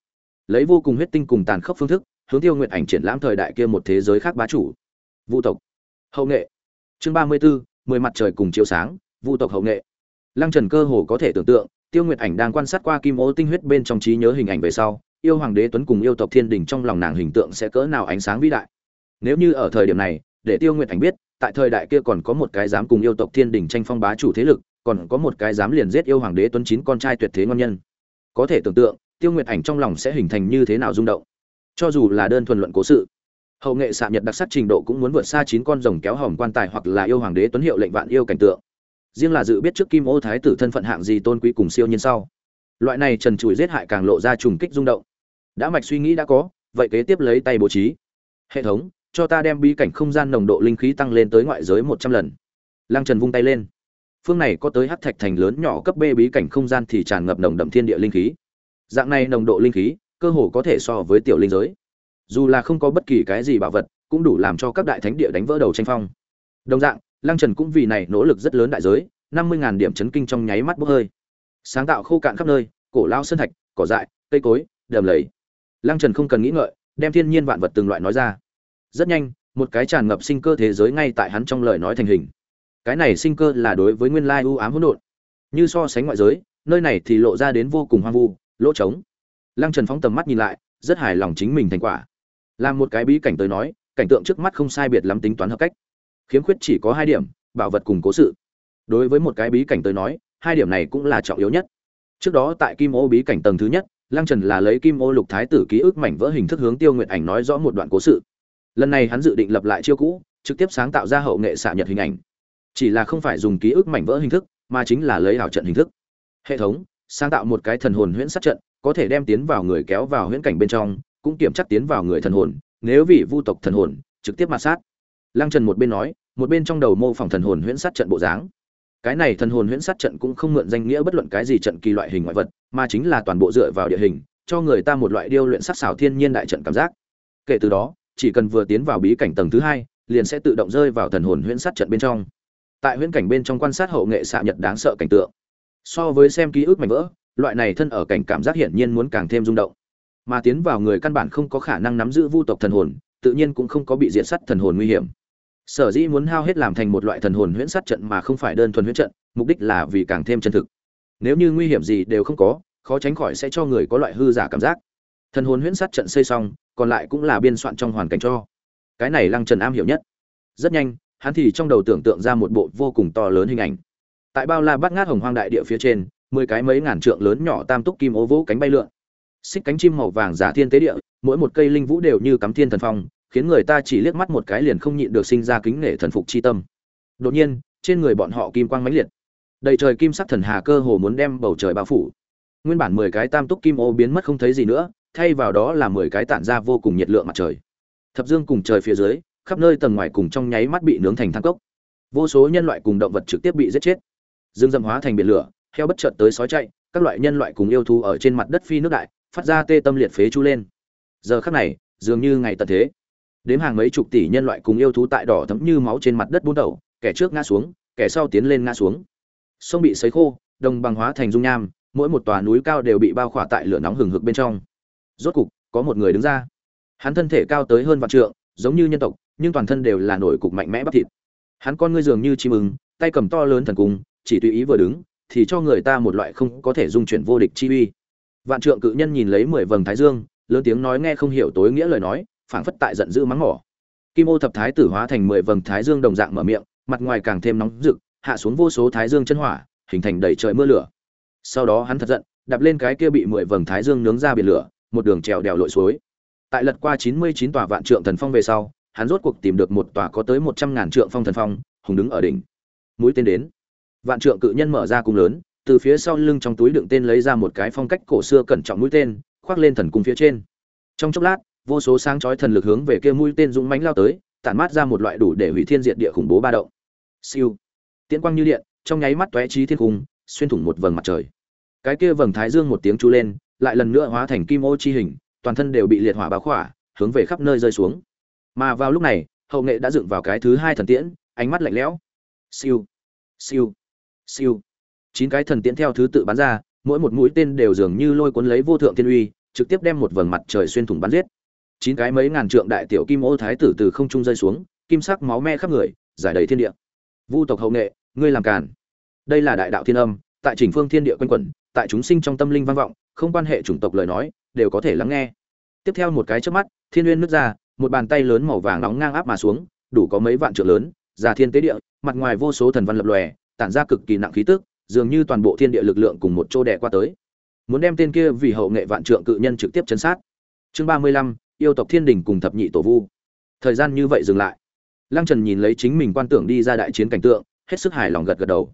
Lấy vô cùng huyết tinh cùng tàn khốc phương thức hướng tiêu nguyệt ảnh triển lãm thời đại kia một thế giới khác bá chủ. Vu tộc hậu nghệ. Chương ba mươi 34, mười mặt trời cùng chiếu sáng vu tộc hậu nghệ. Lăng trần cơ hồ có thể tưởng tượng tiêu nguyệt ảnh đang quan sát qua kim ô tinh huyết bên trong trí nhớ hình ảnh về sau yêu hoàng đế tuấn cùng yêu tộc thiên đình trong lòng nàng hình tượng sẽ cỡ nào ánh sáng vĩ đại. Nếu như ở thời điểm này để tiêu nguyệt ảnh biết tại thời đại kia còn có một cái dám cùng yêu tộc thiên đình tranh phong bá chủ thế lực còn có một cái dám liền giết yêu hoàng đế tuấn chín con trai tuyệt thế ngon nhân. Có thể tưởng tượng, tiêu nguyệt ảnh trong lòng sẽ hình thành như thế nào rung động. Cho dù là đơn thuần luận cố sự, hậu nghệ xạ nhật đặc sắc trình độ cũng muốn vượt xa chín con rồng kéo hòm quan tài hoặc là yêu hoàng đế tuấn hiệu lệnh vạn yêu cảnh tượng. Riêng là dự biết trước kim ô thái tử thân phận hạng gì tôn quý cùng siêu nhiên sau. Loại này trần trụi giết hại càng lộ ra trùng kích rung động. Đã mạch suy nghĩ đã có, vậy kế tiếp lấy tay bố trí. Hệ thống, cho ta đem bí cảnh không gian nồng độ linh khí tăng lên tới ngoại giới một trăm lần. Lăng trần vung tay lên phương này có tới hắc thạch thành lớn nhỏ cấp b bí cảnh không gian thì tràn ngập nồng đậm thiên địa linh khí. Dạng này nồng độ linh khí, cơ hồ có thể so với tiểu linh giới. Dù là không có bất kỳ cái gì bảo vật, cũng đủ làm cho các đại thánh địa đánh vỡ đầu tranh phong. Đồng dạng, lăng trần cũng vì này nỗ lực rất lớn đại giới, năm mươi điểm chấn kinh trong nháy mắt bốc hơi. Sáng tạo khô cạn khắp nơi, cổ lao sơn thạch, cỏ dại, cây cối, đầm lầy. Lăng trần không cần nghĩ ngợi, đem thiên nhiên vạn vật từng loại nói ra. Rất nhanh, một cái tràn ngập sinh cơ thế giới ngay tại hắn trong lời nói thành hình cái này sinh cơ là đối với nguyên lai ưu ám hỗn độn. Như so sánh ngoại giới, nơi này thì lộ ra đến vô cùng hoang vu, lỗ trống. Lăng trần phóng tầm mắt nhìn lại, rất hài lòng chính mình thành quả. Làm một cái bí cảnh tới nói, cảnh tượng trước mắt không sai biệt lắm tính toán hợp cách. Khiếm khuyết chỉ có hai điểm, bảo vật cùng cố sự. Đối với một cái bí cảnh tới nói, hai điểm này cũng là trọng yếu nhất. Trước đó tại kim ô bí cảnh tầng thứ nhất, lăng trần là lấy kim ô lục thái tử ký ức mảnh vỡ hình thức hướng tiêu nguyện ảnh nói rõ một đoạn cố sự. Lần này hắn dự định lập lại chiêu cũ, trực tiếp sáng tạo ra hậu nghệ xạ nhật hình ảnh chỉ là không phải dùng ký ức mảnh vỡ hình thức, mà chính là lấy ảo trận hình thức. Hệ thống, sáng tạo một cái thần hồn huyễn sát trận, có thể đem tiến vào người kéo vào huyễn cảnh bên trong, cũng kiểm chắc tiến vào người thần hồn, nếu vì vu tộc thần hồn, trực tiếp mặt sát. Lăng trần một bên nói, một bên trong đầu mô phỏng thần hồn huyễn sát trận bộ dáng. Cái này thần hồn huyễn sát trận cũng không mượn danh nghĩa bất luận cái gì trận kỳ loại hình ngoại vật, mà chính là toàn bộ dựa vào địa hình, cho người ta một loại điêu luyện sắc xảo thiên nhiên đại trận cảm giác. Kể từ đó, chỉ cần vừa tiến vào bí cảnh tầng thứ hai, liền sẽ tự động rơi vào thần hồn huyễn sát trận bên trong tại huyễn cảnh bên trong quan sát hậu nghệ xạ nhật đáng sợ cảnh tượng. So với xem ký ức mảnh vỡ, loại này thân ở cảnh cảm giác hiển nhiên muốn càng thêm rung động. Mà tiến vào người căn bản không có khả năng nắm giữ vu tộc thần hồn, tự nhiên cũng không có bị diệt sắt thần hồn nguy hiểm. Sở dĩ muốn hao hết làm thành một loại thần hồn huyễn sát trận mà không phải đơn thuần huyễn trận, mục đích là vì càng thêm chân thực. Nếu như nguy hiểm gì đều không có, khó tránh khỏi sẽ cho người có loại hư giả cảm giác. Thần hồn huyễn sát trận xây xong, còn lại cũng là biên soạn trong hoàn cảnh cho. Cái này lăng trần am hiểu nhất. Rất nhanh hắn thì trong đầu tưởng tượng ra một bộ vô cùng to lớn hình ảnh. Tại bao la bát ngát hồng hoang đại địa phía trên, mười cái mấy ngàn trượng lớn nhỏ tam túc kim ô vỗ cánh bay lượn. Xích cánh chim màu vàng giả thiên tế địa, mỗi một cây linh vũ đều như cắm thiên thần phong, khiến người ta chỉ liếc mắt một cái liền không nhịn được sinh ra kính nể thần phục chi tâm. Đột nhiên, trên người bọn họ kim quang mãnh liệt. Đầy trời kim sắc thần hà cơ hồ muốn đem bầu trời bao phủ. Nguyên bản mười cái tam túc kim ô biến mất không thấy gì nữa, thay vào đó là mười cái tản ra vô cùng nhiệt lượng mặt trời. Thập dương cùng trời phía dưới khắp nơi tầng ngoài cùng trong nháy mắt bị nướng thành than cốc. Vô số nhân loại cùng động vật trực tiếp bị giết chết. Dương dâm hóa thành biển lửa, heo bất chợt tới sói chạy, các loại nhân loại cùng yêu thú ở trên mặt đất phi nước đại, phát ra tê tâm liệt phế chu lên. Giờ khắc này, dường như ngày tận thế. Đếm hàng mấy chục tỷ nhân loại cùng yêu thú tại đỏ thấm như máu trên mặt đất buôn đầu, kẻ trước ngã xuống, kẻ sau tiến lên ngã xuống. Sông bị sấy khô, đồng bằng hóa thành dung nham, mỗi một tòa núi cao đều bị bao khỏa tại lửa nóng hừng hực bên trong. Rốt cục, có một người đứng ra. Hắn thân thể cao tới hơn vạn trượng, giống như nhân tộc nhưng toàn thân đều là nổi cục mạnh mẽ bắp thịt. Hắn con ngươi dường như chim ưng, tay cầm to lớn thần cung, chỉ tùy ý vừa đứng, thì cho người ta một loại không có thể dung chuyển vô địch chi uy. Vạn trượng cự nhân nhìn lấy mười vầng thái dương, lớn tiếng nói nghe không hiểu tối nghĩa lời nói, phảng phất tại giận dữ mắng mỏ. Kim ô thập thái tử hóa thành mười vầng thái dương đồng dạng mở miệng, mặt ngoài càng thêm nóng rực, hạ xuống vô số thái dương chân hỏa, hình thành đầy trời mưa lửa. Sau đó hắn thật giận, đạp lên cái kia bị mười vầng thái dương nướng ra biển lửa, một đường trèo đèo lội suối. Tại lật qua chín mươi chín tòa vạn trượng thần phong về sau hắn rốt cuộc tìm được một tòa có tới một trăm ngàn trượng phong thần phong, hùng đứng ở đỉnh. Mũi tên đến. Vạn trượng cự nhân mở ra cung lớn, từ phía sau lưng trong túi đựng tên lấy ra một cái phong cách cổ xưa cẩn trọng mũi tên, khoác lên thần cung phía trên. Trong chốc lát, vô số sáng chói thần lực hướng về kia mũi tên dũng mãnh lao tới, tản mát ra một loại đủ để hủy thiên diệt địa khủng bố ba động. Siêu. Tiễn quang như điện, trong nháy mắt tóe trí thiên cung xuyên thủng một vầng mặt trời. Cái kia vầng thái dương một tiếng chu lên, lại lần nữa hóa thành kim ô chi hình, toàn thân đều bị liệt hỏa báo khỏa, hướng về khắp nơi rơi xuống mà vào lúc này, hậu nghệ đã dựng vào cái thứ hai thần tiễn, ánh mắt lạnh lẽo. Siêu siêu siêu. Chín cái thần tiễn theo thứ tự bắn ra, mỗi một mũi tên đều dường như lôi cuốn lấy vô thượng thiên uy, trực tiếp đem một vầng mặt trời xuyên thủng bắn giết. Chín cái mấy ngàn trượng đại tiểu kim ô thái tử từ không trung rơi xuống, kim sắc máu me khắp người, giải đầy thiên địa. Vu tộc hậu nghệ, ngươi làm càn. Đây là đại đạo thiên âm, tại chỉnh phương thiên địa quanh quẩn, tại chúng sinh trong tâm linh vang vọng, không quan hệ chủng tộc lời nói, đều có thể lắng nghe. Tiếp theo một cái chớp mắt, thiên uyên nứt ra một bàn tay lớn màu vàng nóng ngang áp mà xuống, đủ có mấy vạn trượng lớn, già thiên tế địa, mặt ngoài vô số thần văn lập lòe, tản ra cực kỳ nặng khí tức, dường như toàn bộ thiên địa lực lượng cùng một chỗ đè qua tới. Muốn đem tên kia vì hậu nghệ vạn trượng cự nhân trực tiếp chấn sát. Chương ba mươi lăm, yêu tộc thiên đình cùng thập nhị tổ vu. Thời gian như vậy dừng lại. Lăng trần nhìn lấy chính mình quan tưởng đi ra đại chiến cảnh tượng, hết sức hài lòng gật gật đầu.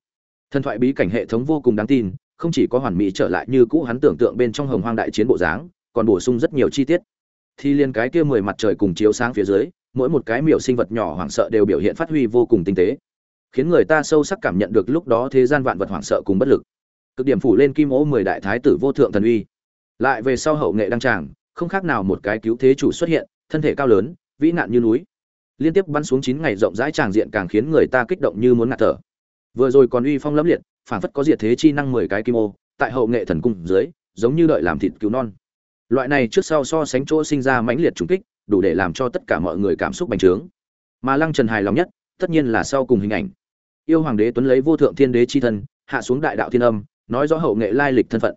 Thần thoại bí cảnh hệ thống vô cùng đáng tin, không chỉ có hoàn mỹ trở lại như cũ hắn tưởng tượng bên trong hồng hoang đại chiến bộ dáng, còn bổ sung rất nhiều chi tiết thì liên cái kia mười mặt trời cùng chiếu sáng phía dưới, mỗi một cái miểu sinh vật nhỏ hoảng sợ đều biểu hiện phát huy vô cùng tinh tế, khiến người ta sâu sắc cảm nhận được lúc đó thế gian vạn vật hoảng sợ cùng bất lực. Cực điểm phủ lên kim ố mười đại thái tử vô thượng thần uy. Lại về sau hậu nghệ đăng tràng, không khác nào một cái cứu thế chủ xuất hiện, thân thể cao lớn, vĩ nạn như núi. Liên tiếp bắn xuống chín ngày rộng rãi tràng diện càng khiến người ta kích động như muốn ngạt thở. Vừa rồi còn uy phong lẫm liệt phản phất có diệt thế chi năng mười cái kim ô, tại hậu nghệ thần cung dưới, giống như đợi làm thịt cứu non loại này trước sau so sánh chỗ sinh ra mãnh liệt trùng kích, đủ để làm cho tất cả mọi người cảm xúc bành trướng. Mà lăng trần hài lòng nhất, tất nhiên là sau cùng hình ảnh. Yêu hoàng đế tuấn lấy vô thượng thiên đế chi thân, hạ xuống đại đạo thiên âm, nói rõ hậu nghệ lai lịch thân phận.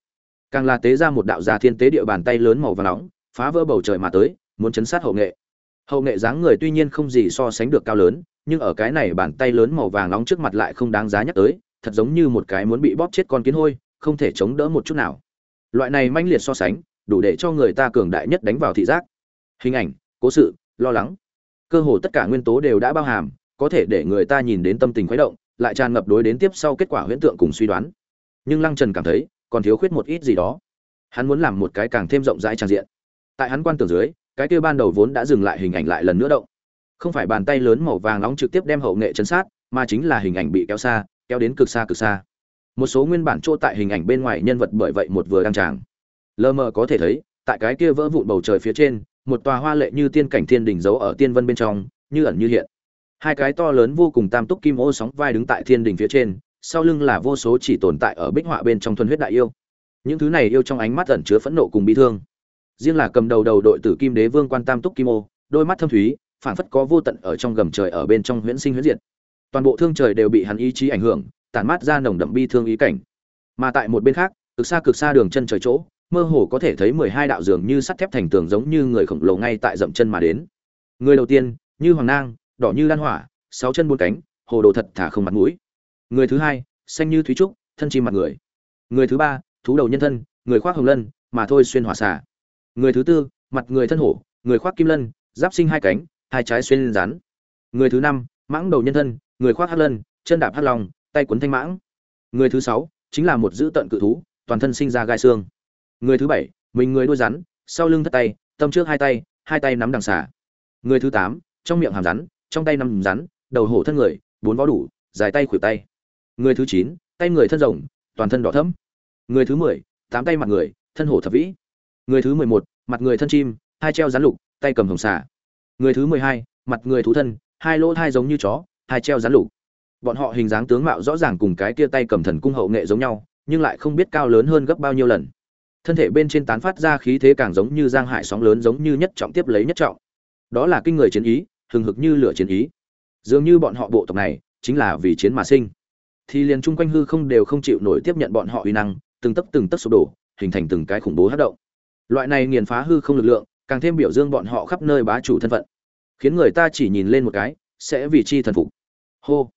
Càng là tế ra một đạo già thiên tế địa bàn tay lớn màu và nóng, phá vỡ bầu trời mà tới, muốn chấn sát hậu nghệ. Hậu nghệ dáng người tuy nhiên không gì so sánh được cao lớn, nhưng ở cái này bàn tay lớn màu vàng nóng trước mặt lại không đáng giá nhắc tới, thật giống như một cái muốn bị bóp chết con kiến hôi, không thể chống đỡ một chút nào. Loại này manh liệt so sánh đủ để cho người ta cường đại nhất đánh vào thị giác. Hình ảnh, cố sự, lo lắng. Cơ hồ tất cả nguyên tố đều đã bao hàm, có thể để người ta nhìn đến tâm tình khuấy động, lại tràn ngập đối đến tiếp sau kết quả huyễn tượng cùng suy đoán. Nhưng lăng trần cảm thấy, còn thiếu khuyết một ít gì đó. Hắn muốn làm một cái càng thêm rộng rãi tràn diện. Tại hắn quan tưởng dưới, cái kia ban đầu vốn đã dừng lại hình ảnh lại lần nữa động. Không phải bàn tay lớn màu vàng nóng trực tiếp đem hậu nghệ chấn sát, mà chính là hình ảnh bị kéo xa, kéo đến cực xa cực xa. Một số nguyên bản chỗ tại hình ảnh bên ngoài nhân vật bởi vậy một vừa đăng tràng lờ mờ có thể thấy, tại cái kia vỡ vụn bầu trời phía trên, một tòa hoa lệ như tiên cảnh thiên đỉnh giấu ở tiên vân bên trong, như ẩn như hiện. Hai cái to lớn vô cùng tam túc kim ô sóng vai đứng tại thiên đỉnh phía trên, sau lưng là vô số chỉ tồn tại ở bích họa bên trong thuần huyết đại yêu. Những thứ này yêu trong ánh mắt ẩn chứa phẫn nộ cùng bi thương. Riêng là cầm đầu đầu đội tử kim đế vương quan tam túc kim ô, đôi mắt thâm thúy phản phất có vô tận ở trong gầm trời ở bên trong huyễn sinh huyễn diệt. Toàn bộ thương trời đều bị hắn ý chí ảnh hưởng, tản mát ra nồng đậm bi thương ý cảnh. Mà tại một bên khác, cực xa cực xa đường chân trời chỗ mơ hồ có thể thấy mười hai đạo dường như sắt thép thành tường giống như người khổng lồ ngay tại dậm chân mà đến. Người đầu tiên, như hoàng nang, đỏ như lan hỏa, sáu chân bốn cánh, hồ đồ thật thả không mặt mũi. Người thứ hai, xanh như thúy trúc, thân chim mặt người. Người thứ ba, thú đầu nhân thân, người khoác hồng lân, mà thôi xuyên hỏa xả người thứ tư, mặt người thân hổ, người khoác kim lân, giáp sinh hai cánh, hai trái xuyên rắn. Người thứ năm, mãng đầu nhân thân, người khoác hắc lân, chân đạp hắc long, tay cuốn thanh mãng. Người thứ sáu, chính là một dữ tận cự thú, toàn thân sinh ra gai xương người thứ bảy, mình người đuôi rắn, sau lưng thất tay, tâm trước hai tay hai tay nắm đằng xả người thứ tám, trong miệng hàm rắn, trong tay nắm rắn, đầu hổ thân người, bốn vó đủ, dài tay khuỷu tay. Người thứ chín, tay người thân rồng, toàn thân đỏ thẫm. Người thứ mười, tám tay mặt người, thân hổ thập vĩ. Người thứ mười một, mặt người thân chim, hai treo rắn lục, tay cầm hồng xả người thứ mười hai, mặt người thú thân, hai lỗ hai giống như chó, hai treo rắn lục. Bọn họ hình dáng tướng mạo rõ ràng cùng cái kia tay cầm thần cung hậu nghệ giống nhau, nhưng lại không biết cao lớn hơn gấp bao nhiêu lần thân thể bên trên tán phát ra khí thế càng giống như giang hải sóng lớn giống như nhất trọng tiếp lấy nhất trọng. Đó là kinh người chiến ý, hừng hực như lửa chiến ý. Dường như bọn họ bộ tộc này, chính là vì chiến mà sinh. Thì liền chung quanh hư không đều không chịu nổi tiếp nhận bọn họ uy năng, từng tấc từng tấc sụp đổ, hình thành từng cái khủng bố hát động. Loại này nghiền phá hư không lực lượng, càng thêm biểu dương bọn họ khắp nơi bá chủ thân phận. Khiến người ta chỉ nhìn lên một cái, sẽ vì chi thần phục. Hô.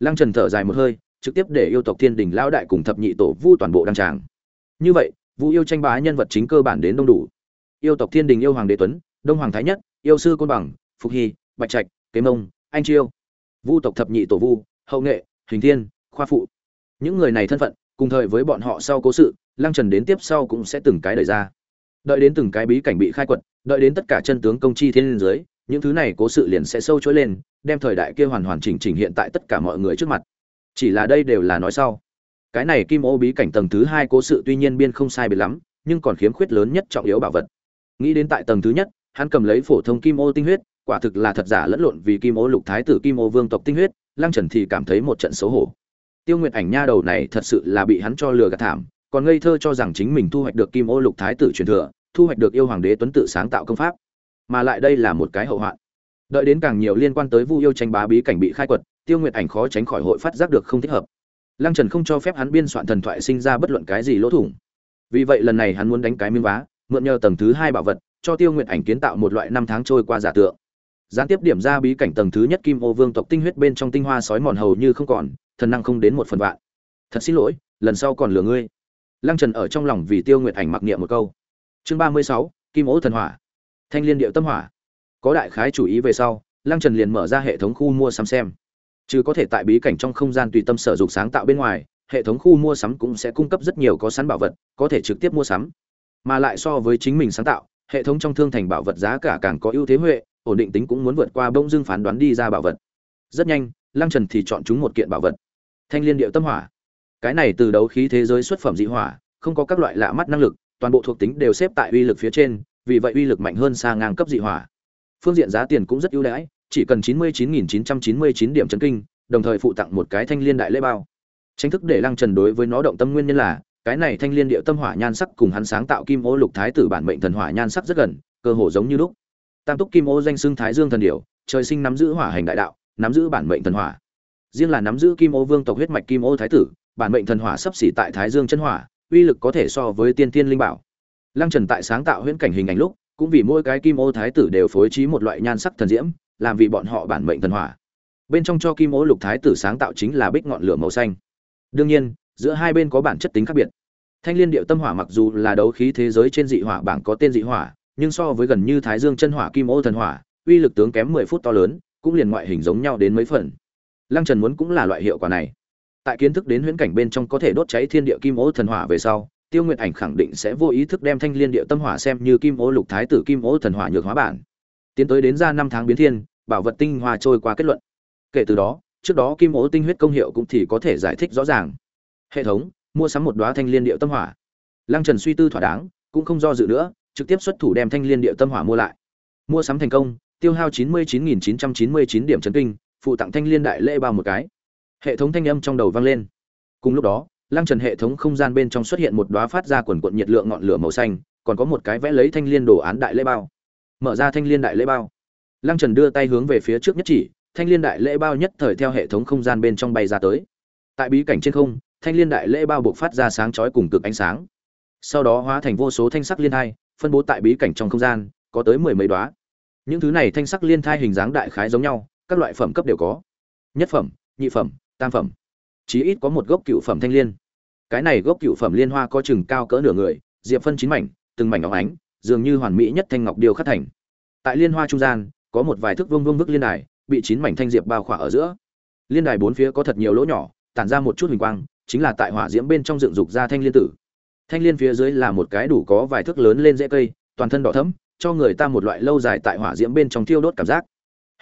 Lăng trần thở dài một hơi, trực tiếp để yêu tộc thiên đình lão đại cùng thập nhị tổ vu toàn bộ đăng tràng. Như vậy Vũ yêu tranh bá nhân vật chính cơ bản đến đông đủ. Yêu tộc thiên đình yêu hoàng đế tuấn, đông hoàng thái nhất, yêu sư côn bằng, phục hy, bạch trạch, kế mông, anh chiêu. Vu tộc thập nhị tổ vu, hậu nghệ, hình thiên, khoa phụ. Những người này thân phận, cùng thời với bọn họ sau cố sự, lăng trần đến tiếp sau cũng sẽ từng cái đời ra. Đợi đến từng cái bí cảnh bị khai quật, đợi đến tất cả chân tướng công chi thiên dưới, những thứ này cố sự liền sẽ sâu chối lên, đem thời đại kia hoàn hoàn chỉnh chỉnh hiện tại tất cả mọi người trước mặt. Chỉ là đây đều là nói sau cái này kim ô bí cảnh tầng thứ hai cố sự tuy nhiên biên không sai biệt lắm, nhưng còn khiếm khuyết lớn nhất trọng yếu bảo vật. Nghĩ đến tại tầng thứ nhất, hắn cầm lấy phổ thông kim ô tinh huyết, quả thực là thật giả lẫn lộn vì kim ô lục thái tử kim ô vương tộc tinh huyết, lăng trần thì cảm thấy một trận xấu hổ. Tiêu nguyệt ảnh nha đầu này thật sự là bị hắn cho lừa gạt thảm, còn ngây thơ cho rằng chính mình thu hoạch được kim ô lục thái tử truyền thừa, thu hoạch được yêu hoàng đế tuấn tự sáng tạo công pháp. Mà lại đây là một cái hậu hoạn. Đợi đến càng nhiều liên quan tới vu yêu tranh bá bí cảnh bị khai quật, tiêu nguyệt ảnh khó tránh khỏi hội phát giác được không thích hợp lăng trần không cho phép hắn biên soạn thần thoại sinh ra bất luận cái gì lỗ thủng. Vì vậy lần này hắn muốn đánh cái miếng vá, mượn nhờ tầng thứ hai bảo vật, cho tiêu nguyệt ảnh kiến tạo một loại năm tháng trôi qua giả tượng. Gián tiếp điểm ra bí cảnh tầng thứ nhất kim ô vương tộc tinh huyết bên trong tinh hoa sói mòn hầu như không còn, thần năng không đến một phần vạn. Thật xin lỗi, lần sau còn lừa ngươi. Lăng trần ở trong lòng vì tiêu nguyệt ảnh mặc niệm một câu. Chương ba mươi sáu, kim Ô thần hỏa. Thanh liên điệu tâm hỏa. Có đại khái chủ ý về sau, lăng trần liền mở ra hệ thống khu mua sắm xem chứ có thể tại bí cảnh trong không gian tùy tâm sở dục sáng tạo bên ngoài, hệ thống khu mua sắm cũng sẽ cung cấp rất nhiều có sẵn bảo vật, có thể trực tiếp mua sắm. Mà lại so với chính mình sáng tạo, hệ thống trong thương thành bảo vật giá cả càng có ưu thế huệ, ổn định tính cũng muốn vượt qua bông dưng phán đoán đi ra bảo vật. Rất nhanh, lăng trần thì chọn chúng một kiện bảo vật. Thanh liên điệu tâm hỏa. Cái này từ đấu khí thế giới xuất phẩm dị hỏa, không có các loại lạ mắt năng lực, toàn bộ thuộc tính đều xếp tại uy lực phía trên, vì vậy uy lực mạnh hơn xa ngang cấp dị hỏa. Phương diện giá tiền cũng rất ưu đãi chỉ cần chín mươi chín nghìn chín trăm chín mươi chín điểm chấn kinh, đồng thời phụ tặng một cái thanh liên đại lễ bao. Tranh thức để lăng trần đối với nó động tâm nguyên nhân là, cái này thanh liên địa tâm hỏa nhan sắc cùng hắn sáng tạo kim ô lục thái tử bản mệnh thần hỏa nhan sắc rất gần, cơ hồ giống như lúc. Tam túc kim ô danh xưng thái dương thần điểu, trời sinh nắm giữ hỏa hành đại đạo, nắm giữ bản mệnh thần hỏa. Riêng là nắm giữ kim ô vương tộc huyết mạch kim ô thái tử, bản mệnh thần hỏa sắp xỉ tại thái dương chân hỏa, uy lực có thể so với tiên tiên linh bảo. Lăng trần tại sáng tạo huyễn cảnh hình ảnh lúc, cũng vì mỗi cái kim ô thái tử đều phối trí một loại nhan sắc thần diễm làm vì bọn họ bản mệnh thần hỏa. Bên trong cho kim ô lục thái tử sáng tạo chính là bích ngọn lửa màu xanh. Đương nhiên, giữa hai bên có bản chất tính khác biệt. Thanh liên điệu tâm hỏa mặc dù là đấu khí thế giới trên dị hỏa bảng có tên dị hỏa, nhưng so với gần như thái dương chân hỏa, kim ô thần hỏa, uy lực tướng kém mười phút to lớn, cũng liền ngoại hình giống nhau đến mấy phần. Lăng trần muốn cũng là loại hiệu quả này. Tại kiến thức đến huyễn cảnh bên trong có thể đốt cháy thiên địa kim ô thần hỏa về sau, tiêu nguyệt ảnh khẳng định sẽ vô ý thức đem thanh liên địa tâm hỏa xem như kim ô lục thái tử, kim ô thần hỏa nhược hóa bản tiến tới đến ra năm tháng biến thiên, bảo vật tinh hoa trôi qua kết luận. Kể từ đó, trước đó kim ố tinh huyết công hiệu cũng thì có thể giải thích rõ ràng. Hệ thống, mua sắm một đoá thanh liên địa tâm hỏa. Lăng trần suy tư thỏa đáng, cũng không do dự nữa, trực tiếp xuất thủ đem thanh liên địa tâm hỏa mua lại. Mua sắm thành công, tiêu hao chín mươi chín nghìn chín trăm chín mươi chín điểm chấn kinh, phụ tặng thanh liên đại lễ bao một cái. Hệ thống thanh âm trong đầu vang lên. Cùng lúc đó, lăng trần hệ thống không gian bên trong xuất hiện một đóa phát ra quần quận nhiệt lượng ngọn lửa màu xanh, còn có một cái vẽ lấy thanh liên đồ án đại lễ bao mở ra thanh liên đại lễ bao. Lăng trần đưa tay hướng về phía trước nhất chỉ, thanh liên đại lễ bao nhất thời theo hệ thống không gian bên trong bay ra tới. Tại bí cảnh trên không, thanh liên đại lễ bao buộc phát ra sáng chói cùng cực ánh sáng. Sau đó hóa thành vô số thanh sắc liên thai, phân bố tại bí cảnh trong không gian, có tới mười mấy đóa. Những thứ này thanh sắc liên thai hình dáng đại khái giống nhau, các loại phẩm cấp đều có. Nhất phẩm, nhị phẩm, tam phẩm. Chí ít có một gốc cựu phẩm thanh liên. Cái này gốc cựu phẩm liên hoa có chừng cao cỡ nửa người, diệp phân chín mảnh, từng mảnh óng ánh dường như hoàn mỹ nhất thanh ngọc điêu khắc thành. Tại liên hoa trung gian, có một vài thước vương vương vức liên đài, bị chín mảnh thanh diệp bao khỏa ở giữa. Liên đài bốn phía có thật nhiều lỗ nhỏ, tản ra một chút huỳnh quang, chính là tại hỏa diễm bên trong dựng dục ra thanh liên tử. Thanh liên phía dưới là một cái đủ có vài thước lớn lên rễ cây, toàn thân đỏ thẫm, cho người ta một loại lâu dài tại hỏa diễm bên trong thiêu đốt cảm giác.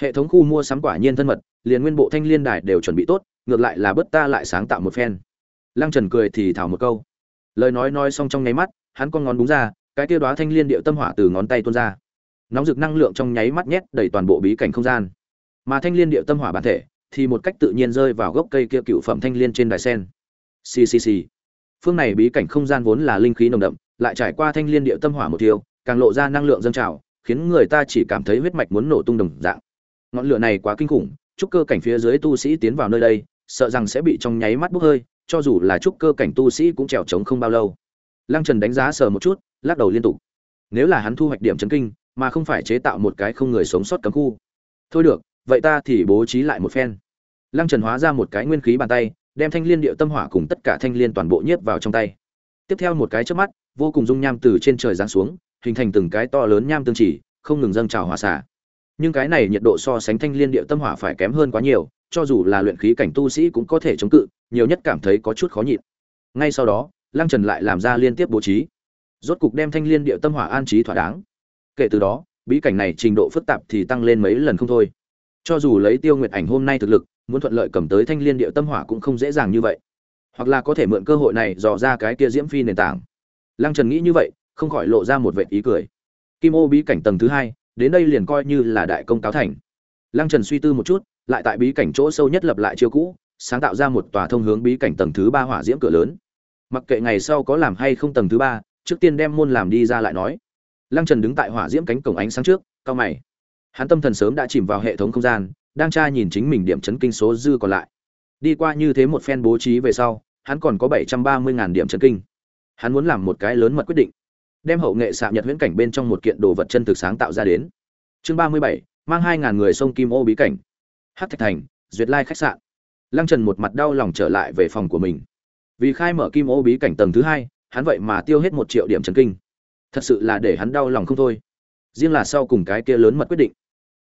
Hệ thống khu mua sắm quả nhiên thân mật, liền nguyên bộ thanh liên đài đều chuẩn bị tốt, ngược lại là bất ta lại sáng tạo một phen. Lăng trần cười thì thảo một câu. Lời nói nói xong trong nháy mắt, hắn con ngón đúng ra cái tiêu đoá thanh liên điệu tâm hỏa từ ngón tay tuôn ra. Nóng rực năng lượng trong nháy mắt nhét đầy toàn bộ bí cảnh không gian. Mà thanh liên điệu tâm hỏa bản thể thì một cách tự nhiên rơi vào gốc cây kia cựu phẩm thanh liên trên đài sen. Ccc phương này bí cảnh không gian vốn là linh khí nồng đậm, lại trải qua thanh liên điệu tâm hỏa một tiêu càng lộ ra năng lượng dâng trào, khiến người ta chỉ cảm thấy huyết mạch muốn nổ tung đồng dạng. Ngọn lửa này quá kinh khủng trúc cơ cảnh phía dưới tu sĩ tiến vào nơi đây, sợ rằng sẽ bị trong nháy mắt bốc hơi, cho dù là trúc cơ cảnh tu sĩ cũng trèo trống không bao lâu lăng trần đánh giá sờ một chút, lắc đầu liên tục. Nếu là hắn thu hoạch điểm chấn kinh, mà không phải chế tạo một cái không người sống sót cấm khu. Thôi được, vậy ta thì bố trí lại một phen. Lăng trần hóa ra một cái nguyên khí bàn tay, đem thanh liên điệu tâm hỏa cùng tất cả thanh liên toàn bộ nhiếp vào trong tay. Tiếp theo một cái chớp mắt, vô cùng dung nham từ trên trời giáng xuống, hình thành từng cái to lớn nham tương chỉ, không ngừng dâng trào hỏa xả nhưng cái này nhiệt độ so sánh thanh liên điệu tâm hỏa phải kém hơn quá nhiều, cho dù là luyện khí cảnh tu sĩ cũng có thể chống cự, nhiều nhất cảm thấy có chút khó nhịn. Ngay sau đó lăng trần lại làm ra liên tiếp bố trí. Rốt cục đem thanh liên điệu tâm hỏa an trí thỏa đáng. Kể từ đó, bí cảnh này trình độ phức tạp thì tăng lên mấy lần không thôi. Cho dù lấy tiêu nguyệt ảnh hôm nay thực lực, muốn thuận lợi cầm tới thanh liên điệu tâm hỏa cũng không dễ dàng như vậy. Hoặc là có thể mượn cơ hội này dò ra cái kia diễm phi nền tảng. Lăng trần nghĩ như vậy, không khỏi lộ ra một vệt ý cười. Kim ô bí cảnh tầng thứ hai, đến đây liền coi như là đại công cáo thành. Lăng trần suy tư một chút, lại tại bí cảnh chỗ sâu nhất lập lại chiêu cũ, sáng tạo ra một tòa thông hướng bí cảnh tầng thứ ba hỏa diễm cửa lớn mặc kệ ngày sau có làm hay không tầng thứ ba, trước tiên đem môn làm đi ra lại nói. Lăng trần đứng tại hỏa diễm cánh cổng ánh sáng trước, cao mày. Hắn tâm thần sớm đã chìm vào hệ thống không gian, đang tra nhìn chính mình điểm chấn kinh số dư còn lại. Đi qua như thế một phen bố trí về sau, hắn còn có bảy trăm ba mươi điểm chấn kinh. Hắn muốn làm một cái lớn mật quyết định. Đem hậu nghệ xạ nhật huyễn cảnh bên trong một kiện đồ vật chân thực sáng tạo ra đến. Chương ba mươi bảy, mang hai ngàn người sông kim ô bí cảnh. Hát thạch thành, duyệt lai khách sạn. Lăng trần một mặt đau lòng trở lại về phòng của mình vì khai mở kim ô bí cảnh tầng thứ hai, hắn vậy mà tiêu hết một triệu điểm trần kinh. Thật sự là để hắn đau lòng không thôi. Riêng là sau cùng cái kia lớn mật quyết định,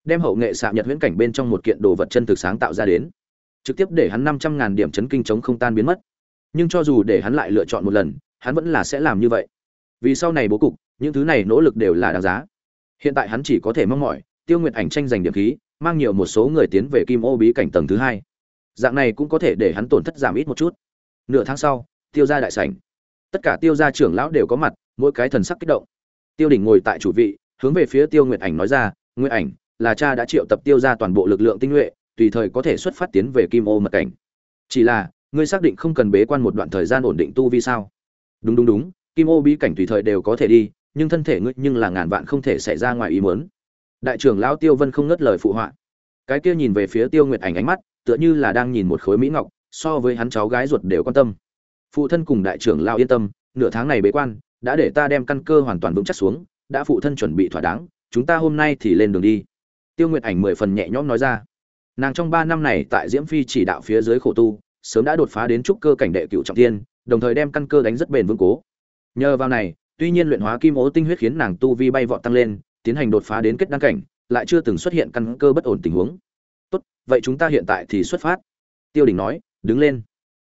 đem hậu nghệ xạ nhật huyễn cảnh bên trong một kiện đồ vật chân thực sáng tạo ra đến, trực tiếp để hắn năm trăm ngàn điểm chấn kinh chống không tan biến mất. Nhưng cho dù để hắn lại lựa chọn một lần, hắn vẫn là sẽ làm như vậy. Vì sau này bố cục, những thứ này nỗ lực đều là đáng giá. Hiện tại hắn chỉ có thể mong mỏi, tiêu nguyệt ảnh tranh giành điểm khí, mang nhiều một số người tiến về kim ô bí cảnh tầng thứ hai. Dạng này cũng có thể để hắn tổn thất giảm ít một chút nửa tháng sau, tiêu gia đại sảnh. Tất cả tiêu gia trưởng lão đều có mặt, mỗi cái thần sắc kích động. Tiêu đỉnh ngồi tại chủ vị, hướng về phía tiêu nguyệt ảnh nói ra, nguyệt ảnh, là cha đã triệu tập tiêu gia toàn bộ lực lượng tinh nhuệ, tùy thời có thể xuất phát tiến về kim ô mật cảnh. Chỉ là, ngươi xác định không cần bế quan một đoạn thời gian ổn định tu vi sao? Đúng đúng đúng, kim ô bí cảnh tùy thời đều có thể đi, nhưng thân thể ngươi nhưng là ngàn vạn không thể xảy ra ngoài ý muốn. Đại trưởng lão tiêu vân không ngớt lời phụ họa. Cái kia nhìn về phía tiêu nguyệt ảnh ánh mắt, tựa như là đang nhìn một khối mỹ ngọc so với hắn cháu gái ruột đều quan tâm. Phụ thân cùng đại trưởng lao yên tâm, nửa tháng này bế quan, đã để ta đem căn cơ hoàn toàn vững chắc xuống, đã phụ thân chuẩn bị thỏa đáng, chúng ta hôm nay thì lên đường đi. Tiêu nguyệt ảnh mười phần nhẹ nhõm nói ra. Nàng trong ba năm này tại diễm phi chỉ đạo phía dưới khổ tu, sớm đã đột phá đến trúc cơ cảnh đệ cựu trọng thiên, đồng thời đem căn cơ đánh rất bền vững cố. Nhờ vào này, tuy nhiên luyện hóa kim ố tinh huyết khiến nàng tu vi bay vọt tăng lên, tiến hành đột phá đến kết đăng cảnh, lại chưa từng xuất hiện căn cơ bất ổn tình huống. Tốt, vậy chúng ta hiện tại thì xuất phát. Tiêu Đình nói đứng lên.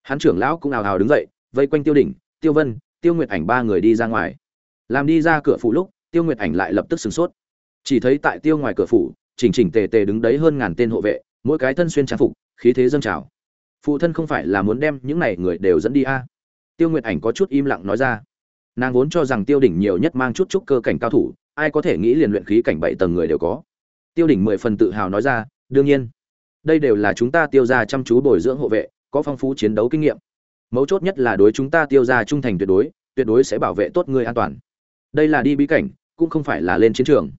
Hắn trưởng lão cũng ào ào đứng dậy, vây quanh tiêu đỉnh, tiêu vân, tiêu nguyệt ảnh ba người đi ra ngoài. Làm đi ra cửa phủ lúc, tiêu nguyệt ảnh lại lập tức sửng sốt. Chỉ thấy tại tiêu ngoài cửa phủ, chỉnh chỉnh tề tề đứng đấy hơn ngàn tên hộ vệ, mỗi cái thân xuyên trang phục, khí thế dâng trào. Phụ thân không phải là muốn đem những này người đều dẫn đi a? À. tiêu nguyệt ảnh có chút im lặng nói ra. Nàng vốn cho rằng tiêu đỉnh nhiều nhất mang chút chút cơ cảnh cao thủ, ai có thể nghĩ liền luyện khí cảnh bảy tầng người đều có. Tiêu đỉnh mười phần tự hào nói ra, đương nhiên, đây đều là chúng ta tiêu ra chăm chú bồi dưỡng hộ vệ có phong phú chiến đấu kinh nghiệm. Mấu chốt nhất là đối chúng ta tiêu ra trung thành tuyệt đối tuyệt đối sẽ bảo vệ tốt người an toàn. Đây là đi bí cảnh, cũng không phải là lên chiến trường.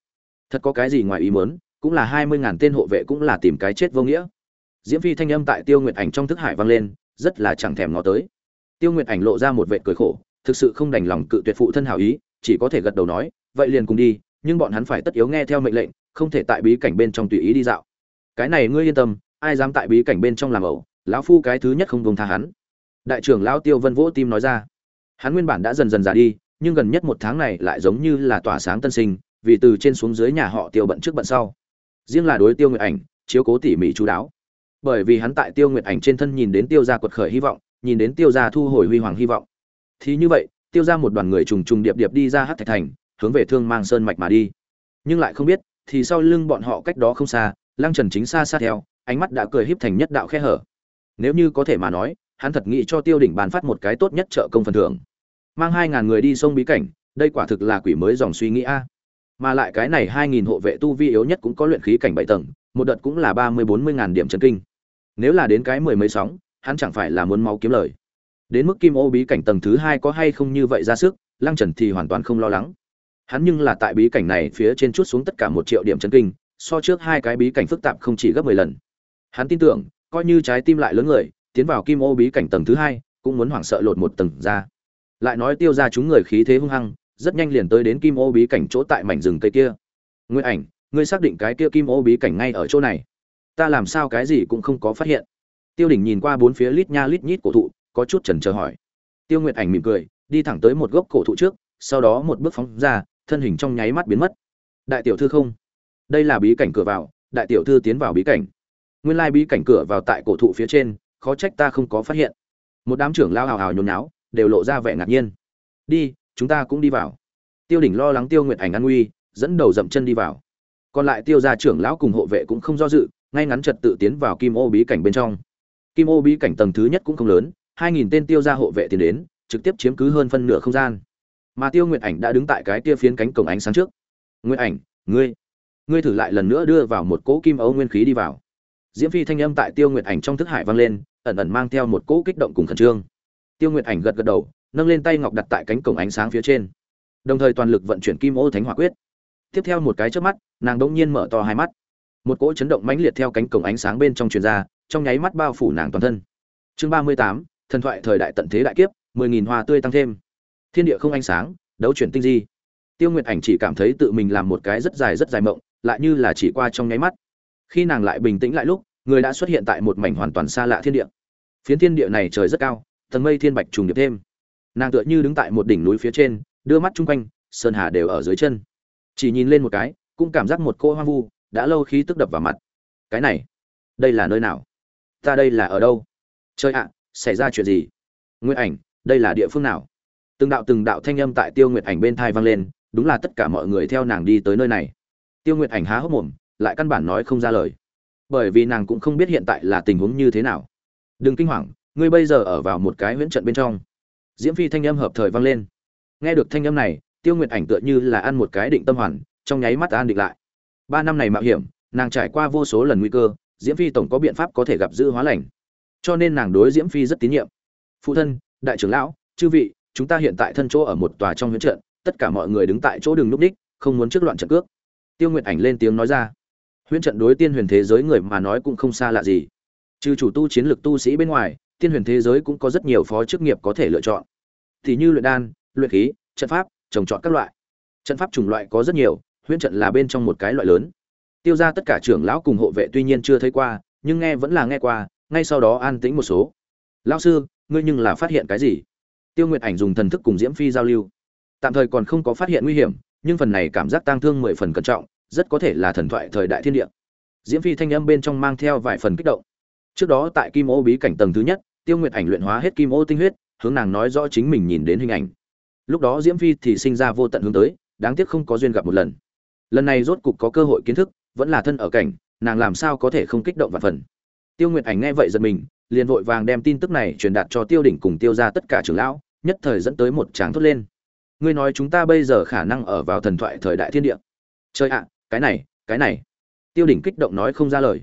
Thật có cái gì ngoài ý muốn, cũng là hai mươi ngàn tên hộ vệ cũng là tìm cái chết vô nghĩa. Diễm phi thanh âm tại tiêu nguyệt ảnh trong thức hải vang lên, rất là chẳng thèm ngó tới. Tiêu nguyệt ảnh lộ ra một vệ cười khổ, thực sự không đành lòng cự tuyệt phụ thân hảo ý, chỉ có thể gật đầu nói, vậy liền cùng đi, nhưng bọn hắn phải tất yếu nghe theo mệnh lệnh, không thể tại bí cảnh bên trong tùy ý đi dạo. Cái này ngươi yên tâm, ai dám tại bí cảnh bên trong làm ẩu lão phu cái thứ nhất không buông tha hắn. Đại trưởng lão tiêu vân vỗ tim nói ra, hắn nguyên bản đã dần dần già đi, nhưng gần nhất một tháng này lại giống như là tỏa sáng tân sinh, vì từ trên xuống dưới nhà họ tiêu bận trước bận sau. Riêng là đối tiêu nguyệt ảnh, chiếu cố tỉ mỉ chú đáo. Bởi vì hắn tại tiêu nguyệt ảnh trên thân nhìn đến tiêu gia quật khởi hy vọng, nhìn đến tiêu gia thu hồi huy hoàng hy vọng. Thì như vậy, tiêu ra một đoàn người trùng trùng điệp điệp đi ra hát thạch thành, hướng về thương mang sơn mạch mà đi. Nhưng lại không biết, thì sau lưng bọn họ cách đó không xa, lăng trần chính xa xa theo, ánh mắt đã cười híp thành nhất đạo khe hở nếu như có thể mà nói, hắn thật nghĩ cho tiêu đỉnh bàn phát một cái tốt nhất trợ công phần thưởng. Mang hai ngàn người đi sông bí cảnh, đây quả thực là quỷ mới dòng suy nghĩ a. Mà lại cái này hai nghìn hộ vệ tu vi yếu nhất cũng có luyện khí cảnh bảy tầng, một đợt cũng là ba mươi bốn mươi ngàn điểm trần kinh. Nếu là đến cái mười mấy sóng, hắn chẳng phải là muốn máu kiếm lời. Đến mức kim ô bí cảnh tầng thứ hai có hay không như vậy ra sức, lăng trần thì hoàn toàn không lo lắng. Hắn nhưng là tại bí cảnh này phía trên chút xuống tất cả một triệu điểm chân kinh, so trước hai cái bí cảnh phức tạp không chỉ gấp mười lần. Hắn tin tưởng coi như trái tim lại lớn người, tiến vào kim ô bí cảnh tầng thứ hai, cũng muốn hoảng sợ lột một tầng ra. Lại nói tiêu ra chúng người khí thế hung hăng, rất nhanh liền tới đến kim ô bí cảnh chỗ tại mảnh rừng cây kia. Nguyên ảnh, ngươi xác định cái kia kim ô bí cảnh ngay ở chỗ này. Ta làm sao cái gì cũng không có phát hiện. Tiêu đỉnh nhìn qua bốn phía lít nha lít nhít cổ thụ, có chút chần chờ hỏi. Tiêu nguyệt ảnh mỉm cười, đi thẳng tới một gốc cổ thụ trước, sau đó một bước phóng ra, thân hình trong nháy mắt biến mất. Đại tiểu thư không? Đây là bí cảnh cửa vào, đại tiểu thư tiến vào bí cảnh nguyên lai bí cảnh cửa vào tại cổ thụ phía trên, khó trách ta không có phát hiện. Một đám trưởng lao hào hào nhốn náo đều lộ ra vẻ ngạc nhiên. Đi, chúng ta cũng đi vào. Tiêu đỉnh lo lắng tiêu nguyệt ảnh an nguy, dẫn đầu dậm chân đi vào. Còn lại tiêu gia trưởng lão cùng hộ vệ cũng không do dự, ngay ngắn trật tự tiến vào kim ô bí cảnh bên trong. Kim ô bí cảnh tầng thứ nhất cũng không lớn, hai nghìn tên tiêu gia hộ vệ tiến đến, trực tiếp chiếm cứ hơn phân nửa không gian. Mà tiêu nguyệt ảnh đã đứng tại cái kia phiến cánh cổng ánh sáng trước. Nguyệt ảnh, ngươi ngươi thử lại lần nữa đưa vào một cỗ kim ô nguyên khí đi vào diễm phi thanh âm tại tiêu nguyệt ảnh trong thức hải vang lên, ẩn ẩn mang theo một cỗ kích động cùng khẩn trương. Tiêu nguyệt ảnh gật gật đầu, nâng lên tay ngọc đặt tại cánh cổng ánh sáng phía trên. Đồng thời toàn lực vận chuyển kim ô thánh hỏa quyết. Tiếp theo một cái trước mắt, nàng đỗng nhiên mở to hai mắt. Một cỗ chấn động mãnh liệt theo cánh cổng ánh sáng bên trong truyền ra, trong nháy mắt bao phủ nàng toàn thân. Chương ba mươi tám, thần thoại thời đại tận thế đại kiếp, mười nghìn hoa tươi tăng thêm. Thiên địa không ánh sáng, đấu chuyển tinh di. Tiêu nguyệt ảnh chỉ cảm thấy tự mình làm một cái rất dài rất dài mộng, lại như là chỉ qua trong nháy mắt khi nàng lại bình tĩnh lại lúc, người đã xuất hiện tại một mảnh hoàn toàn xa lạ thiên địa. Phiến thiên địa này trời rất cao, tầng mây thiên bạch trùng điệp thêm. Nàng tựa như đứng tại một đỉnh núi phía trên, đưa mắt chung quanh, sơn hà đều ở dưới chân. Chỉ nhìn lên một cái, cũng cảm giác một cô hoang vu, đã lâu khí tức đập vào mặt. Cái này, đây là nơi nào? Ta đây là ở đâu? Chơi ạ, xảy ra chuyện gì? Nguyệt ảnh, đây là địa phương nào? Từng đạo từng đạo thanh âm tại tiêu nguyệt ảnh bên thai vang lên, đúng là tất cả mọi người theo nàng đi tới nơi này. Tiêu nguyệt ảnh há hốc mồm lại căn bản nói không ra lời. Bởi vì nàng cũng không biết hiện tại là tình huống như thế nào. Đừng kinh hoàng, ngươi bây giờ ở vào một cái huyễn trận bên trong. Diễm phi thanh âm hợp thời vang lên. Nghe được thanh âm này, tiêu nguyệt ảnh tựa như là ăn một cái định tâm hoàn, trong nháy mắt an định lại. Ba năm này mạo hiểm, nàng trải qua vô số lần nguy cơ, diễm phi tổng có biện pháp có thể gặp giữ hóa lành. Cho nên nàng đối diễm phi rất tín nhiệm. Phụ thân, đại trưởng lão, chư vị, chúng ta hiện tại thân chỗ ở một tòa trong huyễn trận, tất cả mọi người đứng tại chỗ đường núp đích không muốn trước loạn trận cước. Tiêu nguyệt ảnh lên tiếng nói ra huyễn trận đối tiên huyền thế giới người mà nói cũng không xa lạ gì. Trừ chủ tu chiến lược tu sĩ bên ngoài, tiên huyền thế giới cũng có rất nhiều phó chức nghiệp có thể lựa chọn. Thì như luyện đan, luyện khí, trận pháp, trồng trọt các loại. Trận pháp chủng loại có rất nhiều, huyễn trận là bên trong một cái loại lớn. Tiêu ra tất cả trưởng lão cùng hộ vệ tuy nhiên chưa thấy qua, nhưng nghe vẫn là nghe qua, ngay sau đó an tĩnh một số. Lão sư, ngươi nhưng là phát hiện cái gì? Tiêu nguyệt ảnh dùng thần thức cùng diễm phi giao lưu. Tạm thời còn không có phát hiện nguy hiểm, nhưng phần này cảm giác tang thương mười phần cẩn trọng rất có thể là thần thoại thời đại thiên địa. Diễm phi thanh âm bên trong mang theo vài phần kích động. Trước đó tại kim ô bí cảnh tầng thứ nhất, tiêu nguyệt ảnh luyện hóa hết kim ô tinh huyết, hướng nàng nói rõ chính mình nhìn đến hình ảnh. Lúc đó diễm phi thì sinh ra vô tận hướng tới, đáng tiếc không có duyên gặp một lần. Lần này rốt cục có cơ hội kiến thức, vẫn là thân ở cảnh, nàng làm sao có thể không kích động và phần. Tiêu nguyệt ảnh nghe vậy giật mình, liền vội vàng đem tin tức này truyền đạt cho tiêu đỉnh cùng tiêu ra tất cả trưởng lão, nhất thời dẫn tới một tràng thốt lên. Ngươi nói chúng ta bây giờ khả năng ở vào thần thoại thời đại thiên địa. Chơi ạ cái này cái này. Tiêu đỉnh kích động nói không ra lời.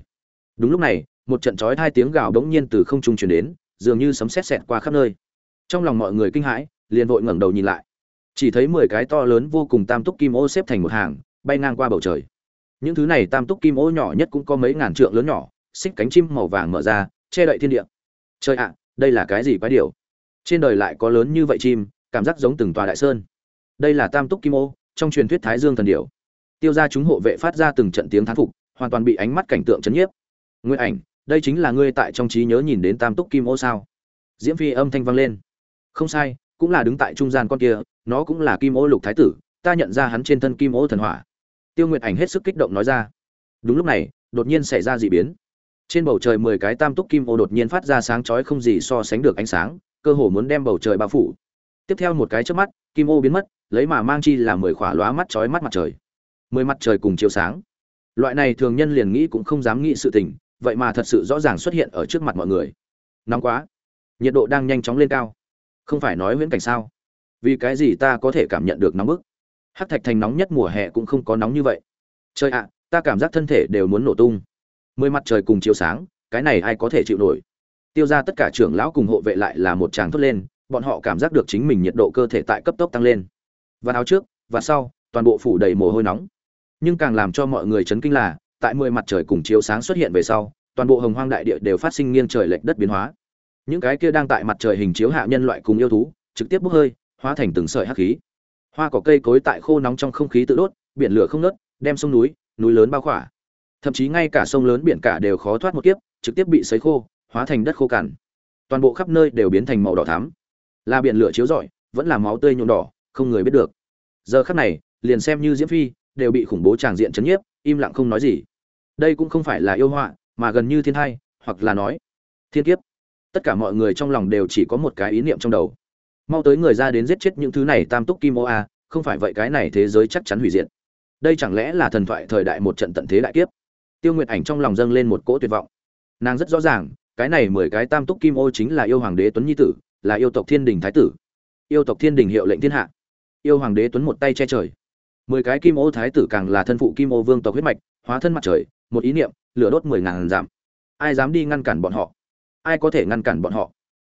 Đúng lúc này, một trận chói hai tiếng gào đống nhiên từ không trung truyền đến, dường như sấm sét sẹt qua khắp nơi. Trong lòng mọi người kinh hãi, liền vội ngẩng đầu nhìn lại. Chỉ thấy mười cái to lớn vô cùng tam túc kim ô xếp thành một hàng, bay ngang qua bầu trời. Những thứ này tam túc kim ô nhỏ nhất cũng có mấy ngàn trượng lớn nhỏ, xích cánh chim màu vàng mở ra, che đậy thiên địa. Trời ạ, đây là cái gì quái điều trên đời lại có lớn như vậy chim, cảm giác giống từng tòa đại sơn. Đây là tam túc kim ô, trong truyền thuyết thái dương thần điểu tiêu ra chúng hộ vệ phát ra từng trận tiếng thán phục, hoàn toàn bị ánh mắt cảnh tượng chấn nhiếp. Nguyên ảnh, đây chính là ngươi tại trong trí nhớ nhìn đến tam túc kim ô sao? Diễm phi âm thanh vang lên. Không sai, cũng là đứng tại trung gian con kia, nó cũng là kim ô lục thái tử, ta nhận ra hắn trên thân kim ô thần hỏa. Tiêu nguyệt ảnh hết sức kích động nói ra. Đúng lúc này, đột nhiên xảy ra d ị biến. Trên bầu trời mười cái tam túc kim ô đột nhiên phát ra sáng chói không gì so sánh được ánh sáng, cơ hồ muốn đem bầu trời bao phủ. Tiếp theo một cái trước mắt, kim ô biến mất, lấy mà mang chi là mười khỏa lóa mắt chói mắt mặt trời mười mặt trời cùng chiếu sáng. Loại này thường nhân liền nghĩ cũng không dám nghĩ sự tình, vậy mà thật sự rõ ràng xuất hiện ở trước mặt mọi người. Nóng quá. Nhiệt độ đang nhanh chóng lên cao. Không phải nói viễn cảnh sao? Vì cái gì ta có thể cảm nhận được nóng bức? Hát thạch thành nóng nhất mùa hè cũng không có nóng như vậy. Trời ạ, ta cảm giác thân thể đều muốn nổ tung. Mười mặt trời cùng chiếu sáng, cái này ai có thể chịu nổi? Tiêu ra tất cả trưởng lão cùng hộ vệ lại là một tràng thốt lên, bọn họ cảm giác được chính mình nhiệt độ cơ thể tại cấp tốc tăng lên. Và áo trước và sau, toàn bộ phủ đầy mồ hôi nóng nhưng càng làm cho mọi người chấn kinh là, tại mười mặt trời cùng chiếu sáng xuất hiện về sau, toàn bộ hồng hoang đại địa đều phát sinh nghiêng trời lệch đất biến hóa. Những cái kia đang tại mặt trời hình chiếu hạ nhân loại cùng yêu thú, trực tiếp bốc hơi, hóa thành từng sợi hắc khí. Hoa cỏ cây cối tại khô nóng trong không khí tự đốt, biển lửa không nớt đem sông núi núi lớn bao khỏa. Thậm chí ngay cả sông lớn biển cả đều khó thoát một kiếp, trực tiếp bị sấy khô, hóa thành đất khô cằn. Toàn bộ khắp nơi đều biến thành màu đỏ thắm. Là biển lửa chiếu rọi, vẫn là máu tươi nhuộm đỏ, không người biết được. Giờ khắc này, liền xem như diễm phi đều bị khủng bố tràng diện chấn nhiếp, im lặng không nói gì. Đây cũng không phải là yêu họa, mà gần như thiên thai, hoặc là nói, thiên kiếp. Tất cả mọi người trong lòng đều chỉ có một cái ý niệm trong đầu. Mau tới người ra đến giết chết những thứ này tam túc kim ô a, không phải vậy cái này thế giới chắc chắn hủy diệt. Đây chẳng lẽ là thần thoại thời đại một trận tận thế đại kiếp? Tiêu nguyệt ảnh trong lòng dâng lên một cỗ tuyệt vọng. Nàng rất rõ ràng, cái này mười cái tam túc kim ô chính là yêu hoàng đế tuấn nhi tử, là yêu tộc thiên đình thái tử. Yêu tộc thiên đình hiệu lệnh thiên hạ. Yêu hoàng đế tuấn một tay che trời mười cái kim ô thái tử càng là thân phụ kim ô vương tộc huyết mạch, hóa thân mặt trời, một ý niệm, lửa đốt mười ngàn giảm. Ai dám đi ngăn cản bọn họ? Ai có thể ngăn cản bọn họ?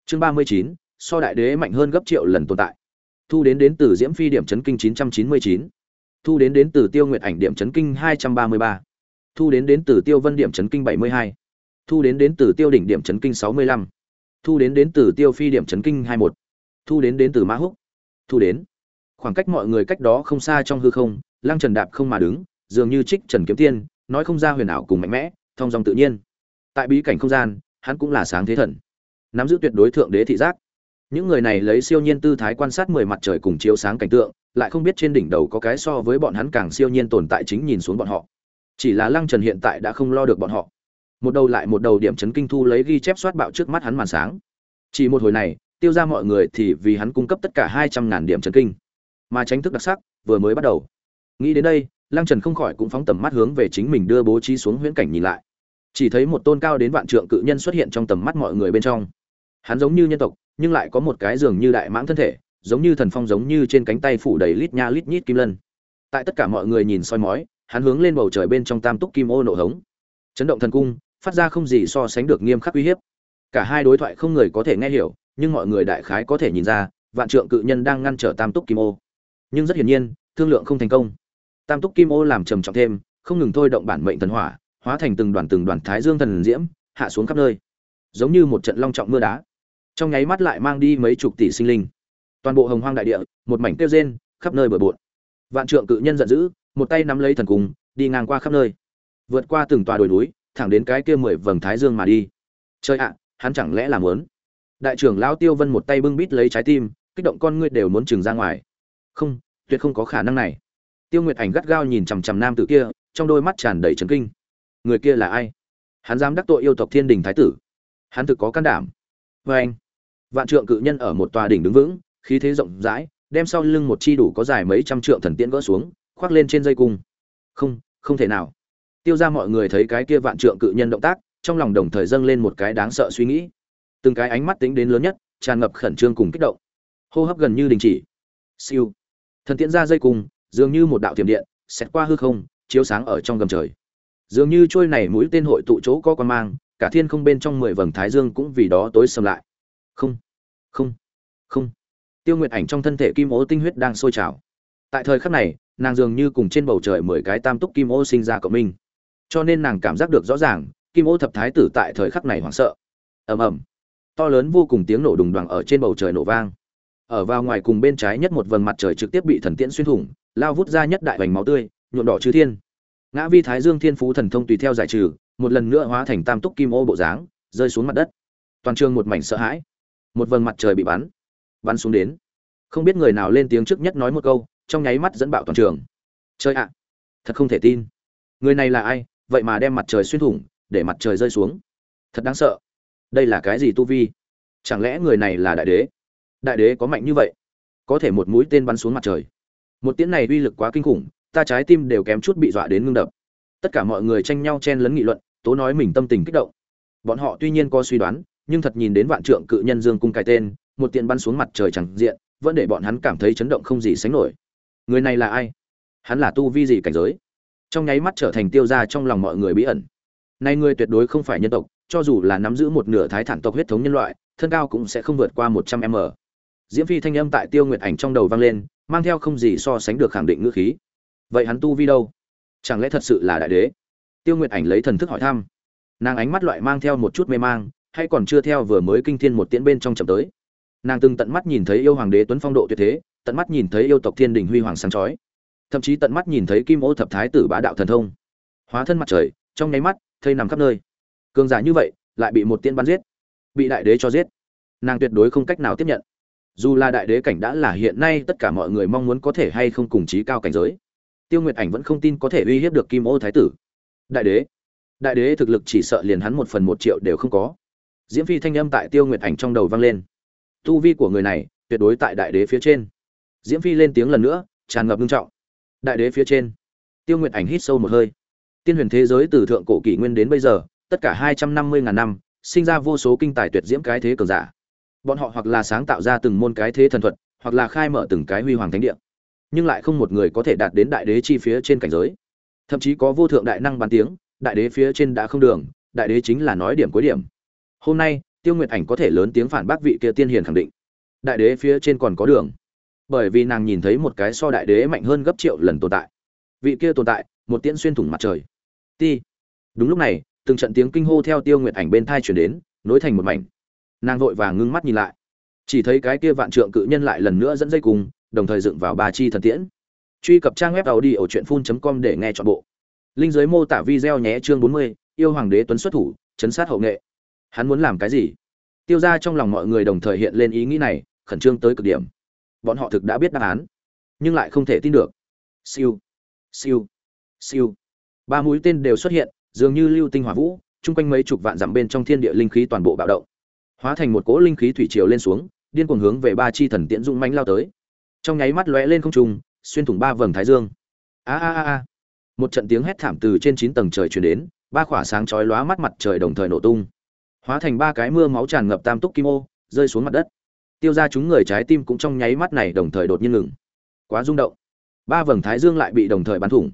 Chương ba mươi chín, so đại đế mạnh hơn gấp triệu lần tồn tại. Thu đến đến từ diễm phi điểm chấn kinh chín trăm chín mươi chín. Thu đến đến từ tiêu nguyệt ảnh điểm chấn kinh hai trăm ba mươi ba. Thu đến đến từ tiêu vân điểm chấn kinh bảy mươi hai. Thu đến đến từ tiêu đỉnh điểm chấn kinh sáu mươi lăm. Thu đến đến từ tiêu phi điểm chấn kinh hai một. Thu đến đến từ mã húc. Thu đến khoảng cách mọi người cách đó không xa trong hư không, lăng trần đạp không mà đứng, dường như trích trần kiếm tiên, nói không ra huyền ảo cùng mạnh mẽ thong dòng tự nhiên. Tại bí cảnh không gian, hắn cũng là sáng thế thần, nắm giữ tuyệt đối thượng đế thị giác. Những người này lấy siêu nhiên tư thái quan sát mười mặt trời cùng chiếu sáng cảnh tượng, lại không biết trên đỉnh đầu có cái so với bọn hắn càng siêu nhiên tồn tại chính nhìn xuống bọn họ. Chỉ là lăng trần hiện tại đã không lo được bọn họ. Một đầu lại một đầu điểm chấn kinh thu lấy ghi chép soát bạo trước mắt hắn màn sáng. Chỉ một hồi này, tiêu ra mọi người thì vì hắn cung cấp tất cả hai trăm ngàn điểm chấn kinh mà tránh thức đặc sắc vừa mới bắt đầu. Nghĩ đến đây, lăng trần không khỏi cũng phóng tầm mắt hướng về chính mình đưa bố trí xuống huyễn cảnh nhìn lại. Chỉ thấy một tôn cao đến vạn trượng cự nhân xuất hiện trong tầm mắt mọi người bên trong. Hắn giống như nhân tộc, nhưng lại có một cái giường như đại mãng thân thể, giống như thần phong giống như trên cánh tay phủ đầy lít nha lít nhít kim lân. Tại tất cả mọi người nhìn soi mói, hắn hướng lên bầu trời bên trong tam túc kim ô nổ hống. Chấn động thần cung, phát ra không gì so sánh được nghiêm khắc uy hiếp. Cả hai đối thoại không người có thể nghe hiểu, nhưng mọi người đại khái có thể nhìn ra, vạn trượng cự nhân đang ngăn trở tam túc kim ô nhưng rất hiển nhiên, thương lượng không thành công. Tam túc kim ô làm trầm trọng thêm, không ngừng thôi động bản mệnh thần hỏa, hóa thành từng đoàn từng đoàn thái dương thần diễm, hạ xuống khắp nơi. Giống như một trận long trọng mưa đá. Trong nháy mắt lại mang đi mấy chục tỷ sinh linh. Toàn bộ hồng hoang đại địa, một mảnh tiêu rên, khắp nơi bừa bộn. Vạn trượng cự nhân giận dữ, một tay nắm lấy thần cung, đi ngang qua khắp nơi. Vượt qua từng tòa đồi núi, thẳng đến cái kia mười vầng thái dương mà đi. Chơi ạ, hắn chẳng lẽ làm lớn đại trưởng lão tiêu vân một tay bưng bít lấy trái tim, kích động con ngươi đều muốn trừng ra ngoài không, tuyệt không có khả năng này. Tiêu nguyệt ảnh gắt gao nhìn chằm chằm nam tử kia, trong đôi mắt tràn đầy trấn kinh. Người kia là ai? Hắn dám đắc tội yêu tộc thiên đình thái tử. Hắn thực có can đảm. Vê anh, vạn trượng cự nhân ở một tòa đỉnh đứng vững, khí thế rộng rãi, đem sau lưng một chi đủ có dài mấy trăm trượng thần tiễn gỡ xuống, khoác lên trên dây cung. Không không thể nào. Tiêu ra mọi người thấy cái kia vạn trượng cự nhân động tác, trong lòng đồng thời dâng lên một cái đáng sợ suy nghĩ. Từng cái ánh mắt tính đến lớn nhất, tràn ngập khẩn trương cùng kích động. Hô hấp gần như đình chỉ. Siêu thần tiễn ra dây cung, dường như một đạo tiềm điện xét qua hư không, chiếu sáng ở trong gầm trời. Dường như trôi này mũi tên hội tụ chỗ có quan mang, cả thiên không bên trong mười vầng thái dương cũng vì đó tối sầm lại. Không không không. Tiêu nguyệt ảnh trong thân thể kim ô tinh huyết đang sôi trào. Tại thời khắc này, nàng dường như cùng trên bầu trời mười cái tam túc kim ô sinh ra cộng minh. Cho nên nàng cảm giác được rõ ràng, kim ô thập thái tử tại thời khắc này hoảng sợ. Ầm ầm. To lớn vô cùng tiếng nổ đùng đoàng ở trên bầu trời nổ vang ở vào ngoài cùng bên trái nhất một vầng mặt trời trực tiếp bị thần tiễn xuyên thủng, lao vút ra nhất đại vành máu tươi, nhuộm đỏ chư thiên. Ngã vi thái dương thiên phú thần thông tùy theo giải trừ, một lần nữa hóa thành tam túc kim ô bộ dáng, rơi xuống mặt đất. Toàn trường một mảnh sợ hãi. Một vầng mặt trời bị bắn bắn xuống đến. Không biết người nào lên tiếng trước nhất nói một câu, trong nháy mắt dẫn bạo toàn trường. Chơi ạ, thật không thể tin. Người này là ai, vậy mà đem mặt trời xuyên thủng, để mặt trời rơi xuống. Thật đáng sợ. Đây là cái gì tu vi? Chẳng lẽ người này là đại đế? Đại đế có mạnh như vậy, có thể một mũi tên bắn xuống mặt trời. Một tiễn này uy lực quá kinh khủng, ta trái tim đều kém chút bị dọa đến ngưng đập. Tất cả mọi người tranh nhau chen lấn nghị luận, tố nói mình tâm tình kích động. Bọn họ tuy nhiên có suy đoán, nhưng thật nhìn đến vạn trượng cự nhân dương cung cái tên, một tiện bắn xuống mặt trời chẳng diện, vẫn để bọn hắn cảm thấy chấn động không gì sánh nổi. Người này là ai? Hắn là tu vi gì cảnh giới? Trong nháy mắt trở thành tiêu gia trong lòng mọi người bí ẩn. Nay người tuyệt đối không phải nhân tộc, cho dù là nắm giữ một nửa thái thản tộc huyết thống nhân loại, thân cao cũng sẽ không vượt qua một trăm m diễm phi thanh âm tại tiêu nguyệt ảnh trong đầu vang lên, mang theo không gì so sánh được khẳng định ngữ khí. Vậy hắn tu vi đâu? Chẳng lẽ thật sự là đại đế? Tiêu nguyệt ảnh lấy thần thức hỏi thăm. Nàng ánh mắt loại mang theo một chút mê mang, hay còn chưa theo vừa mới kinh thiên một tiễn bên trong chậm tới. Nàng từng tận mắt nhìn thấy yêu hoàng đế tuấn phong độ tuyệt thế, tận mắt nhìn thấy yêu tộc thiên đình huy hoàng sáng chói, thậm chí tận mắt nhìn thấy kim ô thập thái tử bá đạo thần thông. Hóa thân mặt trời, trong nháy mắt, thây nằm khắp nơi. Cường giả như vậy, lại bị một tiên bắn giết, bị đại đế cho giết. Nàng tuyệt đối không cách nào tiếp nhận dù là đại đế cảnh đã là hiện nay, tất cả mọi người mong muốn có thể hay không cùng chí cao cảnh giới. Tiêu nguyệt ảnh vẫn không tin có thể uy hiếp được kim ô thái tử. Đại đế đại đế thực lực chỉ sợ liền hắn một phần một triệu đều không có. Diễm phi thanh âm tại tiêu nguyệt ảnh trong đầu vang lên. Tu vi của người này tuyệt đối tại đại đế phía trên. Diễm phi lên tiếng lần nữa, tràn ngập nghiêm trọng. Đại đế phía trên. Tiêu nguyệt ảnh hít sâu một hơi. Tiên huyền thế giới từ thượng cổ kỷ nguyên đến bây giờ, tất cả hai trăm năm mươi ngàn năm, sinh ra vô số kinh tài tuyệt diễm cái thế cường giả bọn họ hoặc là sáng tạo ra từng môn cái thế thần thuật, hoặc là khai mở từng cái huy hoàng thánh địa, nhưng lại không một người có thể đạt đến đại đế chi phía trên cảnh giới. Thậm chí có vô thượng đại năng bàn tiếng, đại đế phía trên đã không đường, đại đế chính là nói điểm cuối điểm. Hôm nay, tiêu nguyệt ảnh có thể lớn tiếng phản bác vị kia tiên hiền khẳng định. Đại đế phía trên còn có đường. Bởi vì nàng nhìn thấy một cái so đại đế mạnh hơn gấp triệu lần tồn tại. Vị kia tồn tại, một tiễn xuyên thủng mặt trời. Ti. Đúng lúc này, từng trận tiếng kinh hô theo tiêu nguyệt ảnh bên thai chuyển đến, nối thành một mảnh nàng vội vàng ngưng mắt nhìn lại. Chỉ thấy cái kia vạn trượng cự nhân lại lần nữa dẫn dây cùng đồng thời dựng vào ba chi thần tiễn. Truy cập trang web tàu đi ở truyện phun com để nghe chọn bộ. Linh giới mô tả video nhé chương 40, yêu hoàng đế tuấn xuất thủ chấn sát hậu nghệ. Hắn muốn làm cái gì? Tiêu ra trong lòng mọi người đồng thời hiện lên ý nghĩ này khẩn trương tới cực điểm. Bọn họ thực đã biết đáp án nhưng lại không thể tin được. Siêu siêu siêu. Ba mũi tên đều xuất hiện dường như lưu tinh hỏa vũ chung quanh mấy chục vạn dặm bên trong thiên địa linh khí toàn bộ bạo động hóa thành một cỗ linh khí thủy triều lên xuống, điên cuồng hướng về ba chi thần tiễn dũng mãnh lao tới. Trong nháy mắt lóe lên không trung, xuyên thủng ba vầng thái dương. A a a a. Một trận tiếng hét thảm từ trên chín tầng trời truyền đến, ba khỏa sáng chói lóa mắt mặt trời đồng thời nổ tung. Hóa thành ba cái mưa máu tràn ngập tam túc kim ô, rơi xuống mặt đất. Tiêu ra chúng người trái tim cũng trong nháy mắt này đồng thời đột nhiên ngừng. Quá rung động. Ba vầng thái dương lại bị đồng thời bắn thủng.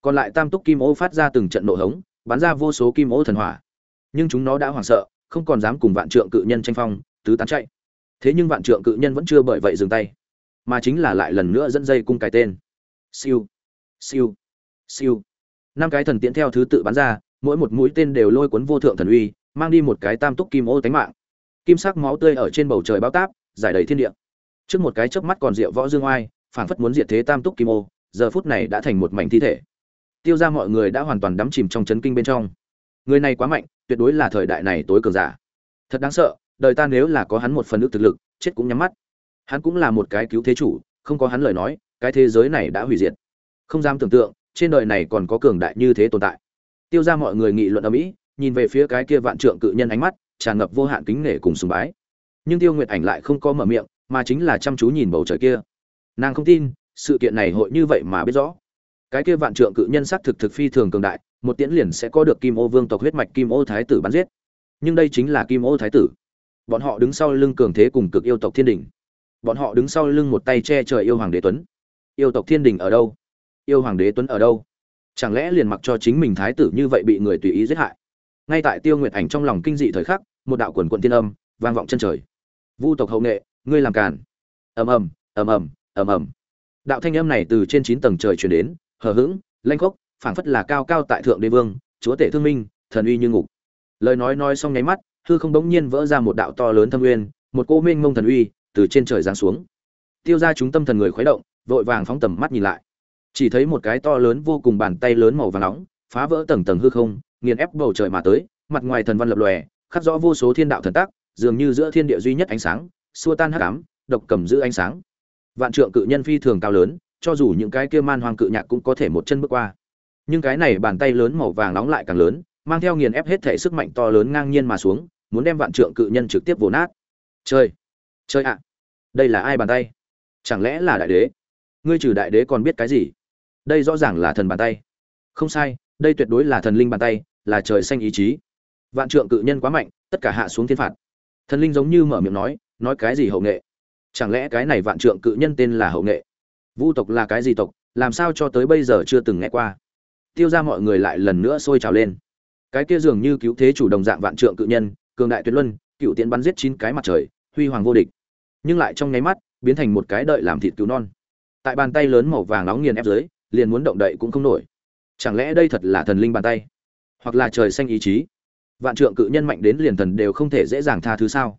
Còn lại tam túc kim ô phát ra từng trận nổ hống, bắn ra vô số kim ô thần hỏa. Nhưng chúng nó đã hoảng sợ không còn dám cùng vạn trượng cự nhân tranh phong, tứ tán chạy. Thế nhưng vạn trượng cự nhân vẫn chưa bởi vậy dừng tay, mà chính là lại lần nữa dẫn dây cung cái tên. Siêu siêu siêu. Năm cái thần tiễn theo thứ tự bắn ra, mỗi một mũi tên đều lôi cuốn vô thượng thần uy, mang đi một cái tam túc kim ô tánh mạng. Kim sắc máu tươi ở trên bầu trời bao táp, giải đầy thiên địa. Trước một cái chớp mắt còn rượu võ dương oai, phảng phất muốn diệt thế tam túc kim ô, giờ phút này đã thành một mảnh thi thể. Tiêu ra mọi người đã hoàn toàn đắm chìm trong chấn kinh bên trong. Người này quá mạnh tuyệt đối là thời đại này tối cường giả. Thật đáng sợ, đời ta nếu là có hắn một phần ước thực lực, chết cũng nhắm mắt. Hắn cũng là một cái cứu thế chủ, không có hắn lời nói, cái thế giới này đã hủy diệt. Không dám tưởng tượng, trên đời này còn có cường đại như thế tồn tại. Tiêu ra mọi người nghị luận ở mỹ nhìn về phía cái kia vạn trượng cự nhân ánh mắt, tràn ngập vô hạn kính nể cùng sùng bái. Nhưng tiêu nguyệt ảnh lại không có mở miệng, mà chính là chăm chú nhìn bầu trời kia. Nàng không tin, sự kiện này hội như vậy mà biết rõ. Cái kia vạn trượng cự nhân sắc thực thực phi thường cường đại một tiễn liền sẽ có được kim ô vương tộc huyết mạch kim ô thái tử bắn giết. Nhưng đây chính là kim ô thái tử. Bọn họ đứng sau lưng cường thế cùng cực yêu tộc thiên đình. Bọn họ đứng sau lưng một tay che trời yêu hoàng đế tuấn. Yêu tộc thiên đình ở đâu? Yêu hoàng đế tuấn ở đâu? Chẳng lẽ liền mặc cho chính mình thái tử như vậy bị người tùy ý giết hại? Ngay tại tiêu nguyệt ảnh trong lòng kinh dị thời khắc, một đạo quần quận thiên âm vang vọng chân trời. Vu tộc hậu nghệ, ngươi làm càn. Ầm ầm ầm ầm ầm ầm. Đạo thanh âm này từ trên chín tầng trời truyền đến, hờ hững, lanh khốc phảng phất là cao cao tại thượng đế vương, chúa tể thương minh, thần uy như ngục. Lời nói nói xong nháy mắt, hư không bỗng nhiên vỡ ra một đạo to lớn thâm uyên một cô mênh mông thần uy từ trên trời giáng xuống. Tiêu ra chúng tâm thần người khuấy động, vội vàng phóng tầm mắt nhìn lại. Chỉ thấy một cái to lớn vô cùng bàn tay lớn màu vàng nóng, phá vỡ tầng tầng hư không, nghiền ép bầu trời mà tới, mặt ngoài thần văn lập lòe, khắc rõ vô số thiên đạo thần tác, dường như giữa thiên địa duy nhất ánh sáng, xua tan hắc ám, độc cầm giữ ánh sáng. Vạn trượng cự nhân phi thường cao lớn, cho dù những cái kia man hoang cự nhạc cũng có thể một chân bước qua nhưng cái này bàn tay lớn màu vàng nóng lại càng lớn, mang theo nghiền ép hết thể sức mạnh to lớn ngang nhiên mà xuống, muốn đem vạn trượng cự nhân trực tiếp vồ nát. Chơi chơi ạ à, đây là ai bàn tay? Chẳng lẽ là đại đế? Ngươi trừ đại đế còn biết cái gì? Đây rõ ràng là thần bàn tay. Không sai, đây tuyệt đối là thần linh bàn tay, là trời xanh ý chí. Vạn trượng cự nhân quá mạnh, tất cả hạ xuống thiên phạt. Thần linh giống như mở miệng nói nói cái gì hậu nghệ? Chẳng lẽ cái này vạn trượng cự nhân tên là hậu nghệ? Vu tộc là cái gì tộc? Làm sao cho tới bây giờ chưa từng nghe qua? Tiêu ra mọi người lại lần nữa sôi trào lên. Cái kia dường như cứu thế chủ đồng dạng vạn trượng cự nhân, cường đại tuyệt luân, cựu tiễn bắn giết chín cái mặt trời, huy hoàng vô địch. Nhưng lại trong nháy mắt, biến thành một cái đợi làm thịt cứu non. Tại bàn tay lớn màu vàng nóng nghiền ép dưới, liền muốn động đậy cũng không nổi. Chẳng lẽ đây thật là thần linh bàn tay? Hoặc là trời xanh ý chí? Vạn trượng cự nhân mạnh đến liền thần đều không thể dễ dàng tha thứ sao?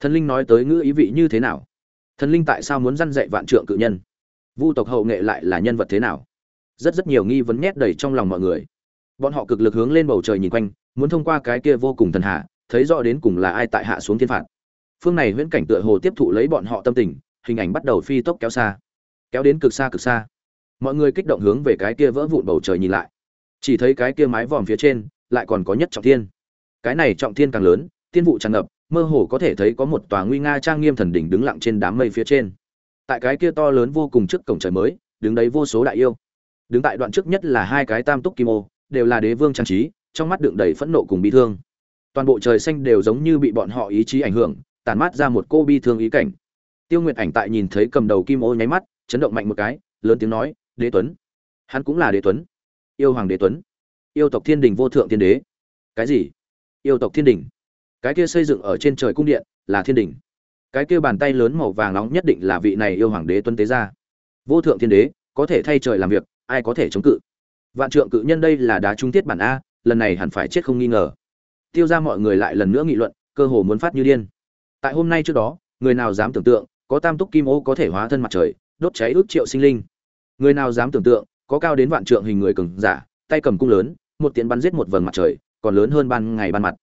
Thần linh nói tới ngữ ý vị như thế nào? Thần linh tại sao muốn dăn dạy vạn trượng cự nhân? Vu tộc hậu nghệ lại là nhân vật thế nào? Rất rất nhiều nghi vấn nhét đầy trong lòng mọi người. Bọn họ cực lực hướng lên bầu trời nhìn quanh, muốn thông qua cái kia vô cùng thần hạ, thấy rõ đến cùng là ai tại hạ xuống thiên phạt. Phương này huyễn cảnh tựa hồ tiếp thụ lấy bọn họ tâm tình, hình ảnh bắt đầu phi tốc kéo xa. Kéo đến cực xa cực xa. Mọi người kích động hướng về cái kia vỡ vụn bầu trời nhìn lại. Chỉ thấy cái kia mái vòm phía trên, lại còn có nhất trọng thiên. Cái này trọng thiên càng lớn tiên vụ tràn ngập, mơ hồ có thể thấy có một tòa nguy nga trang nghiêm thần đỉnh đứng lặng trên đám mây phía trên. Tại cái kia to lớn vô cùng trước cổng trời mới, đứng đấy vô số đại yêu đứng tại đoạn trước nhất là hai cái tam túc kim ô, đều là đế vương trang trí, trong mắt đựng đầy phẫn nộ cùng bi thương. Toàn bộ trời xanh đều giống như bị bọn họ ý chí ảnh hưởng, tản mát ra một cô bi thương ý cảnh. Tiêu nguyệt ảnh tại nhìn thấy cầm đầu kim ô nháy mắt, chấn động mạnh một cái, lớn tiếng nói, đế tuấn. Hắn cũng là đế tuấn. Yêu hoàng đế tuấn. Yêu tộc thiên đình vô thượng thiên đế. Cái gì? Yêu tộc thiên đình. Cái kia xây dựng ở trên trời cung điện là thiên đình. Cái kia bàn tay lớn màu vàng nóng nhất định là vị này yêu hoàng đế tuấn tế ra vô thượng thiên đế, có thể thay trời làm việc ai có thể chống cự. Vạn trượng cự nhân đây là đá trung tiết bản a, lần này hẳn phải chết không nghi ngờ. Tiêu ra mọi người lại lần nữa nghị luận, cơ hồ muốn phát như điên. Tại hôm nay trước đó, người nào dám tưởng tượng, có tam túc kim ô có thể hóa thân mặt trời, đốt cháy ước triệu sinh linh. Người nào dám tưởng tượng, có cao đến vạn trượng hình người cường giả, tay cầm cung lớn, một tiện bắn giết một vầng mặt trời, còn lớn hơn ban ngày ban mặt.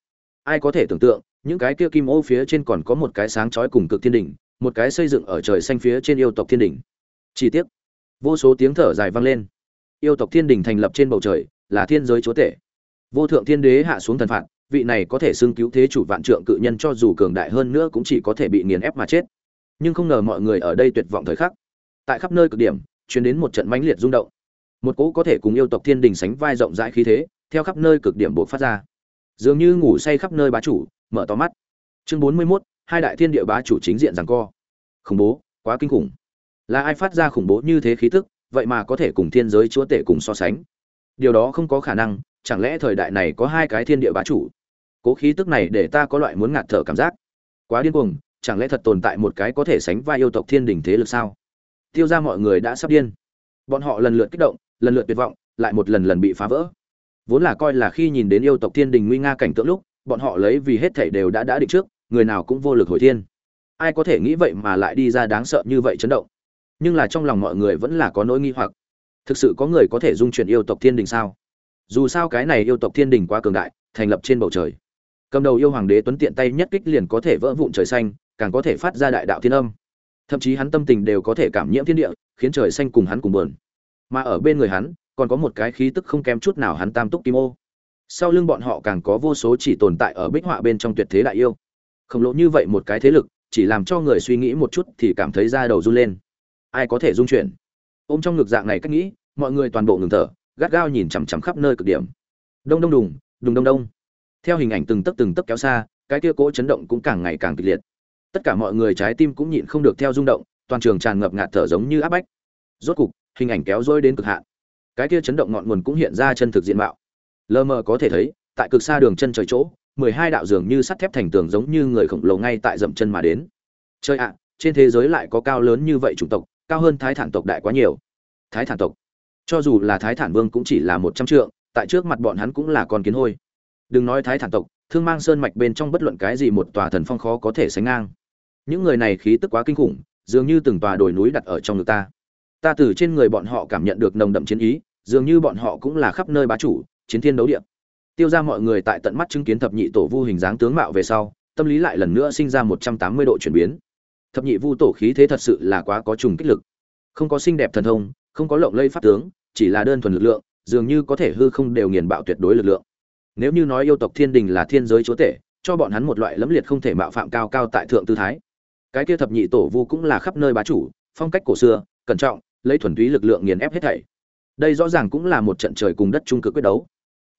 Ai có thể tưởng tượng, những cái kia kim ô phía trên còn có một cái sáng chói cùng cực thiên đỉnh, một cái xây dựng ở trời xanh phía trên yêu tộc thiên đỉnh. Chi tiết vô số tiếng thở dài vang lên yêu tộc thiên Đình thành lập trên bầu trời là thiên giới chúa tể. Vô thượng thiên đế hạ xuống thần phạt vị này có thể xưng cứu thế chủ vạn trượng cự nhân cho dù cường đại hơn nữa cũng chỉ có thể bị nghiền ép mà chết. Nhưng không ngờ mọi người ở đây tuyệt vọng thời khắc. Tại khắp nơi cực điểm chuyển đến một trận mãnh liệt rung động. Một cỗ có thể cùng yêu tộc thiên đình sánh vai rộng rãi khí thế theo khắp nơi cực điểm buộc phát ra. Dường như ngủ say khắp nơi bá chủ mở to mắt. Chương bốn mươi 41, hai đại thiên địa bá chủ chính diện rằng co. Khủng bố quá kinh khủng. Là ai phát ra khủng bố như thế khí tức? Vậy mà có thể cùng thiên giới chúa tể cùng so sánh. Điều đó không có khả năng, chẳng lẽ thời đại này có hai cái thiên địa bá chủ? Cố khí tức này để ta có loại muốn ngạt thở cảm giác. Quá điên cuồng, chẳng lẽ thật tồn tại một cái có thể sánh vai yêu tộc thiên đình thế lực sao? Tiêu ra mọi người đã sắp điên. Bọn họ lần lượt kích động, lần lượt tuyệt vọng, lại một lần lần bị phá vỡ. Vốn là coi là khi nhìn đến yêu tộc thiên đình nguy nga cảnh tượng lúc, bọn họ lấy vì hết thảy đều đã đã định trước, người nào cũng vô lực hồi thiên. Ai có thể nghĩ vậy mà lại đi ra đáng sợ như vậy chấn động? Nhưng là trong lòng mọi người vẫn là có nỗi nghi hoặc. Thực sự có người có thể dung chuyển yêu tộc thiên đình sao? Dù sao cái này yêu tộc thiên đình quá cường đại, thành lập trên bầu trời. Cầm đầu yêu hoàng đế tuấn tiện tay nhất kích liền có thể vỡ vụn trời xanh, càng có thể phát ra đại đạo thiên âm. Thậm chí hắn tâm tình đều có thể cảm nhiễm thiên địa, khiến trời xanh cùng hắn cùng buồn. Mà ở bên người hắn, còn có một cái khí tức không kém chút nào hắn tam túc kim ô. Sau lưng bọn họ càng có vô số chỉ tồn tại ở bích họa bên trong tuyệt thế đại yêu. Khổng lồ như vậy một cái thế lực, chỉ làm cho người suy nghĩ một chút thì cảm thấy da đầu run lên ai có thể dung chuyển. Ôm trong ngực dạng này cách nghĩ, mọi người toàn bộ ngừng thở, gắt gao nhìn chằm chằm khắp nơi cực điểm. Đông đông đùng đùng đông đông. Theo hình ảnh từng tấc từng tấc kéo xa, cái kia cỗ chấn động cũng càng ngày càng kịch liệt. Tất cả mọi người trái tim cũng nhịn không được theo rung động, toàn trường tràn ngập ngạt thở giống như áp bách. Rốt cục, hình ảnh kéo dối đến cực hạn. Cái kia chấn động ngọn nguồn cũng hiện ra chân thực diện mạo. Lờ mờ có thể thấy, tại cực xa đường chân trời chỗ, mười hai đạo dường như sắt thép thành tường giống như người khổng lồ ngay tại dậm chân mà đến. Chơi ạ, trên thế giới lại có cao lớn như vậy chủng tộc cao hơn thái thản tộc đại quá nhiều. Thái thản tộc, cho dù là thái thản vương cũng chỉ là một trăm trượng, tại trước mặt bọn hắn cũng là con kiến hôi. Đừng nói thái thản tộc, thương mang sơn mạch bên trong bất luận cái gì một tòa thần phong khó có thể sánh ngang. Những người này khí tức quá kinh khủng, dường như từng tòa đồi núi đặt ở trong người ta. Ta từ trên người bọn họ cảm nhận được nồng đậm chiến ý, dường như bọn họ cũng là khắp nơi bá chủ, chiến thiên đấu địa. Tiêu ra mọi người tại tận mắt chứng kiến thập nhị tổ vu hình dáng tướng mạo về sau, tâm lý lại lần nữa sinh ra một trăm tám mươi độ chuyển biến thập nhị vu tổ khí thế thật sự là quá có trùng kích lực. Không có xinh đẹp thần thông, không có lộng lây pháp tướng, chỉ là đơn thuần lực lượng, dường như có thể hư không đều nghiền bạo tuyệt đối lực lượng. Nếu như nói yêu tộc thiên đình là thiên giới chúa tể, cho bọn hắn một loại lẫm liệt không thể mạo phạm cao cao tại thượng tư thái. Cái kia thập nhị tổ vu cũng là khắp nơi bá chủ, phong cách cổ xưa, cẩn trọng, lấy thuần túy lực lượng nghiền ép hết thảy. Đây rõ ràng cũng là một trận trời cùng đất trung cực quyết đấu.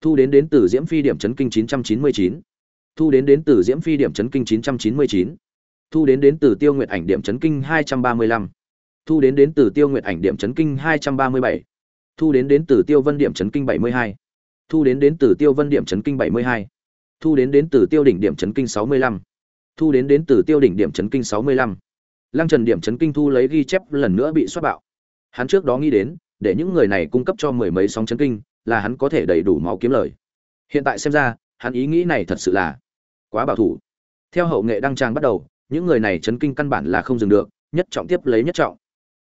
Thu đến đến từ diễm phi điểm chấn kinh 999. thu đến đến từ diễm phi điểm chấn kinh 999 thu đến đến từ tiêu nguyện ảnh điểm chấn kinh 235. thu đến đến từ tiêu nguyện ảnh điểm chấn kinh 237. thu đến đến từ tiêu vân điểm chấn kinh 72. thu đến đến từ tiêu vân điểm chấn kinh 72. thu đến đến từ tiêu đỉnh điểm chấn kinh 65. thu đến đến từ tiêu đỉnh điểm chấn kinh 65. lăng trần điểm chấn kinh thu lấy ghi chép lần nữa bị xoát bạo hắn trước đó nghĩ đến, để những người này cung cấp cho mười mấy sóng chấn kinh, là hắn có thể đầy đủ máu kiếm lời hiện tại xem ra, hắn ý nghĩ này thật sự là quá bảo thủ theo hậu nghệ đăng trang bắt đầu những người này chấn kinh căn bản là không dừng được, nhất trọng tiếp lấy nhất trọng.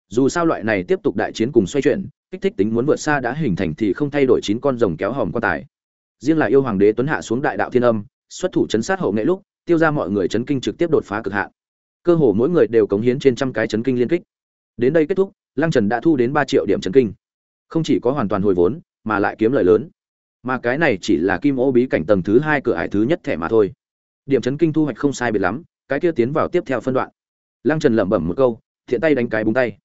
Dù sao loại này tiếp tục đại chiến cùng xoay chuyển, kích thích tính muốn vượt xa đã hình thành thì không thay đổi chín con rồng kéo hòm quan tài. Riêng là yêu hoàng đế tuấn hạ xuống đại đạo thiên âm, xuất thủ chấn sát hậu nghệ lúc, tiêu ra mọi người chấn kinh trực tiếp đột phá cực hạn. Cơ hồ mỗi người đều cống hiến trên trăm cái chấn kinh liên kích. Đến đây kết thúc, lăng trần đã thu đến ba triệu điểm chấn kinh. Không chỉ có hoàn toàn hồi vốn, mà lại kiếm lợi lớn. Mà cái này chỉ là kim ô bí cảnh tầng thứ hai cửa ải thứ nhất thẻ mà thôi. Điểm chấn kinh thu hoạch không sai biệt lắm cái kia tiến vào tiếp theo phân đoạn. Lăng trần lẩm bẩm một câu, thiện tay đánh cái búng tay.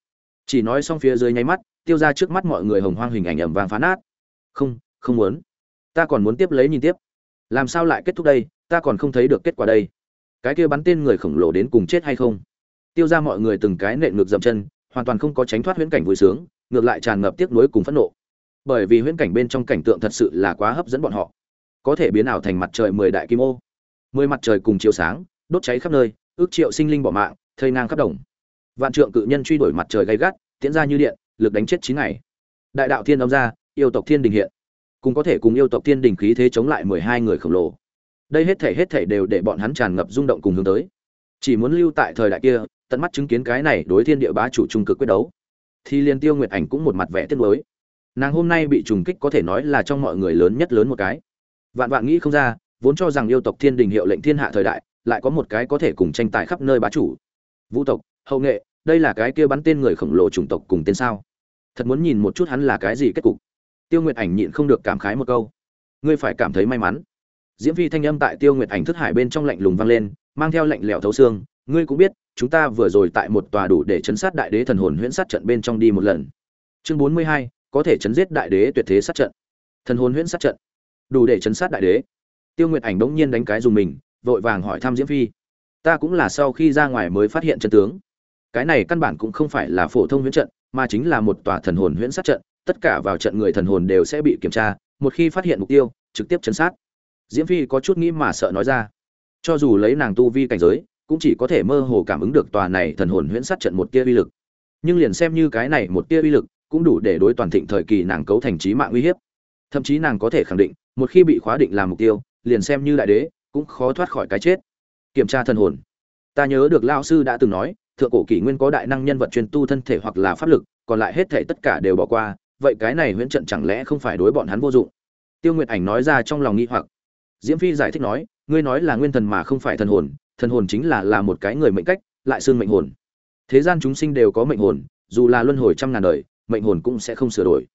Chỉ nói xong phía dưới nháy mắt, tiêu ra trước mắt mọi người hồng hoang hình ảnh ẩm vàng phá nát. Không không muốn. Ta còn muốn tiếp lấy nhìn tiếp. Làm sao lại kết thúc đây? Ta còn không thấy được kết quả đây. Cái kia bắn tên người khổng lồ đến cùng chết hay không? Tiêu ra mọi người từng cái nện ngược dậm chân, hoàn toàn không có tránh thoát huyễn cảnh vui sướng, ngược lại tràn ngập tiếc nuối cùng phẫn nộ. Bởi vì huyễn cảnh bên trong cảnh tượng thật sự là quá hấp dẫn bọn họ. Có thể biến ảo thành mặt trời mười đại kim ô. Mười mặt trời cùng chiếu sáng đốt cháy khắp nơi, ước triệu sinh linh bỏ mạng, thây ngang khắp đồng. Vạn trượng cự nhân truy đuổi mặt trời gay gắt, tiễn ra như điện, lực đánh chết chín ngày. Đại đạo thiên âm ra, yêu tộc thiên đình hiện. Cũng có thể cùng yêu tộc thiên đình khí thế chống lại mười hai người khổng lồ. Đây hết thể hết thể đều để bọn hắn tràn ngập rung động cùng hướng tới. Chỉ muốn lưu tại thời đại kia, tận mắt chứng kiến cái này đối thiên địa bá chủ trung cực quyết đấu. Thì liên tiêu nguyệt ảnh cũng một mặt vẻ tiếc nuối. Nàng hôm nay bị trùng kích có thể nói là trong mọi người lớn nhất lớn một cái. Vạn vạn nghĩ không ra, vốn cho rằng yêu tộc thiên đình hiệu lệnh thiên hạ thời đại lại có một cái có thể cùng tranh tài khắp nơi bá chủ. Vũ tộc, hậu nghệ, đây là cái kia bắn tên người khổng lồ chủng tộc cùng tên sao? Thật muốn nhìn một chút hắn là cái gì kết cục. Tiêu nguyệt ảnh nhịn không được cảm khái một câu. Ngươi phải cảm thấy may mắn. Diễm phi thanh âm tại tiêu nguyệt ảnh thức hải bên trong lạnh lùng vang lên, mang theo lạnh lẽo thấu xương. Ngươi cũng biết, chúng ta vừa rồi tại một tòa đủ để chấn sát đại đế thần hồn huyễn sát trận bên trong đi một lần. Chương bốn mươi hai, có thể chấn giết đại đế tuyệt thế sát trận. Thần hồn huyễn sát trận. Đủ để chấn sát đại đế. Tiêu nguyệt ảnh đống nhiên đánh cái dùng mình vội vàng hỏi thăm diễm phi. Ta cũng là sau khi ra ngoài mới phát hiện chân tướng. Cái này căn bản cũng không phải là phổ thông huyễn trận, mà chính là một tòa thần hồn huyễn sát trận. Tất cả vào trận người thần hồn đều sẽ bị kiểm tra, một khi phát hiện mục tiêu, trực tiếp chấn sát. Diễm phi có chút nghĩ mà sợ nói ra. Cho dù lấy nàng tu vi cảnh giới, cũng chỉ có thể mơ hồ cảm ứng được tòa này thần hồn huyễn sát trận một tia uy lực. Nhưng liền xem như cái này một tia uy lực, cũng đủ để đối toàn thịnh thời kỳ nàng cấu thành trí mạng uy hiếp. Thậm chí nàng có thể khẳng định, một khi bị khóa định làm mục tiêu, liền xem như đại đế cũng khó thoát khỏi cái chết. Kiểm tra thần hồn. Ta nhớ được lao sư đã từng nói, thượng cổ kỷ nguyên có đại năng nhân vật truyền tu thân thể hoặc là pháp lực, còn lại hết thể tất cả đều bỏ qua, vậy cái này huyễn trận chẳng lẽ không phải đối bọn hắn vô dụng? Tiêu nguyệt ảnh nói ra trong lòng nghi hoặc. Diễm phi giải thích nói, ngươi nói là nguyên thần mà không phải thần hồn thần hồn chính là là một cái người mệnh cách, lại xương mệnh hồn. Thế gian chúng sinh đều có mệnh hồn, dù là luân hồi trăm ngàn đời, mệnh hồn cũng sẽ không sửa đổi.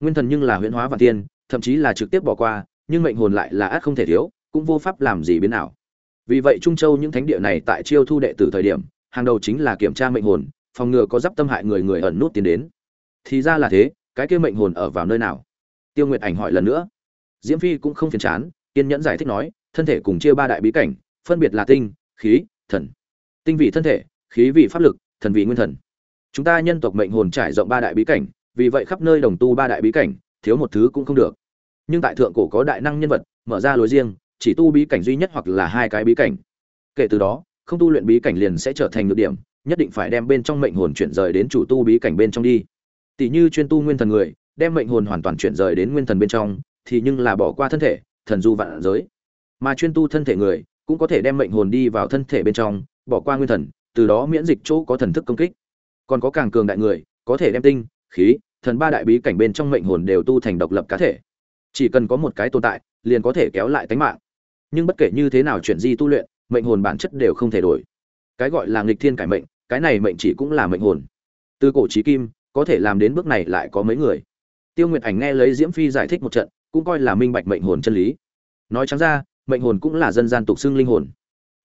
Nguyên thần nhưng là huyễn hóa và tiên, thậm chí là trực tiếp bỏ qua, nhưng mệnh hồn lại là ác không thể thiếu cũng vô pháp làm gì biến nào. Vì vậy trung châu những thánh địa này tại chiêu thu đệ tử thời điểm, hàng đầu chính là kiểm tra mệnh hồn, phòng ngừa có d tâm hại người người ẩn nút tiến đến. Thì ra là thế, cái kia mệnh hồn ở vào nơi nào? Tiêu nguyệt ảnh hỏi lần nữa. Diễm phi cũng không phiền chán, kiên nhẫn giải thích nói, thân thể cùng chia ba đại bí cảnh, phân biệt là tinh, khí, thần. Tinh vị thân thể, khí vị pháp lực, thần vị nguyên thần. Chúng ta nhân tộc mệnh hồn trải rộng ba đại bí cảnh, vì vậy khắp nơi đồng tu ba đại bí cảnh, thiếu một thứ cũng không được. Nhưng tại thượng cổ có đại năng nhân vật, mở ra lối riêng chỉ tu bí cảnh duy nhất hoặc là hai cái bí cảnh. Kể từ đó, không tu luyện bí cảnh liền sẽ trở thành nhược điểm, nhất định phải đem bên trong mệnh hồn chuyển rời đến chủ tu bí cảnh bên trong đi. Tỷ như chuyên tu nguyên thần người, đem mệnh hồn hoàn toàn chuyển rời đến nguyên thần bên trong, thì nhưng là bỏ qua thân thể, thần du vạn giới. Mà chuyên tu thân thể người, cũng có thể đem mệnh hồn đi vào thân thể bên trong, bỏ qua nguyên thần, từ đó miễn dịch chỗ có thần thức công kích. Còn có càng cường đại người, có thể đem tinh, khí, thần ba đại bí cảnh bên trong mệnh hồn đều tu thành độc lập cá thể. Chỉ cần có một cái tồn tại, liền có thể kéo lại tánh mạng nhưng bất kể như thế nào chuyển di tu luyện mệnh hồn bản chất đều không thể đổi. Cái gọi là nghịch thiên cải mệnh cái này mệnh chỉ cũng là mệnh hồn. Từ cổ trí kim có thể làm đến bước này lại có mấy người. Tiêu nguyệt ảnh nghe lấy diễm phi giải thích một trận cũng coi là minh bạch mệnh hồn chân lý. Nói trắng ra mệnh hồn cũng là dân gian tục xưng linh hồn.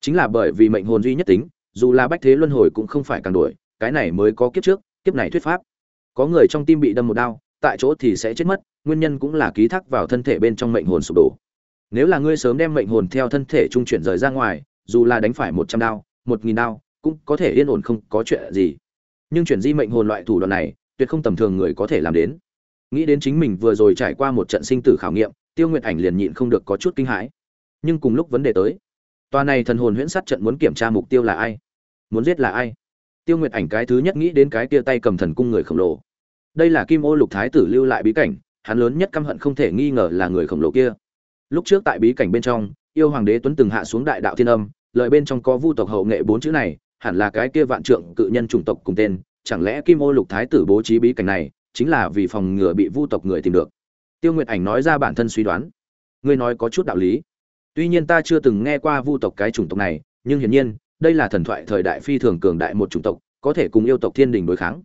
Chính là bởi vì mệnh hồn duy nhất tính dù là bách thế luân hồi cũng không phải càng đổi cái này mới có kiếp trước kiếp này thuyết pháp. Có người trong tim bị đâm một đau, tại chỗ thì sẽ chết mất nguyên nhân cũng là ký thác vào thân thể bên trong mệnh hồn sụp đổ nếu là ngươi sớm đem mệnh hồn theo thân thể trung chuyển rời ra ngoài, dù là đánh phải một trăm đao, một nghìn đao, cũng có thể yên ổn không có chuyện gì. Nhưng chuyển di mệnh hồn loại thủ đoạn này, tuyệt không tầm thường người có thể làm đến. Nghĩ đến chính mình vừa rồi trải qua một trận sinh tử khảo nghiệm, tiêu nguyệt ảnh liền nhịn không được có chút kinh hãi. Nhưng cùng lúc vấn đề tới, tòa này thần hồn huyễn sát trận muốn kiểm tra mục tiêu là ai? Muốn giết là ai? Tiêu nguyệt ảnh cái thứ nhất nghĩ đến cái tia tay cầm thần cung người khổng lồ. Đây là kim ô lục thái tử lưu lại bí cảnh, hắn lớn nhất căm hận không thể nghi ngờ là người khổng lồ kia lúc trước tại bí cảnh bên trong, yêu hoàng đế tuấn từng hạ xuống đại đạo thiên âm lợi bên trong có vu tộc hậu nghệ bốn chữ này, hẳn là cái kia vạn trượng cự nhân chủng tộc cùng tên, chẳng lẽ kim ô lục thái tử bố trí bí cảnh này, chính là vì phòng ngừa bị vu tộc người tìm được? Tiêu nguyệt ảnh nói ra bản thân suy đoán. Ngươi nói có chút đạo lý. Tuy nhiên ta chưa từng nghe qua vu tộc cái chủng tộc này, nhưng hiển nhiên, đây là thần thoại thời đại phi thường cường đại một chủng tộc, có thể cùng yêu tộc thiên đình đối kháng.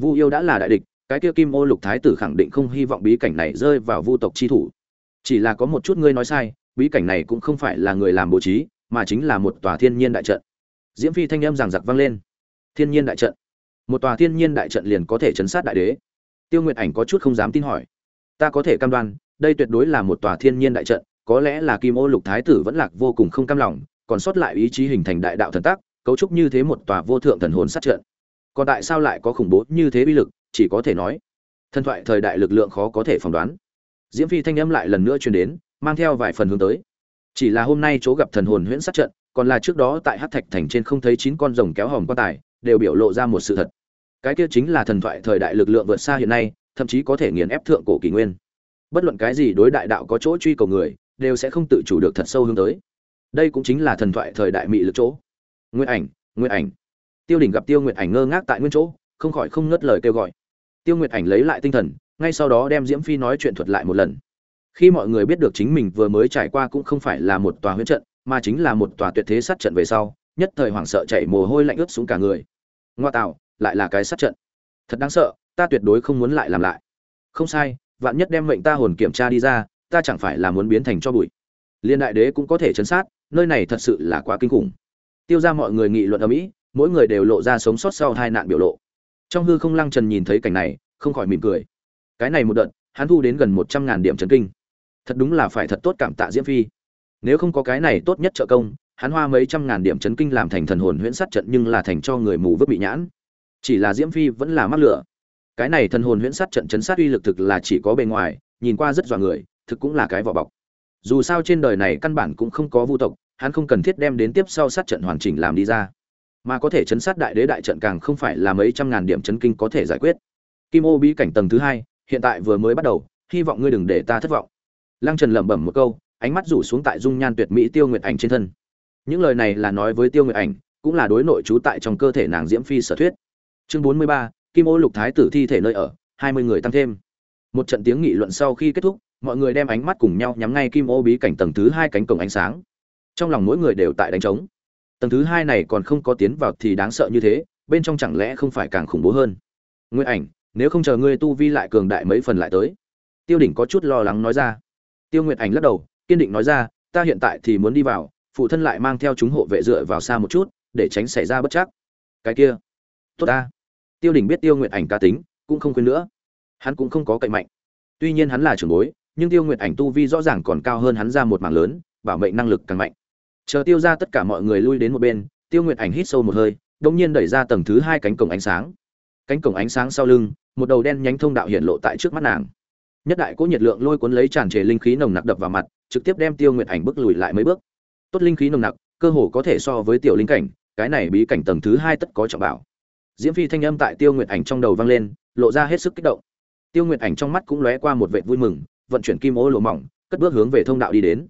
Vu yêu đã là đại địch, cái kia kim ô lục thái tử khẳng định không hy vọng bí cảnh này rơi vào vu tộc chi thủ chỉ là có một chút ngươi nói sai, bí cảnh này cũng không phải là người làm bố trí, mà chính là một tòa thiên nhiên đại trận. Diễm phi thanh âm giảng giặc vang lên. Thiên nhiên đại trận. Một tòa thiên nhiên đại trận liền có thể chấn sát đại đế. Tiêu nguyệt ảnh có chút không dám tin hỏi. Ta có thể cam đoan, đây tuyệt đối là một tòa thiên nhiên đại trận, có lẽ là kim ô lục thái tử vẫn lạc vô cùng không cam lòng, còn sót lại ý chí hình thành đại đạo thần tác cấu trúc như thế một tòa vô thượng thần hồn sát trận. Còn tại sao lại có khủng bố như thế bi lực, chỉ có thể nói, thần thoại thời đại lực lượng khó có thể phỏng đoán diễm phi thanh âm lại lần nữa truyền đến, mang theo vài phần hướng tới. Chỉ là hôm nay chỗ gặp thần hồn huyễn sát trận, còn là trước đó tại hát thạch thành trên không thấy chín con rồng kéo hòm quan tài, đều biểu lộ ra một sự thật. Cái kia chính là thần thoại thời đại lực lượng vượt xa hiện nay, thậm chí có thể nghiền ép thượng cổ kỷ nguyên. Bất luận cái gì đối đại đạo có chỗ truy cầu người, đều sẽ không tự chủ được thật sâu hướng tới. Đây cũng chính là thần thoại thời đại mị lực chỗ. Nguyên ảnh nguyên ảnh. Tiêu đỉnh gặp tiêu nguyệt ảnh ngơ ngác tại nguyên chỗ, không khỏi không ngất lời kêu gọi. Tiêu nguyệt ảnh lấy lại tinh thần ngay sau đó đem diễm phi nói chuyện thuật lại một lần. Khi mọi người biết được chính mình vừa mới trải qua cũng không phải là một tòa huyễn trận, mà chính là một tòa tuyệt thế sát trận về sau, nhất thời hoảng sợ chạy mồ hôi lạnh ướt xuống cả người. Ngoa tạo, lại là cái sát trận. Thật đáng sợ, ta tuyệt đối không muốn lại làm lại. Không sai, vạn nhất đem mệnh ta hồn kiểm tra đi ra, ta chẳng phải là muốn biến thành cho bụi. Liên đại đế cũng có thể chấn sát, nơi này thật sự là quá kinh khủng. Tiêu ra mọi người nghị luận ở mỹ, mỗi người đều lộ ra sống sót sau hai nạn biểu lộ. Trong hư không lăng trần nhìn thấy cảnh này, không khỏi mỉm cười cái này một đợt, hắn thu đến gần một trăm ngàn điểm trấn kinh. Thật đúng là phải thật tốt cảm tạ diễm phi. Nếu không có cái này tốt nhất trợ công, hắn hoa mấy trăm ngàn điểm chấn kinh làm thành thần hồn huyễn sát trận nhưng là thành cho người mù vứt bị nhãn. Chỉ là diễm phi vẫn là mắc lửa. Cái này thần hồn huyễn sát trận chấn sát uy lực thực là chỉ có bề ngoài, nhìn qua rất dọa người, thực cũng là cái vỏ bọc. Dù sao trên đời này căn bản cũng không có vu tộc, hắn không cần thiết đem đến tiếp sau sát trận hoàn chỉnh làm đi ra. Mà có thể chấn sát đại đế đại trận càng không phải là mấy trăm ngàn điểm chấn kinh có thể giải quyết. Kim ô bí cảnh tầng thứ hai hiện tại vừa mới bắt đầu, hy vọng ngươi đừng để ta thất vọng. Lăng trần lẩm bẩm một câu, ánh mắt rủ xuống tại dung nhan tuyệt mỹ tiêu nguyệt ảnh trên thân. Những lời này là nói với tiêu nguyệt ảnh, cũng là đối nội trú tại trong cơ thể nàng diễm phi sở thuyết. Chương bốn mươi ba, kim ô lục thái tử thi thể nơi ở, hai mươi người tăng thêm. Một trận tiếng nghị luận sau khi kết thúc, mọi người đem ánh mắt cùng nhau nhắm ngay kim ô bí cảnh tầng thứ hai cánh cổng ánh sáng. Trong lòng mỗi người đều tại đánh trống. Tầng thứ hai này còn không có tiến vào thì đáng sợ như thế, bên trong chẳng lẽ không phải càng khủng bố hơn? Nguyệt ảnh nếu không chờ ngươi tu vi lại cường đại mấy phần lại tới. Tiêu đỉnh có chút lo lắng nói ra. Tiêu nguyệt ảnh lắc đầu, kiên định nói ra, ta hiện tại thì muốn đi vào, phụ thân lại mang theo chúng hộ vệ dựa vào xa một chút, để tránh xảy ra bất chắc. Cái kia, tốt ta. Tiêu đỉnh biết tiêu nguyệt ảnh cá tính, cũng không quên nữa. Hắn cũng không có cậy mạnh. Tuy nhiên hắn là trưởng bối, nhưng tiêu nguyệt ảnh tu vi rõ ràng còn cao hơn hắn ra một mảng lớn, bảo mệnh năng lực càng mạnh. Chờ tiêu ra tất cả mọi người lui đến một bên, tiêu nguyệt ảnh hít sâu một hơi đông nhiên đẩy ra tầng thứ hai cánh cổng ánh sáng. Cánh cổng ánh sáng sau lưng một đầu đen nhánh thông đạo hiện lộ tại trước mắt nàng. Nhất đại cỗ nhiệt lượng lôi cuốn lấy tràn trề linh khí nồng nặc đập vào mặt, trực tiếp đem tiêu nguyệt ảnh bước lùi lại mấy bước. Tốt linh khí nồng nặc, cơ hồ có thể so với tiểu linh cảnh, cái này bí cảnh tầng thứ hai tất có trọng bảo. Diễm phi thanh âm tại tiêu nguyệt ảnh trong đầu vang lên, lộ ra hết sức kích động. Tiêu nguyệt ảnh trong mắt cũng lóe qua một vẻ vui mừng, vận chuyển kim ô lỗ mỏng, cất bước hướng về thông đạo đi đến.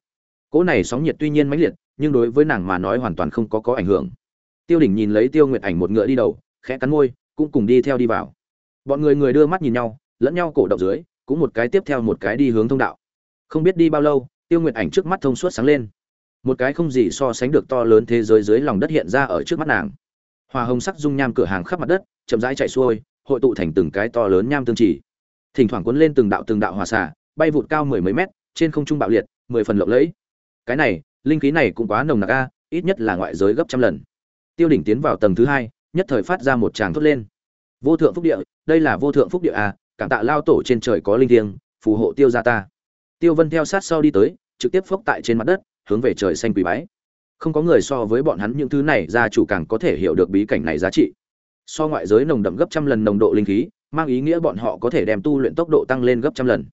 Cỗ này sóng nhiệt tuy nhiên mãnh liệt, nhưng đối với nàng mà nói hoàn toàn không có có ảnh hưởng. Tiêu đỉnh nhìn lấy tiêu nguyệt ảnh một ngựa đi đầu, khẽ cắn môi, cũng cùng đi theo đi vào bọn người người đưa mắt nhìn nhau, lẫn nhau cổ động dưới, cũng một cái tiếp theo một cái đi hướng thông đạo. Không biết đi bao lâu, tiêu nguyệt ảnh trước mắt thông suốt sáng lên. Một cái không gì so sánh được to lớn thế giới dưới lòng đất hiện ra ở trước mắt nàng. Hoa hồng sắc dung nham cửa hàng khắp mặt đất, chậm rãi chạy xuôi, hội tụ thành từng cái to lớn nham tương chỉ. Thỉnh thoảng cuốn lên từng đạo từng đạo hòa xả bay vụt cao mười mấy mét, trên không trung bạo liệt, mười phần lộng lẫy. Cái này, linh khí này cũng quá nồng nặc a, ít nhất là ngoại giới gấp trăm lần. Tiêu đỉnh tiến vào tầng thứ hai, nhất thời phát ra một tràng thốt lên vô thượng phúc địa, đây là vô thượng phúc địa à? cảm tạ lao tổ trên trời có linh thiêng, phù hộ tiêu gia ta. Tiêu vân theo sát sau đi tới, trực tiếp phốc tại trên mặt đất, hướng về trời xanh quỳ bái. Không có người so với bọn hắn những thứ này, gia chủ càng có thể hiểu được bí cảnh này giá trị. So ngoại giới nồng đậm gấp trăm lần nồng độ linh khí, mang ý nghĩa bọn họ có thể đem tu luyện tốc độ tăng lên gấp trăm lần.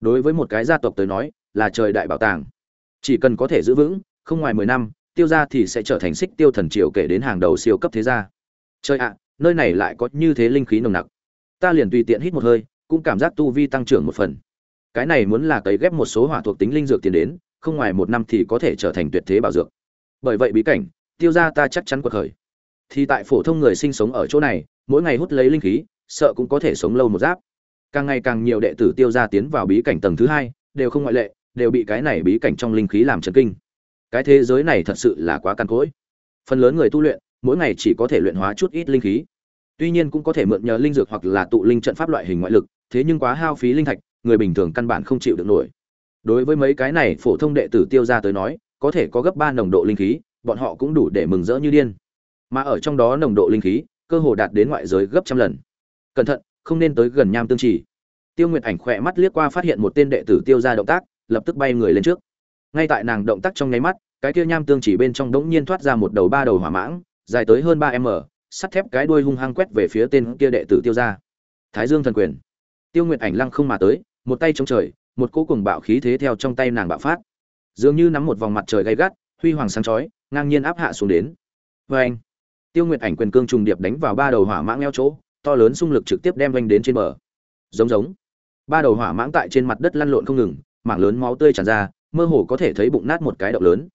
Đối với một cái gia tộc tới nói, là trời đại bảo tàng. Chỉ cần có thể giữ vững, không ngoài mười năm, tiêu gia thì sẽ trở thành xích tiêu thần triều kể đến hàng đầu siêu cấp thế gia. Trời ạ nơi này lại có như thế linh khí nồng nặc. Ta liền tùy tiện hít một hơi, cũng cảm giác tu vi tăng trưởng một phần. Cái này muốn là cấy ghép một số hỏa thuộc tính linh dược tiền đến, không ngoài một năm thì có thể trở thành tuyệt thế bảo dược. Bởi vậy bí cảnh, tiêu gia ta chắc chắn quật khởi. Thì tại phổ thông người sinh sống ở chỗ này, mỗi ngày hút lấy linh khí, sợ cũng có thể sống lâu một giáp. Càng ngày càng nhiều đệ tử tiêu gia tiến vào bí cảnh tầng thứ hai, đều không ngoại lệ, đều bị cái này bí cảnh trong linh khí làm chấn kinh. Cái thế giới này thật sự là quá căn cỗi. Phần lớn người tu luyện mỗi ngày chỉ có thể luyện hóa chút ít linh khí. Tuy nhiên cũng có thể mượn nhờ linh dược hoặc là tụ linh trận pháp loại hình ngoại lực, thế nhưng quá hao phí linh thạch, người bình thường căn bản không chịu được nổi. Đối với mấy cái này phổ thông đệ tử tiêu ra tới nói, có thể có gấp ba nồng độ linh khí, bọn họ cũng đủ để mừng rỡ như điên. Mà ở trong đó nồng độ linh khí, cơ hồ đạt đến ngoại giới gấp trăm lần. Cẩn thận, không nên tới gần nham tương trì. Tiêu nguyệt ảnh khỏe mắt liếc qua phát hiện một tên đệ tử tiêu ra động tác, lập tức bay người lên trước. Ngay tại nàng động tác trong nháy mắt, cái kia nham tương chỉ bên trong đống nhiên thoát ra một đầu ba đầu hỏa mãng dài tới hơn ba m, sắt thép cái đuôi hung hăng quét về phía tên kia đệ tử tiêu ra thái dương thần quyền. Tiêu nguyệt ảnh lăng không mà tới, một tay chống trời, một cỗ cùng bạo khí thế theo trong tay nàng bạo phát. Dường như nắm một vòng mặt trời gay gắt, huy hoàng sáng chói, ngang nhiên áp hạ xuống đến. Vê anh tiêu nguyệt ảnh quyền cương trùng điệp đánh vào ba đầu hỏa mãng neo chỗ, to lớn xung lực trực tiếp đem vanh đến trên bờ. Giống giống. Ba đầu hỏa mãng tại trên mặt đất lăn lộn không ngừng, mảng lớn máu tươi tràn ra, mơ hồ có thể thấy bụng nát một cái động lớn.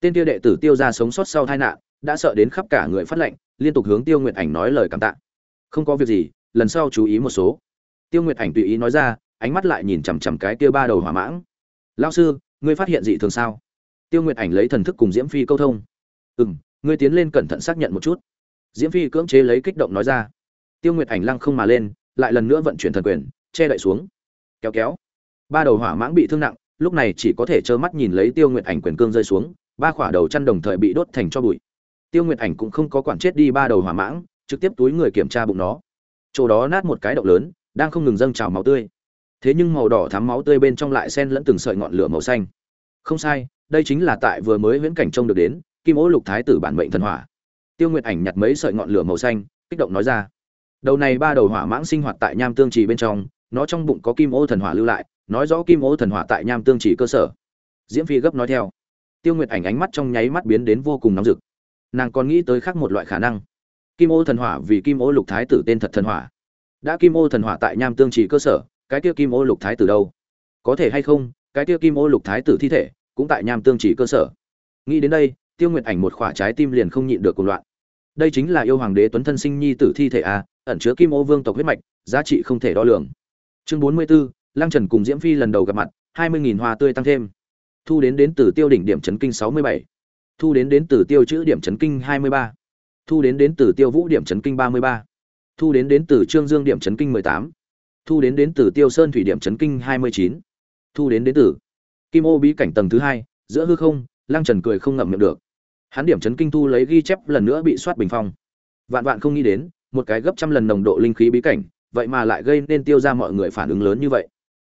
Tên tiêu đệ tử tiêu ra sống sót sau tai nạn đã sợ đến khắp cả người phát lệnh liên tục hướng tiêu nguyệt ảnh nói lời cảm tạ. Không có việc gì, lần sau chú ý một số. Tiêu nguyệt ảnh tùy ý nói ra, ánh mắt lại nhìn chằm chằm cái kia ba đầu hỏa mãng. Lao sư, ngươi phát hiện gì thường sao? Tiêu nguyệt ảnh lấy thần thức cùng diễm phi câu thông. Ừ m ngươi tiến lên cẩn thận xác nhận một chút. Diễm phi cưỡng chế lấy kích động nói ra. Tiêu nguyệt ảnh lăng không mà lên, lại lần nữa vận chuyển thần quyền, che đậy xuống. Kéo kéo. Ba đầu hỏa mãng bị thương nặng, lúc này chỉ có thể trơ mắt nhìn lấy tiêu nguyệt ảnh quyền cương rơi xuống, ba khỏa đầu chăn đồng thời bị đốt thành cho bụi tiêu nguyệt ảnh cũng không có quản chết đi ba đầu hỏa mãng, trực tiếp túi người kiểm tra bụng nó. Chỗ đó nát một cái động lớn, đang không ngừng dâng trào máu tươi. Thế nhưng màu đỏ thắm máu tươi bên trong lại xen lẫn từng sợi ngọn lửa màu xanh. Không sai, đây chính là tại vừa mới viễn cảnh trông được đến, kim ố lục thái tử bản mệnh thần hỏa. Tiêu nguyệt ảnh nhặt mấy sợi ngọn lửa màu xanh, kích động nói ra. Đầu này ba đầu hỏa mãng sinh hoạt tại nham tương trì bên trong, nó trong bụng có kim ô thần hỏa lưu lại, nói rõ kim ô thần hỏa tại nham tương trì cơ sở. Diễm phi gấp nói theo. Tiêu nguyệt ảnh ánh mắt trong nháy mắt biến đến vô cùng nóng rực nàng còn nghĩ tới khác một loại khả năng. Kim ô thần hỏa vì kim ô lục thái tử tên thật thần hỏa. Đã kim ô thần hỏa tại nham tương trì cơ sở cái kia kim ô lục thái tử đâu? Có thể hay không cái kia kim ô lục thái tử thi thể cũng tại nham tương trì cơ sở. Nghĩ đến đây tiêu nguyệt ảnh một khỏa trái tim liền không nhịn được cuộc loạn. Đây chính là yêu hoàng đế tuấn thân sinh nhi tử thi thể a ẩn chứa kim ô vương tộc huyết mạch giá trị không thể đo lường. Chương bốn mươi 44, lăng trần cùng diễm phi lần đầu gặp mặt hai mươi nghìn hoa tươi tăng thêm. Thu đến đến từ tiêu đỉnh điểm chấn kinh sáu mươi bảy thu đến đến từ tiêu chữ điểm chấn kinh hai mươi ba. Thu đến đến từ tiêu vũ điểm chấn kinh ba mươi ba. Thu đến đến từ trương dương điểm chấn kinh mười tám. Thu đến đến từ tiêu sơn thủy điểm chấn kinh hai mươi chín. Thu đến đến từ kim ô bí cảnh tầng thứ hai, giữa hư không, lăng trần cười không ngậm miệng được. Hắn điểm chấn kinh thu lấy ghi chép lần nữa bị soát bình phong. Vạn vạn không nghĩ đến, một cái gấp trăm lần nồng độ linh khí bí cảnh, vậy mà lại gây nên tiêu ra mọi người phản ứng lớn như vậy.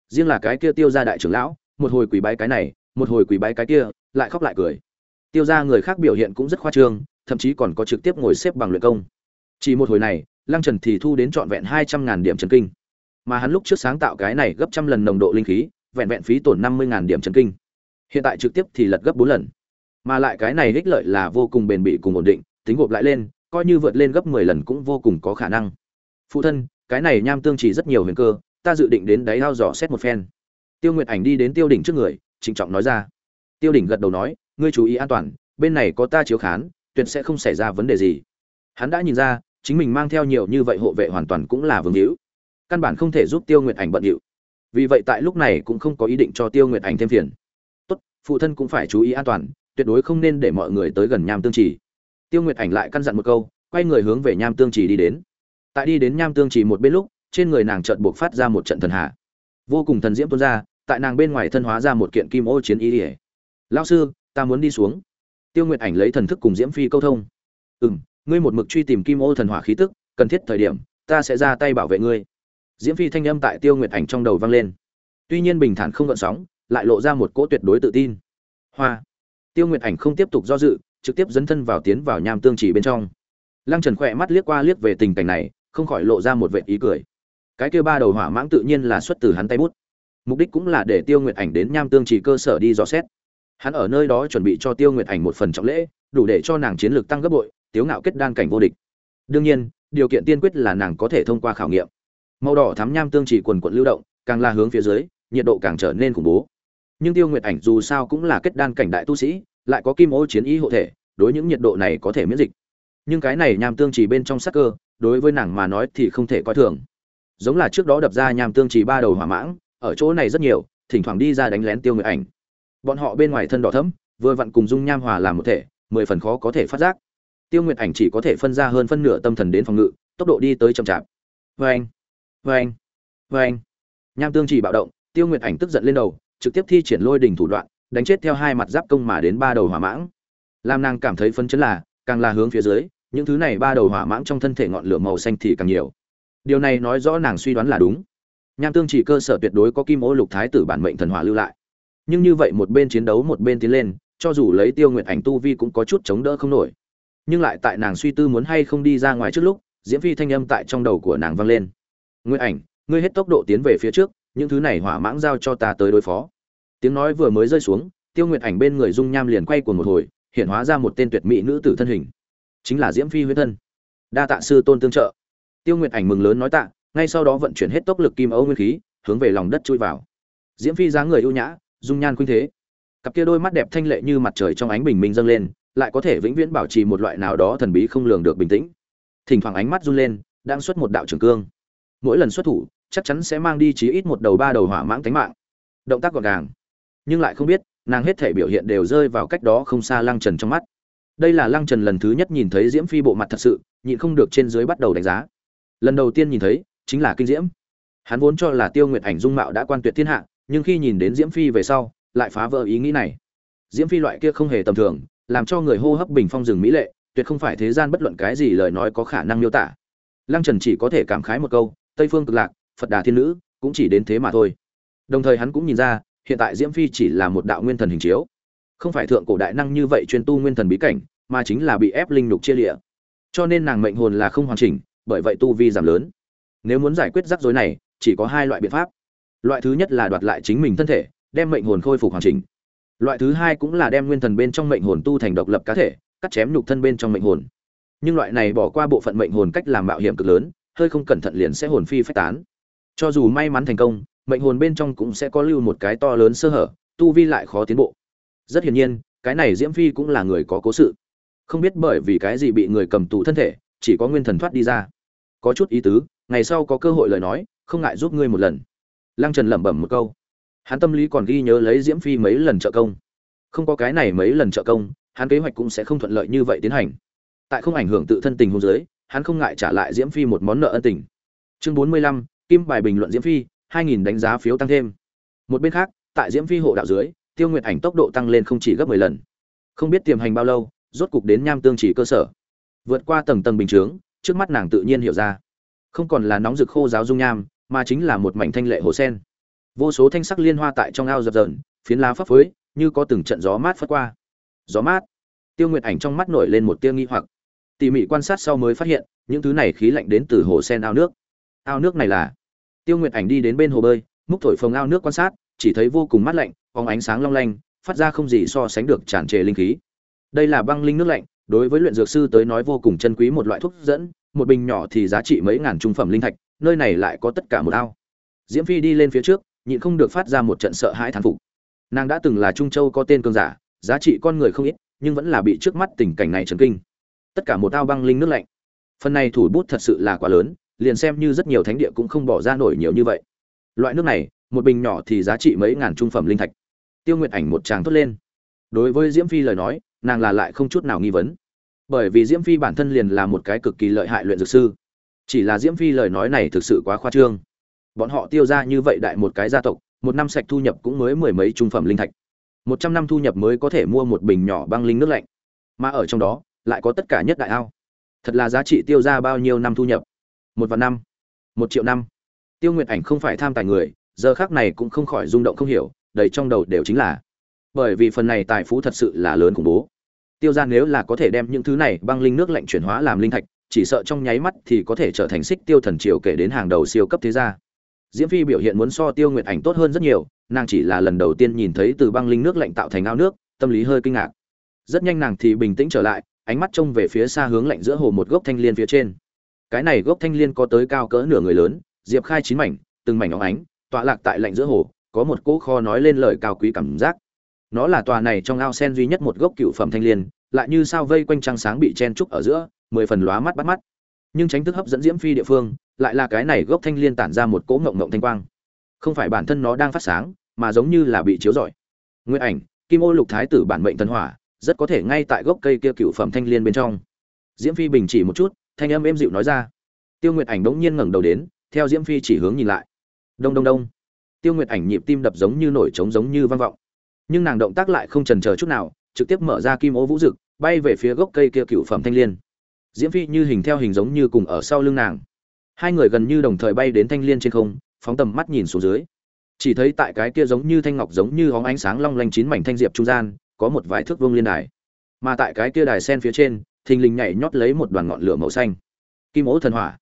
Riêng là cái kia tiêu ra đại trưởng lão, một hồi quỳ bái cái này, một hồi quỳ bái cái kia, lại khóc lại cười tiêu gia người khác biểu hiện cũng rất khoa trương, thậm chí còn có trực tiếp ngồi xếp bằng luyện công. Chỉ một hồi này, lăng trần thì thu đến trọn vẹn hai trăm ngàn điểm chân kinh. Mà hắn lúc trước sáng tạo cái này gấp trăm lần nồng độ linh khí, vẹn vẹn phí tổn năm mươi ngàn điểm chân kinh. Hiện tại trực tiếp thì lật gấp bốn lần. Mà lại cái này ích lợi là vô cùng bền bỉ cùng ổn định, tính gộp lại lên, coi như vượt lên gấp mười lần cũng vô cùng có khả năng. Phụ thân, cái này nham tương chỉ rất nhiều huyền cơ, ta dự định đến đáy ao dò xét một phen. Tiêu nguyệt ảnh đi đến tiêu đỉnh trước người, trịnh trọng nói ra. Tiêu đỉnh gật đầu nói ngươi chú ý an toàn, bên này có ta chiếu khán, tuyệt sẽ không xảy ra vấn đề gì. Hắn đã nhìn ra, chính mình mang theo nhiều như vậy hộ vệ hoàn toàn cũng là vương hữu. Căn bản không thể giúp tiêu nguyệt ảnh bận điệu. Vì vậy tại lúc này cũng không có ý định cho tiêu nguyệt ảnh thêm phiền. Tốt, phụ thân cũng phải chú ý an toàn, tuyệt đối không nên để mọi người tới gần nham tương trì. Tiêu nguyệt ảnh lại căn dặn một câu, quay người hướng về nham tương trì đi đến. Tại đi đến nham tương trì một bên lúc, trên người nàng chợt buộc phát ra một trận thần hạ. Vô cùng thần diễm tuôn ra, tại nàng bên ngoài thân hóa ra một kiện kim ô chiến y ỉa lao sư ta muốn đi xuống. Tiêu nguyệt ảnh lấy thần thức cùng diễm phi câu thông. Ừ m ngươi một mực truy tìm kim ô thần hỏa khí tức, cần thiết thời điểm, ta sẽ ra tay bảo vệ ngươi. Diễm phi thanh âm tại tiêu nguyệt ảnh trong đầu vang lên. Tuy nhiên bình thản không gợn sóng, lại lộ ra một cỗ tuyệt đối tự tin. Hoa. Tiêu nguyệt ảnh không tiếp tục do dự, trực tiếp dấn thân vào tiến vào nham tương chỉ bên trong. Lăng trần khỏe mắt liếc qua liếc về tình cảnh này, không khỏi lộ ra một vệ ý cười. Cái kia ba đầu hỏa mãng tự nhiên là xuất từ hắn tay bút. Mục đích cũng là để tiêu nguyệt ảnh đến nham tương chỉ cơ sở đi dò xét hắn ở nơi đó chuẩn bị cho tiêu nguyệt ảnh một phần trọng lễ, đủ để cho nàng chiến lược tăng gấp bội, tiếu ngạo kết đan cảnh vô địch. Đương nhiên, điều kiện tiên quyết là nàng có thể thông qua khảo nghiệm. Màu đỏ thắm nham tương chỉ quần quận lưu động, càng là hướng phía dưới, nhiệt độ càng trở nên khủng bố. Nhưng tiêu nguyệt ảnh dù sao cũng là kết đan cảnh đại tu sĩ, lại có kim ô chiến ý hộ thể, đối những nhiệt độ này có thể miễn dịch. Nhưng cái này nham tương chỉ bên trong sắc cơ, đối với nàng mà nói thì không thể coi thường. Giống là trước đó đập ra nham tương chỉ ba đầu hỏa mãng, ở chỗ này rất nhiều, thỉnh thoảng đi ra đánh lén tiêu nguyệt ảnh bọn họ bên ngoài thân đỏ thẫm, vừa vặn cùng dung nham hòa làm một thể, mười phần khó có thể phát giác. Tiêu nguyệt ảnh chỉ có thể phân ra hơn phân nửa tâm thần đến phòng ngự, tốc độ đi tới chậm chạp. Vê anh vê nham tương chỉ bạo động, tiêu nguyệt ảnh tức giận lên đầu, trực tiếp thi triển lôi đỉnh thủ đoạn, đánh chết theo hai mặt giáp công mà đến ba đầu hỏa mãng. Lam nàng cảm thấy phấn chấn là, càng là hướng phía dưới, những thứ này ba đầu hỏa mãng trong thân thể ngọn lửa màu xanh thì càng nhiều. Điều này nói rõ nàng suy đoán là đúng. Nham tương chỉ cơ sở tuyệt đối có kim ô lục thái tử bản mệnh thần hỏa lưu lại nhưng như vậy một bên chiến đấu một bên tiến lên, cho dù lấy tiêu nguyện ảnh tu vi cũng có chút chống đỡ không nổi. Nhưng lại tại nàng suy tư muốn hay không đi ra ngoài trước lúc, diễm phi thanh âm tại trong đầu của nàng vang lên. Nguyện ảnh, ngươi hết tốc độ tiến về phía trước, những thứ này hỏa mãng giao cho ta tới đối phó. Tiếng nói vừa mới rơi xuống, tiêu nguyện ảnh bên người dung nham liền quay cuồng một hồi, hiện hóa ra một tên tuyệt mỹ nữ tử thân hình. Chính là diễm phi huyết thân. Đa tạ sư tôn tương trợ. Tiêu nguyện ảnh mừng lớn nói tạ, ngay sau đó vận chuyển hết tốc lực kim ấu nguyên khí, hướng về lòng đất chui vào. Diễm phi dáng người ưu nhã dung nhan khuynh thế. Cặp kia đôi mắt đẹp thanh lệ như mặt trời trong ánh bình minh dâng lên, lại có thể vĩnh viễn bảo trì một loại nào đó thần bí không lường được bình tĩnh. Thỉnh thoảng ánh mắt run lên, đang xuất một đạo trường cương. Mỗi lần xuất thủ, chắc chắn sẽ mang đi chí ít một đầu ba đầu hỏa mãng tánh mạng. Động tác gọn gàng. Nhưng lại không biết, nàng hết thể biểu hiện đều rơi vào cách đó không xa lăng trần trong mắt. Đây là lăng trần lần thứ nhất nhìn thấy diễm phi bộ mặt thật sự, nhịn không được trên dưới bắt đầu đánh giá. Lần đầu tiên nhìn thấy, chính là kinh diễm. Hắn vốn cho là tiêu nguyệt ảnh dung mạo đã quan tuyệt thiên hạ nhưng khi nhìn đến diễm phi về sau, lại phá vỡ ý nghĩ này. Diễm phi loại kia không hề tầm thường, làm cho người hô hấp bình phong rừng mỹ lệ, tuyệt không phải thế gian bất luận cái gì lời nói có khả năng miêu tả. Lăng trần chỉ có thể cảm khái một câu, tây phương cực lạc, phật đà thiên nữ, cũng chỉ đến thế mà thôi. Đồng thời hắn cũng nhìn ra, hiện tại diễm phi chỉ là một đạo nguyên thần hình chiếu. Không phải thượng cổ đại năng như vậy chuyên tu nguyên thần bí cảnh, mà chính là bị ép linh lục chia lịa. Cho nên nàng mệnh hồn là không hoàn chỉnh, bởi vậy tu vi giảm lớn. Nếu muốn giải quyết rắc rối này, chỉ có hai loại biện pháp loại thứ nhất là đoạt lại chính mình thân thể, đem mệnh hồn khôi phục hoàn chỉnh. Loại thứ hai cũng là đem nguyên thần bên trong mệnh hồn tu thành độc lập cá thể, cắt chém nhục thân bên trong mệnh hồn. Nhưng loại này bỏ qua bộ phận mệnh hồn cách làm mạo hiểm cực lớn, hơi không cẩn thận liền sẽ hồn phi phách tán. Cho dù may mắn thành công, mệnh hồn bên trong cũng sẽ có lưu một cái to lớn sơ hở, tu vi lại khó tiến bộ. Rất hiển nhiên, cái này diễm phi cũng là người có cố sự. Không biết bởi vì cái gì bị người cầm tù thân thể, chỉ có nguyên thần thoát đi ra. Có chút ý tứ, ngày sau có cơ hội lời nói, không ngại giúp ngươi một lần lăng trần lẩm bẩm một câu. Hắn tâm lý còn ghi nhớ lấy diễm phi mấy lần trợ công. Không có cái này mấy lần trợ công, hắn kế hoạch cũng sẽ không thuận lợi như vậy tiến hành. Tại không ảnh hưởng tự thân tình hôn giới hắn không ngại trả lại diễm phi một món nợ ân tình. Chương bốn mươi lăm, kim bài bình luận diễm phi, hai nghìn đánh giá phiếu tăng thêm. Một bên khác, tại diễm phi hộ đạo dưới, tiêu nguyệt ảnh tốc độ tăng lên không chỉ gấp mười lần. Không biết tiềm hành bao lâu, rốt cục đến nham tương chỉ cơ sở. Vượt qua tầng tầng bình chướng, trước mắt nàng tự nhiên hiểu ra. Không còn là nóng rực khô giáo dung nham mà chính là một mảnh thanh lệ hồ sen. Vô số thanh sắc liên hoa tại trong ao dập dờn, phiến lá phấp phới, như có từng trận gió mát phất qua. Gió mát. Tiêu nguyệt ảnh trong mắt nổi lên một tia nghi hoặc. Tỉ mỉ quan sát sau mới phát hiện, những thứ này khí lạnh đến từ hồ sen ao nước. Ao nước này là? Tiêu nguyệt ảnh đi đến bên hồ bơi, múc thổi phồng ao nước quan sát, chỉ thấy vô cùng mát lạnh, phóng ánh sáng long lanh, phát ra không gì so sánh được tràn trề linh khí. Đây là băng linh nước lạnh, đối với luyện dược sư tới nói vô cùng chân quý một loại thuốc dẫn, một bình nhỏ thì giá trị mấy ngàn trung phẩm linh thạch nơi này lại có tất cả một ao. Diễm phi đi lên phía trước, nhịn không được phát ra một trận sợ hãi thán phục. Nàng đã từng là trung châu có tên cơn giả, giá trị con người không ít, nhưng vẫn là bị trước mắt tình cảnh này chấn kinh. Tất cả một ao băng linh nước lạnh. Phần này thủ bút thật sự là quá lớn, liền xem như rất nhiều thánh địa cũng không bỏ ra nổi nhiều như vậy. Loại nước này, một bình nhỏ thì giá trị mấy ngàn trung phẩm linh thạch. Tiêu nguyệt ảnh một tràng thốt lên. Đối với diễm phi lời nói, nàng là lại không chút nào nghi vấn. Bởi vì diễm phi bản thân liền là một cái cực kỳ lợi hại luyện dược sư chỉ là diễm phi lời nói này thực sự quá khoa trương. Bọn họ tiêu ra như vậy đại một cái gia tộc, một năm sạch thu nhập cũng mới mười mấy trung phẩm linh thạch. Một trăm năm thu nhập mới có thể mua một bình nhỏ băng linh nước lạnh. Mà ở trong đó, lại có tất cả nhất đại ao. Thật là giá trị tiêu ra bao nhiêu năm thu nhập? Một vạn năm, một triệu năm. Tiêu nguyệt ảnh không phải tham tài người, giờ khác này cũng không khỏi rung động không hiểu, đầy trong đầu đều chính là. Bởi vì phần này tài phú thật sự là lớn khủng bố. Tiêu ra nếu là có thể đem những thứ này băng linh nước lạnh chuyển hóa làm linh thạch chỉ sợ trong nháy mắt thì có thể trở thành xích tiêu thần triều kể đến hàng đầu siêu cấp thế gia. Diễm phi biểu hiện muốn so tiêu nguyệt ảnh tốt hơn rất nhiều, nàng chỉ là lần đầu tiên nhìn thấy từ băng linh nước lạnh tạo thành ao nước, tâm lý hơi kinh ngạc. Rất nhanh nàng thì bình tĩnh trở lại, ánh mắt trông về phía xa hướng lạnh giữa hồ một gốc thanh liên phía trên. Cái này gốc thanh liên có tới cao cỡ nửa người lớn, diệp khai chín mảnh, từng mảnh óng ánh, tọa lạc tại lạnh giữa hồ, có một cỗ kho nói lên lời cao quý cảm giác. Nó là tòa này trong ao sen duy nhất một gốc cựu phẩm thanh liên, lại như sao vây quanh trăng sáng bị chen trúc ở giữa mười phần lóa mắt bắt mắt. Nhưng tránh thức hấp dẫn diễm phi địa phương, lại là cái này gốc thanh liên tản ra một cỗ ngộng ngộng thanh quang. Không phải bản thân nó đang phát sáng, mà giống như là bị chiếu rọi. Nguyên ảnh, kim ô lục thái tử bản mệnh tân hỏa, rất có thể ngay tại gốc cây kia cựu phẩm thanh liên bên trong. Diễm phi bình chỉ một chút, thanh âm êm dịu nói ra. Tiêu nguyệt ảnh đống nhiên ngẩng đầu đến, theo diễm phi chỉ hướng nhìn lại. Đông đông đông. Tiêu nguyệt ảnh nhịp tim đập giống như nổi trống giống như vang vọng. Nhưng nàng động tác lại không trần chờ chút nào, trực tiếp mở ra kim ô vũ rực bay về phía gốc cây kia cựu phẩm thanh liên diễm phi như hình theo hình giống như cùng ở sau lưng nàng. Hai người gần như đồng thời bay đến thanh liên trên không, phóng tầm mắt nhìn xuống dưới. Chỉ thấy tại cái kia giống như thanh ngọc giống như hóng ánh sáng long lanh chín mảnh thanh diệp trung gian, có một vài thước vương liên đài. Mà tại cái kia đài sen phía trên, thình lình nhảy nhót lấy một đoàn ngọn lửa màu xanh. Kim ố thần hỏa.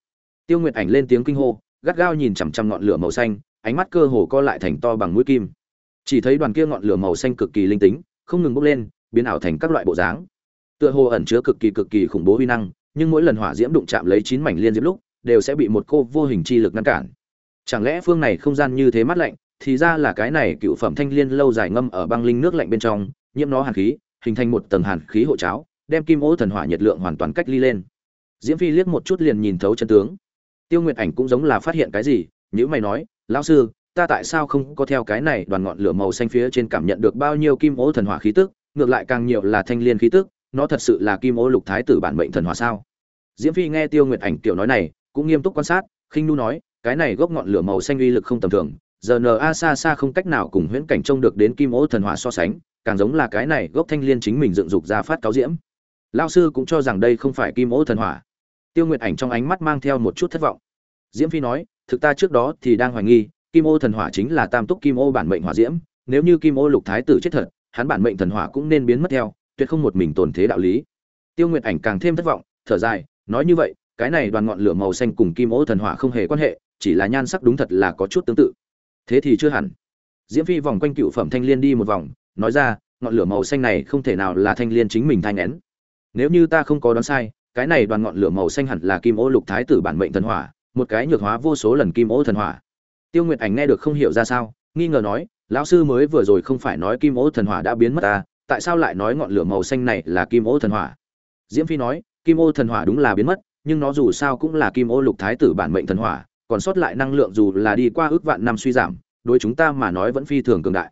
Tiêu nguyệt ảnh lên tiếng kinh hô, gắt gao nhìn chằm chằm ngọn lửa màu xanh, ánh mắt cơ hồ co lại thành to bằng mũi kim. Chỉ thấy đoàn kia ngọn lửa màu xanh cực kỳ linh tính, không ngừng bốc lên, biến ảo thành các loại bộ dáng tựa hồ ẩn chứa cực kỳ cực kỳ khủng bố uy năng, nhưng mỗi lần hỏa diễm đụng chạm lấy chín mảnh liên diễm lúc, đều sẽ bị một cô vô hình chi lực ngăn cản. Chẳng lẽ phương này không gian như thế mát lạnh, thì ra là cái này cựu phẩm thanh liên lâu dài ngâm ở băng linh nước lạnh bên trong, nhiễm nó hàn khí, hình thành một tầng hàn khí hộ cháo, đem kim ô thần hỏa nhiệt lượng hoàn toàn cách ly lên. Diễm phi liếc một chút liền nhìn thấu chân tướng. Tiêu nguyệt ảnh cũng giống là phát hiện cái gì nếu mày nói, lão sư, ta tại sao không có theo cái này đoàn ngọn lửa màu xanh phía trên cảm nhận được bao nhiêu kim ô thần hỏa khí tức, ngược lại càng nhiều là thanh liên khí tức nó thật sự là kim ô lục thái tử bản mệnh thần hỏa sao? Diễm phi nghe tiêu nguyệt ảnh tiểu nói này, cũng nghiêm túc quan sát, khinh nu nói, cái này gốc ngọn lửa màu xanh uy lực không tầm thường, giờ n a xa xa không cách nào cùng huyễn cảnh trông được đến kim ô thần hỏa so sánh, càng giống là cái này gốc thanh liên chính mình dựng dục ra phát cáo diễm. Lao sư cũng cho rằng đây không phải kim ô thần hỏa. Tiêu nguyệt ảnh trong ánh mắt mang theo một chút thất vọng. Diễm phi nói, thực ta trước đó thì đang hoài nghi, kim ô thần hỏa chính là tam túc kim ô bản mệnh hỏa diễm, nếu như kim ô lục thái tử chết thật, hắn bản mệnh thần hỏa cũng nên biến mất theo tuyệt không một mình tồn thế đạo lý. Tiêu nguyệt ảnh càng thêm thất vọng, thở dài, nói như vậy, cái này đoàn ngọn lửa màu xanh cùng kim ô thần hỏa không hề quan hệ, chỉ là nhan sắc đúng thật là có chút tương tự. Thế thì chưa hẳn. Diễm phi vòng quanh cựu phẩm thanh liên đi một vòng, nói ra, ngọn lửa màu xanh này không thể nào là thanh liên chính mình thanh nén. Nếu như ta không có đoán sai, cái này đoàn ngọn lửa màu xanh hẳn là kim ô lục thái tử bản mệnh thần hỏa, một cái nhược hóa vô số lần kim ô thần hỏa. Tiêu nguyệt ảnh nghe được không hiểu ra sao, nghi ngờ nói, lão sư mới vừa rồi không phải nói kim ô thần hỏa đã biến mất ta tại sao lại nói ngọn lửa màu xanh này là kim ô thần hỏa? Diễm phi nói, kim ô thần hỏa đúng là biến mất, nhưng nó dù sao cũng là kim ô lục thái tử bản mệnh thần hỏa, còn sót lại năng lượng dù là đi qua ước vạn năm suy giảm, đối chúng ta mà nói vẫn phi thường cường đại.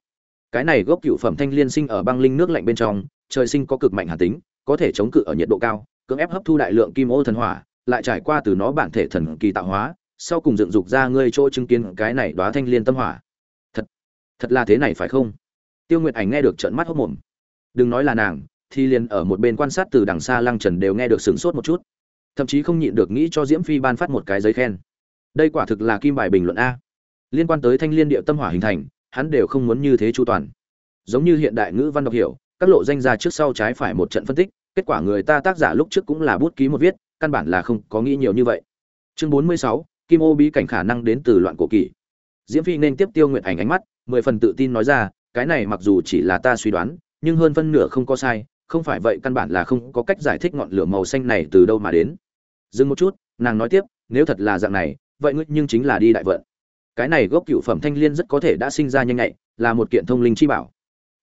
Cái này gốc cựu phẩm thanh liên sinh ở băng linh nước lạnh bên trong, trời sinh có cực mạnh hàn tính, có thể chống cự ở nhiệt độ cao, cưỡng ép hấp thu đại lượng kim ô thần hỏa, lại trải qua từ nó bản thể thần kỳ tạo hóa, sau cùng dựng dục ra ngươi chỗ chứng kiến cái này đóa thanh liên tâm hỏa. Thật thật là thế này phải không? Tiêu nguyệt ảnh nghe được trợn mắt hốc mồm đừng nói là nàng, thì liền ở một bên quan sát từ đằng xa lăng trần đều nghe được sửng sốt một chút. Thậm chí không nhịn được nghĩ cho diễm phi ban phát một cái giấy khen. Đây quả thực là kim bài bình luận a. Liên quan tới thanh liên địa tâm hỏa hình thành, hắn đều không muốn như thế chu toàn. Giống như hiện đại ngữ văn đọc hiểu, các lộ danh ra trước sau trái phải một trận phân tích, kết quả người ta tác giả lúc trước cũng là bút ký một viết, căn bản là không có nghĩ nhiều như vậy. Chương bốn mươi sáu, kim ô bí cảnh khả năng đến từ loạn cổ kỷ. Diễm phi nên tiếp tiêu nguyện ảnh ánh mắt, mười phần tự tin nói ra, cái này mặc dù chỉ là ta suy đoán nhưng hơn phân nửa không có sai, không phải vậy căn bản là không có cách giải thích ngọn lửa màu xanh này từ đâu mà đến. Dừng một chút, nàng nói tiếp, nếu thật là dạng này, vậy ngươi nhưng chính là đi đại vận. Cái này gốc cựu phẩm thanh liên rất có thể đã sinh ra nhanh nhạy, là một kiện thông linh chi bảo.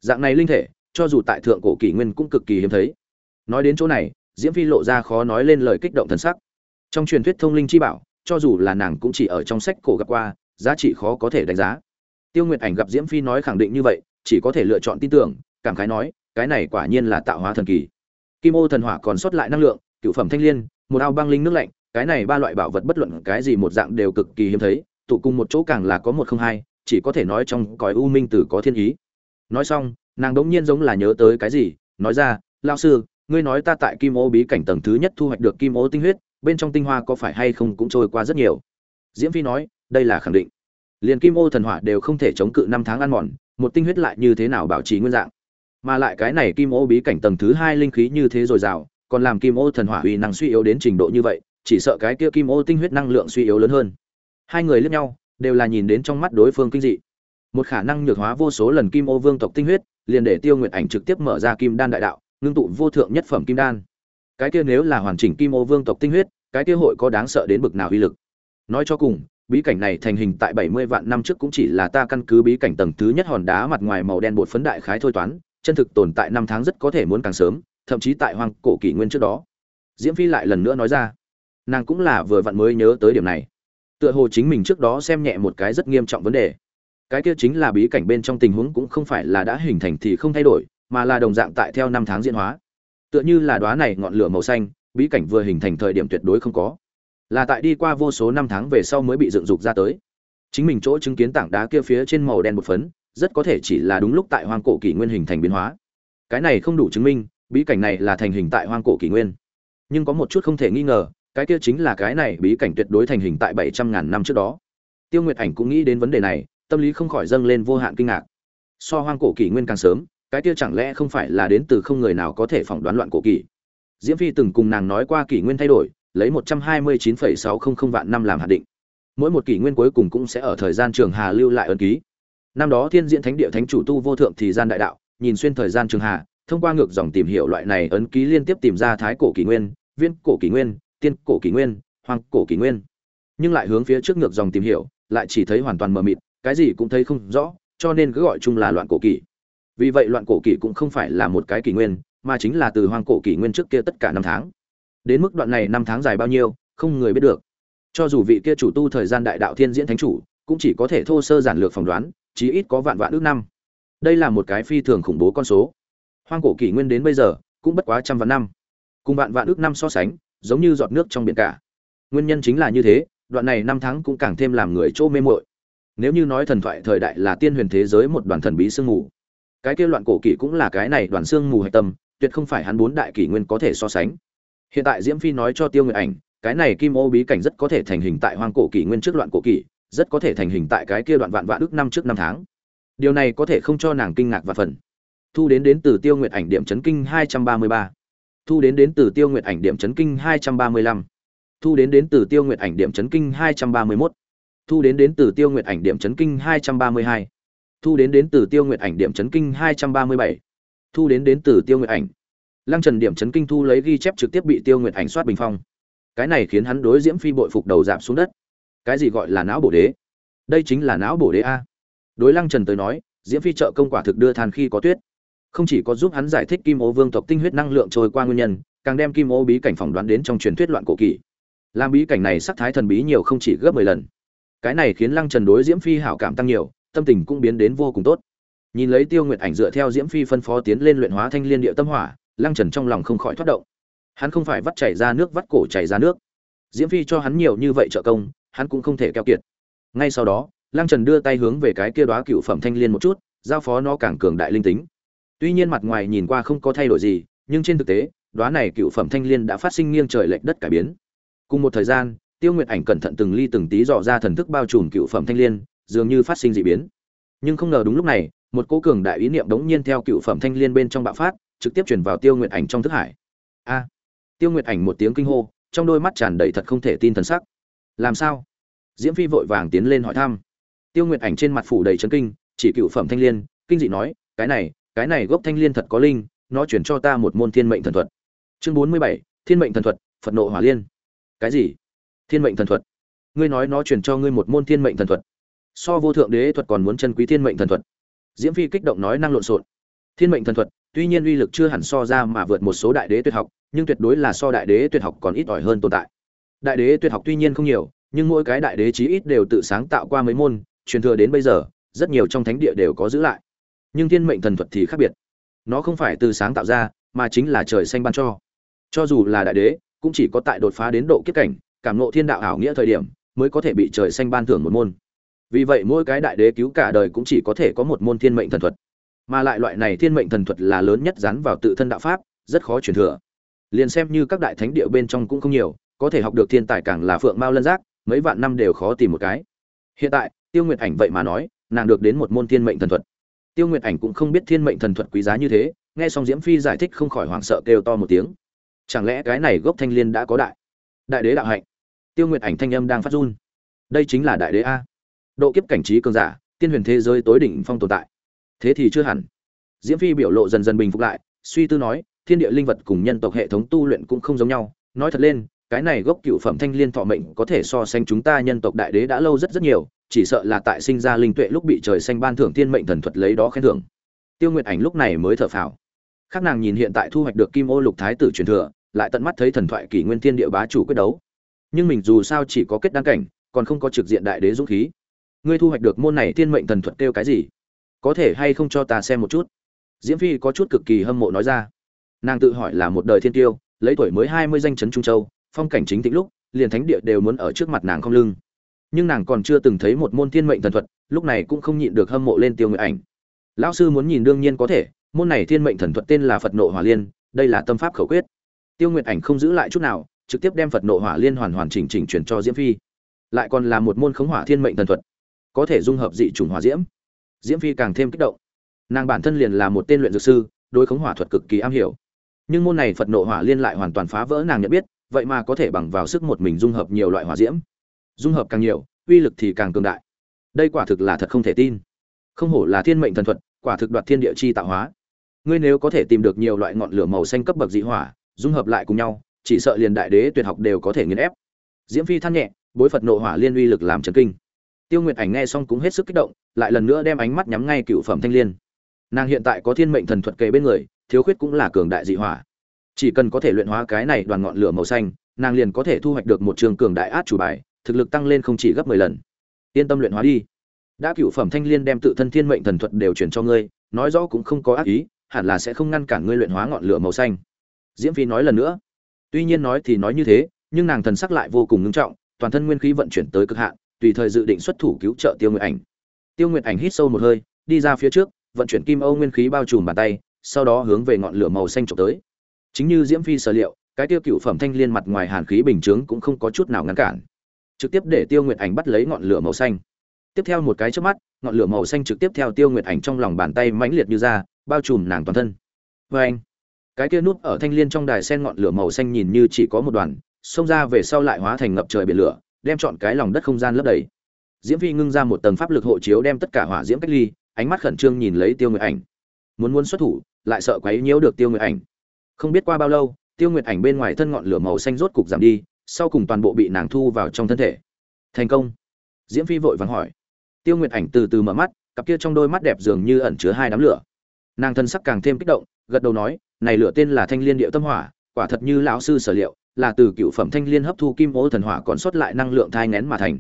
Dạng này linh thể, cho dù tại thượng cổ kỷ nguyên cũng cực kỳ hiếm thấy. Nói đến chỗ này, diễm phi lộ ra khó nói lên lời kích động thần sắc. Trong truyền thuyết thông linh chi bảo, cho dù là nàng cũng chỉ ở trong sách cổ gặp qua, giá trị khó có thể đánh giá. Tiêu nguyệt ảnh gặp diễm phi nói khẳng định như vậy, chỉ có thể lựa chọn tin tưởng cảm khái nói, cái này quả nhiên là tạo hóa thần kỳ. Kim ô thần hỏa còn sót lại năng lượng, cựu phẩm thanh liên, một ao băng linh nước lạnh, cái này ba loại bảo vật bất luận cái gì một dạng đều cực kỳ hiếm thấy, tụ cùng một chỗ càng là có một không hai, chỉ có thể nói trong cõi u minh tử có thiên ý. Nói xong, nàng đống nhiên giống là nhớ tới cái gì, nói ra lao sư, ngươi nói ta tại kim ô bí cảnh tầng thứ nhất thu hoạch được kim ô tinh huyết, bên trong tinh hoa có phải hay không cũng trôi qua rất nhiều? Diễm phi nói, đây là khẳng định. Liền kim ô thần hỏa đều không thể chống cự năm tháng ăn mòn, một tinh huyết lại như thế nào bảo trì nguyên dạng? Mà lại cái này kim ô bí cảnh tầng thứ hai linh khí như thế dồi dào, còn làm kim ô thần hỏa uy năng suy yếu đến trình độ như vậy, chỉ sợ cái kia kim ô tinh huyết năng lượng suy yếu lớn hơn. Hai người lướt nhau, đều là nhìn đến trong mắt đối phương kinh dị. Một khả năng nhược hóa vô số lần kim ô vương tộc tinh huyết, liền để tiêu nguyện ảnh trực tiếp mở ra kim đan đại đạo, ngưng tụ vô thượng nhất phẩm kim đan. Cái kia nếu là hoàn chỉnh kim ô vương tộc tinh huyết, cái kia hội có đáng sợ đến bực nào uy lực. Nói cho cùng, bí cảnh này thành hình tại bảy mươi vạn năm trước cũng chỉ là ta căn cứ bí cảnh tầng thứ nhất hòn đá mặt ngoài màu đen bột phấn đại khái thôi toán chân thực tồn tại năm tháng rất có thể muốn càng sớm, thậm chí tại hoang cổ kỷ nguyên trước đó. Diễm phi lại lần nữa nói ra, nàng cũng là vừa vặn mới nhớ tới điểm này. Tựa hồ chính mình trước đó xem nhẹ một cái rất nghiêm trọng vấn đề. Cái kia chính là bí cảnh bên trong tình huống cũng không phải là đã hình thành thì không thay đổi, mà là đồng dạng tại theo năm tháng diễn hóa. Tựa như là đoá này ngọn lửa màu xanh, bí cảnh vừa hình thành thời điểm tuyệt đối không có. Là tại đi qua vô số năm tháng về sau mới bị dựng dục ra tới. Chính mình chỗ chứng kiến tảng đá kia phía trên màu đen một phấn rất có thể chỉ là đúng lúc tại hoang cổ kỷ nguyên hình thành biến hóa. Cái này không đủ chứng minh, bí cảnh này là thành hình tại hoang cổ kỷ nguyên. Nhưng có một chút không thể nghi ngờ, cái kia chính là cái này bí cảnh tuyệt đối thành hình tại bảy trăm ngàn năm trước đó. Tiêu nguyệt ảnh cũng nghĩ đến vấn đề này, tâm lý không khỏi dâng lên vô hạn kinh ngạc. So hoang cổ kỷ nguyên càng sớm, cái kia chẳng lẽ không phải là đến từ không người nào có thể phỏng đoán loạn cổ kỷ? Diễm phi từng cùng nàng nói qua kỷ nguyên thay đổi, lấy một trăm hai mươi chín phẩy sáu không không vạn năm làm hạt định. Mỗi một kỷ nguyên cuối cùng cũng sẽ ở thời gian trường hà lưu lại ấn ký năm đó thiên diễn thánh địa thánh chủ tu vô thượng thì gian đại đạo nhìn xuyên thời gian trường hạ, thông qua ngược dòng tìm hiểu loại này ấn ký liên tiếp tìm ra thái cổ kỷ nguyên viên cổ kỷ nguyên tiên cổ kỷ nguyên hoàng cổ kỷ nguyên. Nhưng lại hướng phía trước ngược dòng tìm hiểu lại chỉ thấy hoàn toàn mờ mịt cái gì cũng thấy không rõ cho nên cứ gọi chung là loạn cổ kỷ. Vì vậy loạn cổ kỷ cũng không phải là một cái kỷ nguyên mà chính là từ Hoàng cổ kỷ nguyên trước kia tất cả năm tháng. Đến mức đoạn này năm tháng dài bao nhiêu không người biết được. Cho dù vị kia chủ tu thời gian đại đạo thiên diễn thánh chủ cũng chỉ có thể thô sơ giản lược phỏng đoán chí ít có vạn vạn ước năm. Đây là một cái phi thường khủng bố con số. Hoang cổ kỷ nguyên đến bây giờ, cũng bất quá trăm vạn năm. Cùng vạn vạn ước năm so sánh, giống như giọt nước trong biển cả. Nguyên nhân chính là như thế, đoạn này năm tháng cũng càng thêm làm người chỗ mê mội nếu như nói thần thoại thời đại là tiên huyền thế giới một đoàn thần bí sương mù, cái kia loạn cổ kỷ cũng là cái này đoàn sương mù hạch tâm, tuyệt không phải hắn bốn đại kỷ nguyên có thể so sánh. Hiện tại diễm phi nói cho tiêu nguyệt ảnh, cái này kim ô bí cảnh rất có thể thành hình tại hoang cổ kỷ nguyên trước loạn cổ kỷ rất có thể thành hình tại cái kia đoạn vạn vạn ước năm trước năm tháng. Điều này có thể không cho nàng kinh ngạc và phần. Thu đến đến từ tiêu nguyệt ảnh điểm chấn kinh hai trăm ba mươi ba. Thu đến đến từ tiêu nguyệt ảnh điểm chấn kinh hai trăm ba mươi lăm. Thu đến đến từ tiêu nguyệt ảnh điểm chấn kinh hai trăm ba mươi mốt. Thu đến đến từ tiêu nguyệt ảnh điểm chấn kinh hai trăm ba mươi hai. Thu đến đến từ tiêu nguyệt ảnh điểm chấn kinh hai trăm ba mươi bảy. Thu đến đến từ tiêu nguyệt ảnh. Lăng trần điểm chấn kinh thu lấy ghi chép trực tiếp bị tiêu nguyệt ảnh soát bình phong. Cái này khiến hắn đối diễm phi bội phục đầu giảm xuống đất cái gì gọi là não bổ đế? Đây chính là não bổ đế a. Đối lăng trần tới nói, diễm phi trợ công quả thực đưa than khi có tuyết. Không chỉ có giúp hắn giải thích kim ô vương tộc tinh huyết năng lượng trôi qua nguyên nhân, càng đem kim ô bí cảnh phỏng đoán đến trong truyền thuyết loạn cổ kỷ làm bí cảnh này sắc thái thần bí nhiều không chỉ gấp mười lần. Cái này khiến lăng trần đối diễm phi hảo cảm tăng nhiều, tâm tình cũng biến đến vô cùng tốt. Nhìn lấy tiêu nguyệt ảnh dựa theo diễm phi phân phó tiến lên luyện hóa thanh liên địa tâm hỏa, lăng trần trong lòng không khỏi thoát động. Hắn không phải vắt chảy ra nước vắt cổ chảy ra nước. Diễm phi cho hắn nhiều như vậy trợ công hắn cũng không thể keo kiệt. Ngay sau đó, lăng trần đưa tay hướng về cái kia đoá cựu phẩm thanh liên một chút, giao phó nó càng cường đại linh tính. Tuy nhiên mặt ngoài nhìn qua không có thay đổi gì, nhưng trên thực tế đoá này cựu phẩm thanh liên đã phát sinh nghiêng trời lệch đất cải biến. Cùng một thời gian, tiêu nguyệt ảnh cẩn thận từng ly từng tí dò ra thần thức bao trùm cựu phẩm thanh liên, dường như phát sinh d ị biến. Nhưng không ngờ đúng lúc này, một cỗ cường đại ý niệm đống nhiên theo cựu phẩm thanh liên bên trong bạo phát, trực tiếp chuyển vào tiêu nguyệt ảnh trong thức hải. A! Tiêu nguyệt ảnh một tiếng kinh hô, trong đôi mắt tràn đầy thật không thể tin thần sắc làm sao? Diễm phi vội vàng tiến lên hỏi thăm. Tiêu nguyệt ảnh trên mặt phủ đầy chấn kinh, chỉ cựu phẩm thanh liên, kinh dị nói, cái này cái này gốc thanh liên thật có linh, nó chuyển cho ta một môn thiên mệnh thần thuật. Chương bốn mươi bảy, thiên mệnh thần thuật, phật nộ hỏa liên. Cái gì? Thiên mệnh thần thuật? Ngươi nói nó chuyển cho ngươi một môn thiên mệnh thần thuật? So vô thượng đế thuật còn muốn chân quý thiên mệnh thần thuật. Diễm phi kích động nói năng lộn xộn. Thiên mệnh thần thuật, tuy nhiên uy lực chưa hẳn so ra mà vượt một số đại đế tuyệt học, nhưng tuyệt đối là so đại đế tuyệt học còn ít ỏi hơn tồn tại đại đế tuyệt học tuy nhiên không nhiều, nhưng mỗi cái đại đế chí ít đều tự sáng tạo qua mấy môn, truyền thừa đến bây giờ, rất nhiều trong thánh địa đều có giữ lại. Nhưng thiên mệnh thần thuật thì khác biệt. Nó không phải từ sáng tạo ra, mà chính là trời xanh ban cho. Cho dù là đại đế, cũng chỉ có tại đột phá đến độ kiếp cảnh, cảm ngộ thiên đạo ảo nghĩa thời điểm, mới có thể bị trời xanh ban thưởng một môn. Vì vậy mỗi cái đại đế cứu cả đời cũng chỉ có thể có một môn thiên mệnh thần thuật. Mà lại loại này thiên mệnh thần thuật là lớn nhất dán vào tự thân đạo pháp, rất khó truyền thừa. Liền xem như các đại thánh địa bên trong cũng không nhiều có thể học được thiên tài càng là phượng mao lân giác, mấy vạn năm đều khó tìm một cái. Hiện tại, tiêu nguyệt ảnh vậy mà nói, nàng được đến một môn thiên mệnh thần thuật. Tiêu nguyệt ảnh cũng không biết thiên mệnh thần thuật quý giá như thế, nghe xong diễm phi giải thích không khỏi hoảng sợ kêu to một tiếng. Chẳng lẽ cái này gốc thanh liên đã có đại? Đại đế đạo hạnh. Tiêu nguyệt ảnh thanh âm đang phát run. Đây chính là đại đế a. Độ kiếp cảnh trí cường giả, tiên huyền thế giới tối đỉnh phong tồn tại. Thế thì chưa hẳn. Diễm phi biểu lộ dần dần bình phục lại, suy tư nói, thiên địa linh vật cùng nhân tộc hệ thống tu luyện cũng không giống nhau. Nói thật lên cái này gốc cựu phẩm thanh liên thọ mệnh có thể so sánh chúng ta nhân tộc đại đế đã lâu rất rất nhiều, chỉ sợ là tại sinh ra linh tuệ lúc bị trời xanh ban thưởng thiên mệnh thần thuật lấy đó khen thưởng. Tiêu nguyệt ảnh lúc này mới thở phào. Khác nàng nhìn hiện tại thu hoạch được kim ô lục thái tử truyền thừa, lại tận mắt thấy thần thoại kỷ nguyên thiên địa bá chủ quyết đấu. Nhưng mình dù sao chỉ có kết đăng cảnh, còn không có trực diện đại đế dũng khí. Ngươi thu hoạch được môn này thiên mệnh thần thuật kêu cái gì? Có thể hay không cho ta xem một chút? Diễm phi có chút cực kỳ hâm mộ nói ra. Nàng tự hỏi là một đời thiên tiêu, lấy tuổi mới hai mươi danh chấn trung châu phong cảnh chính tĩnh lúc, liền thánh địa đều muốn ở trước mặt nàng không lưng. Nhưng nàng còn chưa từng thấy một môn thiên mệnh thần thuật, lúc này cũng không nhịn được hâm mộ lên tiêu nguyện ảnh. Lão sư muốn nhìn đương nhiên có thể, môn này thiên mệnh thần thuật tên là phật nộ hỏa liên, đây là tâm pháp khẩu quyết. Tiêu nguyện ảnh không giữ lại chút nào, trực tiếp đem phật nộ hỏa liên hoàn hoàn chỉnh chỉnh chuyển cho diễm phi. Lại còn là một môn khống hỏa thiên mệnh thần thuật, có thể dung hợp dị chủng hỏa diễm. Diễm phi càng thêm kích động. Nàng bản thân liền là một tên luyện dược sư, đối khống hỏa thuật cực kỳ am hiểu. Nhưng môn này phật nộ hỏa liên lại hoàn toàn phá vỡ nàng nhận biết vậy mà có thể bằng vào sức một mình dung hợp nhiều loại hỏa diễm. Dung hợp càng nhiều, uy lực thì càng cường đại. Đây quả thực là thật không thể tin. Không hổ là thiên mệnh thần thuật, quả thực đoạt thiên địa chi tạo hóa. Ngươi nếu có thể tìm được nhiều loại ngọn lửa màu xanh cấp bậc dị hỏa, dung hợp lại cùng nhau, chỉ sợ liền đại đế tuyệt học đều có thể nghiền ép. Diễm phi than nhẹ, bối phật nộ hỏa liên uy lực làm trấn kinh. Tiêu nguyệt ảnh nghe xong cũng hết sức kích động, lại lần nữa đem ánh mắt nhắm ngay cựu phẩm thanh liên. Nàng hiện tại có thiên mệnh thần thuật kề bên người, thiếu khuyết cũng là cường đại dị hỏa chỉ cần có thể luyện hóa cái này đoàn ngọn lửa màu xanh, nàng liền có thể thu hoạch được một trường cường đại át chủ bài, thực lực tăng lên không chỉ gấp mười lần. Yên tâm luyện hóa đi. Đã cựu phẩm thanh liên đem tự thân thiên mệnh thần thuật đều chuyển cho ngươi, nói rõ cũng không có ác ý, hẳn là sẽ không ngăn cản ngươi luyện hóa ngọn lửa màu xanh. Diễm phi nói lần nữa. Tuy nhiên nói thì nói như thế, nhưng nàng thần sắc lại vô cùng ngưng trọng, toàn thân nguyên khí vận chuyển tới cực hạn, tùy thời dự định xuất thủ cứu trợ tiêu nguyệt ảnh. Tiêu nguyệt ảnh hít sâu một hơi, đi ra phía trước, vận chuyển kim âu nguyên khí bao trùm bàn tay, sau đó hướng về ngọn lửa màu xanh trộm tới chính như diễm phi sở liệu, cái tiêu cựu phẩm thanh liên mặt ngoài hàn khí bình chướng cũng không có chút nào ngăn cản. Trực tiếp để tiêu nguyệt ảnh bắt lấy ngọn lửa màu xanh. Tiếp theo một cái trước mắt, ngọn lửa màu xanh trực tiếp theo tiêu nguyệt ảnh trong lòng bàn tay mãnh liệt như ra, bao trùm nàng toàn thân. Vê anh, cái kia núp ở thanh liên trong đài sen ngọn lửa màu xanh nhìn như chỉ có một đoàn, xông ra về sau lại hóa thành ngập trời biển lửa, đem chọn cái lòng đất không gian lấp đầy. Diễm phi ngưng ra một tầng pháp lực hộ chiếu đem tất cả hỏa diễm cách ly, ánh mắt khẩn trương nhìn lấy tiêu nguyệt ảnh. Muốn muốn xuất thủ, lại sợ quấy nhiễu được tiêu nguyệt ảnh không biết qua bao lâu, tiêu nguyệt ảnh bên ngoài thân ngọn lửa màu xanh rốt cục giảm đi, sau cùng toàn bộ bị nàng thu vào trong thân thể. Thành công. Diễm phi vội vàng hỏi. Tiêu nguyệt ảnh từ từ mở mắt, cặp kia trong đôi mắt đẹp dường như ẩn chứa hai đám lửa. Nàng thân sắc càng thêm kích động, gật đầu nói, này lửa tên là thanh liên điệu tâm hỏa, quả thật như lão sư sở liệu, là từ cựu phẩm thanh liên hấp thu kim ô thần hỏa còn sót lại năng lượng thai ngén mà thành.